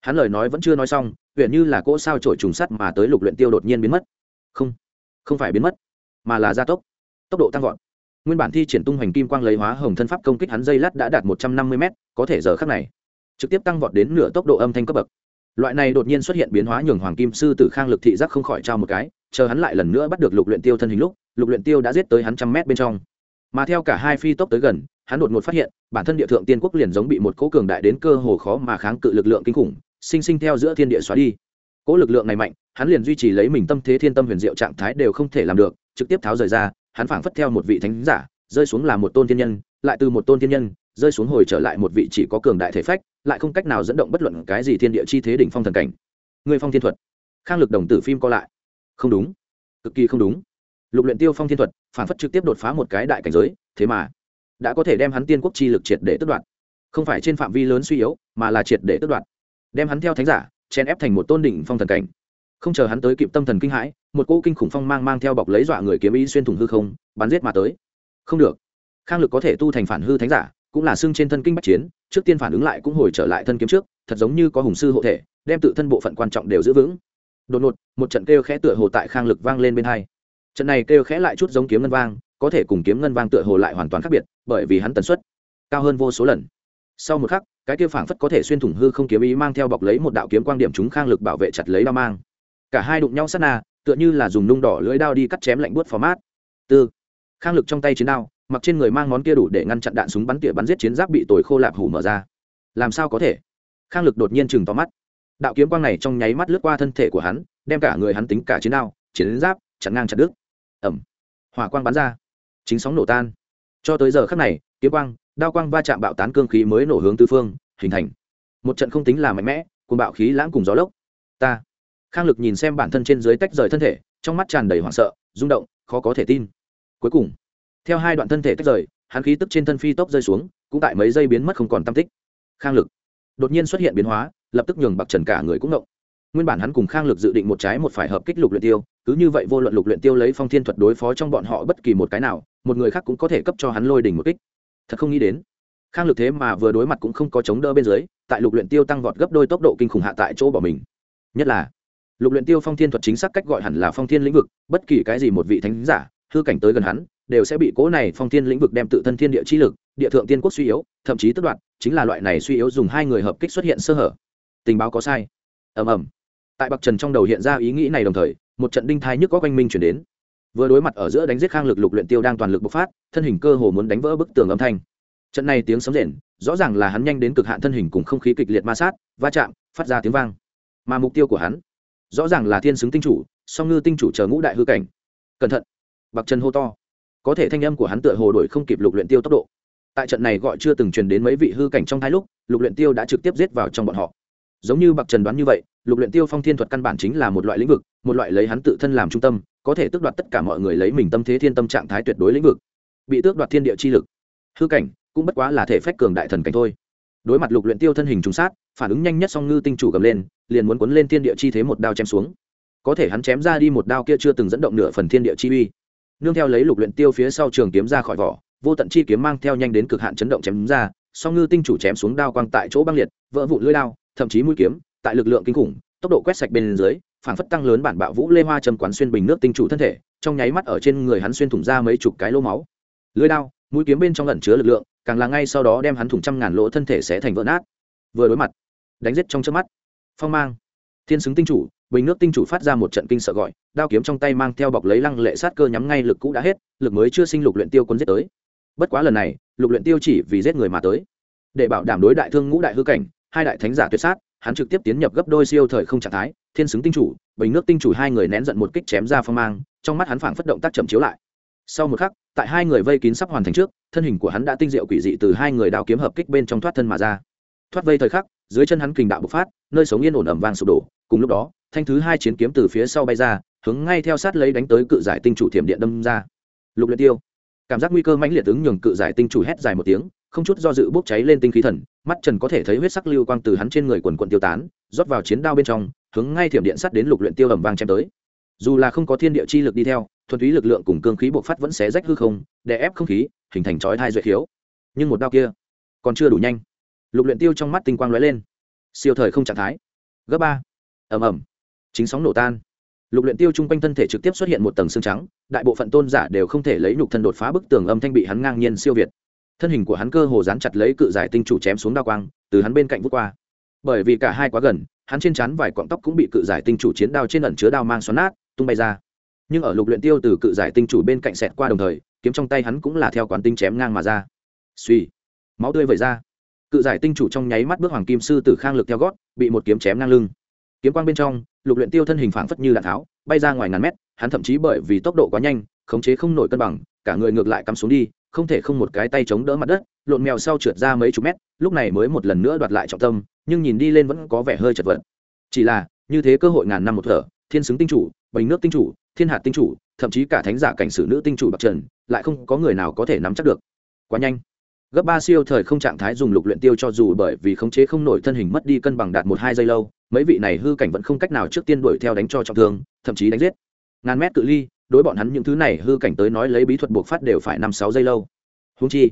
hắn lời nói vẫn chưa nói xong huyện như là cỗ sao trổi trùng sắt mà tới lục luyện tiêu đột nhiên biến mất. Không không phải biến mất, mà là gia tốc. Tốc độ tăng vọt. Nguyên bản thi triển tung hoành kim quang lấy hóa hồng thân pháp công kích hắn dây lát đã đạt một trăm năm mươi m có thể giờ khắc này, trực tiếp tăng vọt đến nửa tốc độ âm thanh cấp bậc loại này đột nhiên xuất hiện biến hóa nhường hoàng kim sư tử khang lực thị giác không khỏi trao một cái, chờ hắn lại lần nữa bắt được lục luyện tiêu thân hình lúc, lục luyện tiêu đã giết tới hắn trăm mét bên trong. Mà theo cả hai phi tốc tới gần, hắn đột ngột phát hiện, bản thân địa thượng tiên quốc liền giống bị một cỗ cường đại đến cơ hồ khó mà kháng cự lực lượng kinh khủng, sinh sinh theo giữa thiên địa xóa đi. Cỗ lực lượng này mạnh, hắn liền duy trì lấy mình tâm thế thiên tâm huyền diệu trạng thái đều không thể làm được, trực tiếp tháo rời ra, hắn phảng phất theo một vị thánh giả, rơi xuống là một tôn thiên nhân, lại từ một tôn thiên nhân, rơi xuống hồi trở lại một vị chỉ có cường đại thể phách lại không cách nào dẫn động bất luận cái gì thiên địa chi thế đỉnh phong thần cảnh. Người phong thiên thuật, khang lực đồng tử phim co lại. Không đúng, cực kỳ không đúng. Lục luyện tiêu phong thiên thuật, phản phất trực tiếp đột phá một cái đại cảnh giới, thế mà đã có thể đem hắn tiên quốc chi lực triệt để tước đoạt. Không phải trên phạm vi lớn suy yếu, mà là triệt để tước đoạt. Đem hắn theo thánh giả chen ép thành một tôn đỉnh phong thần cảnh. Không chờ hắn tới kịp tâm thần kinh hãi, một cỗ kinh khủng phong mang mang theo bọc lấy dọa người kiếm ý xuyên thủng hư không, bắn giết mà tới. Không được. Khang lực có thể tu thành phản hư thánh giả, cũng là xưng trên thân kinh bách chiến trước tiên phản ứng lại cũng hồi trở lại thân kiếm trước, thật giống như có hùng sư hộ thể, đem tự thân bộ phận quan trọng đều giữ vững. Đột ngột, một trận kêu khẽ tựa hồ tại khang lực vang lên bên hai. Trận này kêu khẽ lại chút giống kiếm ngân vang, có thể cùng kiếm ngân vang tựa hồ lại hoàn toàn khác biệt, bởi vì hắn tần suất cao hơn vô số lần. Sau một khắc, cái kia phảng phất có thể xuyên thủng hư không kiếm ý mang theo bọc lấy một đạo kiếm quang điểm chúng khang lực bảo vệ chặt lấy đao mang. Cả hai đụng nhau sát na, tựa như là dùng nung đỏ lưỡi đao đi cắt chém lạnh buốt phó mát. Tư, khang lực trong tay chiến đao mặc trên người mang món kia đủ để ngăn chặn đạn súng bắn tỉa bắn giết chiến giáp bị tồi khô lạp hủ mở ra. Làm sao có thể? Khang lực đột nhiên chừng to mắt. Đạo kiếm quang này trong nháy mắt lướt qua thân thể của hắn, đem cả người hắn tính cả chiến đao, chiến giáp, chặn ngang chặt đứt. Ẩm. Hỏa quang bắn ra. Chính sóng nổ tan. Cho tới giờ khắc này, kiếm quang, đao quang va chạm bạo tán cương khí mới nổ hướng tứ phương, hình thành. Một trận không tính là mạnh mẽ cùng bạo khí lãng cùng gió lốc. Ta. Khang lực nhìn xem bản thân trên dưới tách rời thân thể, trong mắt tràn đầy hoảng sợ, rung động, khó có thể tin. Cuối cùng theo hai đoạn thân thể tách rời, hắn khí tức trên thân phi tốc rơi xuống, cũng tại mấy giây biến mất không còn tam tích. Khang lực đột nhiên xuất hiện biến hóa, lập tức nhường bạc trần cả người cũng động. Nguyên bản hắn cùng khang lực dự định một trái một phải hợp kích lục luyện tiêu, cứ như vậy vô luận lục luyện tiêu lấy phong thiên thuật đối phó trong bọn họ bất kỳ một cái nào, một người khác cũng có thể cấp cho hắn lôi đỉnh một kích. Thật không nghĩ đến, khang lực thế mà vừa đối mặt cũng không có chống đỡ bên dưới, tại lục luyện tiêu tăng vọt gấp đôi tốc độ kinh khủng hạ tại chỗ bỏ mình. Nhất là, lục luyện tiêu phong thiên thuật chính xác cách gọi hẳn là phong thiên lĩnh vực, bất kỳ cái gì một vị thánh giả, hư cảnh tới gần hắn đều sẽ bị cố này phong thiên lĩnh vực đem tự thân thiên địa chi lực, địa thượng tiên quốc suy yếu, thậm chí tất đoạn chính là loại này suy yếu dùng hai người hợp kích xuất hiện sơ hở. Tình báo có sai. Ầm ầm. Tại bậc trần trong đầu hiện ra ý nghĩ này đồng thời, một trận đinh thai nhức có quanh minh chuyển đến. Vừa đối mặt ở giữa đánh giết khang lực lục luyện tiêu đang toàn lực bộc phát, thân hình cơ hồ muốn đánh vỡ bức tường âm thanh. Trận này tiếng sấm rền, rõ ràng là hắn nhanh đến cực hạn thân hình cùng không khí kịch liệt ma sát, va chạm, phát ra tiếng vang. Mà mục tiêu của hắn, rõ ràng là thiên xứng tinh chủ, song ngư tinh chủ chờ ngũ đại hư cảnh. Cẩn thận. Bậc trần hô to có thể thanh âm của hắn tựa hồ đổi không kịp lục luyện tiêu tốc độ. Tại trận này gọi chưa từng truyền đến mấy vị hư cảnh trong thái lúc, lục luyện tiêu đã trực tiếp giết vào trong bọn họ. Giống như bậc trần đoán như vậy, lục luyện tiêu phong thiên thuật căn bản chính là một loại lĩnh vực, một loại lấy hắn tự thân làm trung tâm, có thể tước đoạt tất cả mọi người lấy mình tâm thế thiên tâm trạng thái tuyệt đối lĩnh vực. Bị tước đoạt thiên địa chi lực. Hư cảnh, cũng bất quá là thể phách cường đại thần cảnh thôi. Đối mặt lục luyện tiêu thân hình trùng sát, phản ứng nhanh nhất song ngư tinh chủ gầm lên, liền muốn cuốn lên thiên địa chi thế một đao chém xuống. Có thể hắn chém ra đi một đao kia chưa từng dẫn động nửa phần thiên địa chi uy nương theo lấy lục luyện tiêu phía sau trường kiếm ra khỏi vỏ, vô tận chi kiếm mang theo nhanh đến cực hạn chấn động chém ra, song ngư tinh chủ chém xuống đao quang tại chỗ băng liệt, vỡ vụn lưỡi đao, thậm chí mũi kiếm, tại lực lượng kinh khủng, tốc độ quét sạch bên dưới phản phất tăng lớn bản bạo vũ lê hoa châm quán xuyên bình nước tinh chủ thân thể, trong nháy mắt ở trên người hắn xuyên thủng ra mấy chục cái lỗ máu. Lưỡi đao, mũi kiếm bên trong ẩn chứa lực lượng, càng là ngay sau đó đem hắn thủng trăm ngàn lỗ thân thể sẽ thành vỡ nát. Vừa đối mặt, đánh giết trong chớp mắt. Phong mang. Thiên xứng tinh chủ bình nước tinh chủ phát ra một trận kinh sợ gọi, đao kiếm trong tay mang theo bọc lấy lăng lệ sát cơ nhắm ngay lực cũ đã hết, lực mới chưa sinh lục luyện tiêu quân giết tới. Bất quá lần này, lục luyện tiêu chỉ vì giết người mà tới. Để bảo đảm đối đại thương ngũ đại hư cảnh, hai đại thánh giả tuyệt sát, hắn trực tiếp tiến nhập gấp đôi siêu thời không trạng thái, thiên xứng tinh chủ, bình nước tinh chủ hai người nén giận một kích chém ra phong mang, trong mắt hắn phảng phất động tác chậm chiếu lại. Sau một khắc, tại hai người vây kín sắp hoàn thành trước, thân hình của hắn đã tinh diệu quỷ dị từ hai người đao kiếm hợp kích bên trong thoát thân mà ra. Thoát vây thời khắc, dưới chân hắn kình đạo bộc phát, nơi sống yên ổn ẩm vang sụp đổ, cùng lúc đó thanh thứ hai chiến kiếm từ phía sau bay ra, hướng ngay theo sát lấy đánh tới cự giải tinh chủ thiểm điện đâm ra. Lục luyện tiêu, cảm giác nguy cơ mãnh liệt ứng nhường cự giải tinh chủ hét dài một tiếng, không chút do dự bốc cháy lên tinh khí thần, mắt trần có thể thấy huyết sắc lưu quang từ hắn trên người quần quần tiêu tán, rót vào chiến đao bên trong, hướng ngay thiểm điện sắt đến lục luyện tiêu ầm vang chém tới. Dù là không có thiên địa chi lực đi theo, thuần túy lực lượng cùng cương khí bộc phát vẫn xé rách hư không, đè ép không khí, hình thành chói thai duệ khiếu. Nhưng một đao kia còn chưa đủ nhanh. Lục luyện tiêu trong mắt tinh quang lóe lên. Siêu thời không trạng thái. Gấp ba. Ầm ầm chính sóng nổ tan. Lục luyện tiêu trung quanh thân thể trực tiếp xuất hiện một tầng xương trắng, đại bộ phận tôn giả đều không thể lấy nhục thân đột phá bức tường âm thanh bị hắn ngang nhiên siêu việt. Thân hình của hắn cơ hồ dán chặt lấy cự giải tinh chủ chém xuống đao quang, từ hắn bên cạnh vút qua. Bởi vì cả hai quá gần, hắn trên chắn vài cọng tóc cũng bị cự giải tinh chủ chiến đao trên ẩn chứa đao mang xoắn nát, tung bay ra. Nhưng ở lục luyện tiêu từ cự giải tinh chủ bên cạnh xẹt qua đồng thời, kiếm trong tay hắn cũng là theo quán tinh chém ngang mà ra. Suy máu tươi vẩy ra. Cự giải tinh chủ trong nháy mắt bước hoàng kim sư tử khang lực theo gót, bị một kiếm chém ngang lưng kiếm quang bên trong, lục luyện tiêu thân hình phảng phất như đạn tháo, bay ra ngoài ngàn mét, hắn thậm chí bởi vì tốc độ quá nhanh, khống chế không nổi cân bằng, cả người ngược lại cắm xuống đi, không thể không một cái tay chống đỡ mặt đất, lộn mèo sau trượt ra mấy chục mét, lúc này mới một lần nữa đoạt lại trọng tâm, nhưng nhìn đi lên vẫn có vẻ hơi chật vật. Chỉ là, như thế cơ hội ngàn năm một thở, thiên xứng tinh chủ, bình nước tinh chủ, thiên hạt tinh chủ, thậm chí cả thánh giả cảnh sử nữ tinh chủ bạc trần, lại không có người nào có thể nắm chắc được. Quá nhanh. Gấp ba siêu thời không trạng thái dùng lục luyện tiêu cho dù bởi vì khống chế không nổi thân hình mất đi cân bằng đạt một hai giây lâu mấy vị này hư cảnh vẫn không cách nào trước tiên đuổi theo đánh cho trọng thương, thậm chí đánh giết. Ngàn mét cự ly, đối bọn hắn những thứ này hư cảnh tới nói lấy bí thuật buộc phát đều phải năm sáu giây lâu. Húng chi,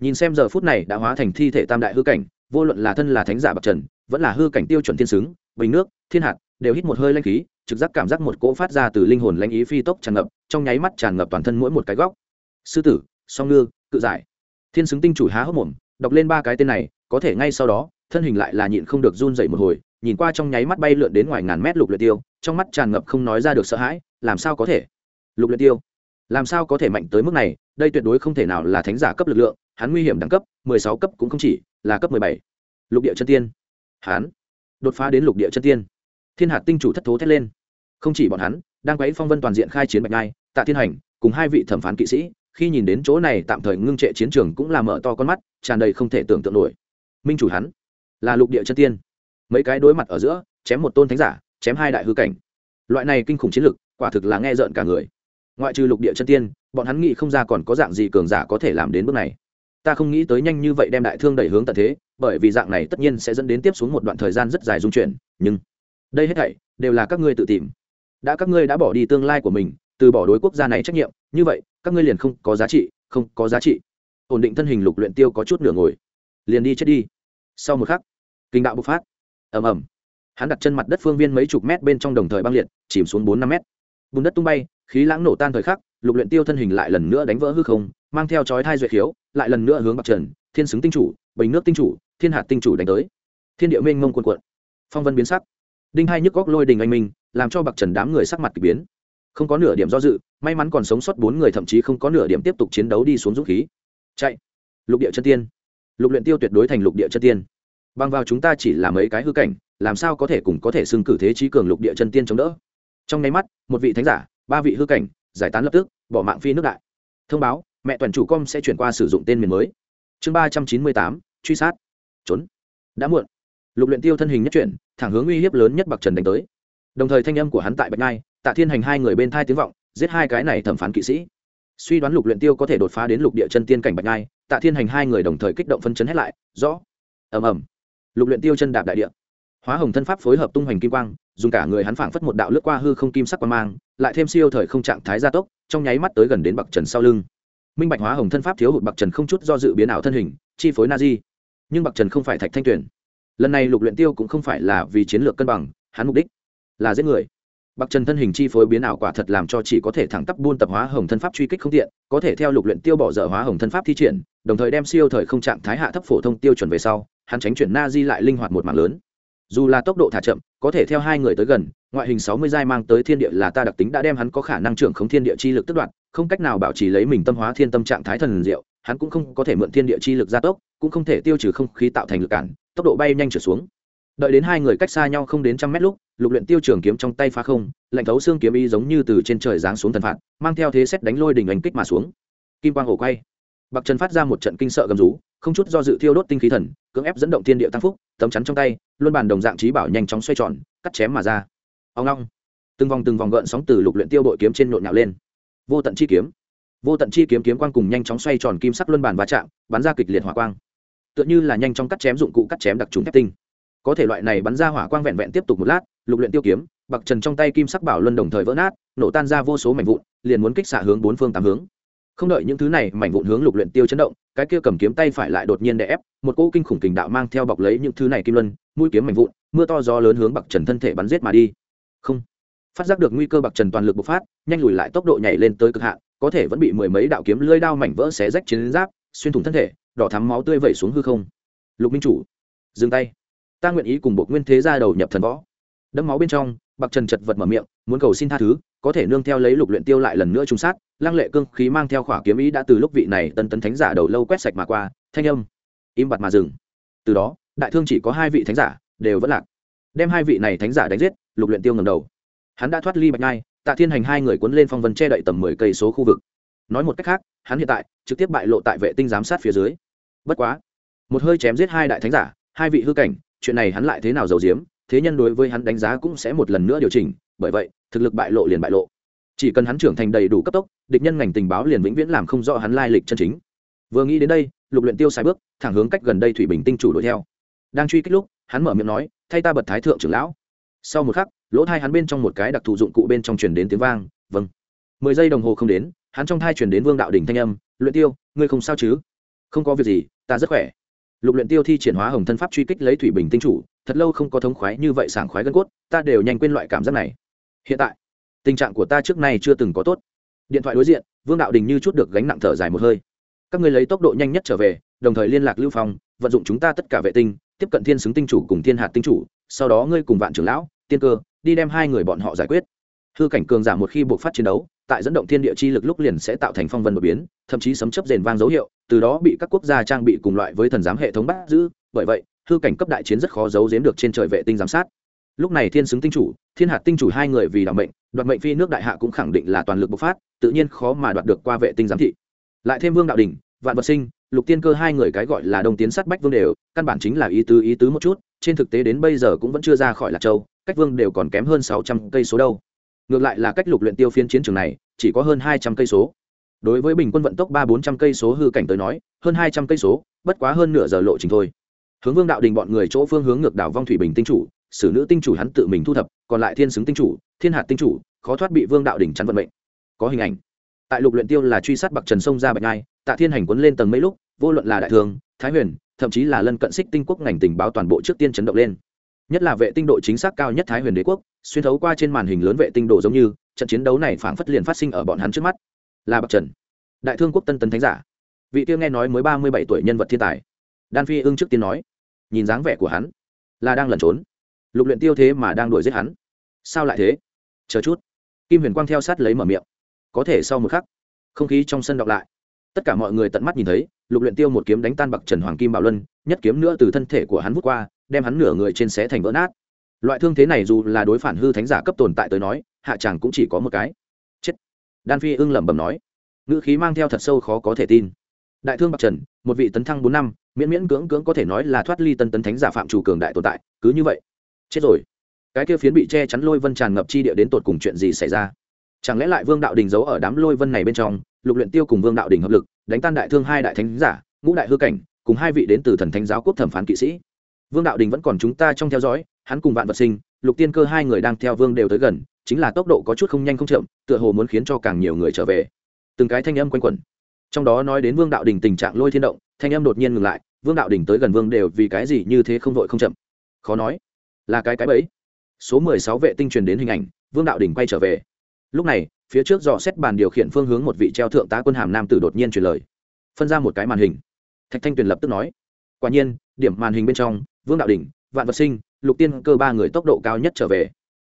nhìn xem giờ phút này đã hóa thành thi thể tam đại hư cảnh, vô luận là thân là thánh giả bậc trần, vẫn là hư cảnh tiêu chuẩn thiên xứng bình nước, thiên hạt, đều hít một hơi lanh khí, trực giác cảm giác một cỗ phát ra từ linh hồn lãnh ý phi tốc tràn ngập, trong nháy mắt tràn ngập toàn thân mỗi một cái góc. Sư tử, song ngư, cự giải. Thiên xứng tinh chủ há hốc mồm, đọc lên ba cái tên này, có thể ngay sau đó, thân hình lại là nhịn không được run dậy một hồi nhìn qua trong nháy mắt bay lượn đến ngoài ngàn mét lục luyện tiêu, trong mắt tràn ngập không nói ra được sợ hãi, làm sao có thể? Lục luyện tiêu, làm sao có thể mạnh tới mức này? Đây tuyệt đối không thể nào là thánh giả cấp lực lượng, hắn nguy hiểm đẳng cấp, mười sáu cấp cũng không chỉ, là cấp mười bảy. Lục địa chân tiên. Hắn đột phá đến lục địa chân tiên. Thiên hạt tinh chủ thất thố thét lên. Không chỉ bọn hắn, đang quấy phong vân toàn diện khai chiến bạch ngai, tạ thiên hành, cùng hai vị thẩm phán kỵ sĩ, khi nhìn đến chỗ này tạm thời ngưng trệ chiến trường cũng là mở to con mắt, tràn đầy không thể tưởng tượng nổi. Minh chủ hắn là lục địa chân tiên mấy cái đối mặt ở giữa, chém một tôn thánh giả, chém hai đại hư cảnh. Loại này kinh khủng chiến lực, quả thực là nghe rợn cả người. Ngoại trừ lục địa chân tiên, bọn hắn nghĩ không ra còn có dạng gì cường giả có thể làm đến bước này. Ta không nghĩ tới nhanh như vậy đem đại thương đẩy hướng tận thế, bởi vì dạng này tất nhiên sẽ dẫn đến tiếp xuống một đoạn thời gian rất dài dung chuyển, nhưng đây hết thảy đều là các ngươi tự tìm. Đã các ngươi đã bỏ đi tương lai của mình, từ bỏ đối quốc gia này trách nhiệm, như vậy, các ngươi liền không có giá trị, không có giá trị. Ổn định thân hình lục luyện tiêu có chút nửa ngồi. Liền đi chết đi. Sau một khắc, kinh đạo bộc phát ầm ầm. Hắn đặt chân mặt đất phương viên mấy chục mét bên trong đồng thời băng liệt, chìm xuống bốn năm mét. Bùn đất tung bay, khí lãng nổ tan thời khắc, lục luyện tiêu thân hình lại lần nữa đánh vỡ hư không, mang theo chói thai duệ khiếu, lại lần nữa hướng bạc trần, thiên xứng tinh chủ, bình nước tinh chủ, thiên hạt tinh chủ đánh tới. Thiên địa minh mông cuộn cuộn, phong vân biến sắc. Đinh hai nhức góc lôi đình anh minh, làm cho bạc trần đám người sắc mặt kỳ biến. Không có nửa điểm do dự, may mắn còn sống sót bốn người thậm chí không có nửa điểm tiếp tục chiến đấu đi xuống dũng khí. Chạy. Lục địa chân tiên. Lục luyện tiêu tuyệt đối thành lục địa chân tiên bằng vào chúng ta chỉ là mấy cái hư cảnh, làm sao có thể cùng có thể xưng cử thế trí cường lục địa chân tiên chống đỡ? Trong nháy mắt, một vị thánh giả, ba vị hư cảnh, giải tán lập tức, bỏ mạng phi nước đại. Thông báo, mẹ toàn chủ com sẽ chuyển qua sử dụng tên miền mới. Chương ba trăm chín mươi tám, truy sát. Trốn. Đã muộn. Lục luyện tiêu thân hình nhất chuyển, thẳng hướng uy hiếp lớn nhất bạc trần đánh tới. Đồng thời thanh âm của hắn tại bạch ngai tạ thiên hành hai người bên thai tiếng vọng, giết hai cái này thẩm phán kỵ sĩ. Suy đoán lục luyện tiêu có thể đột phá đến lục địa chân tiên cảnh bạch ngai tạ thiên hành hai người đồng thời kích động phân chấn hết lại, rõ. Ầm ầm lục luyện tiêu chân đạp đại địa. Hóa hồng thân pháp phối hợp tung hoành kim quang, dùng cả người hắn phảng phất một đạo lướt qua hư không kim sắc quang mang, lại thêm siêu thời không trạng thái gia tốc, trong nháy mắt tới gần đến bậc trần sau lưng. Minh bạch hóa hồng thân pháp thiếu hụt bậc trần không chút do dự biến ảo thân hình, chi phối na di. Nhưng bậc trần không phải thạch thanh tuyển lần này lục luyện tiêu cũng không phải là vì chiến lược cân bằng, hắn mục đích là giết người bậc trần thân hình chi phối biến ảo quả thật làm cho chỉ có thể thẳng tắp buôn tập hóa hồng thân pháp truy kích không tiện, có thể theo lục luyện tiêu bỏ dở hóa hồng thân pháp thi triển, đồng thời đem siêu thời không trạng thái hạ thấp phổ thông tiêu chuẩn về sau, hắn tránh chuyển na di lại linh hoạt một mảng lớn. Dù là tốc độ thả chậm, có thể theo hai người tới gần, ngoại hình sáu mươi giai mang tới thiên địa là ta đặc tính đã đem hắn có khả năng trưởng không thiên địa chi lực tức đoạn không cách nào bảo trì lấy mình tâm hóa thiên tâm trạng thái thần diệu, hắn cũng không có thể mượn thiên địa chi lực gia tốc, cũng không thể tiêu trừ không khí tạo thành lực cản, tốc độ bay nhanh trở xuống đợi đến hai người cách xa nhau không đến trăm mét lúc, lục luyện tiêu trường kiếm trong tay phá không, lạnh thấu xương kiếm y giống như từ trên trời giáng xuống thần phạt, mang theo thế xét đánh lôi đỉnh ánh kích mà xuống. Kim quang hổ quay. Bạc trần phát ra một trận kinh sợ gầm rú, không chút do dự thiêu đốt tinh khí thần, cưỡng ép dẫn động thiên địa tăng phúc, tấm chắn trong tay, luân bàn đồng dạng trí bảo nhanh chóng xoay tròn, cắt chém mà ra. Ông long từng vòng từng vòng gợn sóng từ lục luyện tiêu bội kiếm trên nhộn nhạo lên. Vô tận chi kiếm. Vô tận chi kiếm kiếm quang cùng nhanh chóng xoay tròn kim sắc luân bàn va chạm, bắn ra kịch liệt hỏa quang. Tựa như là nhanh chóng cắt chém dụng cụ cắt chém đặc trùng thép tinh có thể loại này bắn ra hỏa quang vẹn vẹn tiếp tục một lát, lục luyện tiêu kiếm, bạc trần trong tay kim sắc bảo luân đồng thời vỡ nát, nổ tan ra vô số mảnh vụn, liền muốn kích xạ hướng bốn phương tám hướng. Không đợi những thứ này mảnh vụn hướng lục luyện tiêu chấn động, cái kia cầm kiếm tay phải lại đột nhiên đè ép, một cỗ kinh khủng kình đạo mang theo bọc lấy những thứ này kim luân, mũi kiếm mảnh vụn, mưa to gió lớn hướng bạc trần thân thể bắn giết mà đi. Không. Phát giác được nguy cơ bạc trần toàn lực bộc phát, nhanh lùi lại tốc độ nhảy lên tới cực hạn, có thể vẫn bị mười mấy đạo kiếm lưỡi đao mảnh vỡ xé rách chiến giáp, xuyên thủng thân thể, đỏ thắm máu tươi vẩy xuống hư không. Lục minh chủ, dừng tay ta nguyện ý cùng bộ nguyên thế gia đầu nhập thần võ. Đẫm máu bên trong, bạc trần chật vật mở miệng, muốn cầu xin tha thứ, có thể nương theo lấy lục luyện tiêu lại lần nữa trung sát, lăng lệ cương khí mang theo khỏa kiếm ý đã từ lúc vị này tân tấn thánh giả đầu lâu quét sạch mà qua, thanh âm, im bặt mà dừng. Từ đó, đại thương chỉ có hai vị thánh giả, đều vẫn lạc. Đem hai vị này thánh giả đánh giết, lục luyện tiêu ngẩng đầu. Hắn đã thoát ly bạch nhai, tạ thiên hành hai người cuốn lên phong vân che đậy tầm mười cây số khu vực. Nói một cách khác, hắn hiện tại, trực tiếp bại lộ tại vệ tinh giám sát phía dưới. Bất quá, một hơi chém giết hai đại thánh giả, hai vị hư cảnh chuyện này hắn lại thế nào giấu giếm, thế nhân đối với hắn đánh giá cũng sẽ một lần nữa điều chỉnh, bởi vậy, thực lực bại lộ liền bại lộ. Chỉ cần hắn trưởng thành đầy đủ cấp tốc, địch nhân ngành tình báo liền vĩnh viễn làm không rõ hắn lai lịch chân chính. Vừa nghĩ đến đây, lục luyện tiêu sai bước, thẳng hướng cách gần đây thủy bình tinh chủ đuổi theo. Đang truy kích lúc, hắn mở miệng nói, thay ta bật thái thượng trưởng lão. Sau một khắc, lỗ thai hắn bên trong một cái đặc thù dụng cụ bên trong truyền đến tiếng vang vâng. Mười giây đồng hồ không đến, hắn trong thai truyền đến vương đạo đỉnh thanh âm, luyện tiêu, ngươi không sao chứ? Không có việc gì, ta rất khỏe lục luyện tiêu thi triển hóa hồng thân pháp truy kích lấy thủy bình tinh chủ, thật lâu không có thống khoái như vậy sảng khoái gân cốt, ta đều nhanh quên loại cảm giác này. Hiện tại, tình trạng của ta trước nay chưa từng có tốt. Điện thoại đối diện, vương đạo đình như chút được gánh nặng thở dài một hơi. Các ngươi lấy tốc độ nhanh nhất trở về, đồng thời liên lạc lưu phong, vận dụng chúng ta tất cả vệ tinh, tiếp cận thiên xứng tinh chủ cùng thiên hạt tinh chủ, sau đó ngươi cùng vạn trưởng lão, tiên cơ, đi đem hai người bọn họ giải quyết hư cảnh cường giả một khi buộc phát chiến đấu, tại dẫn động thiên địa chi lực lúc liền sẽ tạo thành phong vân đột biến, thậm chí sấm chấp rền vang dấu hiệu, từ đó bị các quốc gia trang bị cùng loại với thần giám hệ thống bắt giữ. Bởi vậy, hư cảnh cấp đại chiến rất khó giấu giếm được trên trời vệ tinh giám sát. Lúc này thiên xứng tinh chủ, thiên hạt tinh chủ hai người vì đảm mệnh, đoạt mệnh phi nước đại hạ cũng khẳng định là toàn lực bộc phát, tự nhiên khó mà đoạt được qua vệ tinh giám thị. Lại thêm vương đạo đình, vạn vật sinh, lục tiên cơ hai người cái gọi là đồng tiến sát bách vương đều, căn bản chính là ý tứ ý tứ một chút, trên thực tế đến bây giờ cũng vẫn chưa ra khỏi lạc châu, cách vương đều còn kém hơn sáu trăm cây số đâu ngược lại là cách lục luyện tiêu phiên chiến trường này, chỉ có hơn hai trăm cây số. Đối với bình quân vận tốc ba bốn trăm cây số hư cảnh tới nói, hơn hai trăm cây số, bất quá hơn nửa giờ lộ trình thôi. Hướng vương đạo đình bọn người chỗ phương hướng ngược đảo vong thủy bình tinh chủ, xử nữ tinh chủ hắn tự mình thu thập, còn lại thiên xứng tinh chủ, thiên hạt tinh chủ, khó thoát bị vương đạo đình chắn vận mệnh. Có hình ảnh. Tại lục luyện tiêu là truy sát bậc trần sông ra bạch ngai, tạ thiên hành quấn lên tầng mấy lúc, vô luận là đại thường, thái huyền, thậm chí là lân cận xích tinh quốc ngành tình báo toàn bộ trước tiên chấn động lên nhất là vệ tinh độ chính xác cao nhất thái huyền đế quốc, xuyên thấu qua trên màn hình lớn vệ tinh độ giống như, trận chiến đấu này phảng phất liền phát sinh ở bọn hắn trước mắt. Là bậc trần, đại thương quốc tân tấn thánh giả. Vị tiêu nghe nói mới ba mươi bảy tuổi nhân vật thiên tài. Đan phi ưng trước tiên nói, nhìn dáng vẻ của hắn, là đang lẩn trốn. Lục luyện tiêu thế mà đang đuổi giết hắn. Sao lại thế? Chờ chút. Kim huyền quang theo sát lấy mở miệng. Có thể sau một khắc, không khí trong sân đọc lại. Tất cả mọi người tận mắt nhìn thấy, lục luyện tiêu một kiếm đánh tan bậc trần hoàng kim bảo luân, nhất kiếm nữa từ thân thể của hắn vút qua đem hắn nửa người trên xé thành vỡ nát. Loại thương thế này dù là đối phản hư thánh giả cấp tồn tại tới nói, hạ chàng cũng chỉ có một cái. Chết. Đan phi ưng lẩm bẩm nói. Ngữ khí mang theo thật sâu khó có thể tin. Đại thương bậc trần, một vị tấn thăng bốn năm, miễn miễn cưỡng cưỡng có thể nói là thoát ly tân tấn thánh giả phạm chủ cường đại tồn tại, cứ như vậy. Chết rồi. Cái kia phiến bị che chắn lôi vân tràn ngập chi địa đến tột cùng chuyện gì xảy ra? Chẳng lẽ lại vương đạo đình giấu ở đám lôi vân này bên trong, lục luyện tiêu cùng vương đạo đình hợp lực, đánh tan đại thương hai đại thánh giả, ngũ đại hư cảnh, cùng hai vị đến từ thần thánh giáo quốc thẩm phán kỵ sĩ? Vương đạo đình vẫn còn chúng ta trong theo dõi, hắn cùng vạn vật sinh, lục tiên cơ hai người đang theo vương đều tới gần, chính là tốc độ có chút không nhanh không chậm, tựa hồ muốn khiến cho càng nhiều người trở về. Từng cái thanh âm quanh quẩn. Trong đó nói đến vương đạo đình tình trạng lôi thiên động, thanh âm đột nhiên ngừng lại, vương đạo đình tới gần vương đều vì cái gì như thế không vội không chậm. Khó nói. Là cái cái bẫy. Số mười sáu vệ tinh truyền đến hình ảnh, vương đạo đình quay trở về. Lúc này, phía trước dò xét bàn điều khiển phương hướng một vị treo thượng tá quân hàm nam tử đột nhiên truyền lời. Phân ra một cái màn hình. Thạch thanh tuyền lập tức nói quả nhiên, điểm màn hình bên trong, vương đạo đình vạn vật sinh, lục tiên cơ ba người tốc độ cao nhất trở về.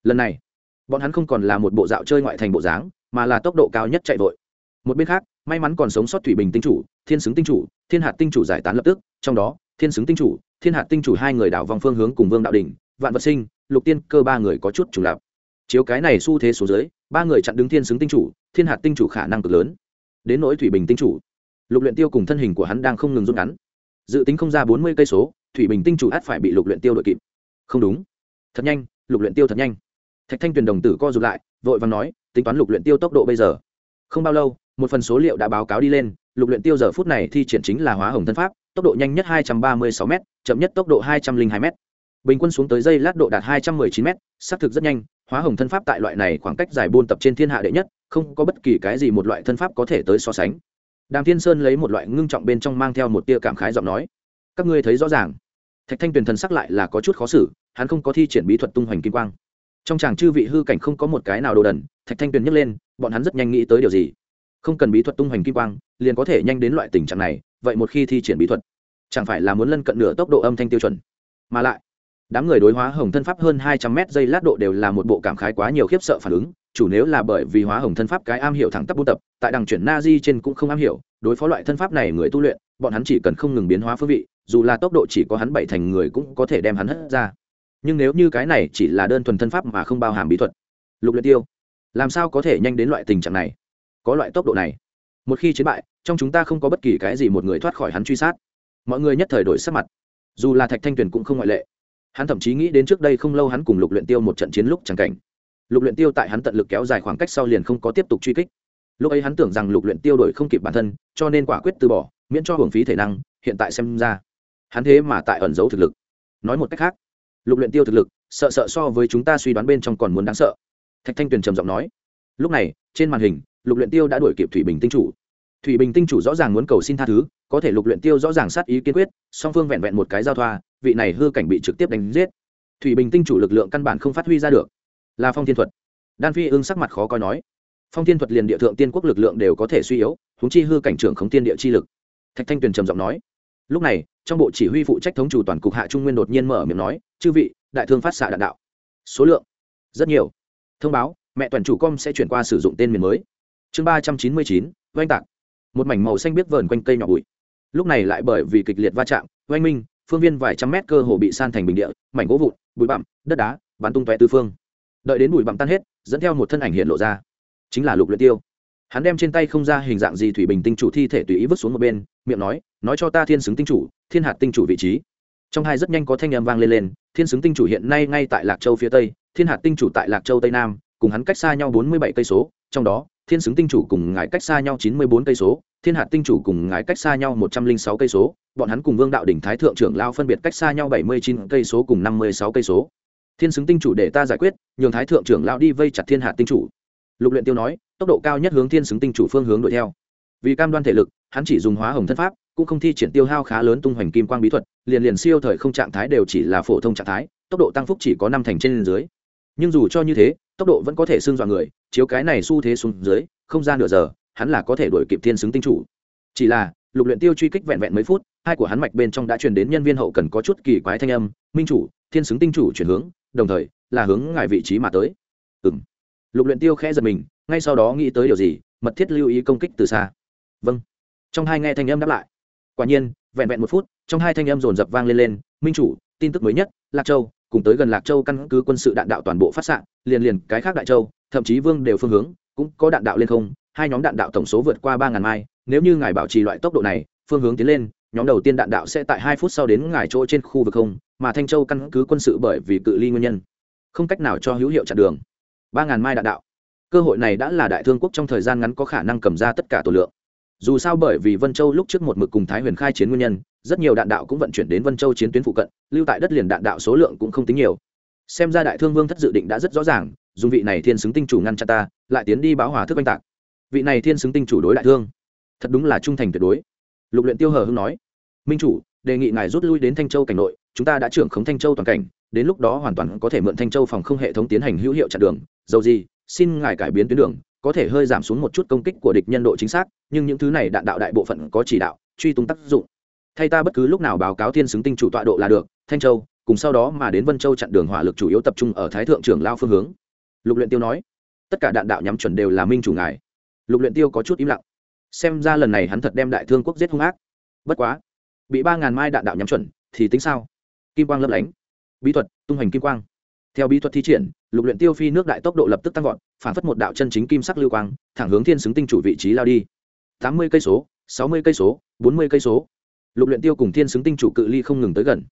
Lần này, bọn hắn không còn là một bộ dạo chơi ngoại thành bộ dáng, mà là tốc độ cao nhất chạy vội. Một bên khác, may mắn còn sống sót thủy bình tinh chủ, thiên xứng tinh chủ, thiên hạt tinh chủ giải tán lập tức, trong đó, thiên xứng tinh chủ, thiên hạt tinh chủ hai người đảo vòng phương hướng cùng vương đạo đình vạn vật sinh, lục tiên cơ ba người có chút trùng lập chiếu cái này xu thế số dưới, ba người chặn đứng thiên xứng tinh chủ, thiên hạt tinh chủ khả năng cực lớn. Đến nỗi thủy bình tinh chủ, lục luyện tiêu cùng thân hình của hắn đang không ngừng rút ngắn dự tính không ra bốn mươi cây số, thủy bình tinh chủ át phải bị lục luyện tiêu đội kịp. Không đúng. Thật nhanh, lục luyện tiêu thật nhanh. Thạch thanh tuyền đồng tử co rụt lại, vội vàng nói, tính toán lục luyện tiêu tốc độ bây giờ. Không bao lâu, một phần số liệu đã báo cáo đi lên, lục luyện tiêu giờ phút này thi triển chính là hóa hồng thân pháp, tốc độ nhanh nhất 236 m, chậm nhất tốc độ 202 m. Bình quân xuống tới giây lát độ đạt 219 m, xác thực rất nhanh, hóa hồng thân pháp tại loại này khoảng cách dài buôn tập trên thiên hạ đệ nhất, không có bất kỳ cái gì một loại thân pháp có thể tới so sánh đàm thiên sơn lấy một loại ngưng trọng bên trong mang theo một tia cảm khái giọng nói, các ngươi thấy rõ ràng, thạch thanh tuyền thần sắc lại là có chút khó xử, hắn không có thi triển bí thuật tung hoành kim quang. Trong chàng chư vị hư cảnh không có một cái nào đồ đần. Thạch thanh tuyền nhấc lên, bọn hắn rất nhanh nghĩ tới điều gì? Không cần bí thuật tung hoành kim quang, liền có thể nhanh đến loại tình trạng này, vậy một khi thi triển bí thuật, chẳng phải là muốn lân cận nửa tốc độ âm thanh tiêu chuẩn? Mà lại, đám người đối hóa hồng thân pháp hơn hai trăm mét giây lát độ đều là một bộ cảm khái quá nhiều khiếp sợ phản ứng chủ nếu là bởi vì hóa hồng thân pháp cái am hiểu thẳng tắp buôn tập, tại đằng chuyển na di trên cũng không am hiểu, đối phó loại thân pháp này người tu luyện, bọn hắn chỉ cần không ngừng biến hóa phương vị, dù là tốc độ chỉ có hắn bảy thành người cũng có thể đem hắn hất ra. Nhưng nếu như cái này chỉ là đơn thuần thân pháp mà không bao hàm bí thuật, lục luyện tiêu, làm sao có thể nhanh đến loại tình trạng này? Có loại tốc độ này. Một khi chiến bại, trong chúng ta không có bất kỳ cái gì một người thoát khỏi hắn truy sát. Mọi người nhất thời đổi sắc mặt. Dù là thạch thanh tuyền cũng không ngoại lệ. Hắn thậm chí nghĩ đến trước đây không lâu hắn cùng lục luyện tiêu một trận chiến lúc chẳng cảnh lục luyện tiêu tại hắn tận lực kéo dài khoảng cách sau liền không có tiếp tục truy kích. Lúc ấy hắn tưởng rằng lục luyện tiêu đổi không kịp bản thân, cho nên quả quyết từ bỏ, miễn cho hưởng phí thể năng, hiện tại xem ra, hắn thế mà tại ẩn giấu thực lực. Nói một cách khác, lục luyện tiêu thực lực, sợ sợ so với chúng ta suy đoán bên trong còn muốn đáng sợ. Thạch thanh tuyền trầm giọng nói, lúc này, trên màn hình, lục luyện tiêu đã đuổi kịp thủy bình tinh chủ. Thủy bình tinh chủ rõ ràng muốn cầu xin tha thứ, có thể lục luyện tiêu rõ ràng sát ý kiên quyết, song phương vẹn vẹn một cái giao thoa, vị này hư cảnh bị trực tiếp đánh giết. Thủy bình tinh chủ lực lượng căn bản không phát huy ra được là phong thiên thuật. Đan phi ưng sắc mặt khó coi nói, phong thiên thuật liền địa thượng tiên quốc lực lượng đều có thể suy yếu húng chi hư cảnh trưởng khống tiên địa chi lực. Thạch thanh tuyền trầm giọng nói, lúc này, trong bộ chỉ huy phụ trách thống chủ toàn cục hạ trung nguyên đột nhiên mở miệng nói, chư vị, đại thương phát xạ đạn đạo. Số lượng, rất nhiều. Thông báo, mẹ toàn chủ com sẽ chuyển qua sử dụng tên miền mới. Chương ba trăm chín mươi chín, oanh tạc. Một mảnh màu xanh biết vờn quanh cây nhỏ bụi. Lúc này lại bởi vì kịch liệt va chạm, oanh minh, phương viên vài trăm mét cơ hồ bị san thành bình địa, mảnh gỗ vụn, bụi bặm, đất đá, bắn tung toe tư phương đợi đến bụi bặm tan hết, dẫn theo một thân ảnh hiện lộ ra. Chính là lục luyện tiêu. Hắn đem trên tay không ra hình dạng gì thủy bình tinh chủ thi thể tùy ý vứt xuống một bên, miệng nói nói cho ta thiên xứng tinh chủ, thiên hạt tinh chủ vị trí. Trong hai rất nhanh có thanh âm vang lên lên, thiên xứng tinh chủ hiện nay ngay tại lạc châu phía tây, thiên hạt tinh chủ tại lạc châu tây nam, cùng hắn cách xa nhau bốn mươi bảy cây số, trong đó, thiên xứng tinh chủ cùng ngài cách xa nhau chín mươi bốn cây số, thiên hạt tinh chủ cùng ngài cách xa nhau một trăm linh sáu cây số, bọn hắn cùng vương đạo đỉnh thái thượng trưởng lao phân biệt cách xa nhau bảy mươi chín cây số cùng năm mươi sáu cây số thiên xứng tinh chủ để ta giải quyết, nhường thái thượng trưởng lao đi vây chặt thiên hạ tinh chủ. Lục luyện tiêu nói, tốc độ cao nhất hướng thiên xứng tinh chủ phương hướng đuổi theo. Vì cam đoan thể lực, hắn chỉ dùng hóa hồng thân pháp, cũng không thi triển tiêu hao khá lớn tung hoành kim quang bí thuật, liền liền siêu thời không trạng thái đều chỉ là phổ thông trạng thái, tốc độ tăng phúc chỉ có năm thành trên dưới. Nhưng dù cho như thế, tốc độ vẫn có thể xương dọa người, chiếu cái này xu thế xuống dưới, không ra nửa giờ, hắn là có thể đuổi kịp thiên xứng tinh chủ. Chỉ là, lục luyện tiêu truy kích vẹn vẹn mấy phút, hai của hắn mạch bên trong đã truyền đến nhân viên hậu cần có chút kỳ quái thanh âm, minh chủ, thiên xứng tinh chủ chuyển hướng đồng thời, là hướng ngài vị trí mà tới. Ừm. Lục luyện tiêu khẽ giật mình, ngay sau đó nghĩ tới điều gì, mật thiết lưu ý công kích từ xa. Vâng. Trong hai nghe thanh âm đáp lại. Quả nhiên, vẹn vẹn một phút, trong hai thanh âm rồn rập vang lên lên, minh chủ, tin tức mới nhất, lạc châu, cùng tới gần lạc châu căn cứ quân sự đạn đạo toàn bộ phát xạ, liền liền cái khác đại châu, thậm chí vương đều phương hướng, cũng có đạn đạo lên không, hai nhóm đạn đạo tổng số vượt qua ba ngàn mai, nếu như ngài bảo trì loại tốc độ này, phương hướng tiến lên nhóm đầu tiên đạn đạo sẽ tại hai phút sau đến ngài chỗ trên khu vực không, mà thanh châu căn cứ quân sự bởi vì cự ly nguyên nhân, không cách nào cho hữu hiệu chặn đường. Ba ngàn mai đạn đạo. Cơ hội này đã là đại thương quốc trong thời gian ngắn có khả năng cầm ra tất cả tổ lượng. Dù sao bởi vì vân châu lúc trước một mực cùng thái huyền khai chiến nguyên nhân, rất nhiều đạn đạo cũng vận chuyển đến vân châu chiến tuyến phụ cận, lưu tại đất liền đạn đạo số lượng cũng không tính nhiều. Xem ra đại thương vương thất dự định đã rất rõ ràng, dùng vị này thiên xứng tinh chủ ngăn chặn ta, lại tiến đi báo hòa thức oanh tạc. Vị này thiên xứng tinh chủ đối đại thương. Thật đúng là trung thành tuyệt đối. Lục luyện tiêu hờ hưng nói minh chủ, đề nghị ngài rút lui đến thanh châu cảnh nội, chúng ta đã trưởng khống thanh châu toàn cảnh, đến lúc đó hoàn toàn có thể mượn thanh châu phòng không hệ thống tiến hành hữu hiệu chặn đường. Dầu gì, xin ngài cải biến tuyến đường, có thể hơi giảm xuống một chút công kích của địch nhân độ chính xác, nhưng những thứ này đạn đạo đại bộ phận có chỉ đạo, truy tung tác dụng. Thay ta bất cứ lúc nào báo cáo thiên xứng tinh chủ tọa độ là được, thanh châu, cùng sau đó mà đến vân châu chặn đường hỏa lực chủ yếu tập trung ở thái thượng trưởng lao phương hướng. Lục luyện tiêu nói, tất cả đạn đạo nhắm chuẩn đều là minh chủ ngài. Lục luyện tiêu có chút im lặng. Xem ra lần này hắn thật đem đại thương quốc giết hung ác. Bất quá bị ba ngàn mai đạn đạo nhắm chuẩn, thì tính sao? Kim quang lấp lánh. Bí thuật, tung hành kim quang. Theo bí thuật thi triển, lục luyện tiêu phi nước đại tốc độ lập tức tăng vọt, phản phất một đạo chân chính kim sắc lưu quang, thẳng hướng thiên xứng tinh chủ vị trí lao đi. Tám mươi cây số, sáu mươi cây số, bốn mươi cây số. Lục luyện tiêu cùng thiên xứng tinh chủ cự ly không ngừng tới gần.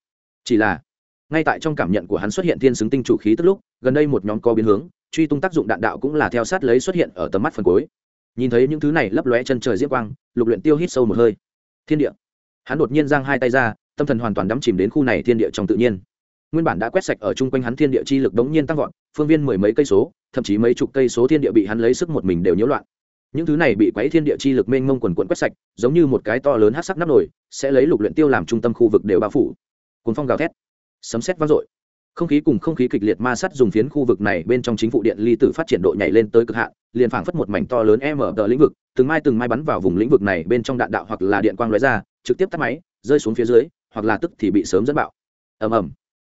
Chỉ là, ngay tại trong cảm nhận của hắn xuất hiện thiên xứng tinh chủ khí tức lúc, gần đây một nhóm có biến hướng, truy tung tác dụng đạn đạo cũng là theo sát lấy xuất hiện ở tầm mắt phần cuối. Nhìn thấy những thứ này lấp lóe chân trời diễm quang, lục luyện tiêu hít sâu một hơi. Thiên địa hắn đột nhiên giang hai tay ra, tâm thần hoàn toàn đắm chìm đến khu này thiên địa trong tự nhiên. Nguyên bản đã quét sạch ở chung quanh hắn thiên địa chi lực đống nhiên tăng vọt, phương viên mười mấy cây số, thậm chí mấy chục cây số thiên địa bị hắn lấy sức một mình đều nhiễu loạn. Những thứ này bị quấy thiên địa chi lực mênh mông quần quận quét sạch, giống như một cái to lớn hát sắc nắp nổi sẽ lấy lục luyện tiêu làm trung tâm khu vực đều bao phủ. Cuốn phong gào thét, sấm sét vang dội. Không khí cùng không khí kịch liệt ma sát dùng phiến khu vực này bên trong chính phủ điện ly tử phát triển độ nhảy lên tới cực hạn, liền phảng phất một mảnh to lớn em ở lĩnh vực, từng mai từng mai bắn vào vùng lĩnh vực này bên trong đạn đạo hoặc là điện quang lóe ra trực tiếp tắt máy, rơi xuống phía dưới, hoặc là tức thì bị sớm dẫn bạo. Ầm ầm.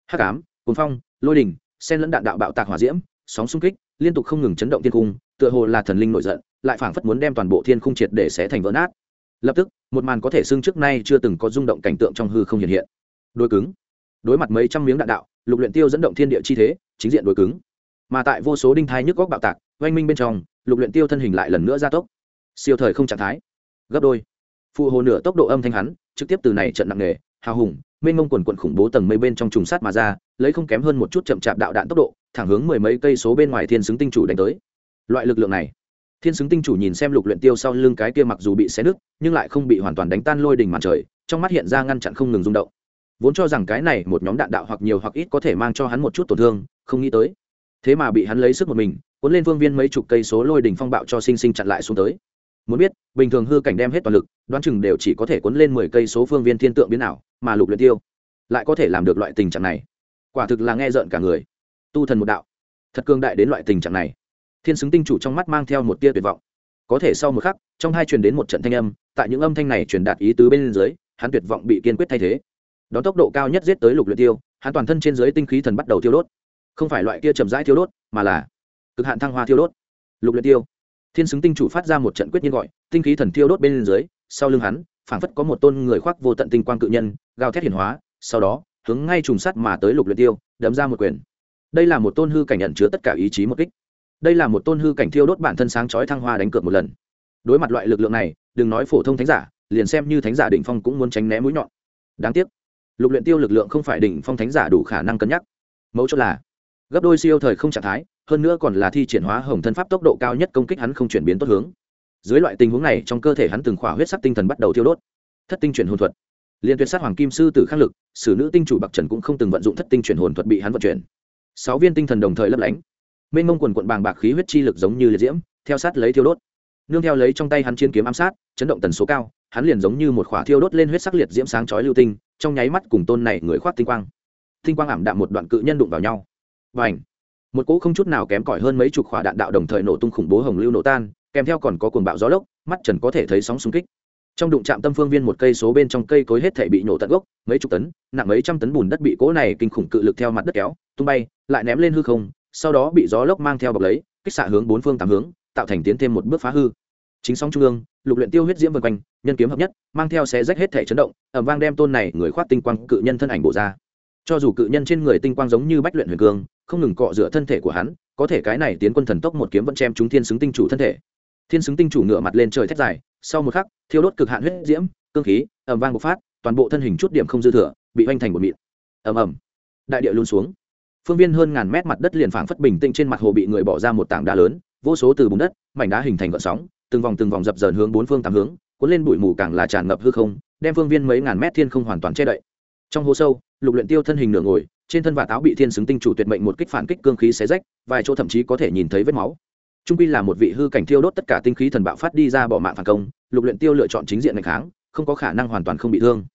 Hắc ám cuốn phong, lôi đình sen lẫn đạn đạo bạo tạc hỏa diễm, sóng xung kích, liên tục không ngừng chấn động thiên cung, tựa hồ là thần linh nổi giận, lại phảng phất muốn đem toàn bộ thiên khung triệt để xé thành vỡ nát. Lập tức, một màn có thể xưng trước nay chưa từng có rung động cảnh tượng trong hư không hiện hiện. Đối cứng. Đối mặt mấy trăm miếng đạn đạo, lục luyện tiêu dẫn động thiên địa chi thế, chính diện đối cứng. Mà tại vô số đinh thai nhức góc bạo tạc, oanh minh bên trong, lục luyện tiêu thân hình lại lần nữa gia tốc. Siêu thời không trạng thái. Gấp đôi phụ hồ nửa tốc độ âm thanh hắn, trực tiếp từ này trận nặng nề, hào hùng, mênh mông quần quận khủng bố tầng mây bên trong trùng sát mà ra, lấy không kém hơn một chút chậm chạp đạo đạn tốc độ, thẳng hướng mười mấy cây số bên ngoài thiên xứng tinh chủ đánh tới. Loại lực lượng này, thiên xứng tinh chủ nhìn xem lục luyện tiêu sau lưng cái kia mặc dù bị xé nứt, nhưng lại không bị hoàn toàn đánh tan lôi đỉnh màn trời, trong mắt hiện ra ngăn chặn không ngừng rung động. Vốn cho rằng cái này một nhóm đạn đạo hoặc nhiều hoặc ít có thể mang cho hắn một chút tổn thương, không nghĩ tới. Thế mà bị hắn lấy sức một mình, cuốn lên vương viên mấy chục cây số lôi đỉnh phong bạo cho sinh sinh chặn lại xuống tới muốn biết, bình thường hư cảnh đem hết toàn lực, đoán chừng đều chỉ có thể cuốn lên mười cây số phương viên thiên tượng biến ảo, mà lục luyện tiêu lại có thể làm được loại tình trạng này. Quả thực là nghe rợn cả người. Tu thần một đạo. Thật cương đại đến loại tình trạng này. Thiên xứng tinh chủ trong mắt mang theo một tia tuyệt vọng. Có thể sau một khắc, trong hai truyền đến một trận thanh âm, tại những âm thanh này truyền đạt ý tứ bên dưới, hắn tuyệt vọng bị kiên quyết thay thế. Đón tốc độ cao nhất giết tới lục luyện tiêu, hắn toàn thân trên dưới tinh khí thần bắt đầu thiêu đốt. Không phải loại kia chậm rãi thiêu đốt, mà là cực hạn thăng hoa thiêu đốt. Lục luyện tiêu thiên xứng tinh chủ phát ra một trận quyết nhiên gọi, tinh khí thần thiêu đốt bên dưới, sau lưng hắn, phảng phất có một tôn người khoác vô tận tinh quang cự nhân, gào thét hiển hóa, sau đó, hướng ngay trùng sắt mà tới lục luyện tiêu, đấm ra một quyền. Đây là một tôn hư cảnh nhận chứa tất cả ý chí một kích. Đây là một tôn hư cảnh thiêu đốt bản thân sáng chói thăng hoa đánh cược một lần. Đối mặt loại lực lượng này, đừng nói phổ thông thánh giả, liền xem như thánh giả đỉnh phong cũng muốn tránh né mũi nhọn. Đáng tiếc, lục luyện tiêu lực lượng không phải đỉnh phong thánh giả đủ khả năng cân nhắc. Mấu chốt là, gấp đôi siêu thời không trạng thái hơn nữa còn là thi triển hóa hồng thân pháp tốc độ cao nhất công kích hắn không chuyển biến tốt hướng. Dưới loại tình huống này, trong cơ thể hắn từng khỏa huyết sắc tinh thần bắt đầu thiêu đốt. Thất tinh chuyển hồn thuật. Liên tuyệt sát hoàng kim sư tử khắc lực, sử nữ tinh chủ bạc trần cũng không từng vận dụng thất tinh chuyển hồn thuật bị hắn vận chuyển. Sáu viên tinh thần đồng thời lấp lánh. Mênh mông quần quận bàng bạc khí huyết chi lực giống như liệt diễm, theo sát lấy thiêu đốt. Nương theo lấy trong tay hắn chiến kiếm ám sát, chấn động tần số cao, hắn liền giống như một khỏa thiêu đốt lên huyết sắc liệt diễm sáng chói lưu tinh, trong nháy mắt cùng tôn này người khoác tinh quang. Tinh quang ảm đạm một đoạn cự nhân đụng vào nhau. Và ảnh một cỗ không chút nào kém cỏi hơn mấy chục khỏa đạn đạo đồng thời nổ tung khủng bố hồng lưu nổ tan, kèm theo còn có cuồng bạo gió lốc, mắt trần có thể thấy sóng xung kích. Trong đụng chạm tâm phương viên một cây số bên trong cây cối hết thể bị nổ tận gốc, mấy chục tấn, nặng mấy trăm tấn bùn đất bị cỗ này kinh khủng cự lực theo mặt đất kéo, tung bay, lại ném lên hư không, sau đó bị gió lốc mang theo bọc lấy, kích xạ hướng bốn phương tám hướng, tạo thành tiến thêm một bước phá hư. Chính sóng trung ương, lục luyện tiêu huyết diễm vần quanh, nhân kiếm hợp nhất, mang theo xé rách hết thể chấn động, ầm vang đem tôn này người khoát tinh quang cự nhân thân ảnh bổ ra. Cho dù cự nhân trên người tinh quang giống như bách luyện huyền cương không ngừng cọ rửa thân thể của hắn, có thể cái này tiến quân thần tốc một kiếm vẫn chém chúng thiên xứng tinh chủ thân thể. Thiên xứng tinh chủ ngựa mặt lên trời thét dài, sau một khắc, thiêu đốt cực hạn huyết diễm, cương khí ẩm vang bộc phát, toàn bộ thân hình chút điểm không dư thừa, bị oanh thành một mịn. Ầm ầm. Đại địa luôn xuống. Phương viên hơn ngàn mét mặt đất liền phảng phất bình tĩnh trên mặt hồ bị người bỏ ra một tảng đá lớn, vô số từ bùn đất, mảnh đá hình thành gợn sóng, từng vòng từng vòng dập dờn hướng bốn phương tám hướng, cuốn lên bụi mù càng là tràn ngập hư không, đem phương viên mấy ngàn mét thiên không hoàn toàn che đậy. Trong hồ sâu, lục luyện tiêu thân hình nửa ngồi trên thân và táo bị thiên xứng tinh chủ tuyệt mệnh một kích phản kích cương khí xé rách, vài chỗ thậm chí có thể nhìn thấy vết máu. Trung quy là một vị hư cảnh thiêu đốt tất cả tinh khí thần bạo phát đi ra bỏ mạng phản công, lục luyện tiêu lựa chọn chính diện ngày kháng, không có khả năng hoàn toàn không bị thương.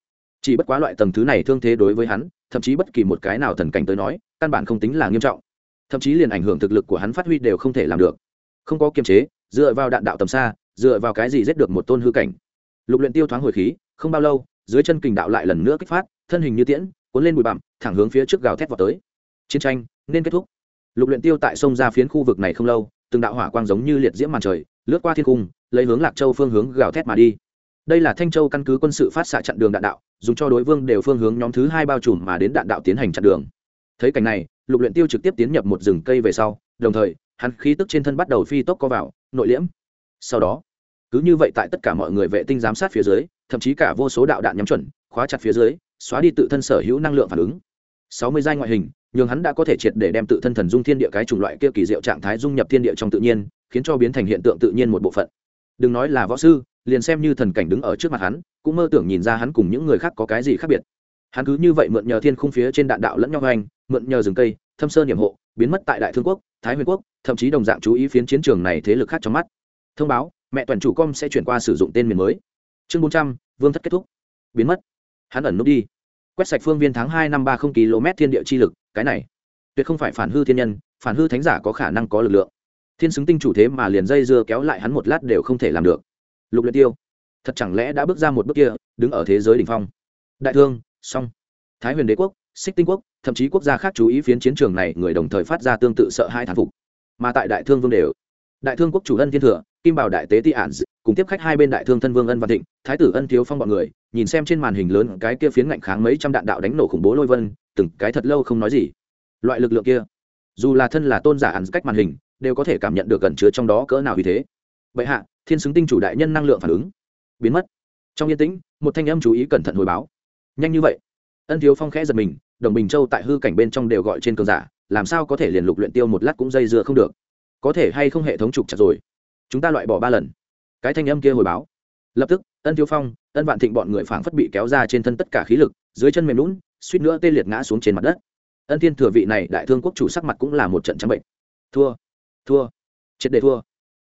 Chỉ bất quá loại tầng thứ này thương thế đối với hắn, thậm chí bất kỳ một cái nào thần cảnh tới nói, căn bản không tính là nghiêm trọng. Thậm chí liền ảnh hưởng thực lực của hắn phát huy đều không thể làm được. Không có kiềm chế, dựa vào đạn đạo tầm xa, dựa vào cái gì giết được một tôn hư cảnh. Lục luyện tiêu thoáng hồi khí, không bao lâu, dưới chân kình đạo lại lần nữa kích phát, thân hình như tiễn cuốn lên bụi bặm, thẳng hướng phía trước gào thét vào tới. Chiến tranh nên kết thúc. Lục luyện tiêu tại sông ra phiến khu vực này không lâu, từng đạo hỏa quang giống như liệt diễm màn trời, lướt qua thiên cung, lấy hướng lạc châu phương hướng gào thét mà đi. Đây là thanh châu căn cứ quân sự phát xạ chặn đường đạn đạo, dùng cho đối vương đều phương hướng nhóm thứ hai bao trùm mà đến đạn đạo tiến hành chặn đường. Thấy cảnh này, lục luyện tiêu trực tiếp tiến nhập một rừng cây về sau, đồng thời, hắn khí tức trên thân bắt đầu phi tốc co vào, nội liễm. Sau đó, cứ như vậy tại tất cả mọi người vệ tinh giám sát phía dưới, thậm chí cả vô số đạo đạn nhắm chuẩn, khóa chặt phía dưới xóa đi tự thân sở hữu năng lượng phản ứng. Sáu mươi giai ngoại hình nhưng hắn đã có thể triệt để đem tự thân thần dung thiên địa cái chủng loại kia kỳ diệu trạng thái dung nhập thiên địa trong tự nhiên, khiến cho biến thành hiện tượng tự nhiên một bộ phận. Đừng nói là võ sư, liền xem như thần cảnh đứng ở trước mặt hắn, cũng mơ tưởng nhìn ra hắn cùng những người khác có cái gì khác biệt. Hắn cứ như vậy mượn nhờ thiên khung phía trên đạn đạo lẫn nhau hoành, mượn nhờ rừng cây, thâm sơn nhiệm hộ, biến mất tại đại thương quốc, thái huyền quốc, thậm chí đồng dạng chú ý phiến chiến trường này thế lực khác trong mắt. Thông báo, mẹ toàn chủ com sẽ chuyển qua sử dụng tên miền mới. Chương bốn trăm, vương thất kết thúc. Biến mất hắn ẩn nút đi. Quét sạch phương viên tháng hai năm ba không km thiên địa chi lực, cái này, tuyệt không phải phản hư thiên nhân, phản hư thánh giả có khả năng có lực lượng. Thiên xứng tinh chủ thế mà liền dây dưa kéo lại hắn một lát đều không thể làm được. Lục luyện tiêu, thật chẳng lẽ đã bước ra một bước kia, đứng ở thế giới đỉnh phong? Đại thương song thái huyền đế quốc, xích tinh quốc, thậm chí quốc gia khác chú ý phiến chiến trường này, người đồng thời phát ra tương tự sợ hai thán phục. Mà tại đại thương vương đều, đại thương quốc chủ ân thiên thừa, kim bảo đại tế ti ản cùng tiếp khách hai bên đại thương thân vương ân văn thịnh, thái tử ân thiếu phong bọn người, nhìn xem trên màn hình lớn cái kia phiến ngạnh kháng mấy trăm đạn đạo đánh nổ khủng bố lôi vân, từng cái thật lâu không nói gì. Loại lực lượng kia, dù là thân là tôn giả ăn cách màn hình, đều có thể cảm nhận được gần chứa trong đó cỡ nào vì thế. Vậy hạ, thiên xứng tinh chủ đại nhân năng lượng phản ứng, biến mất. Trong yên tĩnh, một thanh âm chú ý cẩn thận hồi báo. Nhanh như vậy? Ân thiếu phong khẽ giật mình, đồng bình châu tại hư cảnh bên trong đều gọi trên cường giả, làm sao có thể liền lục luyện tiêu một lát cũng dây dưa không được? Có thể hay không hệ thống trục chặt rồi? Chúng ta loại bỏ ba lần cái thanh âm kia hồi báo. Lập tức, ân thiếu phong, ân vạn thịnh bọn người phảng phất bị kéo ra trên thân tất cả khí lực, dưới chân mềm lún, suýt nữa tê liệt ngã xuống trên mặt đất. Ân thiên thừa vị này đại thương quốc chủ sắc mặt cũng là một trận trắng bệnh. Thua thua, triệt để thua.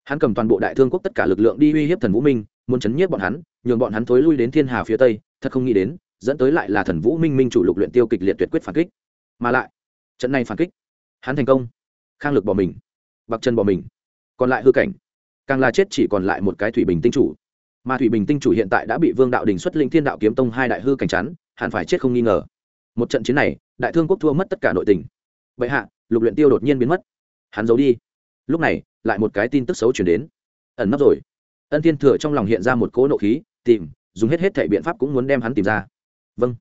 Hắn cầm toàn bộ đại thương quốc tất cả lực lượng đi uy hiếp thần vũ minh, muốn chấn nhiếp bọn hắn, nhường bọn hắn thối lui đến thiên hà phía tây, thật không nghĩ đến, dẫn tới lại là thần vũ minh minh chủ lục luyện tiêu kịch liệt tuyệt quyết phản kích. Mà lại, trận này phản kích, hắn thành công, khang lực bỏ mình, bạc chân bỏ mình, còn lại hư cảnh càng là chết chỉ còn lại một cái thủy bình tinh chủ. Mà thủy bình tinh chủ hiện tại đã bị vương đạo đình xuất linh thiên đạo kiếm tông hai đại hư cảnh chắn, hẳn phải chết không nghi ngờ. Một trận chiến này, đại thương quốc thua mất tất cả nội tình. Vậy hạ, lục luyện tiêu đột nhiên biến mất. Hắn giấu đi. Lúc này, lại một cái tin tức xấu chuyển đến. Ẩn nấp rồi. Ân thiên thừa trong lòng hiện ra một cỗ nộ khí, tìm, dùng hết hết thể biện pháp cũng muốn đem hắn tìm ra. Vâng.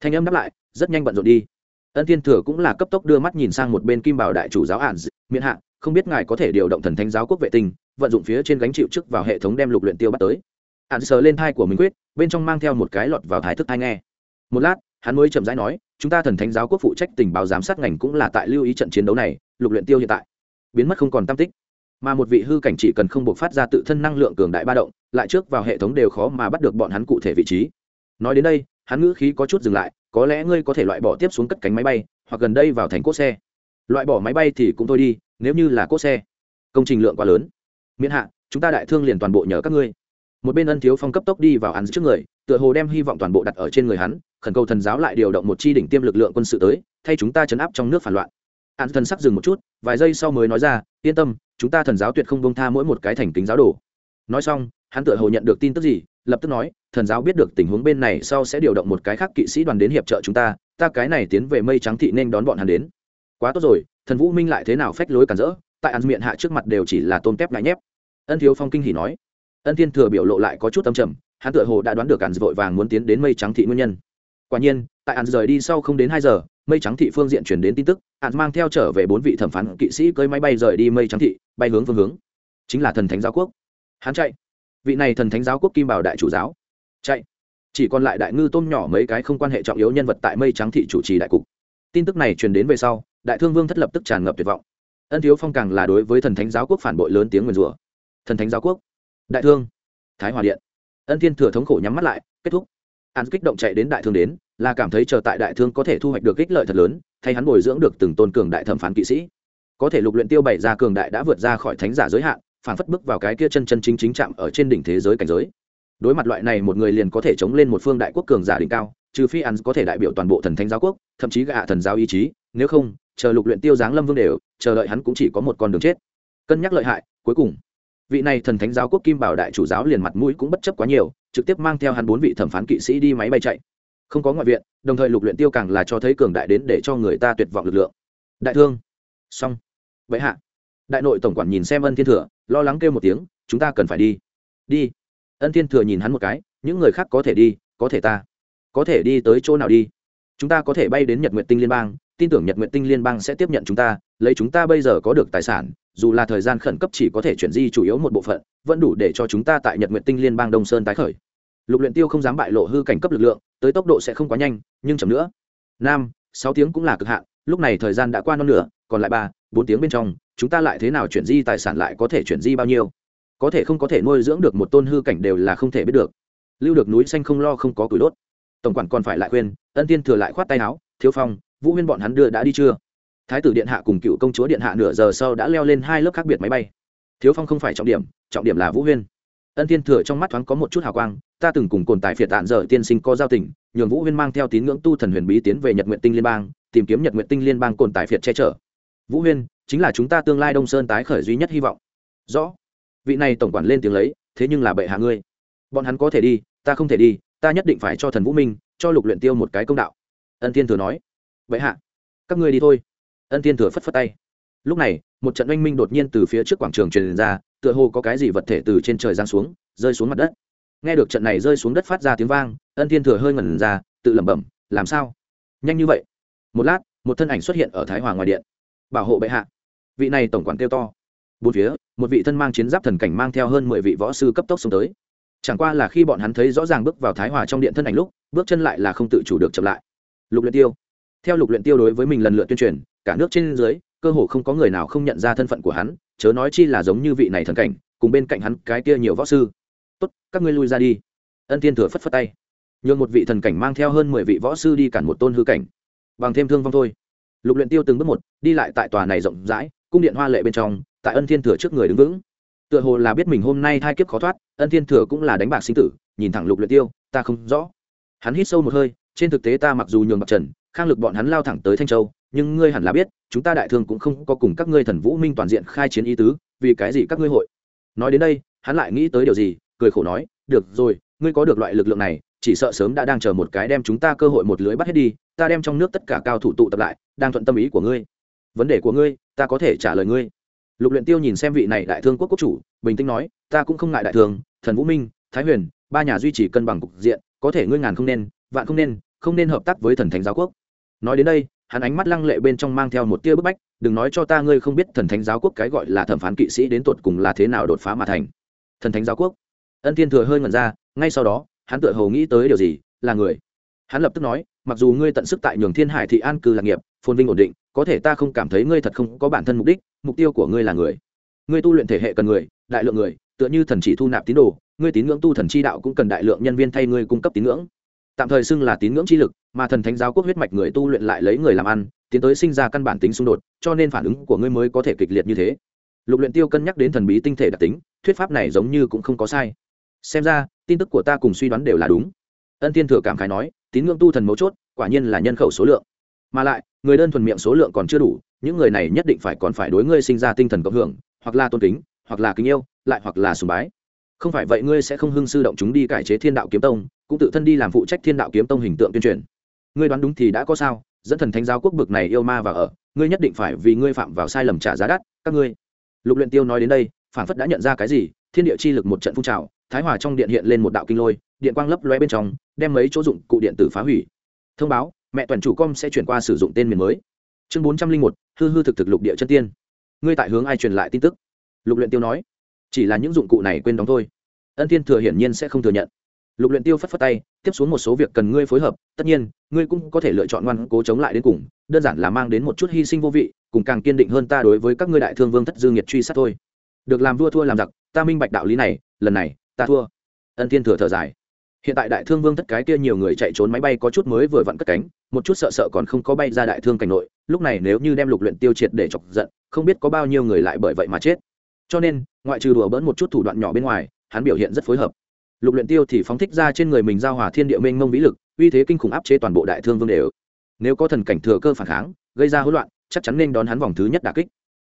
Thanh âm đáp lại, rất nhanh bận rộn đi. Ân thiên thừa cũng là cấp tốc đưa mắt nhìn sang một bên kim bảo đại chủ giáo ản miễn hạ không biết ngài có thể điều động thần thánh giáo quốc vệ tinh, vận dụng phía trên gánh chịu chức vào hệ thống đem lục luyện tiêu bắt tới. Hắn sờ lên thai của mình quyết, bên trong mang theo một cái lọt vào thái thức thai nghe. Một lát, hắn mới chậm rãi nói, chúng ta thần thánh giáo quốc phụ trách tình báo giám sát ngành cũng là tại lưu ý trận chiến đấu này, lục luyện tiêu hiện tại biến mất không còn tam tích. Mà một vị hư cảnh chỉ cần không buộc phát ra tự thân năng lượng cường đại ba động, lại trước vào hệ thống đều khó mà bắt được bọn hắn cụ thể vị trí. Nói đến đây, hắn ngữ khí có chút dừng lại, có lẽ ngươi có thể loại bỏ tiếp xuống cất cánh máy bay, hoặc gần đây vào thành cốt xe loại bỏ máy bay thì cũng thôi đi, nếu như là cốt xe. Công trình lượng quá lớn. Miễn hạ, chúng ta đại thương liền toàn bộ nhờ các ngươi. Một bên ân thiếu phong cấp tốc đi vào hắn trước người, tựa hồ đem hy vọng toàn bộ đặt ở trên người hắn, khẩn cầu thần giáo lại điều động một chi đỉnh tiêm lực lượng quân sự tới, thay chúng ta chấn áp trong nước phản loạn. Hắn thần sắc dừng một chút, vài giây sau mới nói ra, yên tâm, chúng ta thần giáo tuyệt không bông tha mỗi một cái thành kính giáo đồ. Nói xong, hắn tựa hồ nhận được tin tức gì, lập tức nói, thần giáo biết được tình huống bên này, sau sẽ điều động một cái khác kỵ sĩ đoàn đến hiệp trợ chúng ta ta cái này tiến về mây trắng thị nên đón bọn hắn đến quá tốt rồi, thần vũ minh lại thế nào phách lối cản rỡ, tại ăn miệng hạ trước mặt đều chỉ là tôm tép ngại nhép. Ân thiếu phong kinh hỉ nói. Ân thiên thừa biểu lộ lại có chút tâm trầm, hắn tựa hồ đã đoán được cản vội vàng muốn tiến đến mây trắng thị nguyên nhân. Quả nhiên, tại ăn rời đi sau không đến hai giờ, mây trắng thị phương diện chuyển đến tin tức hắn mang theo trở về bốn vị thẩm phán kỵ sĩ cưới máy bay rời đi mây trắng thị, bay hướng phương hướng. Chính là thần thánh giáo quốc. Hắn chạy. Vị này thần thánh giáo quốc kim bảo đại chủ giáo. Chạy. Chỉ còn lại đại ngư tôm nhỏ mấy cái không quan hệ trọng yếu nhân vật tại mây trắng thị chủ trì đại cục. Tin tức này truyền đến về sau đại thương vương thất lập tức tràn ngập tuyệt vọng. Ân thiếu phong càng là đối với thần thánh giáo quốc phản bội lớn tiếng nguyền rủa. Thần thánh giáo quốc. Đại thương. Thái hòa điện. Ân thiên thừa thống khổ nhắm mắt lại, kết thúc. An kích động chạy đến đại thương đến, là cảm thấy chờ tại đại thương có thể thu hoạch được ích lợi thật lớn, thay hắn bồi dưỡng được từng tôn cường đại thẩm phán kỵ sĩ. Có thể lục luyện tiêu bảy ra cường đại đã vượt ra khỏi thánh giả giới hạn, phản phất bước vào cái kia chân chân chính chính chạm ở trên đỉnh thế giới cảnh giới. Đối mặt loại này, một người liền có thể chống lên một phương đại quốc cường giả đỉnh cao, trừ phi ăn có thể đại biểu toàn bộ thần thánh giáo quốc, thậm chí gạ thần giáo ý chí nếu không, chờ lục luyện tiêu giáng lâm vương đều, chờ đợi hắn cũng chỉ có một con đường chết. Cân nhắc lợi hại, cuối cùng, vị này thần thánh giáo quốc kim bảo đại chủ giáo liền mặt mũi cũng bất chấp quá nhiều, trực tiếp mang theo hắn bốn vị thẩm phán kỵ sĩ đi máy bay chạy. Không có ngoại viện, đồng thời lục luyện tiêu càng là cho thấy cường đại đến để cho người ta tuyệt vọng lực lượng. Đại thương. Xong. Vậy hạ. Đại nội tổng quản nhìn xem ân thiên thừa, lo lắng kêu một tiếng, chúng ta cần phải đi. Đi. Ân thiên thừa nhìn hắn một cái, những người khác có thể đi, có thể ta. Có thể đi tới chỗ nào đi? Chúng ta có thể bay đến nhật nguyện tinh liên bang tin tưởng nhật nguyện tinh liên bang sẽ tiếp nhận chúng ta, lấy chúng ta bây giờ có được tài sản, dù là thời gian khẩn cấp chỉ có thể chuyển di chủ yếu một bộ phận, vẫn đủ để cho chúng ta tại nhật nguyện tinh liên bang đông sơn tái khởi. Lục luyện tiêu không dám bại lộ hư cảnh cấp lực lượng, tới tốc độ sẽ không quá nhanh, nhưng chậm nữa. Nam, sáu tiếng cũng là cực hạn, lúc này thời gian đã qua non nửa, còn lại ba, bốn tiếng bên trong, chúng ta lại thế nào chuyển di tài sản lại có thể chuyển di bao nhiêu? Có thể không có thể nuôi dưỡng được một tôn hư cảnh đều là không thể biết được. Lưu được núi xanh không lo không có củi đốt. Tổng quản còn phải lại khuyên, ân tiên thừa lại khoát tay áo, thiếu phong vũ huyên bọn hắn đưa đã đi chưa? Thái tử điện hạ cùng cựu công chúa điện hạ nửa giờ sau đã leo lên hai lớp khác biệt máy bay. Thiếu phong không phải trọng điểm trọng điểm là vũ huyên. Ân Thiên thừa trong mắt thoáng có một chút hào quang, ta từng cùng cồn tại phiệt tạn dở tiên sinh có giao tình, nhường vũ huyên mang theo tín ngưỡng tu thần huyền bí tiến về nhật nguyện tinh liên bang, tìm kiếm nhật nguyện tinh liên bang cồn tại phiệt che chở. Vũ huyên, chính là chúng ta tương lai đông sơn tái khởi duy nhất hy vọng. Rõ. Vị này tổng quản lên tiếng lấy, thế nhưng là bệ hạ ngươi. Bọn hắn có thể đi, ta không thể đi, ta nhất định phải cho thần vũ minh, cho lục luyện tiêu một cái công đạo. Ân thiên thừa nói bệ hạ, các ngươi đi thôi. Ân thiên thừa phất phất tay. Lúc này, một trận oanh minh đột nhiên từ phía trước quảng trường truyền ra, tựa hồ có cái gì vật thể từ trên trời giáng xuống, rơi xuống mặt đất. Nghe được trận này rơi xuống đất phát ra tiếng vang, ân thiên thừa hơi ngẩn ra, tự lẩm bẩm, làm sao? Nhanh như vậy. Một lát, một thân ảnh xuất hiện ở thái hòa ngoài điện. Bảo hộ bệ hạ. Vị này tổng quản kêu to. Bốn phía, một vị thân mang chiến giáp thần cảnh mang theo hơn mười vị võ sư cấp tốc xuống tới. Chẳng qua là khi bọn hắn thấy rõ ràng bước vào thái hòa trong điện thân ảnh lúc, bước chân lại là không tự chủ được chậm lại. Lục luyện tiêu theo lục luyện tiêu đối với mình lần lượt tuyên truyền, cả nước trên dưới, cơ hồ không có người nào không nhận ra thân phận của hắn, chớ nói chi là giống như vị này thần cảnh, cùng bên cạnh hắn cái kia nhiều võ sư. Tốt, các ngươi lui ra đi. Ân Thiên thừa phất phất tay. Nhường một vị thần cảnh mang theo hơn mười vị võ sư đi cản một tôn hư cảnh. Bằng thêm thương vong thôi. Lục luyện tiêu từng bước một, đi lại tại tòa này rộng rãi, cung điện hoa lệ bên trong, tại ân thiên thừa trước người đứng vững. Tựa hồ là biết mình hôm nay thai kiếp khó thoát, ân thiên thừa cũng là đánh bạc sinh tử, nhìn thẳng lục luyện tiêu, ta không rõ. Hắn hít sâu một hơi, trên thực tế ta mặc dù nhường bạc trần khang lực bọn hắn lao thẳng tới thanh châu, nhưng ngươi hẳn là biết, chúng ta đại thương cũng không có cùng các ngươi thần vũ minh toàn diện khai chiến ý tứ, vì cái gì các ngươi hội? Nói đến đây, hắn lại nghĩ tới điều gì, cười khổ nói, được rồi, ngươi có được loại lực lượng này, chỉ sợ sớm đã đang chờ một cái đem chúng ta cơ hội một lưới bắt hết đi, ta đem trong nước tất cả cao thủ tụ tập lại, đang thuận tâm ý của ngươi. Vấn đề của ngươi, ta có thể trả lời ngươi. Lục luyện tiêu nhìn xem vị này đại thương quốc quốc chủ, bình tĩnh nói, ta cũng không ngại đại thương, thần vũ minh, thái huyền, ba nhà duy trì cân bằng cục diện, có thể ngươi ngàn không nên, vạn không nên không nên hợp tác với thần thánh giáo quốc. Nói đến đây, hắn ánh mắt lăng lệ bên trong mang theo một tia bức bách, đừng nói cho ta ngươi không biết thần thánh giáo quốc cái gọi là thẩm phán kỵ sĩ đến tột cùng là thế nào đột phá mà thành. Thần thánh giáo quốc? Ân thiên thừa hơi ngẩn ra, ngay sau đó, hắn tựa hồ nghĩ tới điều gì, là người. Hắn lập tức nói, mặc dù ngươi tận sức tại nhường thiên hải thị an cư lạc nghiệp, phồn vinh ổn định, có thể ta không cảm thấy ngươi thật không có bản thân mục đích, mục tiêu của ngươi là người. Ngươi tu luyện thể hệ cần người, đại lượng người, tựa như thần chỉ thu nạp tín đồ, ngươi tín ngưỡng tu thần chi đạo cũng cần đại lượng nhân viên thay ngươi cung cấp tín ngưỡng tạm thời xưng là tín ngưỡng chi lực, mà thần thánh giáo quốc huyết mạch người tu luyện lại lấy người làm ăn, tiến tới sinh ra căn bản tính xung đột, cho nên phản ứng của ngươi mới có thể kịch liệt như thế. Lục luyện tiêu cân nhắc đến thần bí tinh thể đặc tính, thuyết pháp này giống như cũng không có sai. Xem ra, tin tức của ta cùng suy đoán đều là đúng. Ân thiên thừa cảm khái nói, tín ngưỡng tu thần mấu chốt, quả nhiên là nhân khẩu số lượng. Mà lại, người đơn thuần miệng số lượng còn chưa đủ, những người này nhất định phải còn phải đối ngươi sinh ra tinh thần cộng hưởng, hoặc là tôn kính, hoặc là kính yêu, lại hoặc là sùng bái không phải vậy ngươi sẽ không hưng sư động chúng đi cải chế thiên đạo kiếm tông, cũng tự thân đi làm phụ trách thiên đạo kiếm tông hình tượng tuyên truyền. Ngươi đoán đúng thì đã có sao, dẫn thần thánh giáo quốc bực này yêu ma và ở, ngươi nhất định phải vì ngươi phạm vào sai lầm trả giá đắt, các ngươi. Lục luyện tiêu nói đến đây phản phất đã nhận ra cái gì, thiên địa chi lực một trận phun trào, thái hòa trong điện hiện lên một đạo kinh lôi, điện quang lấp lóe bên trong, đem mấy chỗ dụng cụ điện tử phá hủy. Thông báo, mẹ toàn chủ com sẽ chuyển qua sử dụng tên miền mới. Chương bốn trăm linh một, hư hư thực thực lục địa chân tiên. Ngươi tại hướng ai truyền lại tin tức? Lục luyện tiêu nói chỉ là những dụng cụ này quên đóng thôi. Ân thiên thừa hiển nhiên sẽ không thừa nhận. Lục luyện tiêu phất phất tay, tiếp xuống một số việc cần ngươi phối hợp, tất nhiên, ngươi cũng có thể lựa chọn ngoan cố chống lại đến cùng, đơn giản là mang đến một chút hy sinh vô vị, cùng càng kiên định hơn ta đối với các ngươi đại thương vương thất dương nhiệt truy sát thôi. Được làm vua thua làm giặc, ta minh bạch đạo lý này, lần này, ta thua. Ân thiên thừa thở dài. Hiện tại đại thương vương thất cái kia nhiều người chạy trốn máy bay có chút mới vừa vặn cất cánh, một chút sợ sợ còn không có bay ra đại thương cảnh nội, lúc này nếu như đem lục luyện tiêu triệt để chọc giận, không biết có bao nhiêu người lại bởi vậy mà chết cho nên, ngoại trừ đùa bỡn một chút thủ đoạn nhỏ bên ngoài, hắn biểu hiện rất phối hợp. Lục luyện tiêu thì phóng thích ra trên người mình giao hòa thiên địa mênh mông vĩ lực, uy thế kinh khủng áp chế toàn bộ đại thương vương đều. Nếu có thần cảnh thừa cơ phản kháng, gây ra hỗn loạn, chắc chắn nên đón hắn vòng thứ nhất đả kích.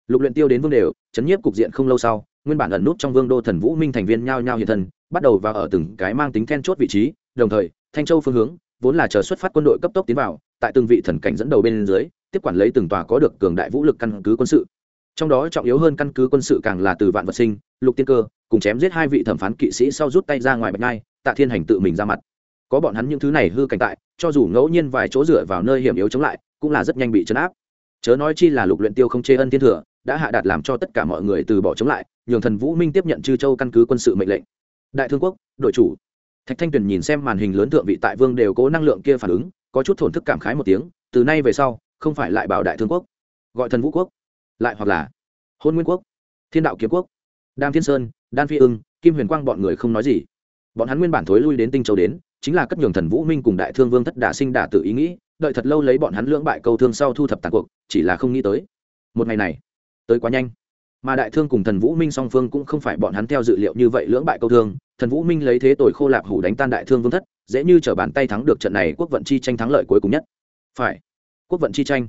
Lục luyện tiêu đến vương đều, chấn nhiếp cục diện không lâu sau, nguyên bản ẩn nút trong vương đô thần vũ minh thành viên nhao nhao hiện thân, bắt đầu vào ở từng cái mang tính then chốt vị trí, đồng thời, thanh châu phương hướng, vốn là chờ xuất phát quân đội cấp tốc tiến vào, tại từng vị thần cảnh dẫn đầu bên dưới, tiếp quản lấy từng tòa có được cường đại vũ lực căn cứ quân sự trong đó trọng yếu hơn căn cứ quân sự càng là từ vạn vật sinh, lục tiên cơ, cùng chém giết hai vị thẩm phán kỵ sĩ sau rút tay ra ngoài bạch ngai, tạ thiên hành tự mình ra mặt. Có bọn hắn những thứ này hư cảnh tại, cho dù ngẫu nhiên vài chỗ dựa vào nơi hiểm yếu chống lại, cũng là rất nhanh bị chấn áp. Chớ nói chi là lục luyện tiêu không chê ân thiên thừa, đã hạ đạt làm cho tất cả mọi người từ bỏ chống lại, nhường thần vũ minh tiếp nhận chư châu căn cứ quân sự mệnh lệnh. Đại thương quốc, đội chủ. Thạch thanh tuyền nhìn xem màn hình lớn thượng vị tại vương đều cố năng lượng kia phản ứng, có chút thổn thức cảm khái một tiếng, từ nay về sau, không phải lại bảo đại thương quốc, gọi thần vũ quốc lại hoặc là hôn nguyên quốc, thiên đạo kiếm quốc đam thiên sơn, đan phi ưng, kim huyền quang bọn người không nói gì. Bọn hắn nguyên bản thối lui đến tinh châu đến, chính là cất nhường thần vũ minh cùng đại thương vương thất đả sinh đả tự ý nghĩ, đợi thật lâu lấy bọn hắn lưỡng bại câu thương sau thu thập tàn cuộc, chỉ là không nghĩ tới. Một ngày này, tới quá nhanh. Mà đại thương cùng thần vũ minh song phương cũng không phải bọn hắn theo dự liệu như vậy lưỡng bại câu thương, thần vũ minh lấy thế tội khô lạp hủ đánh tan đại thương vương thất, dễ như t bàn tay thắng được trận này quốc vận chi tranh thắng lợi cuối cùng nhất. Phải, quốc vận chi tranh.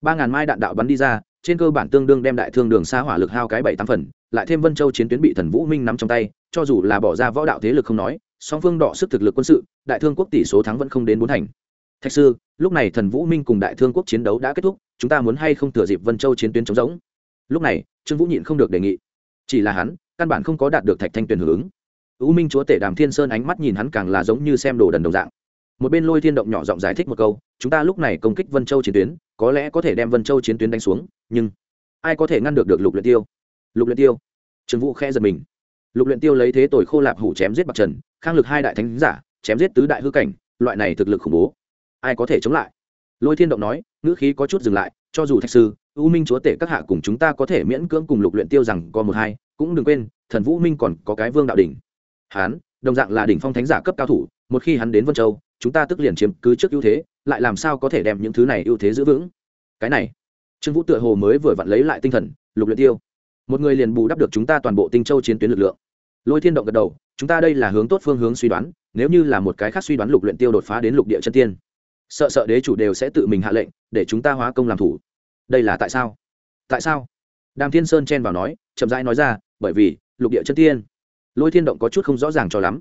Ba ngàn mai đạn đạo bắn đi ra trên cơ bản tương đương đem đại thương đường xa hỏa lực hao cái bảy tám phần, lại thêm vân châu chiến tuyến bị thần vũ minh nắm trong tay, cho dù là bỏ ra võ đạo thế lực không nói, song phương đọ sức thực lực quân sự, đại thương quốc tỷ số thắng vẫn không đến bốn thành. Thạch sư, lúc này thần vũ minh cùng đại thương quốc chiến đấu đã kết thúc, chúng ta muốn hay không thừa dịp vân châu chiến tuyến chống giống lúc này, trương vũ nhịn không được đề nghị. Chỉ là hắn, căn bản không có đạt được thạch thanh tuyền hưởng. Ứng u minh chúa tể đàm thiên sơn ánh mắt nhìn hắn càng là giống như xem đồ đần đồng dạng. Một bên lôi thiên động nhỏ giọng giải thích một câu, chúng ta lúc này công kích vân châu chiến tuyến, có lẽ có thể đem vân châu chiến tuyến đánh xuống nhưng ai có thể ngăn được được lục luyện tiêu? Lục luyện tiêu? Trương vũ khẽ giật mình. Lục luyện tiêu lấy thế tội khô lạp hủ chém giết bạc trần, khang lực hai đại thánh giả, chém giết tứ đại hư cảnh, loại này thực lực khủng bố. Ai có thể chống lại? Lôi thiên động nói, ngữ khí có chút dừng lại, cho dù thạch sư, u minh chúa tể các hạ cùng chúng ta có thể miễn cưỡng cùng lục luyện tiêu rằng có một hai, cũng đừng quên, thần vũ minh còn có cái vương đạo đỉnh. Hắn đồng dạng là đỉnh phong thánh giả cấp cao thủ, một khi hắn đến vân châu, chúng ta tức liền chiếm cứ trước ưu thế, lại làm sao có thể đem những thứ này ưu thế giữ vững? Cái này trương vũ tựa hồ mới vừa vặn lấy lại tinh thần, lục luyện tiêu. Một người liền bù đắp được chúng ta toàn bộ tinh châu chiến tuyến lực lượng. Lôi thiên động gật đầu, chúng ta đây là hướng tốt phương hướng suy đoán, nếu như là một cái khác suy đoán lục luyện tiêu đột phá đến lục địa chân tiên. Sợ sợ đế chủ đều sẽ tự mình hạ lệnh, để chúng ta hóa công làm thủ. Đây là tại sao? Tại sao? Đàm thiên sơn chen vào nói, chậm rãi nói ra, bởi vì, lục địa chân tiên. Lôi thiên động có chút không rõ ràng cho lắm.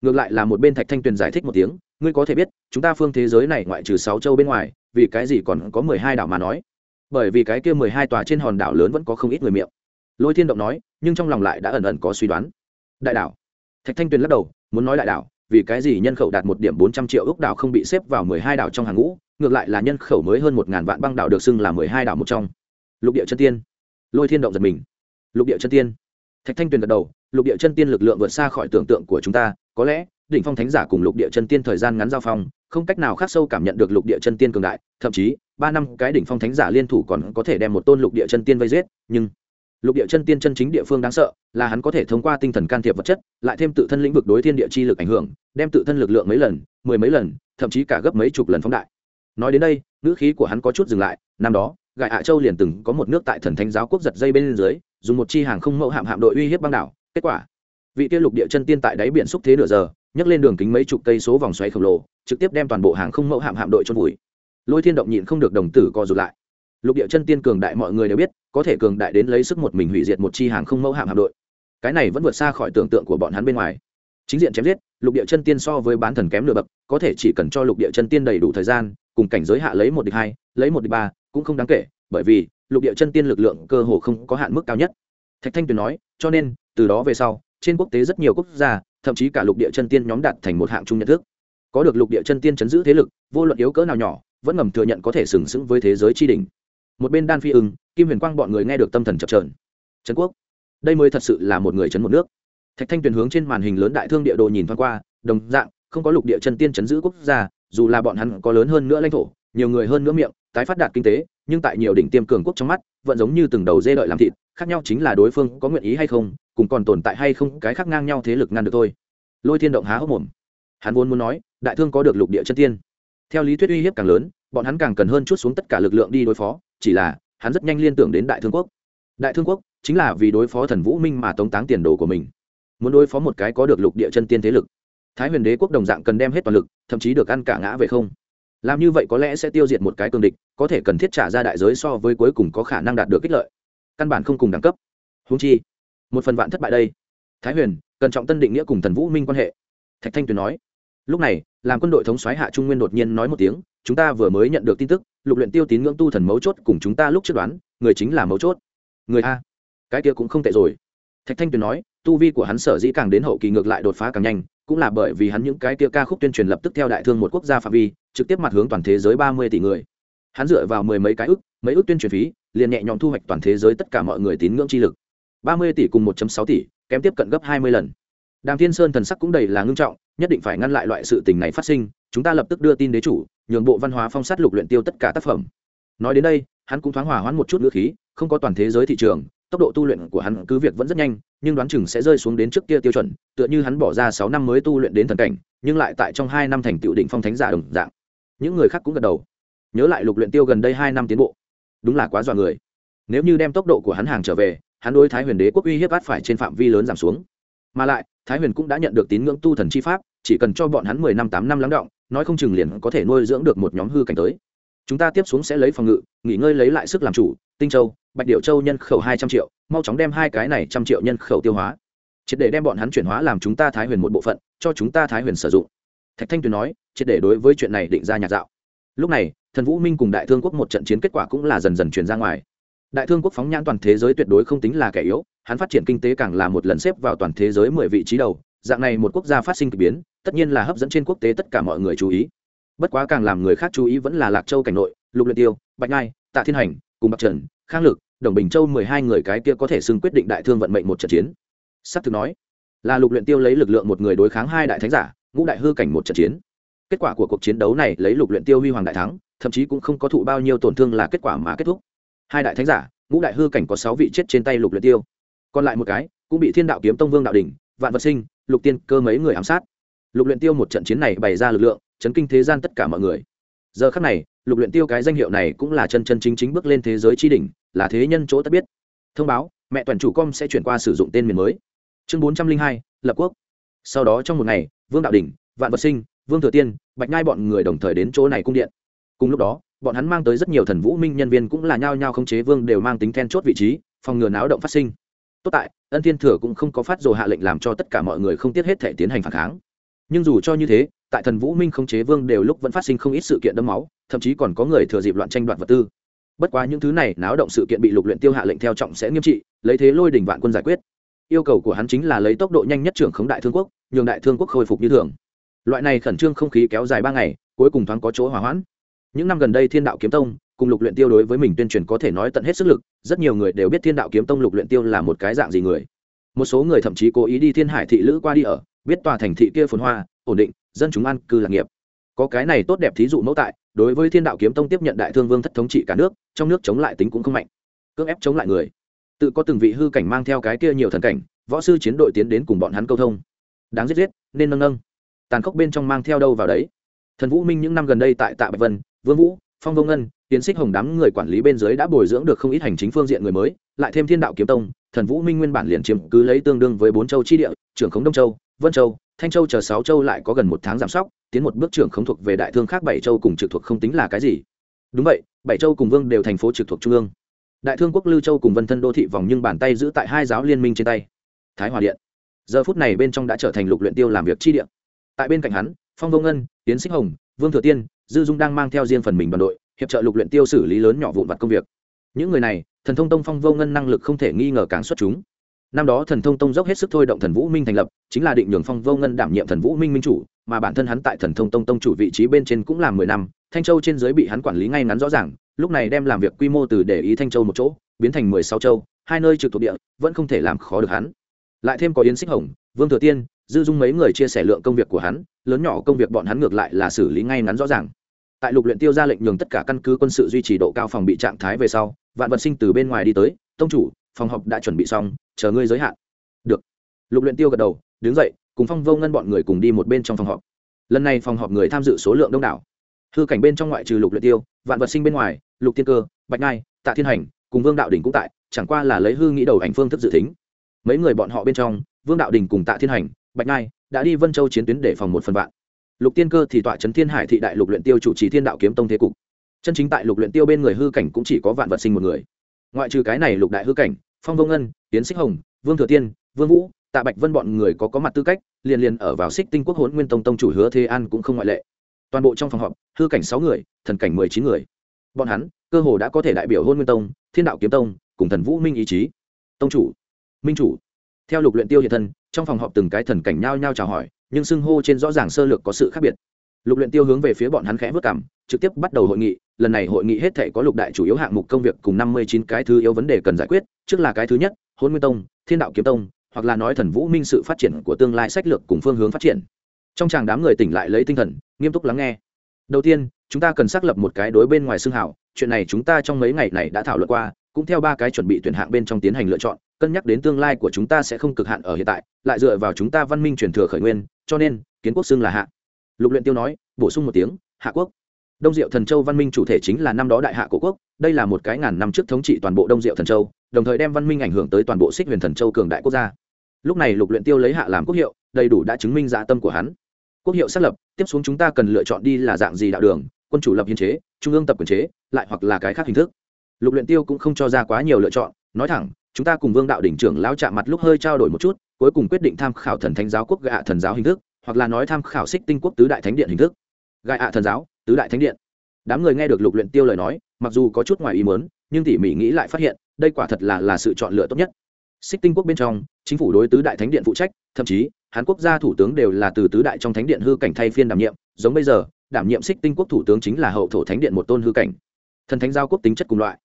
Ngược lại là một bên thạch thanh tuyền giải thích một tiếng, ngươi có thể biết, chúng ta phương thế giới này ngoại trừ sáu châu bên ngoài, vì cái gì còn có mười hai đảo mà nói? Bởi vì cái kia mười hai tòa trên hòn đảo lớn vẫn có không ít người miệng. Lôi thiên động nói, nhưng trong lòng lại đã ẩn ẩn có suy đoán. Đại đảo. Thạch thanh tuyền lắc đầu, muốn nói đại đảo, vì cái gì nhân khẩu đạt một điểm bốn trăm triệu ước đảo không bị xếp vào mười hai đảo trong hàng ngũ, ngược lại là nhân khẩu mới hơn một ngàn vạn băng đảo được xưng là mười hai đảo một trong. Lục địa chân tiên. Lôi thiên động giật mình. Lục địa chân tiên. Thạch thanh tuyền gật đầu, lục địa chân tiên lực lượng vượt xa khỏi tưởng tượng của chúng ta, có lẽ đỉnh phong thánh giả cùng lục địa chân tiên thời gian ngắn giao phong, không cách nào khác sâu cảm nhận được lục địa chân tiên cường đại, thậm chí, ba năm cái đỉnh phong thánh giả liên thủ còn có thể đem một tôn lục địa chân tiên vây giết, nhưng lục địa chân tiên chân chính địa phương đáng sợ là hắn có thể thông qua tinh thần can thiệp vật chất, lại thêm tự thân lĩnh vực đối thiên địa chi lực ảnh hưởng, đem tự thân lực lượng mấy lần, mười mấy lần, thậm chí cả gấp mấy chục lần phóng đại. Nói đến đây, ngữ khí của hắn có chút dừng lại, năm đó gại hạ châu liền từng có một nước tại thần thánh giáo quốc giật dây bên dưới, dùng một chi hàng không mẫu hạm hạm đội uy hiếp băng đảo, kết quả vị kia lục địa chân tiên tại đáy biển xúc thế nửa giờ, nhấc lên đường kính mấy chục cây số vòng xoáy khổng lồ, trực tiếp đem toàn bộ hàng không mẫu hạm hạm đội chôn vùi. Lôi thiên động nhịn không được đồng tử co rụt lại. Lục địa chân tiên cường đại mọi người đều biết, có thể cường đại đến lấy sức một mình hủy diệt một chi hàng không mẫu hạm hạm đội. Cái này vẫn vượt xa khỏi tưởng tượng của bọn hắn bên ngoài. Chính diện chém giết, lục địa chân tiên so với bán thần kém nửa bậc, có thể chỉ cần cho lục địa chân tiên đầy đủ thời gian, cùng cảnh giới hạ lấy một địch hai, lấy một địch ba, cũng không đáng kể, bởi vì, lục địa chân tiên lực lượng cơ hồ không có hạn mức cao nhất. Thạch thanh tuyền nói, cho nên, từ đó về sau trên quốc tế rất nhiều quốc gia, thậm chí cả lục địa chân tiên nhóm đạt thành một hạng chung nhận thức. Có được lục địa chân tiên chấn giữ thế lực, vô luận yếu cỡ nào nhỏ, vẫn ngầm thừa nhận có thể sừng sững với thế giới tri đình một bên đan phi ưng, kim huyền quang bọn người nghe được tâm thần chập trờn trấn quốc, đây mới thật sự là một người chấn một nước. Thạch thanh tuyền hướng trên màn hình lớn đại thương địa đồ nhìn thoáng qua, đồng dạng, không có lục địa chân tiên chấn giữ quốc gia, dù là bọn hắn có lớn hơn nữa lãnh thổ, nhiều người hơn nữa miệng, tái phát đạt kinh tế, nhưng tại nhiều đỉnh tiêm cường quốc trong mắt, vẫn giống như từng đầu dê đợi làm thịt, khác nhau chính là đối phương có nguyện ý hay không cùng còn tồn tại hay không cái khác ngang nhau thế lực ngăn được thôi lôi thiên động há hốc mồm. Hắn vốn muốn nói, đại thương có được lục địa chân tiên. Theo lý thuyết uy hiếp càng lớn, bọn hắn càng cần hơn chút xuống tất cả lực lượng đi đối phó, chỉ là, hắn rất nhanh liên tưởng đến đại thương quốc. Đại thương quốc chính là vì đối phó thần vũ minh mà tống táng tiền đồ của mình. Muốn đối phó một cái có được lục địa chân tiên thế lực. Thái huyền đế quốc đồng dạng cần đem hết toàn lực, thậm chí được ăn cả ngã về không. Làm như vậy có lẽ sẽ tiêu diệt một cái cường địch, có thể cần thiết trả ra đại giới so với cuối cùng có khả năng đạt được kích lợi. Căn bản không cùng đẳng cấp. Húng chi một phần vạn thất bại đây. Thái huyền cần trọng tân định nghĩa cùng thần vũ minh quan hệ. Thạch thanh tuyền nói, lúc này, làm quân đội thống soái hạ trung nguyên đột nhiên nói một tiếng, chúng ta vừa mới nhận được tin tức, lục luyện tiêu tín ngưỡng tu thần mấu chốt cùng chúng ta lúc trước đoán, người chính là mấu chốt. Người a. Cái kia cũng không tệ rồi. Thạch thanh tuyền nói, tu vi của hắn sở dĩ càng đến hậu kỳ ngược lại đột phá càng nhanh, cũng là bởi vì hắn những cái kia ca khúc tuyên truyền lập tức theo đại thương một quốc gia phạm vi, trực tiếp mặt hướng toàn thế giới ba mươi tỷ người. Hắn dựa vào mười mấy cái ức mấy ức tuyên truyền phí, liền nhẹ nhõm thu hoạch toàn thế giới tất cả mọi người tín ngưỡng chi lực ba mươi tỷ cùng một sáu tỷ, kém tiếp cận gấp hai mươi lần. Đàm thiên sơn thần sắc cũng đầy là ngưng trọng, nhất định phải ngăn lại loại sự tình này phát sinh, chúng ta lập tức đưa tin đế chủ, nhường bộ văn hóa phong sát lục luyện tiêu tất cả tác phẩm. Nói đến đây, hắn cũng thoáng hòa hoãn một chút ngữ khí, không có toàn thế giới thị trường, tốc độ tu luyện của hắn cứ việc vẫn rất nhanh, nhưng đoán chừng sẽ rơi xuống đến trước kia tiêu chuẩn, tựa như hắn bỏ ra sáu năm mới tu luyện đến thần cảnh, nhưng lại tại trong hai năm thành tựu đỉnh phong thánh giả đồng dạng. Những người khác cũng gật đầu. Nhớ lại lục luyện tiêu gần đây hai năm tiến bộ. Đúng là quá dọa người. Nếu như đem tốc độ của hắn hàng trở về hắn đối thái huyền đế quốc uy hiếp át phải trên phạm vi lớn giảm xuống. Mà lại, thái huyền cũng đã nhận được tín ngưỡng tu thần chi pháp, chỉ cần cho bọn hắn mười năm tám năm lắng động, nói không chừng liền có thể nuôi dưỡng được một nhóm hư cảnh tới. Chúng ta tiếp xuống sẽ lấy phòng ngự, nghỉ ngơi lấy lại sức làm chủ, tinh châu, bạch điệu châu nhân khẩu hai trăm triệu, mau chóng đem hai cái này trăm triệu nhân khẩu tiêu hóa. Triệt để đem bọn hắn chuyển hóa làm chúng ta thái huyền một bộ phận, cho chúng ta thái huyền sử dụng. Thạch thanh tuyền nói, triệt để đối với chuyện này định ra nhạc dạo. Lúc này, thần vũ minh cùng đại thương quốc một trận chiến kết quả cũng là dần dần truyền ra ngoài đại thương quốc phóng nhãn toàn thế giới tuyệt đối không tính là kẻ yếu, hắn phát triển kinh tế càng là một lần xếp vào toàn thế giới mười vị trí đầu, dạng này một quốc gia phát sinh k ỳ biến, tất nhiên là hấp dẫn trên quốc tế tất cả mọi người chú ý. Bất quá càng làm người khác chú ý vẫn là lạc châu cảnh nội, lục luyện tiêu, bạch ngai, tạ thiên hành, cùng bạc trần, khang lực, đồng bình châu mười hai người cái kia có thể xưng quyết định đại thương vận mệnh một trận chiến. Sắp thực nói, là lục luyện tiêu lấy lực lượng một người đối kháng hai đại thánh giả, ngũ đại hư cảnh một trận chiến. Kết quả của cuộc chiến đấu này lấy lục luyện tiêu huy hoàng đại thắng, thậm chí cũng không có thụ bao nhiêu tổn thương là kết quả mà kết thúc hai đại thánh giả, ngũ đại hư cảnh có sáu vị chết trên tay lục luyện tiêu. Còn lại một cái, cũng bị thiên đạo kiếm tông vương đạo đỉnh, vạn vật sinh, lục tiên cơ mấy người ám sát. Lục luyện tiêu một trận chiến này bày ra lực lượng, chấn kinh thế gian tất cả mọi người. Giờ khắc này, lục luyện tiêu cái danh hiệu này cũng là chân chân chính chính bước lên thế giới chi đỉnh, là thế nhân chỗ tất biết. Thông báo, mẹ toàn chủ com sẽ chuyển qua sử dụng tên miền mới. Chương bốn trăm linh hai, lập quốc. Sau đó trong một ngày, vương đạo đỉnh, vạn vật sinh, vương thừa tiên, bạch nhai bọn người đồng thời đến chỗ này cung điện. Cùng lúc đó bọn hắn mang tới rất nhiều thần vũ minh nhân viên cũng là nhao nhao không chế vương đều mang tính then chốt vị trí, phòng ngừa náo động phát sinh. Tốt tại, ân thiên thừa cũng không có phát dồ hạ lệnh làm cho tất cả mọi người không tiếc hết thể tiến hành phản kháng. Nhưng dù cho như thế, tại thần vũ minh không chế vương đều lúc vẫn phát sinh không ít sự kiện đẫm máu, thậm chí còn có người thừa dịp loạn tranh đoạt vật tư. Bất quá những thứ này náo động sự kiện bị lục luyện tiêu hạ lệnh theo trọng sẽ nghiêm trị, lấy thế lôi đỉnh vạn quân giải quyết. Yêu cầu của hắn chính là lấy tốc độ nhanh nhất trưởng khống đại thương quốc, nhường đại thương quốc khôi phục như thường. Loại này khẩn trương không khí kéo dài ba ngày, cuối cùng thoáng có chỗ hòa hoãn những năm gần đây thiên đạo kiếm tông cùng lục luyện tiêu đối với mình tuyên truyền có thể nói tận hết sức lực, rất nhiều người đều biết thiên đạo kiếm tông lục luyện tiêu là một cái dạng gì người. Một số người thậm chí cố ý đi thiên hải thị lữ qua đi ở, biết tòa thành thị kia phồn hoa, ổn định, dân chúng ăn cư lạc nghiệp. Có cái này tốt đẹp thí dụ mẫu tại, đối với thiên đạo kiếm tông tiếp nhận đại thương vương thất thống trị cả nước, trong nước chống lại tính cũng không mạnh. Cưỡng ép chống lại người. Tự có từng vị hư cảnh mang theo cái kia nhiều thần cảnh, võ sư chiến đội tiến đến cùng bọn hắn câu thông. Đáng giết giết, nên nâng nâng. Tàn khốc bên trong mang theo đâu vào đấy. Thần vũ minh những năm gần đây tại tạ bạch vân vương vũ, phong vô ngân tiến xích hồng đám người quản lý bên dưới đã bồi dưỡng được không ít hành chính phương diện người mới, lại thêm thiên đạo kiếm tông, thần vũ minh nguyên bản liền chiếm cứ lấy tương đương với bốn châu chi địa trưởng khống đông châu, vân châu, thanh châu chờ sáu châu lại có gần một tháng giảm sóc, tiến một bước trưởng khống thuộc về đại thương khác bảy châu cùng trực thuộc không tính là cái gì. Đúng vậy, bảy châu cùng vương đều thành phố trực thuộc trung ương. Đại thương quốc lưu châu cùng vân thân đô thị vòng nhưng bàn tay giữ tại hai giáo liên minh trên tay. Thái hòa điện. Giờ phút này bên trong đã trở thành lục luyện tiêu làm việc chi điện tại bên cạnh hắn, phong vô ngân tiến xích hồng, vương thừa tiên dư dung đang mang theo riêng phần mình đoàn đội, hiệp trợ lục luyện tiêu xử lý lớn nhỏ vụn vặt công việc. Những người này, thần thông tông phong vô ngân năng lực không thể nghi ngờ càng xuất chúng. Năm đó thần thông tông dốc hết sức thôi động thần vũ minh thành lập, chính là định nhường phong vô ngân đảm nhiệm thần vũ minh minh chủ, mà bản thân hắn tại thần thông tông tông chủ vị trí bên trên cũng làm mười năm, thanh châu trên dưới bị hắn quản lý ngay ngắn rõ ràng, lúc này đem làm việc quy mô từ để ý thanh châu một chỗ, biến thành mười sáu châu, hai nơi trực thuộc địa, vẫn không thể làm khó được hắn. Lại thêm có yến xích hồng, vương thừa tiên dư dung mấy người chia sẻ lượng công việc của hắn, lớn nhỏ công việc bọn hắn ngược lại là xử lý ngay ngắn rõ ràng. Tại lục luyện tiêu ra lệnh nhường tất cả căn cứ quân sự duy trì độ cao phòng bị trạng thái về sau, vạn vật sinh từ bên ngoài đi tới, tông chủ, phòng họp đã chuẩn bị xong, chờ ngươi giới hạn. Được. Lục luyện tiêu gật đầu, đứng dậy, cùng phong vô ngân bọn người cùng đi một bên trong phòng họp. Lần này phòng họp người tham dự số lượng đông đảo. Hư cảnh bên trong ngoại trừ lục luyện tiêu, vạn vật sinh bên ngoài, lục tiên cơ, bạch ngai, tạ thiên hành, cùng vương đạo đỉnh cũng tại, chẳng qua là lấy hư nghĩ đầu ảnh phương thức dự tính. Mấy người bọn họ bên trong, vương đạo đình cùng tạ thiên hành bạch ngai đã đi vân châu chiến tuyến để phòng một phần vạn. Lục tiên cơ thì tọa trấn thiên hải thị đại lục luyện tiêu chủ trì thiên đạo kiếm tông thế cục. Chân chính tại lục luyện tiêu bên người hư cảnh cũng chỉ có vạn vật sinh một người. Ngoại trừ cái này lục đại hư cảnh, phong vô ngân tiến xích hồng, vương thừa tiên, vương vũ, tạ bạch vân bọn người có có mặt tư cách, liền liền ở vào xích tinh quốc huấn nguyên tông tông chủ hứa thế an cũng không ngoại lệ. Toàn bộ trong phòng họp, hư cảnh sáu người, thần cảnh mười chín người. Bọn hắn, cơ hồ đã có thể đại biểu hôn nguyên tông, thiên đạo kiếm tông, cùng thần vũ minh ý chí. Tông chủ, minh chủ. Theo lục luyện tiêu hiện thân trong phòng họp từng cái thần cảnh nhao nhao chào hỏi, nhưng xưng hô trên rõ ràng sơ lược có sự khác biệt. Lục luyện tiêu hướng về phía bọn hắn khẽ vất cằm, trực tiếp bắt đầu hội nghị, lần này hội nghị hết thể có lục đại chủ yếu hạng mục công việc cùng năm mươi chín cái thứ yếu vấn đề cần giải quyết, trước là cái thứ nhất, hôn nguyên tông, thiên đạo kiếm tông, hoặc là nói thần vũ minh sự phát triển của tương lai sách lược cùng phương hướng phát triển. Trong chàng đám người tỉnh lại lấy tinh thần, nghiêm túc lắng nghe. Đầu tiên, chúng ta cần xác lập một cái đối bên ngoài xương hảo, chuyện này chúng ta trong mấy ngày này đã thảo luận qua cũng theo ba cái chuẩn bị tuyển hạng bên trong tiến hành lựa chọn, cân nhắc đến tương lai của chúng ta sẽ không cực hạn ở hiện tại, lại dựa vào chúng ta văn minh truyền thừa khởi nguyên, cho nên, kiến quốc xưng là hạ. Lục luyện tiêu nói, bổ sung một tiếng, hạ quốc. Đông diệu thần châu văn minh chủ thể chính là năm đó đại hạ cổ quốc, đây là một cái ngàn năm trước thống trị toàn bộ đông diệu thần châu, đồng thời đem văn minh ảnh hưởng tới toàn bộ xích huyền thần châu cường đại quốc gia. Lúc này lục luyện tiêu lấy hạ làm quốc hiệu, đầy đủ đã chứng minh dạ tâm của hắn. Quốc hiệu xác lập, tiếp xuống chúng ta cần lựa chọn đi là dạng gì đạo đường, quân chủ lập hiến chế, trung ương tập quyền chế, lại hoặc là cái khác hình thức lục luyện tiêu cũng không cho ra quá nhiều lựa chọn, nói thẳng, chúng ta cùng vương đạo đỉnh trưởng lão chạm mặt lúc hơi trao đổi một chút, cuối cùng quyết định tham khảo thần thánh giáo quốc gạ thần giáo hình thức, hoặc là nói tham khảo xích tinh quốc tứ đại thánh điện hình thức. Gạ thần giáo, tứ đại thánh điện. Đám người nghe được lục luyện tiêu lời nói, mặc dù có chút ngoài ý muốn, nhưng tỉ mỉ nghĩ lại phát hiện, đây quả thật là là sự chọn lựa tốt nhất. Xích tinh quốc bên trong, chính phủ đối tứ đại thánh điện phụ trách, thậm chí hàn quốc gia thủ tướng đều là từ tứ đại trong thánh điện hư cảnh thay phiên đảm nhiệm, giống bây giờ, đảm nhiệm xích tinh quốc thủ tướng chính là hậu thổ thánh điện một tôn hư cảnh. Thần thánh giao quốc tính chất cùng loại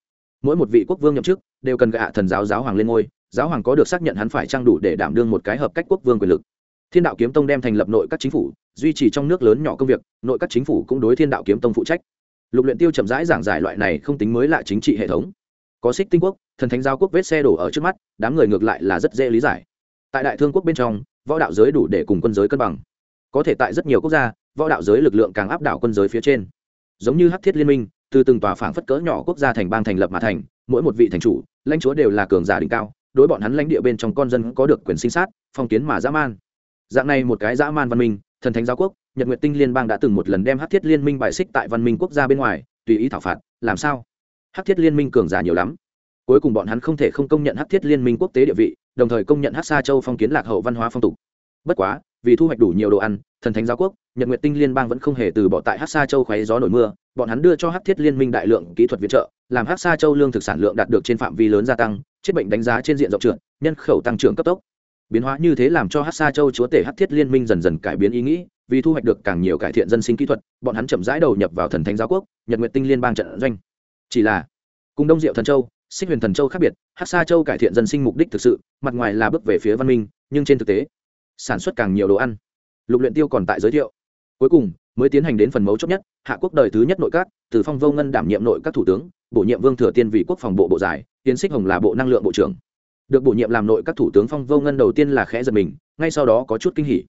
mỗi một vị quốc vương nhậm chức đều cần gạ thần giáo giáo hoàng lên ngôi, giáo hoàng có được xác nhận hắn phải trang đủ để đảm đương một cái hợp cách quốc vương quyền lực. Thiên đạo kiếm tông đem thành lập nội các chính phủ, duy trì trong nước lớn nhỏ công việc, nội các chính phủ cũng đối thiên đạo kiếm tông phụ trách. Lục luyện tiêu chậm rãi giảng giải loại này không tính mới lạ chính trị hệ thống. Có xích tinh quốc, thần thánh giáo quốc vết xe đổ ở trước mắt, đám người ngược lại là rất dễ lý giải. Tại đại thương quốc bên trong, võ đạo giới đủ để cùng quân giới cân bằng. Có thể tại rất nhiều quốc gia, võ đạo giới lực lượng càng áp đảo quân giới phía trên. Giống như hắc thiết liên minh từ từng tòa phảng phất cỡ nhỏ quốc gia thành bang thành lập mà thành, mỗi một vị thành chủ, lãnh chúa đều là cường giả đỉnh cao, đối bọn hắn lãnh địa bên trong con dân có được quyền sinh sát, phong kiến mà dã man. Dạng này một cái dã man văn minh, thần thánh giáo quốc, nhật nguyệt tinh liên bang đã từng một lần đem hắc thiết liên minh bài xích tại văn minh quốc gia bên ngoài, tùy ý thảo phạt, làm sao? Hắc thiết liên minh cường giả nhiều lắm. Cuối cùng bọn hắn không thể không công nhận hắc thiết liên minh quốc tế địa vị, đồng thời công nhận hắc sa châu phong kiến lạc hậu văn hóa phong tục. Bất quá, vì thu hoạch đủ nhiều đồ ăn, thần thánh giáo quốc nhật nguyệt tinh liên bang vẫn không hề từ bỏ tại hắc sa châu khoáy gió nổi mưa bọn hắn đưa cho hắc thiết liên minh đại lượng kỹ thuật viện trợ làm hắc sa châu lương thực sản lượng đạt được trên phạm vi lớn gia tăng chết bệnh đánh giá trên diện rộng trưởng, nhân khẩu tăng trưởng cấp tốc. Biến hóa như thế làm cho hắc sa châu chúa tể hắc thiết liên minh dần dần cải biến ý nghĩ vì thu hoạch được càng nhiều cải thiện dân sinh kỹ thuật bọn hắn chậm rãi đầu nhập vào thần thánh giáo quốc nhật nguyệt tinh liên bang trận doanh. Chỉ là cùng đông diệu thần châu xích huyền thần châu khác biệt hắc sa châu cải thiện dân sinh mục đích thực sự mặt ngoài là bước về phía văn minh nhưng trên thực tế sản xuất càng nhiều đồ ăn. Lục luyện tiêu còn tại giới thiệu cuối cùng, mới tiến hành đến phần mấu chốt nhất, hạ quốc đời thứ nhất nội các, từ phong vô ngân đảm nhiệm nội các thủ tướng, bổ nhiệm vương thừa tiên vì quốc phòng bộ bộ giải tiến xích hồng là bộ năng lượng bộ trưởng. Được bổ nhiệm làm nội các thủ tướng phong vô ngân đầu tiên là khẽ giật mình, ngay sau đó có chút kinh hỉ.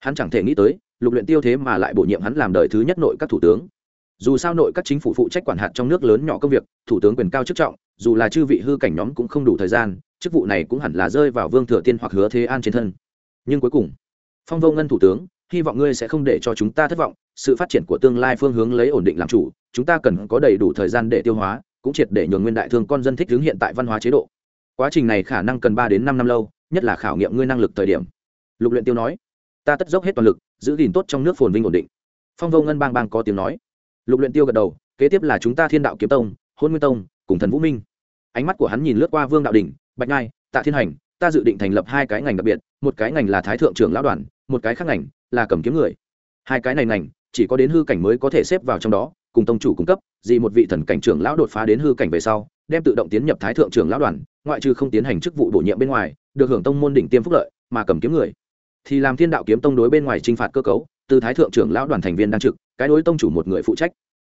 Hắn chẳng thể nghĩ tới, lục luyện tiêu thế mà lại bổ nhiệm hắn làm đời thứ nhất nội các thủ tướng. Dù sao nội các chính phủ phụ trách quản hạt trong nước lớn nhỏ công việc, thủ tướng quyền cao chức trọng, dù là chư vị hư cảnh nhóm cũng không đủ thời gian, chức vụ này cũng hẳn là rơi vào vương thừa tiên hoặc hứa thế an trên thân. Nhưng cuối cùng, phong vô ngân thủ tướng hy vọng ngươi sẽ không để cho chúng ta thất vọng, sự phát triển của tương lai phương hướng lấy ổn định làm chủ, chúng ta cần có đầy đủ thời gian để tiêu hóa, cũng triệt để nhường nguyên đại thương con dân thích hướng hiện tại văn hóa chế độ. Quá trình này khả năng cần ba đến năm năm lâu, nhất là khảo nghiệm ngươi năng lực thời điểm. Lục luyện tiêu nói. Ta tất dốc hết toàn lực, giữ gìn tốt trong nước phồn vinh ổn định. Phong vô ngân bang bang có tiếng nói. Lục luyện tiêu gật đầu, kế tiếp là chúng ta thiên đạo kiếm tông, hôn nguyên tông, cùng thần vũ minh. Ánh mắt của hắn nhìn lướt qua vương đạo đỉnh, bạch ngai, tạ thiên hành, ta dự định thành lập hai cái ngành đặc biệt, một cái ngành là thái thượng trưởng lão đoàn, một cái khác ngành là cầm kiếm người. Hai cái này ngành, chỉ có đến hư cảnh mới có thể xếp vào trong đó, cùng tông chủ cung cấp gì một vị thần cảnh trưởng lão đột phá đến hư cảnh về sau, đem tự động tiến nhập thái thượng trưởng lão đoàn, ngoại trừ không tiến hành chức vụ bổ nhiệm bên ngoài, được hưởng tông môn đỉnh tiêm phúc lợi, mà cầm kiếm người. Thì làm thiên đạo kiếm tông đối bên ngoài trinh phạt cơ cấu, từ thái thượng trưởng lão đoàn thành viên đang trực, cái đối tông chủ một người phụ trách.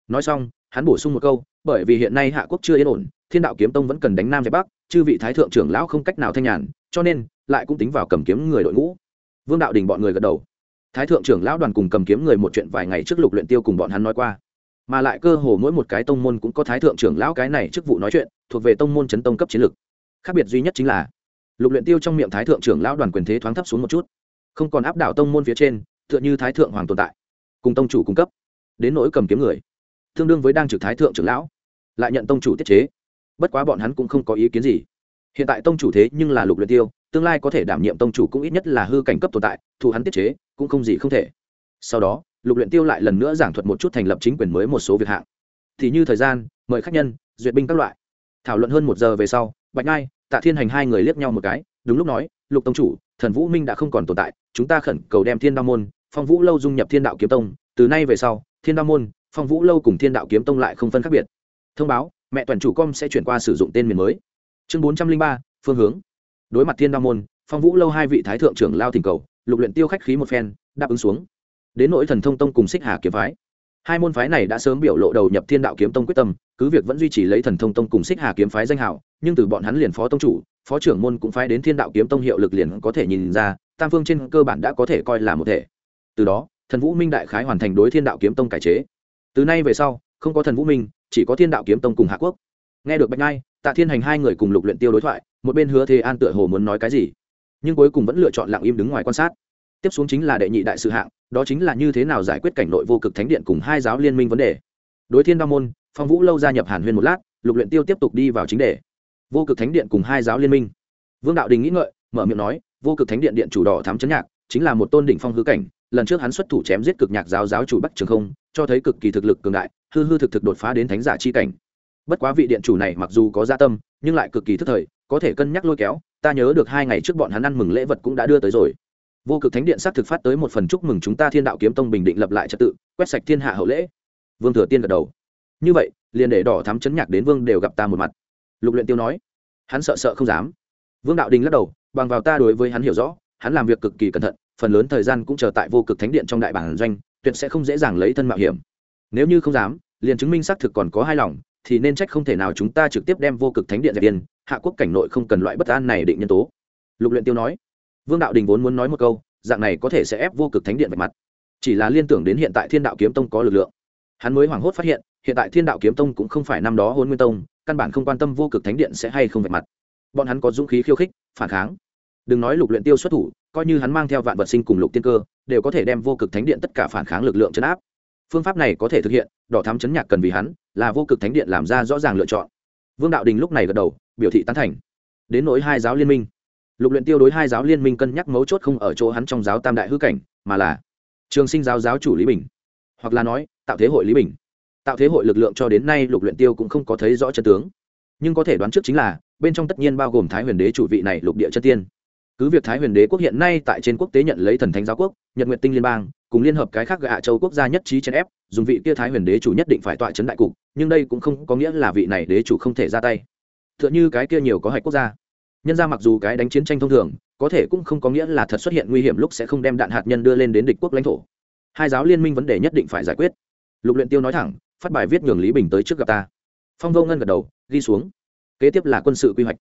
Nói xong, hắn bổ sung một câu, bởi vì hiện nay hạ quốc chưa yên ổn, thiên đạo kiếm tông vẫn cần đánh nam giải bắc, chư vị thái thượng trưởng lão không cách nào thanh nhàn, cho nên lại cũng tính vào cầm kiếm người đội ngũ. Vương đạo đình bọn người gật đầu thái thượng trưởng lão đoàn cùng cầm kiếm người một chuyện vài ngày trước lục luyện tiêu cùng bọn hắn nói qua. Mà lại cơ hồ mỗi một cái tông môn cũng có thái thượng trưởng lão cái này chức vụ nói chuyện, thuộc về tông môn chấn tông cấp chiến lược. Khác biệt duy nhất chính là, lục luyện tiêu trong miệng thái thượng trưởng lão đoàn quyền thế thoáng thấp xuống một chút. Không còn áp đảo tông môn phía trên, tựa như thái thượng hoàng tồn tại, cùng tông chủ cung cấp. Đến nỗi cầm kiếm người, tương đương với đang trực thái thượng trưởng lão, lại nhận tông chủ tiết chế. Bất quá bọn hắn cũng không có ý kiến gì. Hiện tại tông chủ thế nhưng là lục luyện tiêu tương lai có thể đảm nhiệm tông chủ cũng ít nhất là hư cảnh cấp tồn tại thu hắn tiết chế, cũng không gì không thể. Sau đó, lục luyện tiêu lại lần nữa giảng thuật một chút thành lập chính quyền mới một số việc hạng. Thì như thời gian, mời khách nhân, duyệt binh các loại. Thảo luận hơn một giờ về sau, bạch ngai, tạ thiên hành hai người liếc nhau một cái, đúng lúc nói, lục tông chủ, thần vũ minh đã không còn tồn tại, chúng ta khẩn cầu đem thiên đao môn, phong vũ lâu dung nhập thiên đạo kiếm tông. Từ nay về sau, thiên đao môn, phong vũ lâu cùng thiên đạo kiếm tông lại không phân khác biệt. Thông báo, mẹ toàn chủ com sẽ chuyển qua sử dụng tên miền mới. Chương bốn trăm linh ba, phương hướng đối mặt thiên đao môn, phong vũ lâu hai vị thái thượng trưởng lao thỉnh cầu, lục luyện tiêu khách khí một phen, đáp ứng xuống. Đến nỗi thần thông tông cùng xích hà kiếm phái, hai môn phái này đã sớm biểu lộ đầu nhập thiên đạo kiếm tông quyết tâm, cứ việc vẫn duy trì lấy thần thông tông cùng xích hà kiếm phái danh hào, nhưng từ bọn hắn liền phó tông chủ, phó trưởng môn cũng phái đến thiên đạo kiếm tông hiệu lực liền có thể nhìn ra, tam phương trên cơ bản đã có thể coi là một thể. Từ đó, thần vũ minh đại khái hoàn thành đối thiên đạo kiếm tông cải chế. Từ nay về sau, không có thần vũ minh, chỉ có thiên đạo kiếm tông cùng hạ quốc. Nghe được bạch ngai tạ thiên hành hai người cùng lục luyện tiêu đối thoại, một bên hứa thế an tựa hồ muốn nói cái gì, nhưng cuối cùng vẫn lựa chọn lặng im đứng ngoài quan sát. Tiếp xuống chính là đệ nhị đại sự hạng, đó chính là như thế nào giải quyết cảnh nội vô cực thánh điện cùng hai giáo liên minh vấn đề. Đối thiên đa môn, phong vũ lâu gia nhập hàn huyên một lát, lục luyện tiêu tiếp tục đi vào chính đề. Vô cực thánh điện cùng hai giáo liên minh. Vương đạo đình nghĩ ngợi, mở miệng nói, vô cực thánh điện điện chủ đỏ thám chấn nhạc, chính là một tôn đỉnh phong hư cảnh, lần trước hắn xuất thủ chém giết cực nhạc giáo giáo chủ bắc trường không, cho thấy cực kỳ thực lực cường đại, hư hư thực thực đột phá đến thánh giả chi cảnh bất quá vị điện chủ này mặc dù có gia tâm, nhưng lại cực kỳ thức thời, có thể cân nhắc lôi kéo, ta nhớ được hai ngày trước bọn hắn ăn mừng lễ vật cũng đã đưa tới rồi. Vô cực thánh điện xác thực phát tới một phần chúc mừng chúng ta thiên đạo kiếm tông bình định lập lại trật tự, quét sạch thiên hạ hậu lễ. Vương thừa tiên gật đầu. Như vậy, liền để đỏ thắm chấn nhạc đến vương đều gặp ta một mặt. Lục luyện tiêu nói. Hắn sợ sợ không dám. Vương đạo đình lắc đầu, bằng vào ta đối với hắn hiểu rõ, hắn làm việc cực kỳ cẩn thận, phần lớn thời gian cũng chờ tại vô cực thánh điện trong đại bản doanh, tuyệt sẽ không dễ dàng lấy thân mạo hiểm. Nếu như không dám, liền chứng minh xác thực còn có hai lòng thì nên trách không thể nào chúng ta trực tiếp đem vô cực thánh điện dẹp điên hạ quốc cảnh nội không cần loại bất an này định nhân tố. Lục luyện tiêu nói. Vương đạo đình vốn muốn nói một câu, dạng này có thể sẽ ép vô cực thánh điện vạch mặt. Chỉ là liên tưởng đến hiện tại thiên đạo kiếm tông có lực lượng. Hắn mới hoảng hốt phát hiện hiện tại thiên đạo kiếm tông cũng không phải năm đó hôn nguyên tông, căn bản không quan tâm vô cực thánh điện sẽ hay không vạch mặt. Bọn hắn có dũng khí khiêu khích, phản kháng. Đừng nói lục luyện tiêu xuất thủ, coi như hắn mang theo vạn vật sinh cùng lục tiên cơ, đều có thể đem vô cực thánh điện tất cả phản kháng lực lượng chấn áp. Phương pháp này có thể thực hiện, đỏ thắm chấn nhạc cần vì hắn là vô cực thánh điện làm ra rõ ràng lựa chọn. Vương đạo đình lúc này gật đầu, biểu thị tán thành. Đến nỗi hai giáo liên minh. Lục luyện tiêu đối hai giáo liên minh cân nhắc mấu chốt không ở chỗ hắn trong giáo tam đại hư cảnh, mà là trường sinh giáo giáo chủ lý bình. Hoặc là nói, tạo thế hội lý bình. Tạo thế hội lực lượng cho đến nay lục luyện tiêu cũng không có thấy rõ chân tướng. Nhưng có thể đoán trước chính là, bên trong tất nhiên bao gồm thái huyền đế chủ vị này lục địa chân tiên. Cứ việc thái huyền đế quốc hiện nay tại trên quốc tế nhận lấy thần thánh giáo quốc, nhật nguyệt tinh liên bang, cùng liên hợp cái khác gạ châu quốc gia nhất trí chèn ép dùng vị kia thái huyền đế chủ nhất định phải tọa chấn đại cục, nhưng đây cũng không có nghĩa là vị này đế chủ không thể ra tay. Tựa như cái kia nhiều có hạch quốc gia. Nhân ra mặc dù cái đánh chiến tranh thông thường, có thể cũng không có nghĩa là thật xuất hiện nguy hiểm lúc sẽ không đem đạn hạt nhân đưa lên đến địch quốc lãnh thổ. Hai giáo liên minh vấn đề nhất định phải giải quyết. Lục luyện tiêu nói thẳng, phát bài viết nhường lý bình tới trước gặp ta. Phong vô ngân gật đầu, ghi xuống. Kế tiếp là quân sự quy hoạch.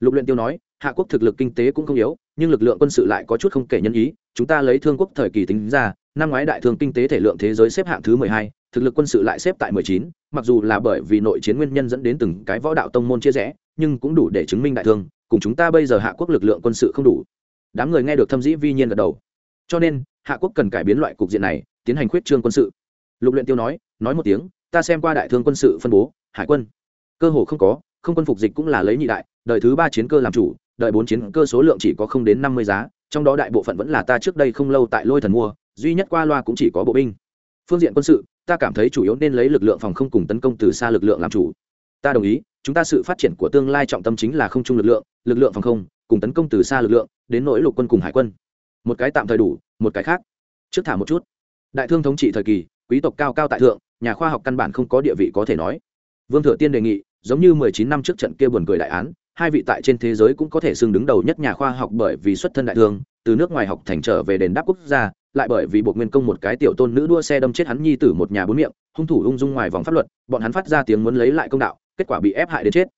Lục luyện tiêu nói, hạ quốc thực lực kinh tế cũng không yếu, nhưng lực lượng quân sự lại có chút không kể nhân ý, chúng ta lấy thương quốc thời kỳ tính ra năm ngoái đại thương kinh tế thể lượng thế giới xếp hạng thứ mười hai, thực lực quân sự lại xếp tại mười chín, mặc dù là bởi vì nội chiến nguyên nhân dẫn đến từng cái võ đạo tông môn chia rẽ, nhưng cũng đủ để chứng minh đại thương, cùng chúng ta bây giờ hạ quốc lực lượng quân sự không đủ. Đám người nghe được thâm dĩ vi nhiên gật đầu. Cho nên, hạ quốc cần cải biến loại cục diện này, tiến hành khuyết trương quân sự. Lục luyện tiêu nói nói một tiếng, ta xem qua đại thương quân sự phân bố, hải quân. Cơ hồ không có, không quân phục dịch cũng là lấy nhị đại đợi thứ ba chiến cơ làm chủ đợi bốn chiến cơ số lượng chỉ có không đến năm mươi giá, trong đó đại bộ phận vẫn là ta trước đây không lâu tại lôi thần mua duy nhất qua loa cũng chỉ có bộ binh. Phương diện quân sự, ta cảm thấy chủ yếu nên lấy lực lượng phòng không cùng tấn công từ xa lực lượng làm chủ. Ta đồng ý, chúng ta sự phát triển của tương lai trọng tâm chính là không chung lực lượng lực lượng phòng không, cùng tấn công từ xa lực lượng, đến nỗi lục quân cùng hải quân. Một cái tạm thời đủ, một cái khác. Trước thả một chút. Đại thương thống trị thời kỳ, quý tộc cao cao tại thượng, nhà khoa học căn bản không có địa vị có thể nói. Vương thừa tiên đề nghị, giống như mười chín năm trước trận kia buồn cười đại án, hai vị tại trên thế giới cũng có thể xưng đứng đầu nhất nhà khoa học bởi vì xuất thân đại thương, từ nước ngoài học thành trở về đền đáp quốc gia lại bởi vì buộc nguyên công một cái tiểu tôn nữ đua xe đâm chết hắn nhi tử một nhà bốn miệng, hung thủ ung dung ngoài vòng pháp luật, bọn hắn phát ra tiếng muốn lấy lại công đạo, kết quả bị ép hại đến chết.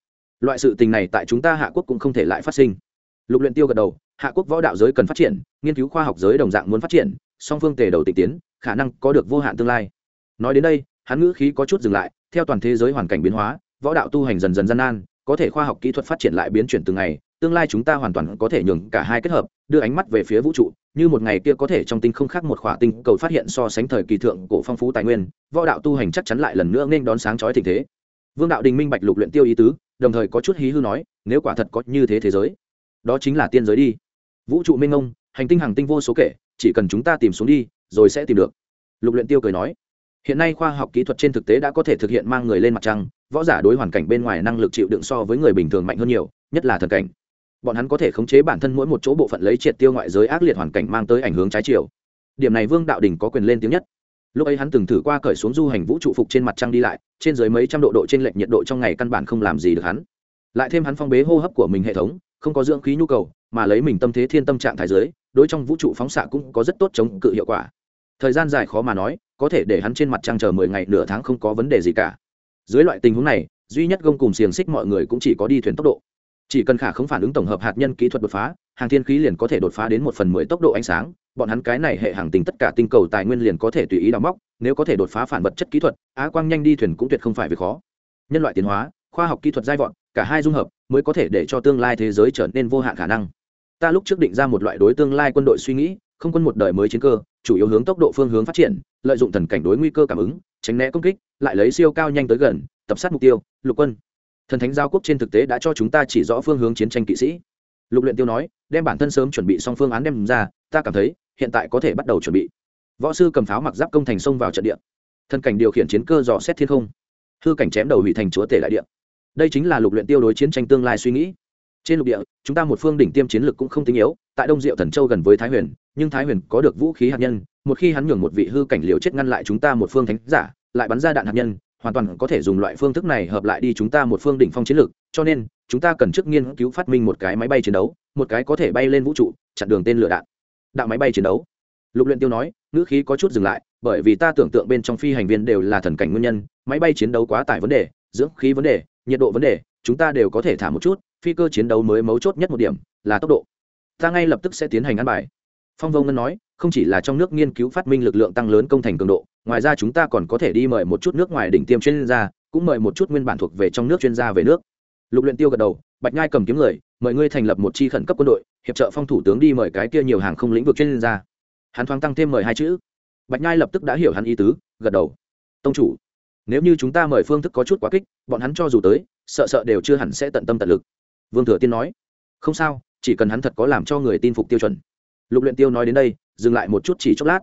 Loại sự tình này tại chúng ta hạ quốc cũng không thể lại phát sinh. Lục luyện tiêu gật đầu, hạ quốc võ đạo giới cần phát triển, nghiên cứu khoa học giới đồng dạng muốn phát triển, song phương tề đầu tịnh tiến, khả năng có được vô hạn tương lai. Nói đến đây, hắn ngữ khí có chút dừng lại, theo toàn thế giới hoàn cảnh biến hóa, võ đạo tu hành dần dần gian nan, có thể khoa học kỹ thuật phát triển lại biến chuyển từng ngày tương lai chúng ta hoàn toàn có thể nhường cả hai kết hợp, đưa ánh mắt về phía vũ trụ, như một ngày kia có thể trong tinh không khác một khỏa tinh cầu phát hiện so sánh thời kỳ thượng cổ phong phú tài nguyên, võ đạo tu hành chắc chắn lại lần nữa nên đón sáng chói tình thế. Vương đạo đình minh bạch lục luyện tiêu ý tứ, đồng thời có chút hí hư nói, nếu quả thật có như thế thế giới, đó chính là tiên giới đi. Vũ trụ minh ông hành tinh hàng tinh vô số kể, chỉ cần chúng ta tìm xuống đi, rồi sẽ tìm được. Lục luyện tiêu cười nói, hiện nay khoa học kỹ thuật trên thực tế đã có thể thực hiện mang người lên mặt trăng, võ giả đối hoàn cảnh bên ngoài năng lực chịu đựng so với người bình thường mạnh hơn nhiều, nhất là thần cảnh bọn hắn có thể khống chế bản thân mỗi một chỗ bộ phận lấy triệt tiêu ngoại giới ác liệt hoàn cảnh mang tới ảnh hướng trái chiều. Điểm này vương đạo đình có quyền lên tiếng nhất. Lúc ấy hắn từng thử qua cởi xuống du hành vũ trụ phục trên mặt trăng đi lại, trên dưới mấy trăm độ độ trên lệnh nhiệt độ trong ngày căn bản không làm gì được hắn. Lại thêm hắn phong bế hô hấp của mình hệ thống, không có dưỡng khí nhu cầu, mà lấy mình tâm thế thiên tâm trạng thái giới đối trong vũ trụ phóng xạ cũng có rất tốt chống cự hiệu quả. Thời gian dài khó mà nói, có thể để hắn trên mặt trăng chờ mười ngày, nửa tháng không có vấn đề gì cả. Dưới loại tình huống này, duy nhất gông cùng xiềng xích mọi người cũng chỉ có đi thuyền tốc độ chỉ cần khả không phản ứng tổng hợp hạt nhân kỹ thuật đột phá, hàng thiên khí liền có thể đột phá đến một phần mười tốc độ ánh sáng, bọn hắn cái này hệ hàng tính tất cả tinh cầu tài nguyên liền có thể tùy ý đào móc, nếu có thể đột phá phản vật chất kỹ thuật, á quang nhanh đi thuyền cũng tuyệt không phải việc khó. Nhân loại tiến hóa, khoa học kỹ thuật giai vọn, cả hai dung hợp, mới có thể để cho tương lai thế giới trở nên vô hạn khả năng. Ta lúc trước định ra một loại đối tương lai quân đội suy nghĩ, không quân một đời mới chiến cơ, chủ yếu hướng tốc độ phương hướng phát triển, lợi dụng thần cảnh đối nguy cơ cảm ứng, tránh né công kích, lại lấy siêu cao nhanh tới gần, tập sát mục tiêu, lục quân thần thánh giao quốc trên thực tế đã cho chúng ta chỉ rõ phương hướng chiến tranh kỵ sĩ. Lục luyện tiêu nói, đem bản thân sớm chuẩn bị xong phương án đem ra, ta cảm thấy, hiện tại có thể bắt đầu chuẩn bị. Võ sư cầm pháo mặc giáp công thành xông vào trận địa. Thần cảnh điều khiển chiến cơ dò xét thiên không. Hư cảnh chém đầu hủy thành chúa tể đại địa. Đây chính là lục luyện tiêu đối chiến tranh tương lai suy nghĩ. Trên lục địa, chúng ta một phương đỉnh tiêm chiến lực cũng không tinh yếu, tại đông diệu thần châu gần với thái huyền, nhưng thái huyền có được vũ khí hạt nhân, một khi hắn nhường một vị hư cảnh liều chết ngăn lại chúng ta một phương thánh giả, lại bắn ra đạn hạt nhân hoàn toàn có thể dùng loại phương thức này hợp lại đi chúng ta một phương đỉnh phong chiến lược, cho nên, chúng ta cần trước nghiên cứu phát minh một cái máy bay chiến đấu, một cái có thể bay lên vũ trụ, chặn đường tên lửa đạn. Đạo máy bay chiến đấu. Lục luyện tiêu nói, ngữ khí có chút dừng lại, bởi vì ta tưởng tượng bên trong phi hành viên đều là thần cảnh nguyên nhân, máy bay chiến đấu quá tải vấn đề, dưỡng khí vấn đề, nhiệt độ vấn đề, chúng ta đều có thể thả một chút, phi cơ chiến đấu mới mấu chốt nhất một điểm, là tốc độ. Ta ngay lập tức sẽ tiến hành ăn bài. Phong vô ngân nói không chỉ là trong nước nghiên cứu phát minh lực lượng tăng lớn công thành cường độ, ngoài ra chúng ta còn có thể đi mời một chút nước ngoài đỉnh tiêm chuyên gia, cũng mời một chút nguyên bản thuộc về trong nước chuyên gia về nước. Lục luyện tiêu gật đầu, bạch nhai cầm kiếm người, mời ngươi thành lập một chi khẩn cấp quân đội, hiệp trợ phong thủ tướng đi mời cái kia nhiều hàng không lĩnh vực chuyên gia. Hắn thoáng tăng thêm mời hai chữ. Bạch nhai lập tức đã hiểu hắn ý tứ, gật đầu. Tông chủ, nếu như chúng ta mời phương thức có chút quá kích, bọn hắn cho dù tới, sợ sợ đều chưa hẳn sẽ tận tâm tận lực. Vương thừa tiên nói. Không sao, chỉ cần hắn thật có làm cho người tin phục tiêu chuẩn. Lục luyện tiêu nói đến đây dừng lại một chút chỉ chốc lát.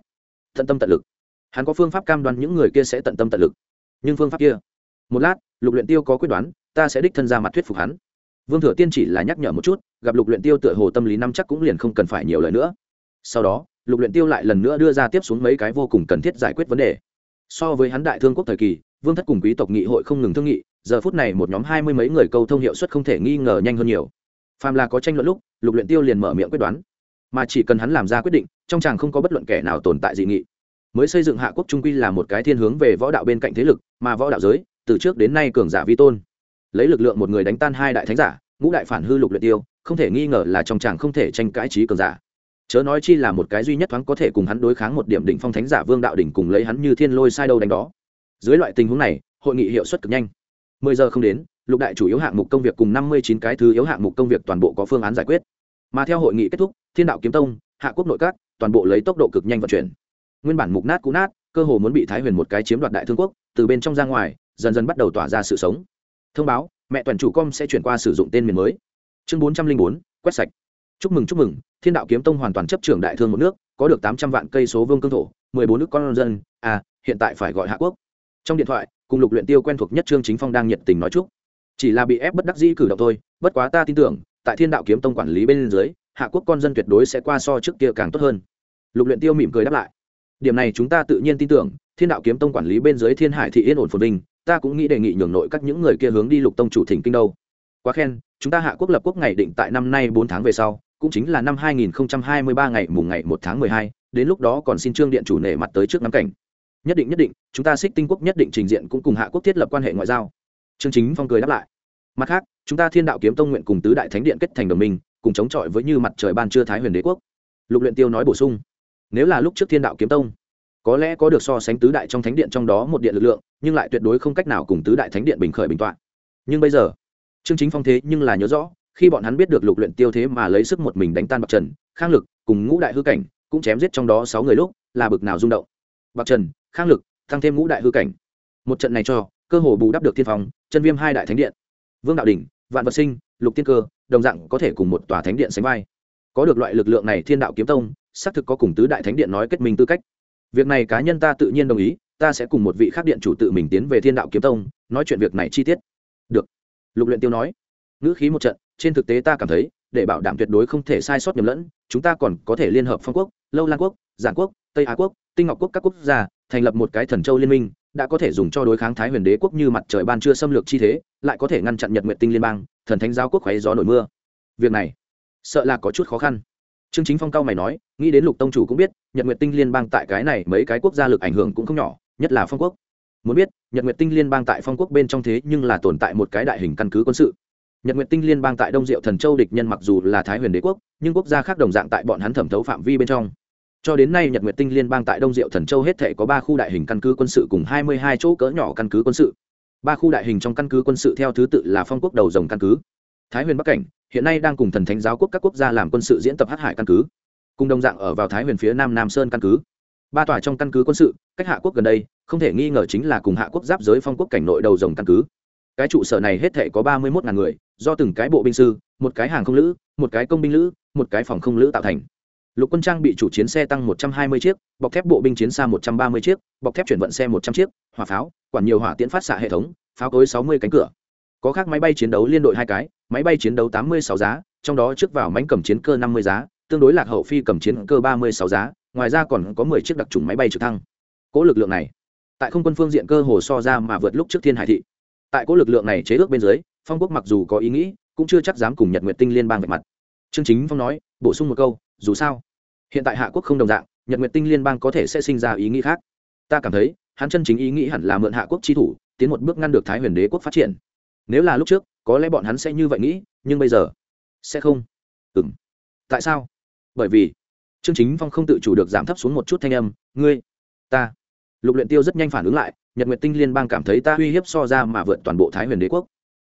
Tận tâm tận lực. Hắn có phương pháp cam đoan những người kia sẽ tận tâm tận lực. Nhưng phương pháp kia, một lát, lục luyện tiêu có quyết đoán, ta sẽ đích thân ra mặt thuyết phục hắn. Vương thừa tiên chỉ là nhắc nhở một chút, gặp lục luyện tiêu tựa hồ tâm lý năm chắc cũng liền không cần phải nhiều lời nữa. Sau đó, lục luyện tiêu lại lần nữa đưa ra tiếp xuống mấy cái vô cùng cần thiết giải quyết vấn đề. So với hắn đại thương quốc thời kỳ, vương thất cùng quý tộc nghị hội không ngừng thương nghị, giờ phút này một nhóm hai mươi mấy người câu thông hiệu suất không thể nghi ngờ nhanh hơn nhiều. Phàm là có tranh luận lúc, lục luyện tiêu liền mở miệng quyết đoán. Mà chỉ cần hắn làm ra quyết định trong chàng không có bất luận kẻ nào tồn tại dị nghị. Mới xây dựng hạ quốc trung quy là một cái thiên hướng về võ đạo bên cạnh thế lực, mà võ đạo giới, từ trước đến nay cường giả vi tôn. Lấy lực lượng một người đánh tan hai đại thánh giả, ngũ đại phản hư lục luyện tiêu, không thể nghi ngờ là trong chàng không thể tranh cãi trí cường giả. Chớ nói chi là một cái duy nhất thoáng có thể cùng hắn đối kháng một điểm đỉnh phong thánh giả vương đạo đỉnh cùng lấy hắn như thiên lôi sai đâu đánh đó. Dưới loại tình huống này, hội nghị hiệu suất cực nhanh. Mười giờ không đến, lục đại chủ yếu hạng mục công việc cùng năm mươi chín cái thứ yếu hạng mục công việc toàn bộ có phương án giải quyết. Mà theo hội nghị kết thúc, thiên đạo kiếm tông, hạ quốc nội các toàn bộ lấy tốc độ cực nhanh vận chuyển. Nguyên bản mục nát cũ nát, cơ hồ muốn bị thái huyền một cái chiếm đoạt đại thương quốc, từ bên trong ra ngoài, dần dần bắt đầu tỏa ra sự sống. Thông báo, mẹ toàn chủ com sẽ chuyển qua sử dụng tên miền mới. Chương bốn trăm linh bốn, quét sạch. Chúc mừng chúc mừng, thiên đạo kiếm tông hoàn toàn chấp trưởng đại thương một nước, có được tám trăm vạn cây số vương cương thổ, mười bốn nước con dân. À hiện tại phải gọi hạ quốc. Trong điện thoại, cùng lục luyện tiêu quen thuộc nhất trương chính phong đang nhiệt tình nói chúc. Chỉ là bị ép bất đắc dĩ cử động thôi, bất quá ta tin tưởng, tại thiên đạo kiếm tông quản lý bên dưới hạ quốc con dân tuyệt đối sẽ qua so trước kia càng tốt hơn. Lục luyện tiêu mỉm cười đáp lại. Điểm này chúng ta tự nhiên tin tưởng thiên đạo kiếm tông quản lý bên dưới thiên hải thị yên ổn phồn vinh ta cũng nghĩ đề nghị nhường nội các những người kia hướng đi lục tông chủ thỉnh kinh đâu. Quá khen chúng ta hạ quốc lập quốc ngày định tại năm nay bốn tháng về sau cũng chính là năm 2023 ngày mùng ngày một tháng 12, đến lúc đó còn xin trương điện chủ nể mặt tới trước ngắm cảnh. Nhất định nhất định chúng ta xích tinh quốc nhất định trình diện cũng cùng hạ quốc thiết lập quan hệ ngoại giao. Trương chính phong cười đáp lại. Mặt khác chúng ta thiên đạo kiếm tông nguyện cùng tứ đại thánh điện kết thành đồng minh cùng chống chọi với như mặt trời ban trưa thái huyền đế quốc. Lục luyện tiêu nói bổ sung, nếu là lúc trước thiên đạo kiếm tông, có lẽ có được so sánh tứ đại trong thánh điện trong đó một điện lực lượng, nhưng lại tuyệt đối không cách nào cùng tứ đại thánh điện bình khởi bình toạn. Nhưng bây giờ, trương chính phong thế nhưng là nhớ rõ, khi bọn hắn biết được lục luyện tiêu thế mà lấy sức một mình đánh tan bạc trần, khang lực cùng ngũ đại hư cảnh cũng chém giết trong đó sáu người lúc, là bực nào rung động. Bạc trần, khang lực, tăng thêm ngũ đại hư cảnh. Một trận này cho, cơ hồ bù đắp được thiên phong, chân viêm hai đại thánh điện. Vương đạo đỉnh, vạn vật sinh lục tiên cơ, đồng dạng có thể cùng một tòa thánh điện sánh vai. Có được loại lực lượng này thiên đạo kiếm tông, xác thực có cùng tứ đại thánh điện nói kết minh tư cách. Việc này cá nhân ta tự nhiên đồng ý, ta sẽ cùng một vị khác điện chủ tự mình tiến về thiên đạo kiếm tông, nói chuyện việc này chi tiết. Được. Lục luyện tiêu nói. Ngữ khí một trận, trên thực tế ta cảm thấy, để bảo đảm tuyệt đối không thể sai sót nhầm lẫn, chúng ta còn có thể liên hợp phong quốc, lâu lan quốc, giản quốc, tây á quốc, tinh ngọc quốc các quốc gia, thành lập một cái thần châu liên minh đã có thể dùng cho đối kháng thái huyền đế quốc như mặt trời ban chưa xâm lược chi thế, lại có thể ngăn chặn nhật nguyện tinh liên bang, thần thánh giáo quốc khoáy gió nổi mưa. Việc này, sợ là có chút khó khăn. Trương chính phong cao mày nói, nghĩ đến lục tông chủ cũng biết, nhật nguyện tinh liên bang tại cái này mấy cái quốc gia lực ảnh hưởng cũng không nhỏ, nhất là phong quốc. Muốn biết, nhật nguyện tinh liên bang tại phong quốc bên trong thế nhưng là tồn tại một cái đại hình căn cứ quân sự. Nhật nguyện tinh liên bang tại đông diệu thần châu địch nhân mặc dù là thái huyền đế quốc, nhưng quốc gia khác đồng dạng tại bọn hắn thẩm thấu phạm vi bên trong cho đến nay nhật nguyệt tinh liên bang tại đông diệu thần châu hết thể có ba khu đại hình căn cứ quân sự cùng hai mươi hai chỗ cỡ nhỏ căn cứ quân sự. Ba khu đại hình trong căn cứ quân sự theo thứ tự là phong quốc đầu dòng căn cứ, thái huyền bắc cảnh, hiện nay đang cùng thần thánh giáo quốc các quốc gia làm quân sự diễn tập hát hải căn cứ, cùng đồng dạng ở vào thái huyền phía nam nam sơn căn cứ. Ba tòa trong căn cứ quân sự, cách hạ quốc gần đây, không thể nghi ngờ chính là cùng hạ quốc giáp giới phong quốc cảnh nội đầu dòng căn cứ. Cái trụ sở này hết thể có ba mươi một ngàn người, do từng cái bộ binh sư, một cái hàng không lữ, một cái công binh lữ, một cái phòng không lữ tạo thành lục quân trang bị chủ chiến xe tăng một trăm hai mươi chiếc, bọc thép bộ binh chiến xa một trăm ba mươi chiếc, bọc thép chuyển vận xe một trăm chiếc, hỏa pháo quản nhiều hỏa tiễn phát xạ hệ thống, pháo cối sáu mươi cánh cửa. Có khác máy bay chiến đấu liên đội hai cái, máy bay chiến đấu tám mươi sáu giá, trong đó trước vào mánh cầm chiến cơ năm mươi giá, tương đối lạc hậu phi cầm chiến cơ ba mươi sáu giá, ngoài ra còn có mười chiếc đặc trùng máy bay trực thăng. Cỗ lực lượng này, tại không quân phương diện cơ hồ so ra mà vượt lúc trước thiên hải thị. Tại cỗ lực lượng này chế ước bên dưới, phong quốc mặc dù có ý nghĩ, cũng chưa chắc dám cùng nhật nguyện tinh liên bang vạch mặt. Chương chính phong nói, bổ sung một câu dù sao, hiện tại hạ quốc không đồng dạng, nhật nguyệt tinh liên bang có thể sẽ sinh ra ý nghĩ khác. Ta cảm thấy, hắn chân chính ý nghĩ hẳn là mượn hạ quốc chi thủ, tiến một bước ngăn được thái huyền đế quốc phát triển. Nếu là lúc trước, có lẽ bọn hắn sẽ như vậy nghĩ, nhưng bây giờ, sẽ không. Ừ m tại sao? Bởi vì chương chính phong không tự chủ được giảm thấp xuống một chút thanh âm, ngươi, ta. Lục luyện tiêu rất nhanh phản ứng lại, nhật nguyệt tinh liên bang cảm thấy ta uy hiếp so ra mà vượt toàn bộ thái huyền đế quốc.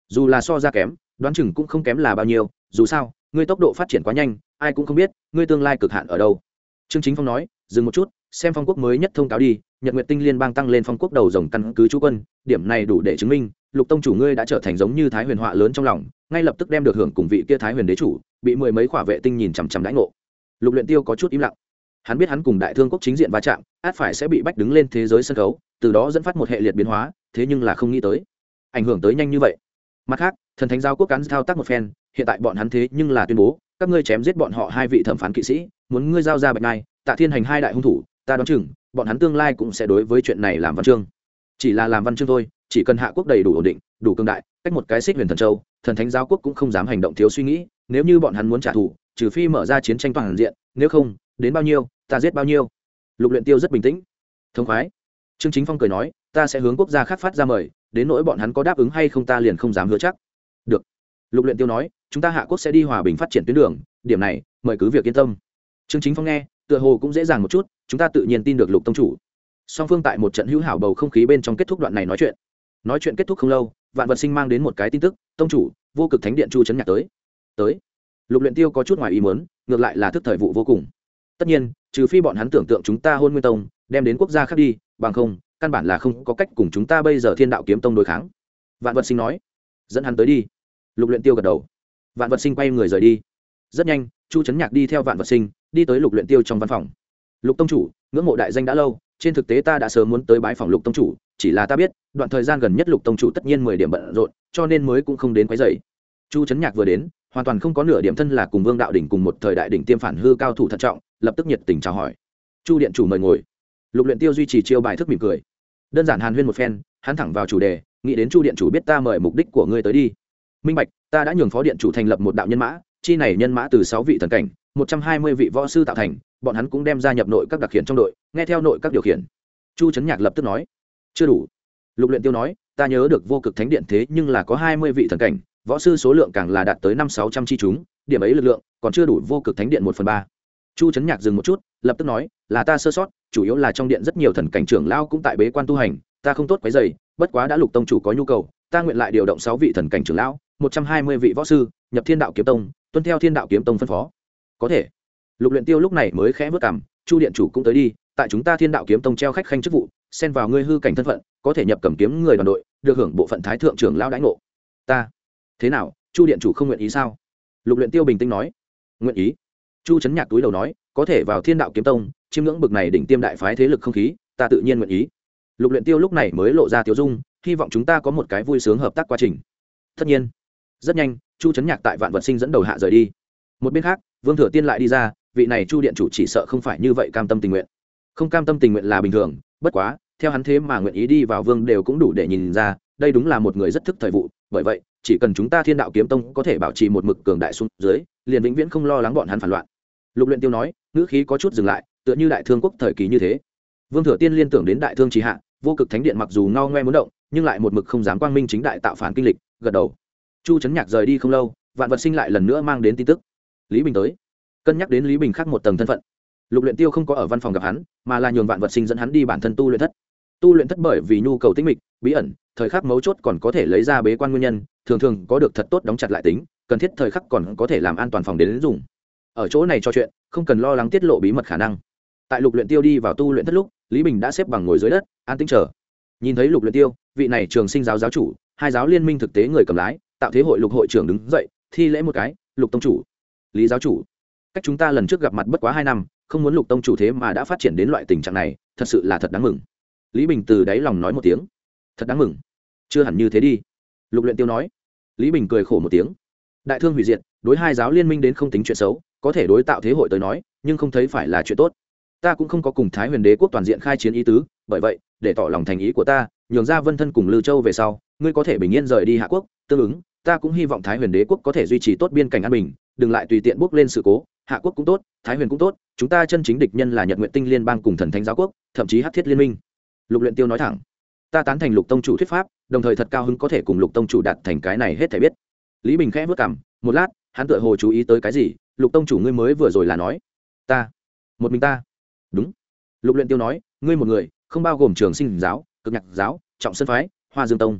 Dù là so ra kém, đoán chừng cũng không kém là bao nhiêu, dù sao, ngươi tốc độ phát triển quá nhanh ai cũng không biết, ngươi tương lai cực hạn ở đâu. Trương chính phong nói, dừng một chút, xem phong quốc mới nhất thông cáo đi, nhật nguyệt tinh liên bang tăng lên phong quốc đầu dòng căn cứ chú quân, điểm này đủ để chứng minh, lục tông chủ ngươi đã trở thành giống như thái huyền họa lớn trong lòng, ngay lập tức đem được hưởng cùng vị kia thái huyền đế chủ, bị mười mấy khỏa vệ tinh nhìn chằm chằm đãi ngộ. Lục luyện tiêu có chút im lặng. Hắn biết hắn cùng đại thương quốc chính diện va chạm, át phải sẽ bị bách đứng lên thế giới sân khấu, từ đó dẫn phát một hệ liệt biến hóa, thế nhưng là không nghĩ tới, ảnh hưởng tới nhanh như vậy. Mặt khác, thần thánh giao quốc cán thao tác một phen, hiện tại bọn hắn thế nhưng là tuyên bố các ngươi chém giết bọn họ hai vị thẩm phán kỵ sĩ, muốn ngươi giao ra bạch nai tạ thiên hành hai đại hung thủ, ta đoán chừng, bọn hắn tương lai cũng sẽ đối với chuyện này làm văn chương. Chỉ là làm văn chương thôi, chỉ cần hạ quốc đầy đủ ổn định, đủ cương đại, cách một cái xích huyền thần châu, thần thánh giáo quốc cũng không dám hành động thiếu suy nghĩ, nếu như bọn hắn muốn trả thù, trừ phi mở ra chiến tranh toàn diện, nếu không, đến bao nhiêu, ta giết bao nhiêu. Lục luyện tiêu rất bình tĩnh. Thông khoái. Trương chính phong cười nói, ta sẽ hướng quốc gia khác phát ra mời, đến nỗi bọn hắn có đáp ứng hay không ta liền không dám hứa chắc. Được lục luyện tiêu nói, chúng ta hạ quốc sẽ đi hòa bình phát triển tuyến đường, điểm này, mời cứ việc yên tâm. Trương chính phong nghe, tựa hồ cũng dễ dàng một chút, chúng ta tự nhiên tin được lục tông chủ. Song phương tại một trận hữu hảo bầu không khí bên trong kết thúc đoạn này nói chuyện. Nói chuyện kết thúc không lâu, vạn vật sinh mang đến một cái tin tức, tông chủ, vô cực thánh điện chu trấn nhạc tới. Tới. Lục luyện tiêu có chút ngoài ý muốn, ngược lại là thức thời vụ vô cùng. Tất nhiên, trừ phi bọn hắn tưởng tượng chúng ta hôn nguyên tông, đem đến quốc gia khác đi, bằng không, căn bản là không có cách cùng chúng ta bây giờ thiên đạo kiếm tông đối kháng. Vạn vật sinh nói, dẫn hắn tới đi lục luyện tiêu gật đầu. Vạn vật sinh quay người rời đi. Rất nhanh, chu trấn nhạc đi theo vạn vật sinh, đi tới lục luyện tiêu trong văn phòng. Lục tông chủ, ngưỡng mộ đại danh đã lâu, trên thực tế ta đã sớm muốn tới bái phòng lục tông chủ, chỉ là ta biết, đoạn thời gian gần nhất lục tông chủ tất nhiên mười điểm bận rộn, cho nên mới cũng không đến quấy rầy. Chu trấn nhạc vừa đến, hoàn toàn không có nửa điểm thân là cùng vương đạo đỉnh cùng một thời đại đỉnh tiêm phản hư cao thủ thận trọng, lập tức nhiệt tình chào hỏi. Chu điện chủ mời ngồi. Lục luyện tiêu duy trì chiêu bài thức mỉm cười. Đơn giản hàn huyên một phen, hắn thẳng vào chủ đề, nghĩ đến chu điện chủ biết ta mời mục đích của ngươi tới đi minh bạch, ta đã nhường phó điện chủ thành lập một đạo nhân mã, chi này nhân mã từ sáu vị thần cảnh, một trăm hai mươi vị võ sư tạo thành, bọn hắn cũng đem ra nhập nội các đặc khiển trong đội, nghe theo nội các điều khiển. Chu trấn nhạc lập tức nói, chưa đủ. Lục luyện tiêu nói, ta nhớ được vô cực thánh điện thế nhưng là có hai mươi vị thần cảnh, võ sư số lượng càng là đạt tới năm sáu trăm chi chúng, điểm ấy lực lượng còn chưa đủ vô cực thánh điện một phần ba. Chu trấn nhạc dừng một chút, lập tức nói, là ta sơ sót, chủ yếu là trong điện rất nhiều thần cảnh trưởng lao cũng tại bế quan tu hành, ta không tốt quấy dày bất quá đã lục tông chủ có nhu cầu, ta nguyện lại điều động sáu vị thần cảnh trưởng lão một trăm hai mươi vị võ sư, nhập thiên đạo kiếm tông, tuân theo thiên đạo kiếm tông phân phó. Có thể. Lục luyện tiêu lúc này mới khẽ vớt cằm, chu điện chủ cũng tới đi, tại chúng ta thiên đạo kiếm tông treo khách khanh chức vụ, xen vào ngươi hư cảnh thân phận, có thể nhập cầm kiếm người đoàn đội, được hưởng bộ phận thái thượng trưởng lão đãi ngộ. Ta. Thế nào, chu điện chủ không nguyện ý sao? Lục luyện tiêu bình tĩnh nói. Nguyện ý. Chu chấn nhạc túi đầu nói, có thể vào thiên đạo kiếm tông, chiêm ngưỡng bực này đỉnh tiêm đại phái thế lực không khí, ta tự nhiên nguyện ý. Lục luyện tiêu lúc này mới lộ ra tiêu dung, hy vọng chúng ta có một cái vui sướng hợp tác quá trình. Tất nhiên rất nhanh, chu chấn nhạc tại vạn vật sinh dẫn đầu hạ rời đi. Một bên khác, vương thừa tiên lại đi ra, vị này chu điện chủ chỉ sợ không phải như vậy cam tâm tình nguyện. Không cam tâm tình nguyện là bình thường, bất quá, theo hắn thế mà nguyện ý đi vào vương đều cũng đủ để nhìn ra, đây đúng là một người rất thức thời vụ, bởi vậy, chỉ cần chúng ta thiên đạo kiếm tông có thể bảo trì một mực cường đại xuống dưới, liền vĩnh viễn không lo lắng bọn hắn phản loạn. Lục luyện tiêu nói, ngữ khí có chút dừng lại, tựa như đại thương quốc thời kỳ như thế. Vương thừa tiên liên tưởng đến đại thương trì hạ, vô cực thánh điện mặc dù ngao ngoe muốn động, nhưng lại một mực không dám quang minh chính đại tạo phản kinh lịch, gật đầu chu trấn nhạc rời đi không lâu, vạn vật sinh lại lần nữa mang đến tin tức. Lý bình tới. Cân nhắc đến lý bình khác một tầng thân phận. Lục luyện tiêu không có ở văn phòng gặp hắn, mà là nhường vạn vật sinh dẫn hắn đi bản thân tu luyện thất. Tu luyện thất bởi vì nhu cầu tinh mịch, bí ẩn, thời khắc mấu chốt còn có thể lấy ra bế quan nguyên nhân, thường thường có được thật tốt đóng chặt lại tính, cần thiết thời khắc còn có thể làm an toàn phòng đến dùng. Ở chỗ này cho chuyện, không cần lo lắng tiết lộ bí mật khả năng. Tại lục luyện tiêu đi vào tu luyện thất lúc, lý bình đã xếp bằng ngồi dưới đất, an tĩnh chờ. Nhìn thấy lục luyện tiêu, vị này trường sinh giáo giáo chủ, hai giáo liên minh thực tế người cầm lái tạo thế hội lục hội trưởng đứng dậy, thi lễ một cái, lục tông chủ, lý giáo chủ, cách chúng ta lần trước gặp mặt bất quá hai năm, không muốn lục tông chủ thế mà đã phát triển đến loại tình trạng này, thật sự là thật đáng mừng. Lý bình từ đáy lòng nói một tiếng. Thật đáng mừng. Chưa hẳn như thế đi. Lục luyện tiêu nói. Lý bình cười khổ một tiếng. Đại thương hủy diệt, đối hai giáo liên minh đến không tính chuyện xấu, có thể đối tạo thế hội tới nói, nhưng không thấy phải là chuyện tốt. Ta cũng không có cùng thái huyền đế quốc toàn diện khai chiến ý tứ, bởi vậy, để tỏ lòng thành ý của ta, nhường ra vân thân cùng lư châu về sau, ngươi có thể bình yên rời đi hạ quốc, tương ứng ta cũng hy vọng thái huyền đế quốc có thể duy trì tốt biên cảnh an bình, đừng lại tùy tiện bước lên sự cố, hạ quốc cũng tốt, thái huyền cũng tốt, chúng ta chân chính địch nhân là nhật nguyện tinh liên bang cùng thần thánh giáo quốc, thậm chí hát thiết liên minh. Lục luyện tiêu nói thẳng. Ta tán thành lục tông chủ thuyết pháp, đồng thời thật cao hứng có thể cùng lục tông chủ đạt thành cái này hết thể biết. Lý bình khẽ vất cảm, một lát, hắn tựa hồ chú ý tới cái gì, lục tông chủ ngươi mới vừa rồi là nói, ta, một mình ta. Đúng. Lục luyện tiêu nói, ngươi một người, không bao gồm trường sinh giáo, cực nhạc giáo, trọng sơn phái, hoa dương tông.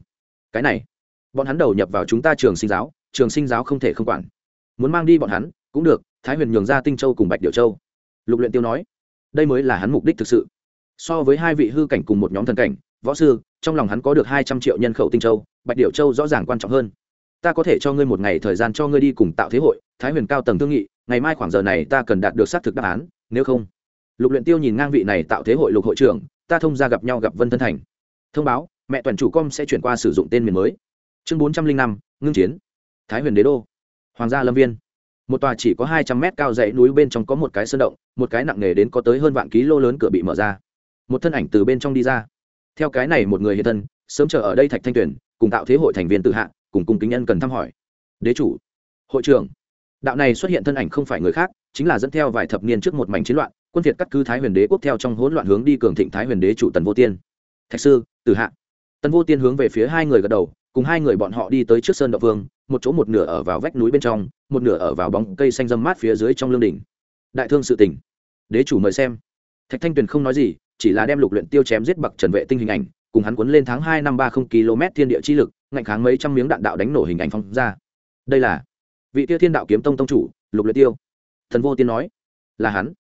Cái này bọn hắn đầu nhập vào chúng ta trường sinh giáo, trường sinh giáo không thể không quản. Muốn mang đi bọn hắn, cũng được, thái huyền nhường ra tinh châu cùng bạch điệu châu. Lục luyện tiêu nói, đây mới là hắn mục đích thực sự. So với hai vị hư cảnh cùng một nhóm thần cảnh, võ sư, trong lòng hắn có được hai trăm triệu nhân khẩu tinh châu, bạch điệu châu rõ ràng quan trọng hơn. Ta có thể cho ngươi một ngày thời gian cho ngươi đi cùng tạo thế hội, thái huyền cao tầng thương nghị, ngày mai khoảng giờ này ta cần đạt được xác thực đáp án, nếu không. Lục luyện tiêu nhìn ngang vị này tạo thế hội lục hội trưởng, ta thông ra gặp nhau gặp vân thân thành. Thông báo, mẹ toàn chủ com sẽ chuyển qua sử dụng tên miền mới chương bốn trăm linh năm, ngưng chiến. Thái huyền đế đô. Hoàng gia lâm viên. Một tòa chỉ có hai trăm mét cao dãy núi bên trong có một cái sơn động, một cái nặng nề đến có tới hơn vạn ký lô lớn cửa bị mở ra. Một thân ảnh từ bên trong đi ra. Theo cái này một người hiện thân, sớm chờ ở đây thạch thanh tuyển cùng tạo thế hội thành viên tự hạ, cùng cùng kính nhân cần thăm hỏi. Đế chủ, hội trưởng, đạo này xuất hiện thân ảnh không phải người khác, chính là dẫn theo vài thập niên trước một mảnh chiến loạn, quân việt cắt cứ thái huyền đế quốc theo trong hỗn loạn hướng đi cường thịnh thái huyền đế chủ tần vô tiên. Thạch sư Tử hạ. Tần vô tiên hướng về phía hai người gật đầu cùng hai người bọn họ đi tới trước sơn động vương, một chỗ một nửa ở vào vách núi bên trong, một nửa ở vào bóng cây xanh dâm mát phía dưới trong lương đỉnh. Đại thương sự tỉnh đế chủ mời xem. Thạch thanh tuyền không nói gì, chỉ là đem lục luyện tiêu chém giết bậc trần vệ tinh hình ảnh, cùng hắn cuốn lên tháng hai năm ba không km thiên địa chi lực, ngạnh kháng mấy trăm miếng đạn đạo đánh nổ hình ảnh phong ra. Đây là vị tiêu thiên đạo kiếm tông tông chủ, lục luyện tiêu. Thần vô tiên nói. Là hắn.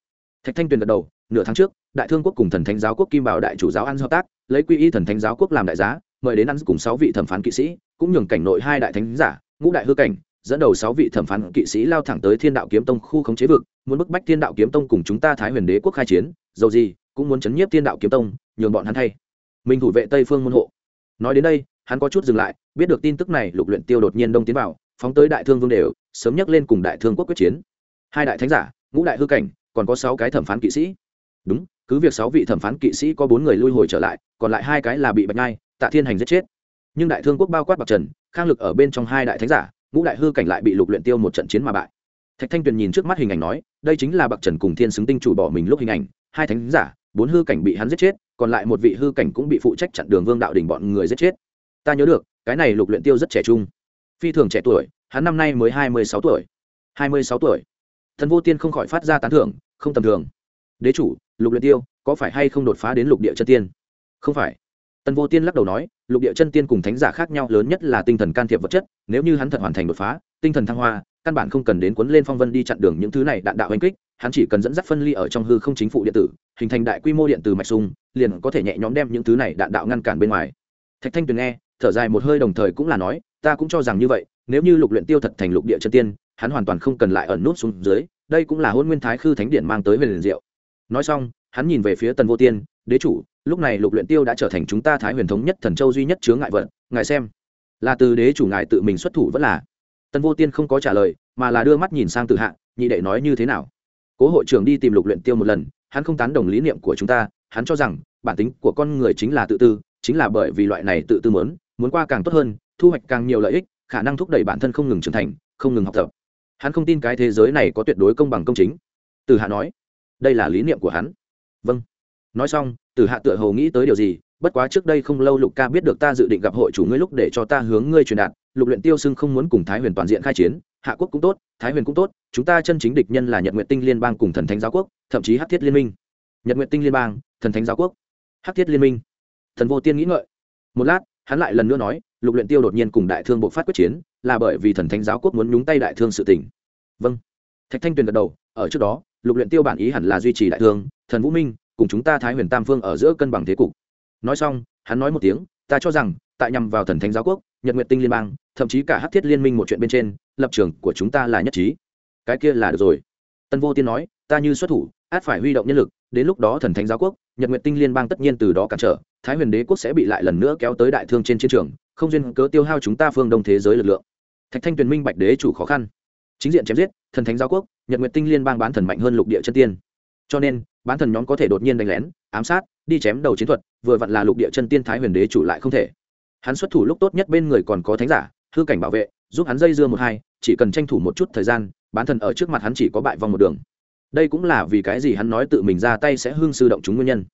Thạch thanh tuyền gật đầu, nửa tháng trước, đại thương quốc cùng thần thánh giáo quốc kim bảo đại chủ giáo ăn hợp tác, lấy quy y thần thánh giáo quốc làm đại giá mời đến ăn cùng sáu vị thẩm phán kỵ sĩ, cũng nhường cảnh nội hai đại thánh giả, ngũ đại hư cảnh, dẫn đầu sáu vị thẩm phán kỵ sĩ lao thẳng tới thiên đạo kiếm tông khu khống chế vực, muốn bức bách thiên đạo kiếm tông cùng chúng ta thái huyền đế quốc khai chiến, dầu gì, cũng muốn chấn nhiếp thiên đạo kiếm tông, nhường bọn hắn thay. Mình thủ vệ tây phương môn hộ. Nói đến đây, hắn có chút dừng lại, biết được tin tức này, lục luyện tiêu đột nhiên đông tiến vào, phóng tới đại thương vương đều sớm nhắc lên cùng đại thương quốc quyết chiến. Hai đại thánh giả, ngũ đại hư cảnh, còn có sáu cái thẩm phán kỵ sĩ. Đúng, cứ việc sáu vị thẩm phán kỵ sĩ có bốn người lui hồi trở lại, còn lại hai cái là bị bạch nhai tạ thiên hành giết chết. Nhưng đại thương quốc bao quát bạc trần, khang lực ở bên trong hai đại thánh giả, ngũ đại hư cảnh lại bị lục luyện tiêu một trận chiến mà bại. Thạch thanh tuyền nhìn trước mắt hình ảnh nói, đây chính là bạc trần cùng thiên xứng tinh chủ bỏ mình lúc hình ảnh, hai thánh giả, bốn hư cảnh bị hắn giết chết, còn lại một vị hư cảnh cũng bị phụ trách chặn đường vương đạo đỉnh bọn người giết chết. Ta nhớ được, cái này lục luyện tiêu rất trẻ trung. Phi thường trẻ tuổi, hắn năm nay mới hai mươi sáu tuổi. hai mươi sáu tuổi. Thần vô tiên không khỏi phát ra tán thưởng, không tầm thường. Đế chủ, lục luyện tiêu, có phải hay không đột phá đến lục địa chân tiên? Không phải tần vô tiên lắc đầu nói, lục địa chân tiên cùng thánh giả khác nhau, lớn nhất là tinh thần can thiệp vật chất, nếu như hắn thật hoàn thành đột phá, tinh thần thăng hoa, căn bản không cần đến cuốn lên phong vân đi chặn đường những thứ này đạn đạo hành kích, hắn chỉ cần dẫn dắt phân ly ở trong hư không chính phủ điện tử, hình thành đại quy mô điện từ mạch sung liền có thể nhẹ nhõm đem những thứ này đạn đạo ngăn cản bên ngoài. Thạch thanh tuyền nghe, thở dài một hơi đồng thời cũng là nói, ta cũng cho rằng như vậy, nếu như lục luyện tiêu thật thành lục địa chân tiên, hắn hoàn toàn không cần lại ẩn nút xuống dưới, đây cũng là hôn nguyên thái khư thánh điện mang tới về liền diệu. Nói xong, hắn nhìn về phía tần vô tiên, đế chủ lúc này lục luyện tiêu đã trở thành chúng ta thái huyền thống nhất thần châu duy nhất chứa ngại vật, ngài xem. Là từ đế chủ ngài tự mình xuất thủ vẫn là. Tân vô tiên không có trả lời, mà là đưa mắt nhìn sang tự hạ, nhị đệ nói như thế nào? Cố hội trưởng đi tìm lục luyện tiêu một lần, hắn không tán đồng lý niệm của chúng ta, hắn cho rằng, bản tính của con người chính là tự tư, chính là bởi vì loại này tự tư muốn muốn qua càng tốt hơn, thu hoạch càng nhiều lợi ích, khả năng thúc đẩy bản thân không ngừng trưởng thành, không ngừng học tập. Hắn không tin cái thế giới này có tuyệt đối công bằng công chính. Từ hạ nói, đây là lý niệm của hắn. Vâng. Nói xong từ hạ tựa hồ nghĩ tới điều gì, bất quá trước đây không lâu lục ca biết được ta dự định gặp hội chủ ngươi lúc để cho ta hướng ngươi truyền đạt, lục luyện tiêu xưng không muốn cùng thái huyền toàn diện khai chiến, hạ quốc cũng tốt, thái huyền cũng tốt, chúng ta chân chính địch nhân là nhật nguyện tinh liên bang cùng thần thánh giáo quốc, thậm chí hắc thiết liên minh. Nhật nguyện tinh liên bang, thần thánh giáo quốc, hắc thiết liên minh. Thần vô tiên nghĩ ngợi. Một lát, hắn lại lần nữa nói, lục luyện tiêu đột nhiên cùng đại thương bộ phát quyết chiến, là bởi vì thần thánh giáo quốc muốn nhúng tay đại thương sự tình. Vâng. Thạch thanh tuyền gật đầu, ở trước đó, lục luyện tiêu bản ý hẳn là duy trì đại thương, thần vũ minh cùng chúng ta thái huyền tam phương ở giữa cân bằng thế cục. Nói xong, hắn nói một tiếng, ta cho rằng, tại nhằm vào thần thánh giáo quốc, nhật nguyệt tinh liên bang, thậm chí cả hát thiết liên minh một chuyện bên trên, lập trường của chúng ta là nhất trí. Cái kia là được rồi. Tân vô tiên nói, ta như xuất thủ, át phải huy động nhân lực, đến lúc đó thần thánh giáo quốc, nhật nguyệt tinh liên bang tất nhiên từ đó cản trở, thái huyền đế quốc sẽ bị lại lần nữa kéo tới đại thương trên chiến trường, không duyên cớ tiêu hao chúng ta phương đông thế giới lực lượng. Thạch thanh tuyền minh bạch đế chủ khó khăn. Chính diện chém giết, thần thánh giáo quốc, nhật nguyệt tinh liên bang bán thần mạnh hơn lục địa chân tiên. Cho nên bán thần nhóm có thể đột nhiên đánh lén, ám sát, đi chém đầu chiến thuật, vừa vặn là lục địa chân tiên thái huyền đế chủ lại không thể. Hắn xuất thủ lúc tốt nhất bên người còn có thánh giả, hư cảnh bảo vệ, giúp hắn dây dưa một hai, chỉ cần tranh thủ một chút thời gian, bán thần ở trước mặt hắn chỉ có bại vòng một đường. Đây cũng là vì cái gì hắn nói tự mình ra tay sẽ hương sư động chúng nguyên nhân.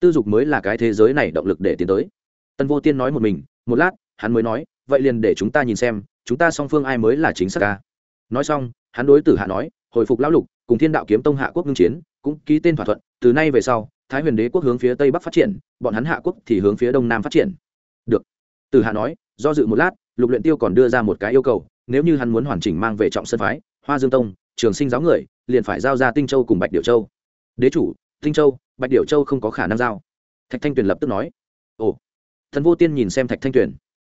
Tư dục mới là cái thế giới này động lực để tiến tới. Tân vô tiên nói một mình, một lát, hắn mới nói, vậy liền để chúng ta nhìn xem, chúng ta song phương ai mới là chính xác ca. Nói xong, hắn đối tử hạ nói, hồi phục lão lục, cùng thiên đạo kiếm tông hạ quốc ngưng chiến cũng ký tên thỏa thuận, từ nay về sau, thái huyền đế quốc hướng phía tây bắc phát triển, bọn hắn hạ quốc thì hướng phía đông nam phát triển. Được. Từ hạ nói, do dự một lát, lục luyện tiêu còn đưa ra một cái yêu cầu, nếu như hắn muốn hoàn chỉnh mang về trọng sơn phái, hoa dương tông, trường sinh giáo người, liền phải giao ra tinh châu cùng bạch điểu châu. Đế chủ, tinh châu, bạch điểu châu không có khả năng giao. Thạch thanh tuyền lập tức nói. Ồ. Thần vô tiên nhìn xem thạch thanh tuyền.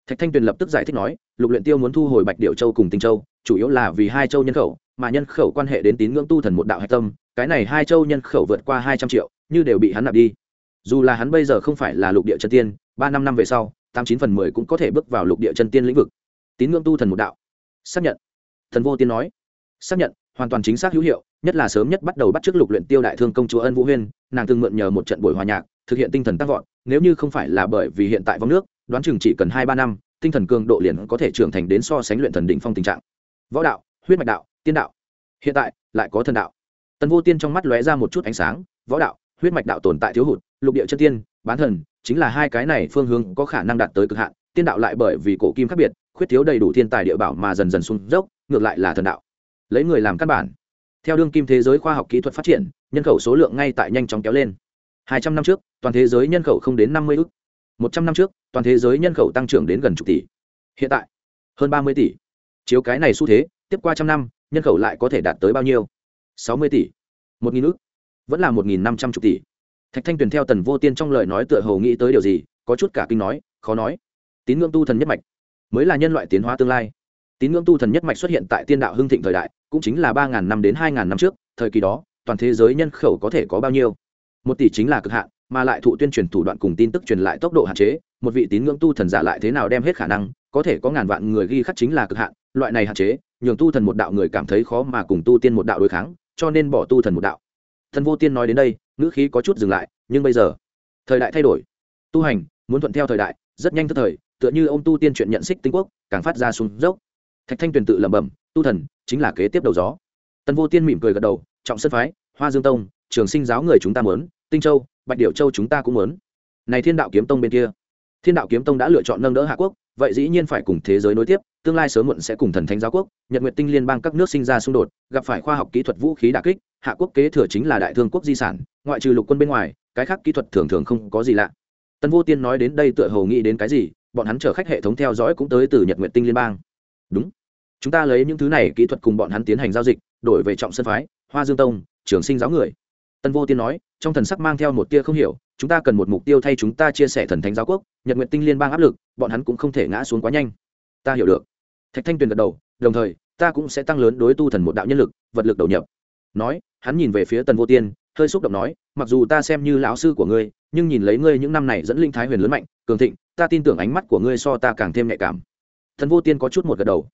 Thạch thanh tuyền lập tức giải thích nói, lục luyện tiêu muốn thu hồi bạch điểu châu cùng tinh châu, chủ yếu là vì hai châu nhân khẩu, mà nhân khẩu quan hệ đến tín ngưỡng tu thần một đạo hạch tâm cái này hai châu nhân khẩu vượt qua hai trăm triệu, như đều bị hắn nạp đi. Dù là hắn bây giờ không phải là lục địa chân tiên, ba năm năm về sau, tám chín phần mười cũng có thể bước vào lục địa chân tiên lĩnh vực. Tín ngưỡng tu thần một đạo. Xác nhận. Thần vô tiên nói. Xác nhận, hoàn toàn chính xác hữu hiệu, nhất là sớm nhất bắt đầu bắt trước lục luyện tiêu đại thương công chúa ân vũ huyên, nàng từng mượn nhờ một trận buổi hòa nhạc, thực hiện tinh thần tăng vọt, nếu như không phải là bởi vì hiện tại vong nước, đoán chừng chỉ cần hai ba năm, tinh thần cường độ liền có thể trưởng thành đến so sánh luyện thần đỉnh phong tình trạng. Võ đạo, huyết mạch đạo, tiên đạo. Hiện tại, lại có thần đạo tần vô tiên trong mắt lóe ra một chút ánh sáng, võ đạo, huyết mạch đạo tồn tại thiếu hụt, lục địa chân tiên, bán thần, chính là hai cái này phương hướng có khả năng đạt tới cực hạn, tiên đạo lại bởi vì cổ kim khác biệt, khuyết thiếu đầy đủ thiên tài địa bảo mà dần dần xuống dốc, ngược lại là thần đạo. Lấy người làm căn bản. Theo đương kim thế giới khoa học kỹ thuật phát triển, nhân khẩu số lượng ngay tại nhanh chóng kéo lên. Hai trăm năm trước, toàn thế giới nhân khẩu không đến năm mươi ước một trăm năm trước, toàn thế giới nhân khẩu tăng trưởng đến gần chục tỷ. Hiện tại, hơn ba mươi tỷ. Chiếu cái này xu thế, tiếp qua trăm năm, nhân khẩu lại có thể đạt tới bao nhiêu? Sáu mươi tỷ. Một nghìn ước vẫn là một nghìn năm trăm chục tỷ. Thạch thanh tuyền theo tần vô tiên trong lời nói tựa hồ nghĩ tới điều gì, có chút cả kinh nói, khó nói. Tín ngưỡng tu thần nhất mạch mới là nhân loại tiến hóa tương lai. Tín ngưỡng tu thần nhất mạch xuất hiện tại tiên đạo hưng thịnh thời đại, cũng chính là ba ngàn năm đến hai ngàn năm trước, thời kỳ đó, toàn thế giới nhân khẩu có thể có bao nhiêu? Một tỷ chính là cực hạn, mà lại thụ tuyên truyền thủ đoạn cùng tin tức truyền lại tốc độ hạn chế, một vị tín ngưỡng tu thần giả lại thế nào đem hết khả năng, có thể có ngàn vạn người ghi khắc chính là cực hạn, loại này hạn chế, nhường tu thần một đạo người cảm thấy khó mà cùng tu tiên một đạo đối kháng cho nên bỏ tu thần một đạo. Thần vô tiên nói đến đây, ngữ khí có chút dừng lại, nhưng bây giờ, thời đại thay đổi. Tu hành, muốn thuận theo thời đại, rất nhanh tức thời, tựa như ông tu tiên chuyện nhận xích tinh quốc, càng phát ra xuống dốc. Thạch thanh tuyền tự lẩm bẩm, tu thần chính là kế tiếp đầu gió. Tần vô tiên mỉm cười gật đầu, trọng sân phái, hoa dương tông, trường sinh giáo người chúng ta muốn, tinh châu, bạch điệu châu chúng ta cũng muốn. Này thiên đạo kiếm tông bên kia thiên đạo kiếm tông đã lựa chọn nâng đỡ hạ quốc, vậy dĩ nhiên phải cùng thế giới nối tiếp, tương lai sớm muộn sẽ cùng thần thánh giáo quốc, nhật nguyệt tinh liên bang các nước sinh ra xung đột, gặp phải khoa học kỹ thuật vũ khí đà kích, hạ quốc kế thừa chính là đại thương quốc di sản, ngoại trừ lục quân bên ngoài, cái khác kỹ thuật thường thường không có gì lạ. Tân vô tiên nói đến đây tựa hồ nghĩ đến cái gì, bọn hắn chở khách hệ thống theo dõi cũng tới từ nhật nguyệt tinh liên bang. Đúng. Chúng ta lấy những thứ này kỹ thuật cùng bọn hắn tiến hành giao dịch, đổi về trọng sân phái, hoa dương tông, trường sinh giáo người. Tân vô tiên nói, trong thần sắc mang theo một tia không hiểu chúng ta cần một mục tiêu thay chúng ta chia sẻ thần thánh giáo quốc, nhật nguyện tinh liên bang áp lực, bọn hắn cũng không thể ngã xuống quá nhanh. Ta hiểu được. Thạch thanh tuyền gật đầu, đồng thời, ta cũng sẽ tăng lớn đối tu thần một đạo nhân lực, vật lực đầu nhập. Nói, hắn nhìn về phía tần vô tiên, hơi xúc động nói, mặc dù ta xem như lão sư của ngươi, nhưng nhìn lấy ngươi những năm này dẫn linh thái huyền lớn mạnh, cường thịnh, ta tin tưởng ánh mắt của ngươi so ta càng thêm nhạy cảm. Thần vô tiên có chút một gật đầu.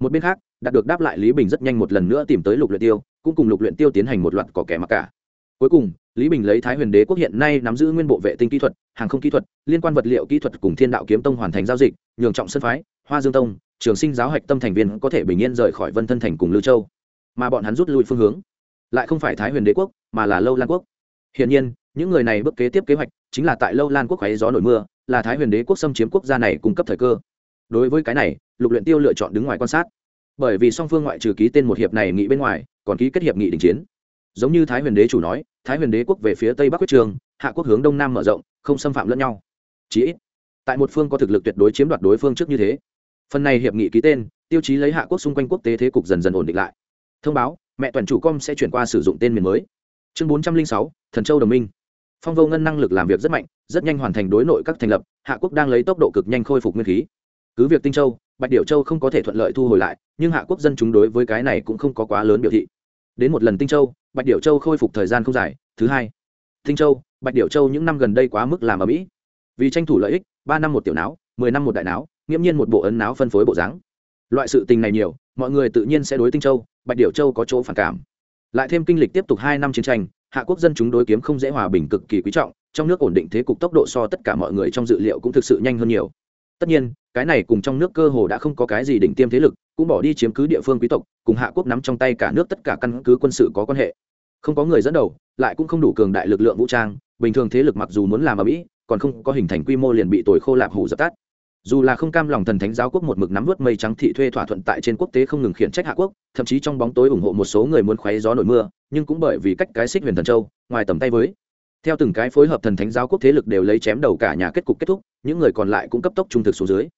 Một bên khác, đạt được đáp lại lý bình rất nhanh một lần nữa tìm tới lục luyện tiêu, cũng cùng lục luyện tiêu tiến hành một loạt cỏ kẻ mặc cả cuối cùng, lý bình lấy thái huyền đế quốc hiện nay nắm giữ nguyên bộ vệ tinh kỹ thuật, hàng không kỹ thuật, liên quan vật liệu kỹ thuật cùng thiên đạo kiếm tông hoàn thành giao dịch, nhường trọng sân phái, hoa dương tông, trường sinh giáo hạch tâm thành viên có thể bình yên rời khỏi vân thân thành cùng lưu châu. Mà bọn hắn rút lui phương hướng, lại không phải thái huyền đế quốc, mà là lâu lan quốc. Hiện nhiên, những người này bước kế tiếp kế hoạch chính là tại lâu lan quốc khoáy gió nổi mưa, là thái huyền đế quốc xâm chiếm quốc gia này cung cấp thời cơ. Đối với cái này, lục luyện tiêu lựa chọn đứng ngoài quan sát. Bởi vì song phương ngoại trừ ký tên một hiệp này nghị bên ngoài, còn ký kết hiệp nghị đình chiến giống như thái huyền đế chủ nói, thái huyền đế quốc về phía tây bắc quyết trường, hạ quốc hướng đông nam mở rộng, không xâm phạm lẫn nhau. Chí ít, tại một phương có thực lực tuyệt đối chiếm đoạt đối phương trước như thế. Phần này hiệp nghị ký tên, tiêu chí lấy hạ quốc xung quanh quốc tế thế cục dần dần ổn định lại. Thông báo, mẹ toàn chủ com sẽ chuyển qua sử dụng tên miền mới. Chương bốn trăm linh sáu, thần châu đồng minh. Phong vô ngân năng lực làm việc rất mạnh, rất nhanh hoàn thành đối nội các thành lập, hạ quốc đang lấy tốc độ cực nhanh khôi phục nguyên khí. Cứ việc tinh châu, bạch điệu châu không có thể thuận lợi thu hồi lại, nhưng hạ quốc dân chúng đối với cái này cũng không có quá lớn biểu thị. Đến một lần tinh châu bạch điểu châu khôi phục thời gian không dài, thứ hai. Tinh châu, bạch điểu châu những năm gần đây quá mức làm ở mỹ vì tranh thủ lợi ích, ba năm một tiểu não, mười năm một đại não, nghiễm nhiên một bộ ấn não phân phối bộ dáng. Loại sự tình này nhiều, mọi người tự nhiên sẽ đối tinh châu, bạch điểu châu có chỗ phản cảm. Lại thêm kinh lịch tiếp tục hai năm chiến tranh, hạ quốc dân chúng đối kiếm không dễ hòa bình cực kỳ quý trọng, trong nước ổn định thế cục tốc độ so tất cả mọi người trong dự liệu cũng thực sự nhanh hơn nhiều. Tất nhiên, cái này cùng trong nước cơ hồ đã không có cái gì đỉnh tiêm thế lực, cũng bỏ đi chiếm cứ địa phương quý tộc, cùng hạ quốc nắm trong tay cả nước tất cả căn cứ quân sự có quan hệ không có người dẫn đầu, lại cũng không đủ cường đại lực lượng vũ trang, bình thường thế lực mặc dù muốn làm ở mỹ, còn không có hình thành quy mô liền bị tồi khô lạp hủ dập tắt. Dù là không cam lòng thần thánh giáo quốc một mực nắm vớt mây trắng thị thuê thỏa thuận tại trên quốc tế không ngừng khiển trách hạ quốc, thậm chí trong bóng tối ủng hộ một số người muốn khoáy gió nổi mưa, nhưng cũng bởi vì cách cái xích huyền thần châu, ngoài tầm tay với. Theo từng cái phối hợp thần thánh giáo quốc thế lực đều lấy chém đầu cả nhà kết cục kết thúc, những người còn lại cũng cấp tốc trung thực xuống dưới.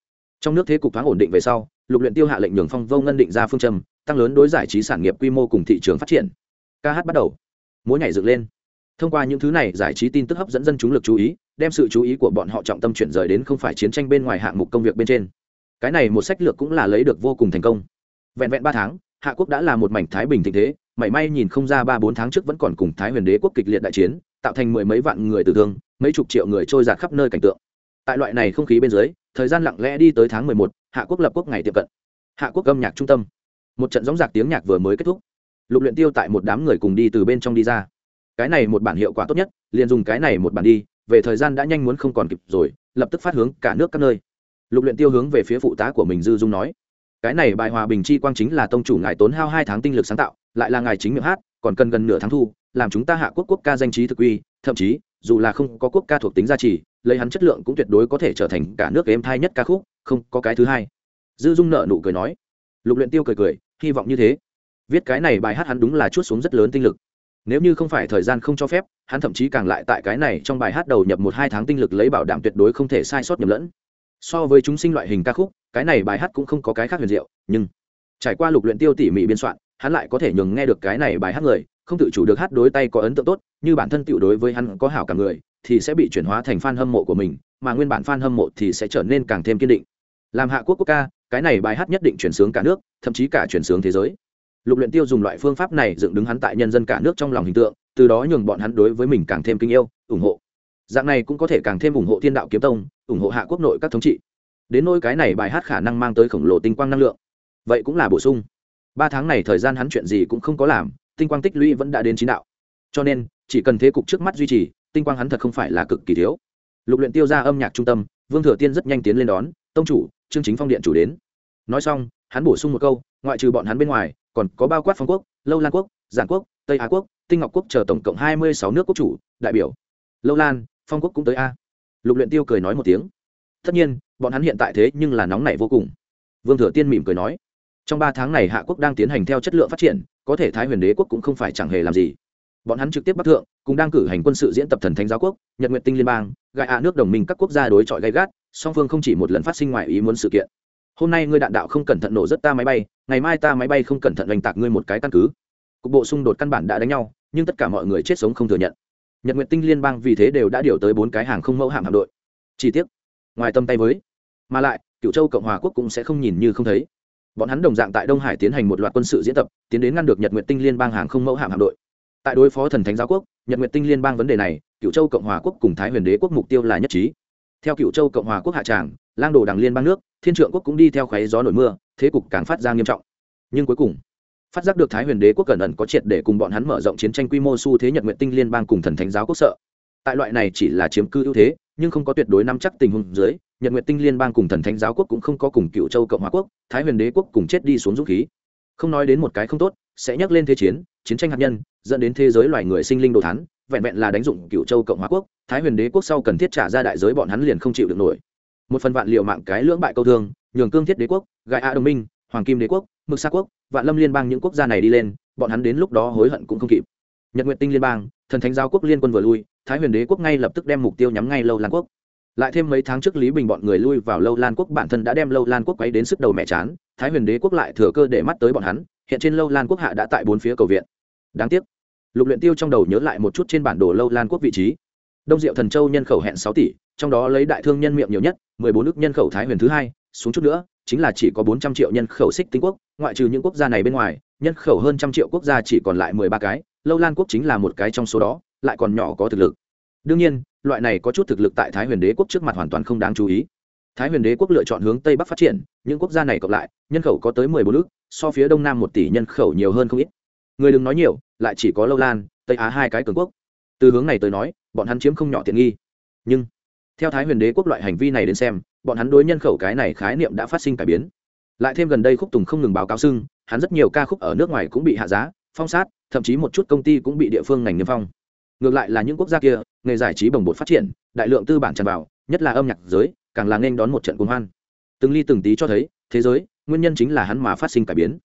Trong nước thế cục thoáng ổn định về sau, lục luyện tiêu hạ lệnh nhường phong vô ngân định ra phương châm, tăng lớn đối giải trí sản nghiệp quy mô cùng thị trường phát triển ca hát bắt đầu. Múa nhảy dựng lên. Thông qua những thứ này, giải trí tin tức hấp dẫn dân chúng lực chú ý, đem sự chú ý của bọn họ trọng tâm chuyển rời đến không phải chiến tranh bên ngoài hạng mục công việc bên trên. Cái này một sách lược cũng là lấy được vô cùng thành công. Vẹn vẹn ba tháng, hạ quốc đã là một mảnh thái bình thịnh thế, mảy may nhìn không ra ba bốn tháng trước vẫn còn cùng thái huyền đế quốc kịch liệt đại chiến, tạo thành mười mấy vạn người tử thương, mấy chục triệu người trôi giạt khắp nơi cảnh tượng. Tại loại này không khí bên dưới, thời gian lặng lẽ đi tới tháng mười một, hạ quốc lập quốc ngày tiệm cận. Hạ quốc âm nhạc trung tâm. Một trận gióng giạc tiếng nhạc vừa mới kết thúc lục luyện tiêu tại một đám người cùng đi từ bên trong đi ra. Cái này một bản hiệu quả tốt nhất, liền dùng cái này một bản đi, về thời gian đã nhanh muốn không còn kịp rồi, lập tức phát hướng cả nước các nơi. Lục luyện tiêu hướng về phía phụ tá của mình dư dung nói, cái này bài hòa bình chi quang chính là tông chủ ngài tốn hao hai tháng tinh lực sáng tạo, lại là ngài chính miệng hát, còn cần gần nửa tháng thu, làm chúng ta hạ quốc quốc ca danh trí thực uy, thậm chí, dù là không có quốc ca thuộc tính gia trì, lấy hắn chất lượng cũng tuyệt đối có thể trở thành cả nước êm thai nhất ca khúc, không có cái thứ hai. Dư dung nợ nụ cười nói. Lục luyện tiêu cười cười, hy vọng như thế viết cái này bài hát hắn đúng là chút xuống rất lớn tinh lực. Nếu như không phải thời gian không cho phép, hắn thậm chí càng lại tại cái này trong bài hát đầu nhập một hai tháng tinh lực lấy bảo đảm tuyệt đối không thể sai sót nhầm lẫn. So với chúng sinh loại hình ca khúc, cái này bài hát cũng không có cái khác huyền diệu, nhưng trải qua lục luyện tiêu tỉ mỉ biên soạn, hắn lại có thể nhường nghe được cái này bài hát người, không tự chủ được hát đối tay có ấn tượng tốt, như bản thân tiểu đối với hắn có hảo cả người, thì sẽ bị chuyển hóa thành fan hâm mộ của mình, mà nguyên bản fan hâm mộ thì sẽ trở nên càng thêm kiên định. Làm hạ quốc quốc ca, cái này bài hát nhất định chuyển sướng cả nước, thậm chí cả chuyển sướng thế giới lục luyện tiêu dùng loại phương pháp này dựng đứng hắn tại nhân dân cả nước trong lòng hình tượng, từ đó nhường bọn hắn đối với mình càng thêm kinh yêu, ủng hộ. Dạng này cũng có thể càng thêm ủng hộ thiên đạo kiếm tông, ủng hộ hạ quốc nội các thống trị. Đến nỗi cái này bài hát khả năng mang tới khổng lồ tinh quang năng lượng. Vậy cũng là bổ sung. Ba tháng này thời gian hắn chuyện gì cũng không có làm, tinh quang tích lũy vẫn đã đến chín đạo. Cho nên, chỉ cần thế cục trước mắt duy trì, tinh quang hắn thật không phải là cực kỳ thiếu. Lục luyện tiêu ra âm nhạc trung tâm, vương thừa tiên rất nhanh tiến lên đón, tông chủ trương chính phong điện chủ đến. Nói xong hắn bổ sung một câu, ngoại trừ bọn hắn bên ngoài, còn có bao quát phong quốc, lâu lan quốc, giản quốc, tây á quốc, tinh ngọc quốc chờ tổng cộng hai mươi sáu nước quốc chủ, đại biểu. Lâu lan, phong quốc cũng tới a. Lục luyện tiêu cười nói một tiếng. Tất nhiên, bọn hắn hiện tại thế nhưng là nóng nảy vô cùng. Vương thừa tiên mỉm cười nói. Trong ba tháng này hạ quốc đang tiến hành theo chất lượng phát triển, có thể thái huyền đế quốc cũng không phải chẳng hề làm gì. Bọn hắn trực tiếp bắc thượng cũng đang cử hành quân sự diễn tập thần thánh giáo quốc, nhật nguyện tinh liên bang gại hạ nước đồng minh các quốc gia đối chọi gay gắt, song phương không chỉ một lần phát sinh ngoài ý muốn sự kiện hôm nay ngươi đạn đạo không cẩn thận nổ rất ta máy bay, ngày mai ta máy bay không cẩn thận oanh tạc ngươi một cái căn cứ. Cục bộ xung đột căn bản đã đánh nhau, nhưng tất cả mọi người chết sống không thừa nhận. Nhật nguyện tinh liên bang vì thế đều đã điều tới bốn cái hàng không mẫu hạm hạm đội. Chi tiết ngoài tâm tay với, mà lại cựu châu cộng hòa quốc cũng sẽ không nhìn như không thấy. Bọn hắn đồng dạng tại đông hải tiến hành một loạt quân sự diễn tập, tiến đến ngăn được nhật nguyện tinh liên bang hàng không mẫu hạm hạm đội. Tại đối phó thần thánh giáo quốc, nhật nguyện tinh liên bang vấn đề này cựu châu cộng hòa quốc cùng thái huyền đế quốc mục tiêu là nhất trí theo cựu châu cộng hòa quốc hạ tràng, lang đồ đằng liên bang nước, thiên trượng quốc cũng đi theo khoáy gió nổi mưa, thế cục càng phát ra nghiêm trọng. Nhưng cuối cùng, phát giác được thái huyền đế quốc cẩn ẩn có triệt để cùng bọn hắn mở rộng chiến tranh quy mô xu thế nhật nguyện tinh liên bang cùng thần thánh giáo quốc sợ. Tại loại này chỉ là chiếm cư ưu thế, nhưng không có tuyệt đối nắm chắc tình huống dưới, nhật nguyện tinh liên bang cùng thần thánh giáo quốc cũng không có cùng cựu châu cộng hòa quốc, thái huyền đế quốc cùng chết đi xuống dũng khí. Không nói đến một cái không tốt, sẽ nhắc lên thế chiến chiến tranh hạt nhân, dẫn đến thế giới loài người sinh linh đồ thán, vẹn vẹn là đánh dụng cựu châu cộng hòa quốc thái huyền đế quốc sau cần thiết trả ra đại giới bọn hắn liền không chịu được nổi. Một phần vạn liệu mạng cái lưỡng bại câu thương, nhường cương thiết đế quốc gại a đồng minh, hoàng kim đế quốc, mực sa quốc, vạn lâm liên bang những quốc gia này đi lên, bọn hắn đến lúc đó hối hận cũng không kịp. Nhật nguyện tinh liên bang, thần thánh giáo quốc liên quân vừa lui, thái huyền đế quốc ngay lập tức đem mục tiêu nhắm ngay lâu lan quốc. Lại thêm mấy tháng trước lý bình bọn người lui vào lâu lan quốc bản thân đã đem lâu lan quốc quấy đến sức đầu mẹ chán, thái huyền đế quốc lại thừa cơ để mắt tới bọn hắn, hiện trên lâu lan quốc hạ đã tại bốn phía cầu viện. Đáng tiếc, lục luyện tiêu trong đầu nhớ lại một chút trên bản đồ lâu lan quốc vị trí đông diệu thần châu nhân khẩu hẹn sáu tỷ, trong đó lấy đại thương nhân miệng nhiều nhất, mười bốn nước nhân khẩu thái huyền thứ hai, xuống chút nữa, chính là chỉ có bốn trăm triệu nhân khẩu xích tinh quốc, ngoại trừ những quốc gia này bên ngoài, nhân khẩu hơn trăm triệu quốc gia chỉ còn lại mười ba cái, lâu lan quốc chính là một cái trong số đó, lại còn nhỏ có thực lực. Đương nhiên, loại này có chút thực lực tại thái huyền đế quốc trước mặt hoàn toàn không đáng chú ý. Thái huyền đế quốc lựa chọn hướng tây bắc phát triển, những quốc gia này cộng lại, nhân khẩu có tới mười bốn nước, so phía đông nam một tỷ nhân khẩu nhiều hơn không ít. Người đừng nói nhiều, lại chỉ có lâu lan, tây á hai cái cường quốc. Từ hướng này tới nói bọn hắn chiếm không nhỏ tiện nghi. Nhưng, theo thái huyền đế quốc loại hành vi này đến xem, bọn hắn đối nhân khẩu cái này khái niệm đã phát sinh cải biến. Lại thêm gần đây khúc tùng không ngừng báo cáo xưng, hắn rất nhiều ca khúc ở nước ngoài cũng bị hạ giá, phong sát, thậm chí một chút công ty cũng bị địa phương ngành niêm phong. Ngược lại là những quốc gia kia, nghề giải trí bồng bột phát triển, đại lượng tư bản tràn vào, nhất là âm nhạc giới, càng là nên đón một trận cuồng hoan. Từng ly từng tí cho thấy, thế giới, nguyên nhân chính là hắn mà phát sinh cải biến.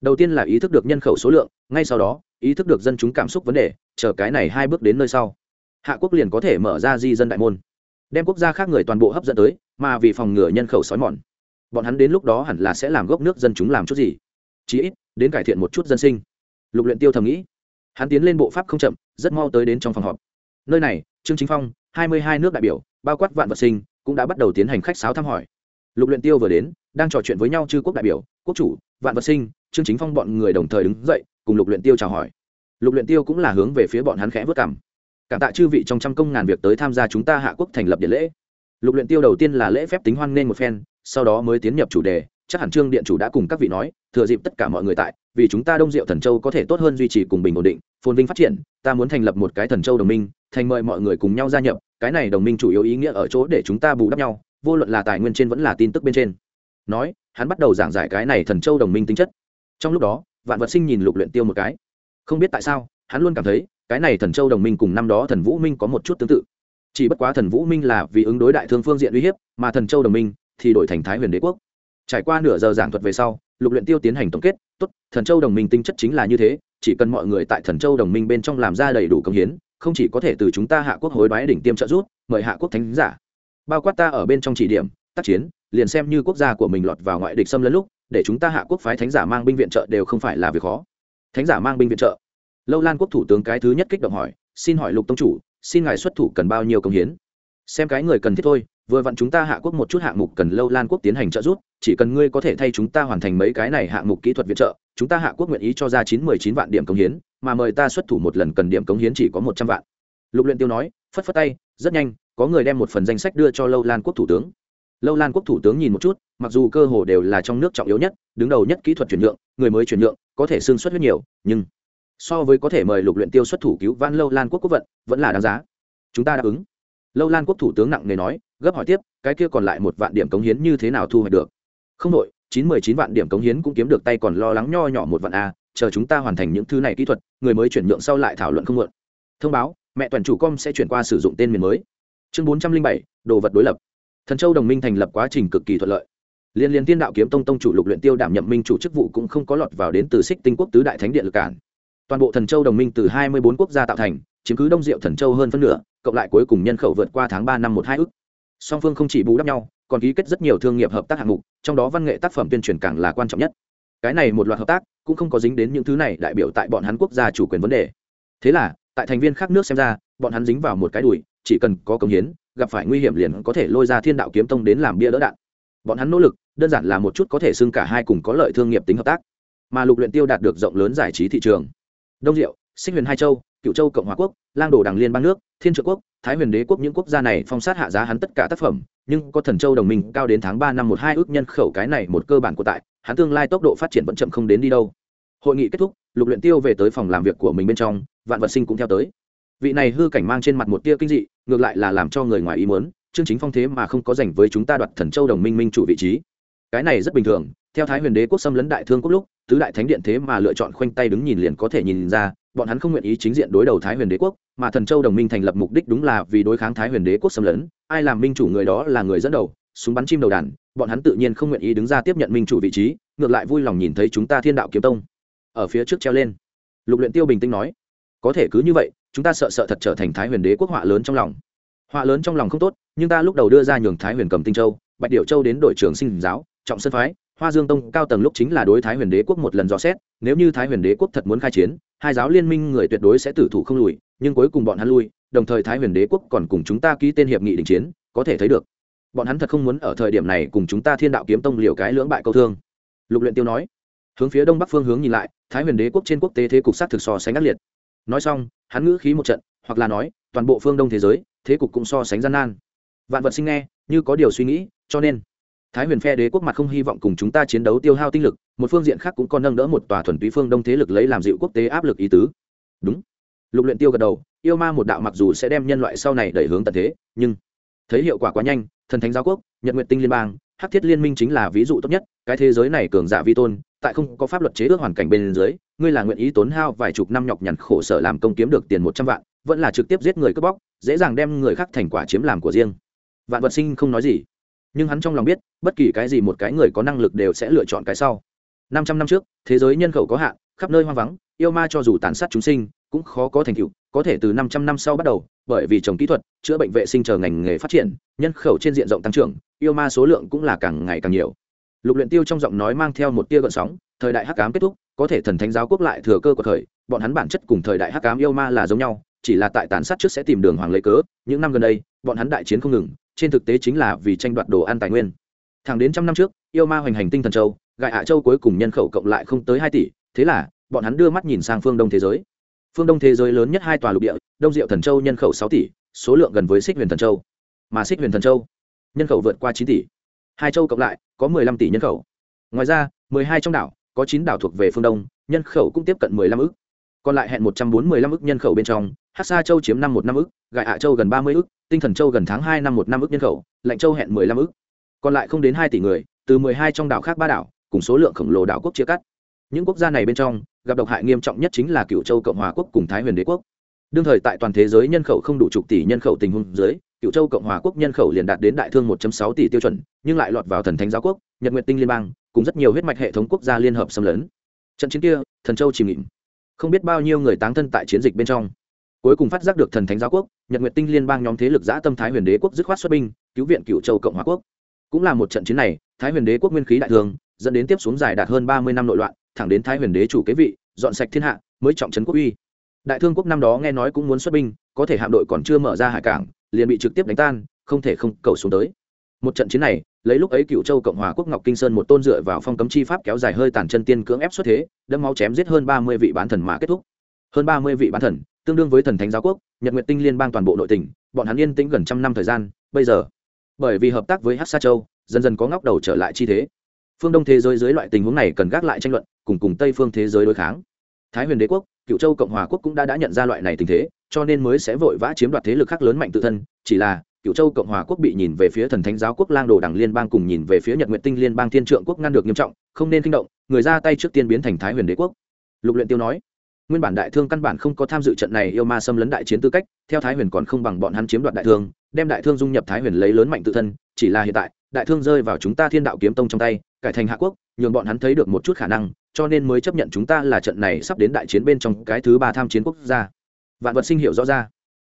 Đầu tiên là ý thức được nhân khẩu số lượng, ngay sau đó, ý thức được dân chúng cảm xúc vấn đề, chờ cái này hai bước đến nơi sau hạ quốc liền có thể mở ra di dân đại môn, đem quốc gia khác người toàn bộ hấp dẫn tới, mà vì phòng ngừa nhân khẩu xói mòn, bọn hắn đến lúc đó hẳn là sẽ làm gốc nước dân chúng làm chút gì. Chí ít, đến cải thiện một chút dân sinh. Lục luyện tiêu thầm nghĩ, hắn tiến lên bộ pháp không chậm, rất mau tới đến trong phòng họp. Nơi này, trương chính phong, hai mươi hai nước đại biểu, bao quát vạn vật sinh, cũng đã bắt đầu tiến hành khách sáo thăm hỏi. Lục luyện tiêu vừa đến, đang trò chuyện với nhau chư quốc đại biểu, quốc chủ, vạn vật sinh, trương chính phong bọn người đồng thời đứng dậy, cùng lục luyện tiêu chào hỏi. Lục luyện tiêu cũng là hướng về phía bọn hắn khẽ vớt cằm cảm tạ chư vị trong trăm công ngàn việc tới tham gia chúng ta hạ quốc thành lập điện lễ. Lục luyện tiêu đầu tiên là lễ phép tính hoan nên một phen, sau đó mới tiến nhập chủ đề, chắc hẳn trương điện chủ đã cùng các vị nói, thừa dịp tất cả mọi người tại, vì chúng ta đông diệu thần châu có thể tốt hơn duy trì cùng bình ổn định, phồn vinh phát triển, ta muốn thành lập một cái thần châu đồng minh, thành mời mọi người cùng nhau gia nhập, cái này đồng minh chủ yếu ý nghĩa ở chỗ để chúng ta bù đắp nhau, vô luận là tài nguyên trên vẫn là tin tức bên trên. Nói, hắn bắt đầu giảng giải cái này thần châu đồng minh tính chất. Trong lúc đó, vạn vật sinh nhìn lục luyện tiêu một cái. Không biết tại sao, hắn luôn cảm thấy cái này thần châu đồng minh cùng năm đó thần vũ minh có một chút tương tự. Chỉ bất quá thần vũ minh là vì ứng đối đại thương phương diện uy hiếp, mà thần châu đồng minh thì đổi thành thái huyền đế quốc. Trải qua nửa giờ giảng thuật về sau, lục luyện tiêu tiến hành tổng kết, tốt, thần châu đồng minh tinh chất chính là như thế, chỉ cần mọi người tại thần châu đồng minh bên trong làm ra đầy đủ công hiến, không chỉ có thể từ chúng ta hạ quốc hối đoái đỉnh tiêm trợ giúp, mời hạ quốc thánh giả. Bao quát ta ở bên trong chỉ điểm, tác chiến, liền xem như quốc gia của mình lọt vào ngoại địch xâm lấn lúc, để chúng ta hạ quốc phái thánh giả mang binh viện trợ đều không phải là việc khó. Thánh giả mang binh viện trợ lâu lan quốc thủ tướng cái thứ nhất kích động hỏi, xin hỏi lục tông chủ, xin ngài xuất thủ cần bao nhiêu công hiến? Xem cái người cần thiết thôi, vừa vặn chúng ta hạ quốc một chút hạng mục cần lâu lan quốc tiến hành trợ giúp, chỉ cần ngươi có thể thay chúng ta hoàn thành mấy cái này hạng mục kỹ thuật viện trợ, chúng ta hạ quốc nguyện ý cho ra chín mười chín vạn điểm công hiến, mà mời ta xuất thủ một lần cần điểm công hiến chỉ có một trăm vạn. Lục luyện tiêu nói, phất phất tay, rất nhanh, có người đem một phần danh sách đưa cho lâu lan quốc thủ tướng. Lâu lan quốc thủ tướng nhìn một chút, mặc dù cơ hồ đều là trong nước trọng yếu nhất, đứng đầu nhất kỹ thuật chuyển nhượng, người mới chuyển nhượng, có thể xương xuất huyết nhiều, nhưng so với có thể mời lục luyện tiêu xuất thủ cứu vãn lâu lan quốc quốc vận, vẫn là đáng giá. Chúng ta đáp ứng. Lâu lan quốc thủ tướng nặng nề nói, gấp hỏi tiếp, cái kia còn lại một vạn điểm cống hiến như thế nào thu hoạch được? Không đội, chín mười chín vạn điểm cống hiến cũng kiếm được tay còn lo lắng nho nhỏ một vạn a, chờ chúng ta hoàn thành những thứ này kỹ thuật, người mới chuyển nhượng sau lại thảo luận không muộn. Thông báo, mẹ toàn chủ com sẽ chuyển qua sử dụng tên miền mới. Chương bốn trăm linh bảy, đồ vật đối lập. Thần châu đồng minh thành lập quá trình cực kỳ thuận lợi. Liên liên tiên đạo kiếm tông tông chủ lục luyện tiêu đảm nhậm minh chủ chức vụ cũng không có lọt vào đến từ xích tinh quốc tứ đại thánh điện lực cản toàn bộ thần châu đồng minh từ hai mươi bốn quốc gia tạo thành, chiếm cứ đông diệu thần châu hơn phân nửa, cộng lại cuối cùng nhân khẩu vượt qua tháng ba năm một hai ước. Song phương không chỉ bù đắp nhau, còn ký kết rất nhiều thương nghiệp hợp tác hạng mục, trong đó văn nghệ tác phẩm tuyên truyền càng là quan trọng nhất. Cái này một loạt hợp tác cũng không có dính đến những thứ này đại biểu tại bọn hắn quốc gia chủ quyền vấn đề. Thế là, tại thành viên khác nước xem ra, bọn hắn dính vào một cái đùi, chỉ cần có công hiến, gặp phải nguy hiểm liền có thể lôi ra thiên đạo kiếm tông đến làm bia đỡ đạn. Bọn hắn nỗ lực, đơn giản là một chút có thể xưng cả hai cùng có lợi thương nghiệp tính hợp tác. Mà lục luyện tiêu đạt được rộng lớn giải trí thị trường đông diệu, xích huyền hai châu cựu châu cộng hòa quốc, lang đồ đảng liên bang nước, thiên trợ quốc, thái huyền đế quốc những quốc gia này phong sát hạ giá hắn tất cả tác phẩm, nhưng có thần châu đồng minh cao đến tháng ba năm một hai ước nhân khẩu cái này một cơ bản của tại, hắn tương lai tốc độ phát triển vẫn chậm không đến đi đâu. Hội nghị kết thúc, lục luyện tiêu về tới phòng làm việc của mình bên trong, vạn vật sinh cũng theo tới. Vị này hư cảnh mang trên mặt một tia kinh dị, ngược lại là làm cho người ngoài ý muốn chương chính phong thế mà không có dành với chúng ta đoạt thần châu đồng minh minh chủ vị trí. Cái này rất bình thường theo thái huyền đế quốc xâm lấn đại thương quốc lúc, tứ đại thánh điện thế mà lựa chọn khoanh tay đứng nhìn liền có thể nhìn ra, bọn hắn không nguyện ý chính diện đối đầu thái huyền đế quốc, mà thần châu đồng minh thành lập mục đích đúng là vì đối kháng thái huyền đế quốc xâm lấn. Ai làm minh chủ người đó là người dẫn đầu, súng bắn chim đầu đàn, bọn hắn tự nhiên không nguyện ý đứng ra tiếp nhận minh chủ vị trí, ngược lại vui lòng nhìn thấy chúng ta thiên đạo kiếm tông. Ở phía trước treo lên. Lục luyện tiêu bình tĩnh nói, có thể cứ như vậy, chúng ta sợ sợ thật trở thành thái huyền đế quốc họa lớn trong lòng. Họa lớn trong lòng không tốt, nhưng ta lúc đầu đưa ra nhường thái huyền cầm tinh châu, bạch điệu châu đến đội trưởng sinh giáo, trọng sân phái hoa dương tông cao tầng lúc chính là đối thái huyền đế quốc một lần dò xét, nếu như thái huyền đế quốc thật muốn khai chiến, hai giáo liên minh người tuyệt đối sẽ tử thủ không lùi, nhưng cuối cùng bọn hắn lui, đồng thời thái huyền đế quốc còn cùng chúng ta ký tên hiệp nghị đình chiến, có thể thấy được, bọn hắn thật không muốn ở thời điểm này cùng chúng ta thiên đạo kiếm tông liều cái lưỡng bại câu thương. Lục luyện tiêu nói, hướng phía đông bắc phương hướng nhìn lại, thái huyền đế quốc trên quốc tế thế cục sát thực so sánh ác liệt. Nói xong, hắn ngữ khí một trận, hoặc là nói, toàn bộ phương đông thế giới, thế cục cũng so sánh gian nan. Vạn vật sinh nghe, như có điều suy nghĩ, cho nên thái huyền phe đế quốc mặt không hy vọng cùng chúng ta chiến đấu tiêu hao tinh lực, một phương diện khác cũng còn nâng đỡ một tòa thuần túy phương đông thế lực lấy làm dịu quốc tế áp lực ý tứ. Đúng. Lục luyện tiêu gật đầu, yêu ma một đạo mặc dù sẽ đem nhân loại sau này đẩy hướng tận thế, nhưng thấy hiệu quả quá nhanh, thần thánh giáo quốc, nhật nguyện tinh liên bang, hắc thiết liên minh chính là ví dụ tốt nhất, cái thế giới này cường giả vi tôn, tại không có pháp luật chế ước hoàn cảnh bên dưới, ngươi là nguyện ý tốn hao vài chục năm nhọc nhằn khổ sở làm công kiếm được tiền một trăm vạn, vẫn là trực tiếp giết người cướp bóc, dễ dàng đem người khác thành quả chiếm làm của riêng. Vạn vật sinh không nói gì nhưng hắn trong lòng biết, bất kỳ cái gì một cái người có năng lực đều sẽ lựa chọn cái sau. Năm trăm năm trước, thế giới nhân khẩu có hạn, khắp nơi hoang vắng, yêu ma cho dù tàn sát chúng sinh, cũng khó có thành tựu, có thể từ năm trăm năm sau bắt đầu, bởi vì trồng kỹ thuật, chữa bệnh vệ sinh chờ ngành nghề phát triển, nhân khẩu trên diện rộng tăng trưởng, yêu ma số lượng cũng là càng ngày càng nhiều. Lục luyện tiêu trong giọng nói mang theo một tia gợn sóng, thời đại hắc ám kết thúc, có thể thần thánh giáo quốc lại thừa cơ của thời, bọn hắn bản chất cùng thời đại hắc ám yêu ma là giống nhau, chỉ là tại tàn sát trước sẽ tìm đường hoàng lấy cớ, những năm gần đây, bọn hắn đại chiến không ngừng trên thực tế chính là vì tranh đoạt đồ ăn tài nguyên. Thẳng đến trăm năm trước, yêu ma hoành hành tinh thần châu gại hạ châu cuối cùng nhân khẩu cộng lại không tới hai tỷ, thế là, bọn hắn đưa mắt nhìn sang phương đông thế giới. Phương đông thế giới lớn nhất hai tòa lục địa, đông diệu thần châu nhân khẩu sáu tỷ, số lượng gần với xích huyền thần châu. Mà xích huyền thần châu, nhân khẩu vượt qua chín tỷ. Hai châu cộng lại, có mười lăm tỷ nhân khẩu. Ngoài ra, mười hai trong đảo, có chín đảo thuộc về phương đông, nhân khẩu cũng tiếp cận mười lăm ước còn lại hẹn một trăm bốn mươi lăm ước nhân khẩu bên trong hát sa châu chiếm năm một năm ước gại hạ châu gần ba mươi ước tinh thần châu gần tháng hai năm một năm ước nhân khẩu, lạnh châu hẹn mười lăm ước còn lại không đến hai tỷ người, từ mười hai trong đảo khác ba đảo, cùng số lượng khổng lồ đảo quốc chia cắt. Những quốc gia này bên trong, gặp độc hại nghiêm trọng nhất chính là cựu châu cộng hòa quốc cùng thái huyền đế quốc. Đương thời tại toàn thế giới nhân khẩu không đủ chục tỷ nhân khẩu tình huống dưới cựu châu cộng hòa quốc nhân khẩu liền đạt đến đại thương 1.6 tỷ tiêu chuẩn, nhưng lại lọt vào thần thánh giáo quốc, nhật nguyệt tinh liên bang, cùng rất nhiều huyết mạch hệ thống quốc gia liên hợp xâm lấn. Trận chiến kia, thần châu chìm nghỉm. Không biết bao nhiêu người táng thân tại chiến dịch bên trong cuối cùng phát giác được thần thánh giáo quốc, nhật nguyệt tinh liên bang nhóm thế lực giã tâm thái huyền đế quốc dứt khoát xuất binh, cứu viện cựu châu cộng hòa quốc. Cũng là một trận chiến này, thái huyền đế quốc nguyên khí đại thương dẫn đến tiếp xuống dài đạt hơn ba mươi năm nội loạn, thẳng đến thái huyền đế chủ kế vị, dọn sạch thiên hạ, mới trọng trấn quốc uy. Đại thương quốc năm đó nghe nói cũng muốn xuất binh, có thể hạm đội còn chưa mở ra hải cảng, liền bị trực tiếp đánh tan, không thể không cầu xuống tới. Một trận chiến này, lấy lúc ấy cựu châu cộng hòa quốc ngọc kinh sơn một tôn dựa vào phong cấm chi pháp kéo dài hơi tàn chân tiên cưỡng ép xuất thế đâm máu chém giết hơn ba mươi vị bán thần mà kết thúc. Hơn ba mươi vị bán thần tương đương với thần thánh giáo quốc, nhật nguyện tinh liên bang toàn bộ nội tỉnh, bọn hắn yên tĩnh gần trăm năm thời gian, bây giờ, bởi vì hợp tác với hát sa châu, dần dần có ngóc đầu trở lại chi thế. Phương đông thế giới dưới loại tình huống này cần gác lại tranh luận, cùng cùng tây phương thế giới đối kháng. Thái huyền đế quốc, cựu châu cộng hòa quốc cũng đã đã nhận ra loại này tình thế, cho nên mới sẽ vội vã chiếm đoạt thế lực khác lớn mạnh tự thân. Chỉ là, cựu châu cộng hòa quốc bị nhìn về phía thần thánh giáo quốc lang đồ đảng liên bang cùng nhìn về phía nhật nguyện tinh liên bang thiên trượng quốc ngăn được nghiêm trọng, không nên kinh động, người ra tay trước tiên biến thành thái huyền đế quốc. Lục luyện tiêu nói nguyên bản đại thương căn bản không có tham dự trận này yêu ma xâm lấn đại chiến tư cách, theo thái huyền còn không bằng bọn hắn chiếm đoạt đại thương, đem đại thương dung nhập thái huyền lấy lớn mạnh tự thân, chỉ là hiện tại, đại thương rơi vào chúng ta thiên đạo kiếm tông trong tay, cải thành hạ quốc, nhường bọn hắn thấy được một chút khả năng, cho nên mới chấp nhận chúng ta là trận này sắp đến đại chiến bên trong cái thứ ba tham chiến quốc gia. Vạn vật sinh hiệu rõ ra.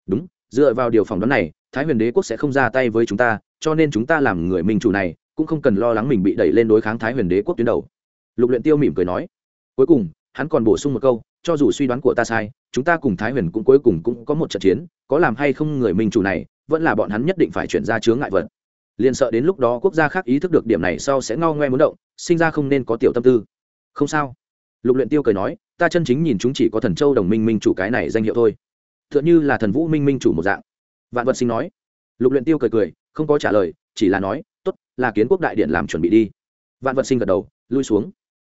Đúng, dựa vào điều phỏng đoán này, thái huyền đế quốc sẽ không ra tay với chúng ta, cho nên chúng ta làm người minh chủ này, cũng không cần lo lắng mình bị đẩy lên đối kháng thái huyền đế quốc tuyến đầu. Lục luyện tiêu mỉm cười nói. Cuối cùng hắn còn bổ sung một câu, cho dù suy đoán của ta sai, chúng ta cùng thái huyền cũng cuối cùng cũng có một trận chiến, có làm hay không người minh chủ này, vẫn là bọn hắn nhất định phải chuyển ra chướng ngại vật. Liền sợ đến lúc đó quốc gia khác ý thức được điểm này sau sẽ ngao ngoe muốn động, sinh ra không nên có tiểu tâm tư. Không sao. Lục luyện tiêu cười nói, ta chân chính nhìn chúng chỉ có thần châu đồng minh minh chủ cái này danh hiệu thôi. Tựa như là thần vũ minh minh chủ một dạng. Vạn vật sinh nói. Lục luyện tiêu cười cười, không có trả lời, chỉ là nói, tốt, là kiến quốc đại điện làm chuẩn bị đi. Vạn vật sinh gật đầu, lui xuống.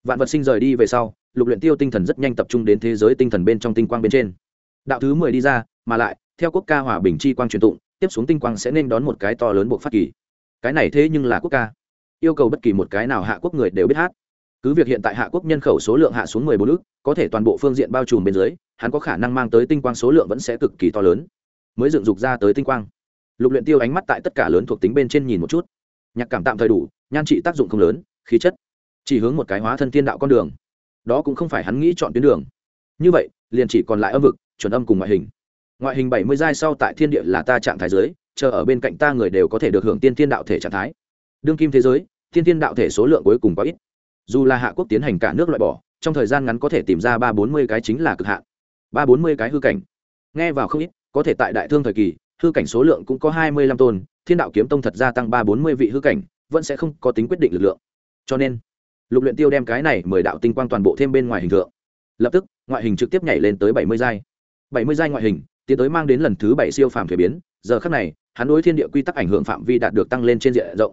Vạn vật sinh rời đi về sau lục luyện tiêu tinh thần rất nhanh tập trung đến thế giới tinh thần bên trong tinh quang bên trên. Đạo thứ mười đi ra, mà lại, theo quốc ca hòa bình chi quang truyền tụng, tiếp xuống tinh quang sẽ nên đón một cái to lớn buộc phát kỳ. Cái này thế nhưng là quốc ca. Yêu cầu bất kỳ một cái nào hạ quốc người đều biết hát. Cứ việc hiện tại hạ quốc nhân khẩu số lượng hạ xuống mười bốn ước có thể toàn bộ phương diện bao trùm bên dưới, hắn có khả năng mang tới tinh quang số lượng vẫn sẽ cực kỳ to lớn. Mới dựng dục ra tới tinh quang. Lục luyện tiêu ánh mắt tại tất cả lớn thuộc tính bên trên nhìn một chút. Nhạc cảm tạm thời đủ, nhan trị tác dụng không lớn, khí chất. Chỉ hướng một cái hóa thân tiên đạo con đường đó cũng không phải hắn nghĩ chọn tuyến đường. Như vậy, liền chỉ còn lại âm vực, chuẩn âm cùng ngoại hình. Ngoại hình bảy mươi giai sau tại thiên địa là ta trạng thái giới, chờ ở bên cạnh ta người đều có thể được hưởng tiên thiên đạo thể trạng thái. Đương kim thế giới, tiên thiên đạo thể số lượng cuối cùng có ít. Dù là hạ quốc tiến hành cả nước loại bỏ, trong thời gian ngắn có thể tìm ra ba bốn mươi cái chính là cực hạn. Ba bốn mươi cái hư cảnh. Nghe vào không ít, có thể tại đại thương thời kỳ, hư cảnh số lượng cũng có hai mươi lăm tôn, thiên đạo kiếm tông thật gia tăng ba bốn mươi vị hư cảnh, vẫn sẽ không có tính quyết định lực lượng. Cho nên lục luyện tiêu đem cái này mười đạo tinh quang toàn bộ thêm bên ngoài hình tượng. Lập tức, ngoại hình trực tiếp nhảy lên tới bảy mươi giai. bảy mươi giai ngoại hình, tiến tới mang đến lần thứ bảy siêu phàm thuế biến. Giờ khắc này, hắn đối thiên địa quy tắc ảnh hưởng phạm vi đạt được tăng lên trên diện rộng.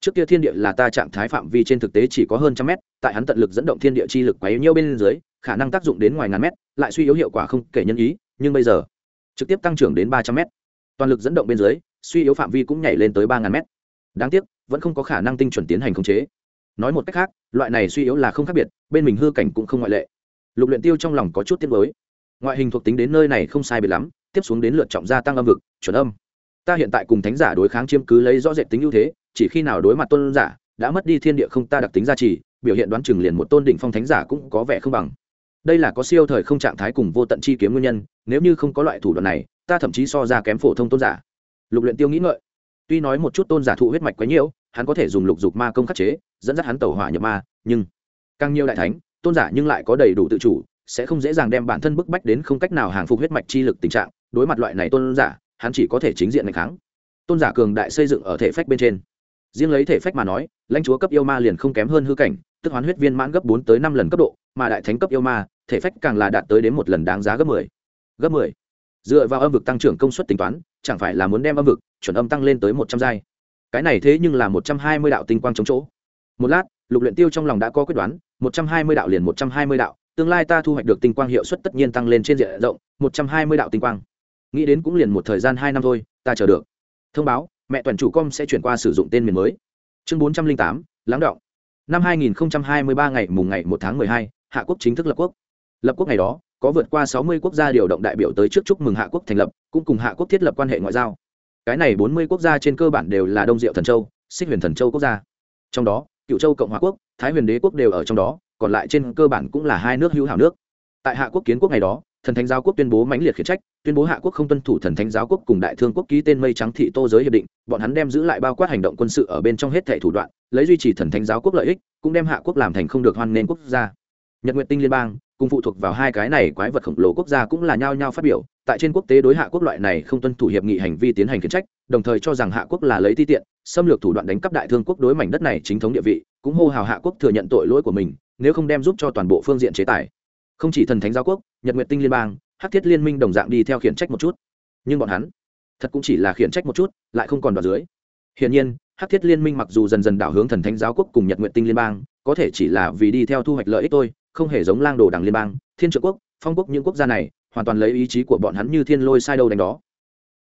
Trước kia thiên địa là ta trạng thái phạm vi trên thực tế chỉ có hơn trăm mét, tại hắn tận lực dẫn động thiên địa chi lực quấy nhiêu bên dưới, khả năng tác dụng đến ngoài ngàn mét, lại suy yếu hiệu quả không kể nhân ý, nhưng bây giờ, trực tiếp tăng trưởng đến ba trăm mét. Toàn lực dẫn động bên dưới, suy yếu phạm vi cũng nhảy lên tới ba ngàn mét. Đáng tiếc, vẫn không có khả năng tinh chuẩn tiến hành khống chế nói một cách khác loại này suy yếu là không khác biệt bên mình hư cảnh cũng không ngoại lệ. Lục luyện tiêu trong lòng có chút tiếc nuối, ngoại hình thuộc tính đến nơi này không sai biệt lắm tiếp xuống đến lượt trọng gia tăng âm vực chuẩn âm. Ta hiện tại cùng thánh giả đối kháng chiếm cứ lấy rõ rệt tính ưu thế chỉ khi nào đối mặt tôn giả đã mất đi thiên địa không ta đặc tính gia trì biểu hiện đoán chừng liền một tôn đỉnh phong thánh giả cũng có vẻ không bằng. Đây là có siêu thời không trạng thái cùng vô tận chi kiếm nguyên nhân nếu như không có loại thủ đoạn này ta thậm chí so ra kém phổ thông tôn giả. Lục luyện tiêu nghĩ ngợi. Tuy nói một chút tôn giả thụ huyết mạch quá nhiều hắn có thể dùng lục dục ma công khắc chế dẫn dắt hắn tẩu hỏa nhập ma, nhưng càng nhiều đại thánh, tôn giả nhưng lại có đầy đủ tự chủ, sẽ không dễ dàng đem bản thân bức bách đến không cách nào hàng phục huyết mạch chi lực tình trạng. Đối mặt loại này tôn giả, hắn chỉ có thể chính diện ngày kháng tôn giả cường đại xây dựng ở thể phách bên trên. Riêng lấy thể phách mà nói, lãnh chúa cấp yêu ma liền không kém hơn hư cảnh, tức hoán huyết viên mãn gấp bốn tới năm lần cấp độ, mà đại thánh cấp yêu ma, thể phách càng là đạt tới đến một lần đáng giá gấp mười. Gấp mười. Dựa vào âm vực tăng trưởng công suất tính toán, chẳng phải là muốn đem âm vực chuẩn âm tăng lên tới một trăm giai. Cái này thế nhưng là một trăm hai mươi đạo tinh quang chống chỗ một lát, lục luyện tiêu trong lòng đã có quyết đoán, một trăm hai mươi đạo liền một trăm hai mươi đạo, tương lai ta thu hoạch được tinh quang hiệu suất tất nhiên tăng lên trên diện rộng, một trăm hai mươi đạo tinh quang. Nghĩ đến cũng liền một thời gian hai năm thôi, ta chờ được. Thông báo, mẹ toàn chủ com sẽ chuyển qua sử dụng tên miền mới. Chương bốn trăm linh tám, lắng động. Năm hai nghìn hai mươi ba ngày mùng ngày một tháng mười hai, hạ quốc chính thức lập quốc. Lập quốc ngày đó, có vượt qua sáu mươi quốc gia điều động đại biểu tới trước chúc mừng hạ quốc thành lập, cũng cùng hạ quốc thiết lập quan hệ ngoại giao. Cái này bốn mươi quốc gia trên cơ bản đều là đông diệu thần châu, xích huyền thần châu quốc gia. Trong đó cựu châu cộng hòa quốc, thái huyền đế quốc đều ở trong đó, còn lại trên cơ bản cũng là hai nước hữu hảo nước. Tại hạ quốc kiến quốc ngày đó, thần thánh giáo quốc tuyên bố mãnh liệt khiển trách, tuyên bố hạ quốc không tuân thủ thần thánh giáo quốc cùng đại thương quốc ký tên mây trắng thị tô giới hiệp định, bọn hắn đem giữ lại bao quát hành động quân sự ở bên trong hết thẻ thủ đoạn, lấy duy trì thần thánh giáo quốc lợi ích, cũng đem hạ quốc làm thành không được hoan nghênh quốc gia. Nhật nguyện tinh liên bang, cùng phụ thuộc vào hai cái này quái vật khổng lồ quốc gia cũng là nhao nhao phát biểu, tại trên quốc tế đối hạ quốc loại này không tuân thủ hiệp nghị hành vi tiến hành khiển trách, đồng thời cho rằng hạ quốc là lấy ti tiện xâm lược thủ đoạn đánh cắp đại thương quốc đối mảnh đất này chính thống địa vị, cũng hô hào hạ quốc thừa nhận tội lỗi của mình, nếu không đem giúp cho toàn bộ phương diện chế tài. Không chỉ thần thánh giáo quốc, nhật nguyệt tinh liên bang, hắc thiết liên minh đồng dạng đi theo khiển trách một chút. Nhưng bọn hắn, thật cũng chỉ là khiển trách một chút, lại không còn đoạt dưới. Hiển nhiên, hắc thiết liên minh mặc dù dần dần đảo hướng thần thánh giáo quốc cùng nhật nguyện tinh liên bang, có thể chỉ là vì đi theo thu hoạch lợi ích thôi, không hề giống lang đồ đảng liên bang, thiên trợ quốc, phong quốc những quốc gia này, hoàn toàn lấy ý chí của bọn hắn như thiên lôi sai đâu đánh đó.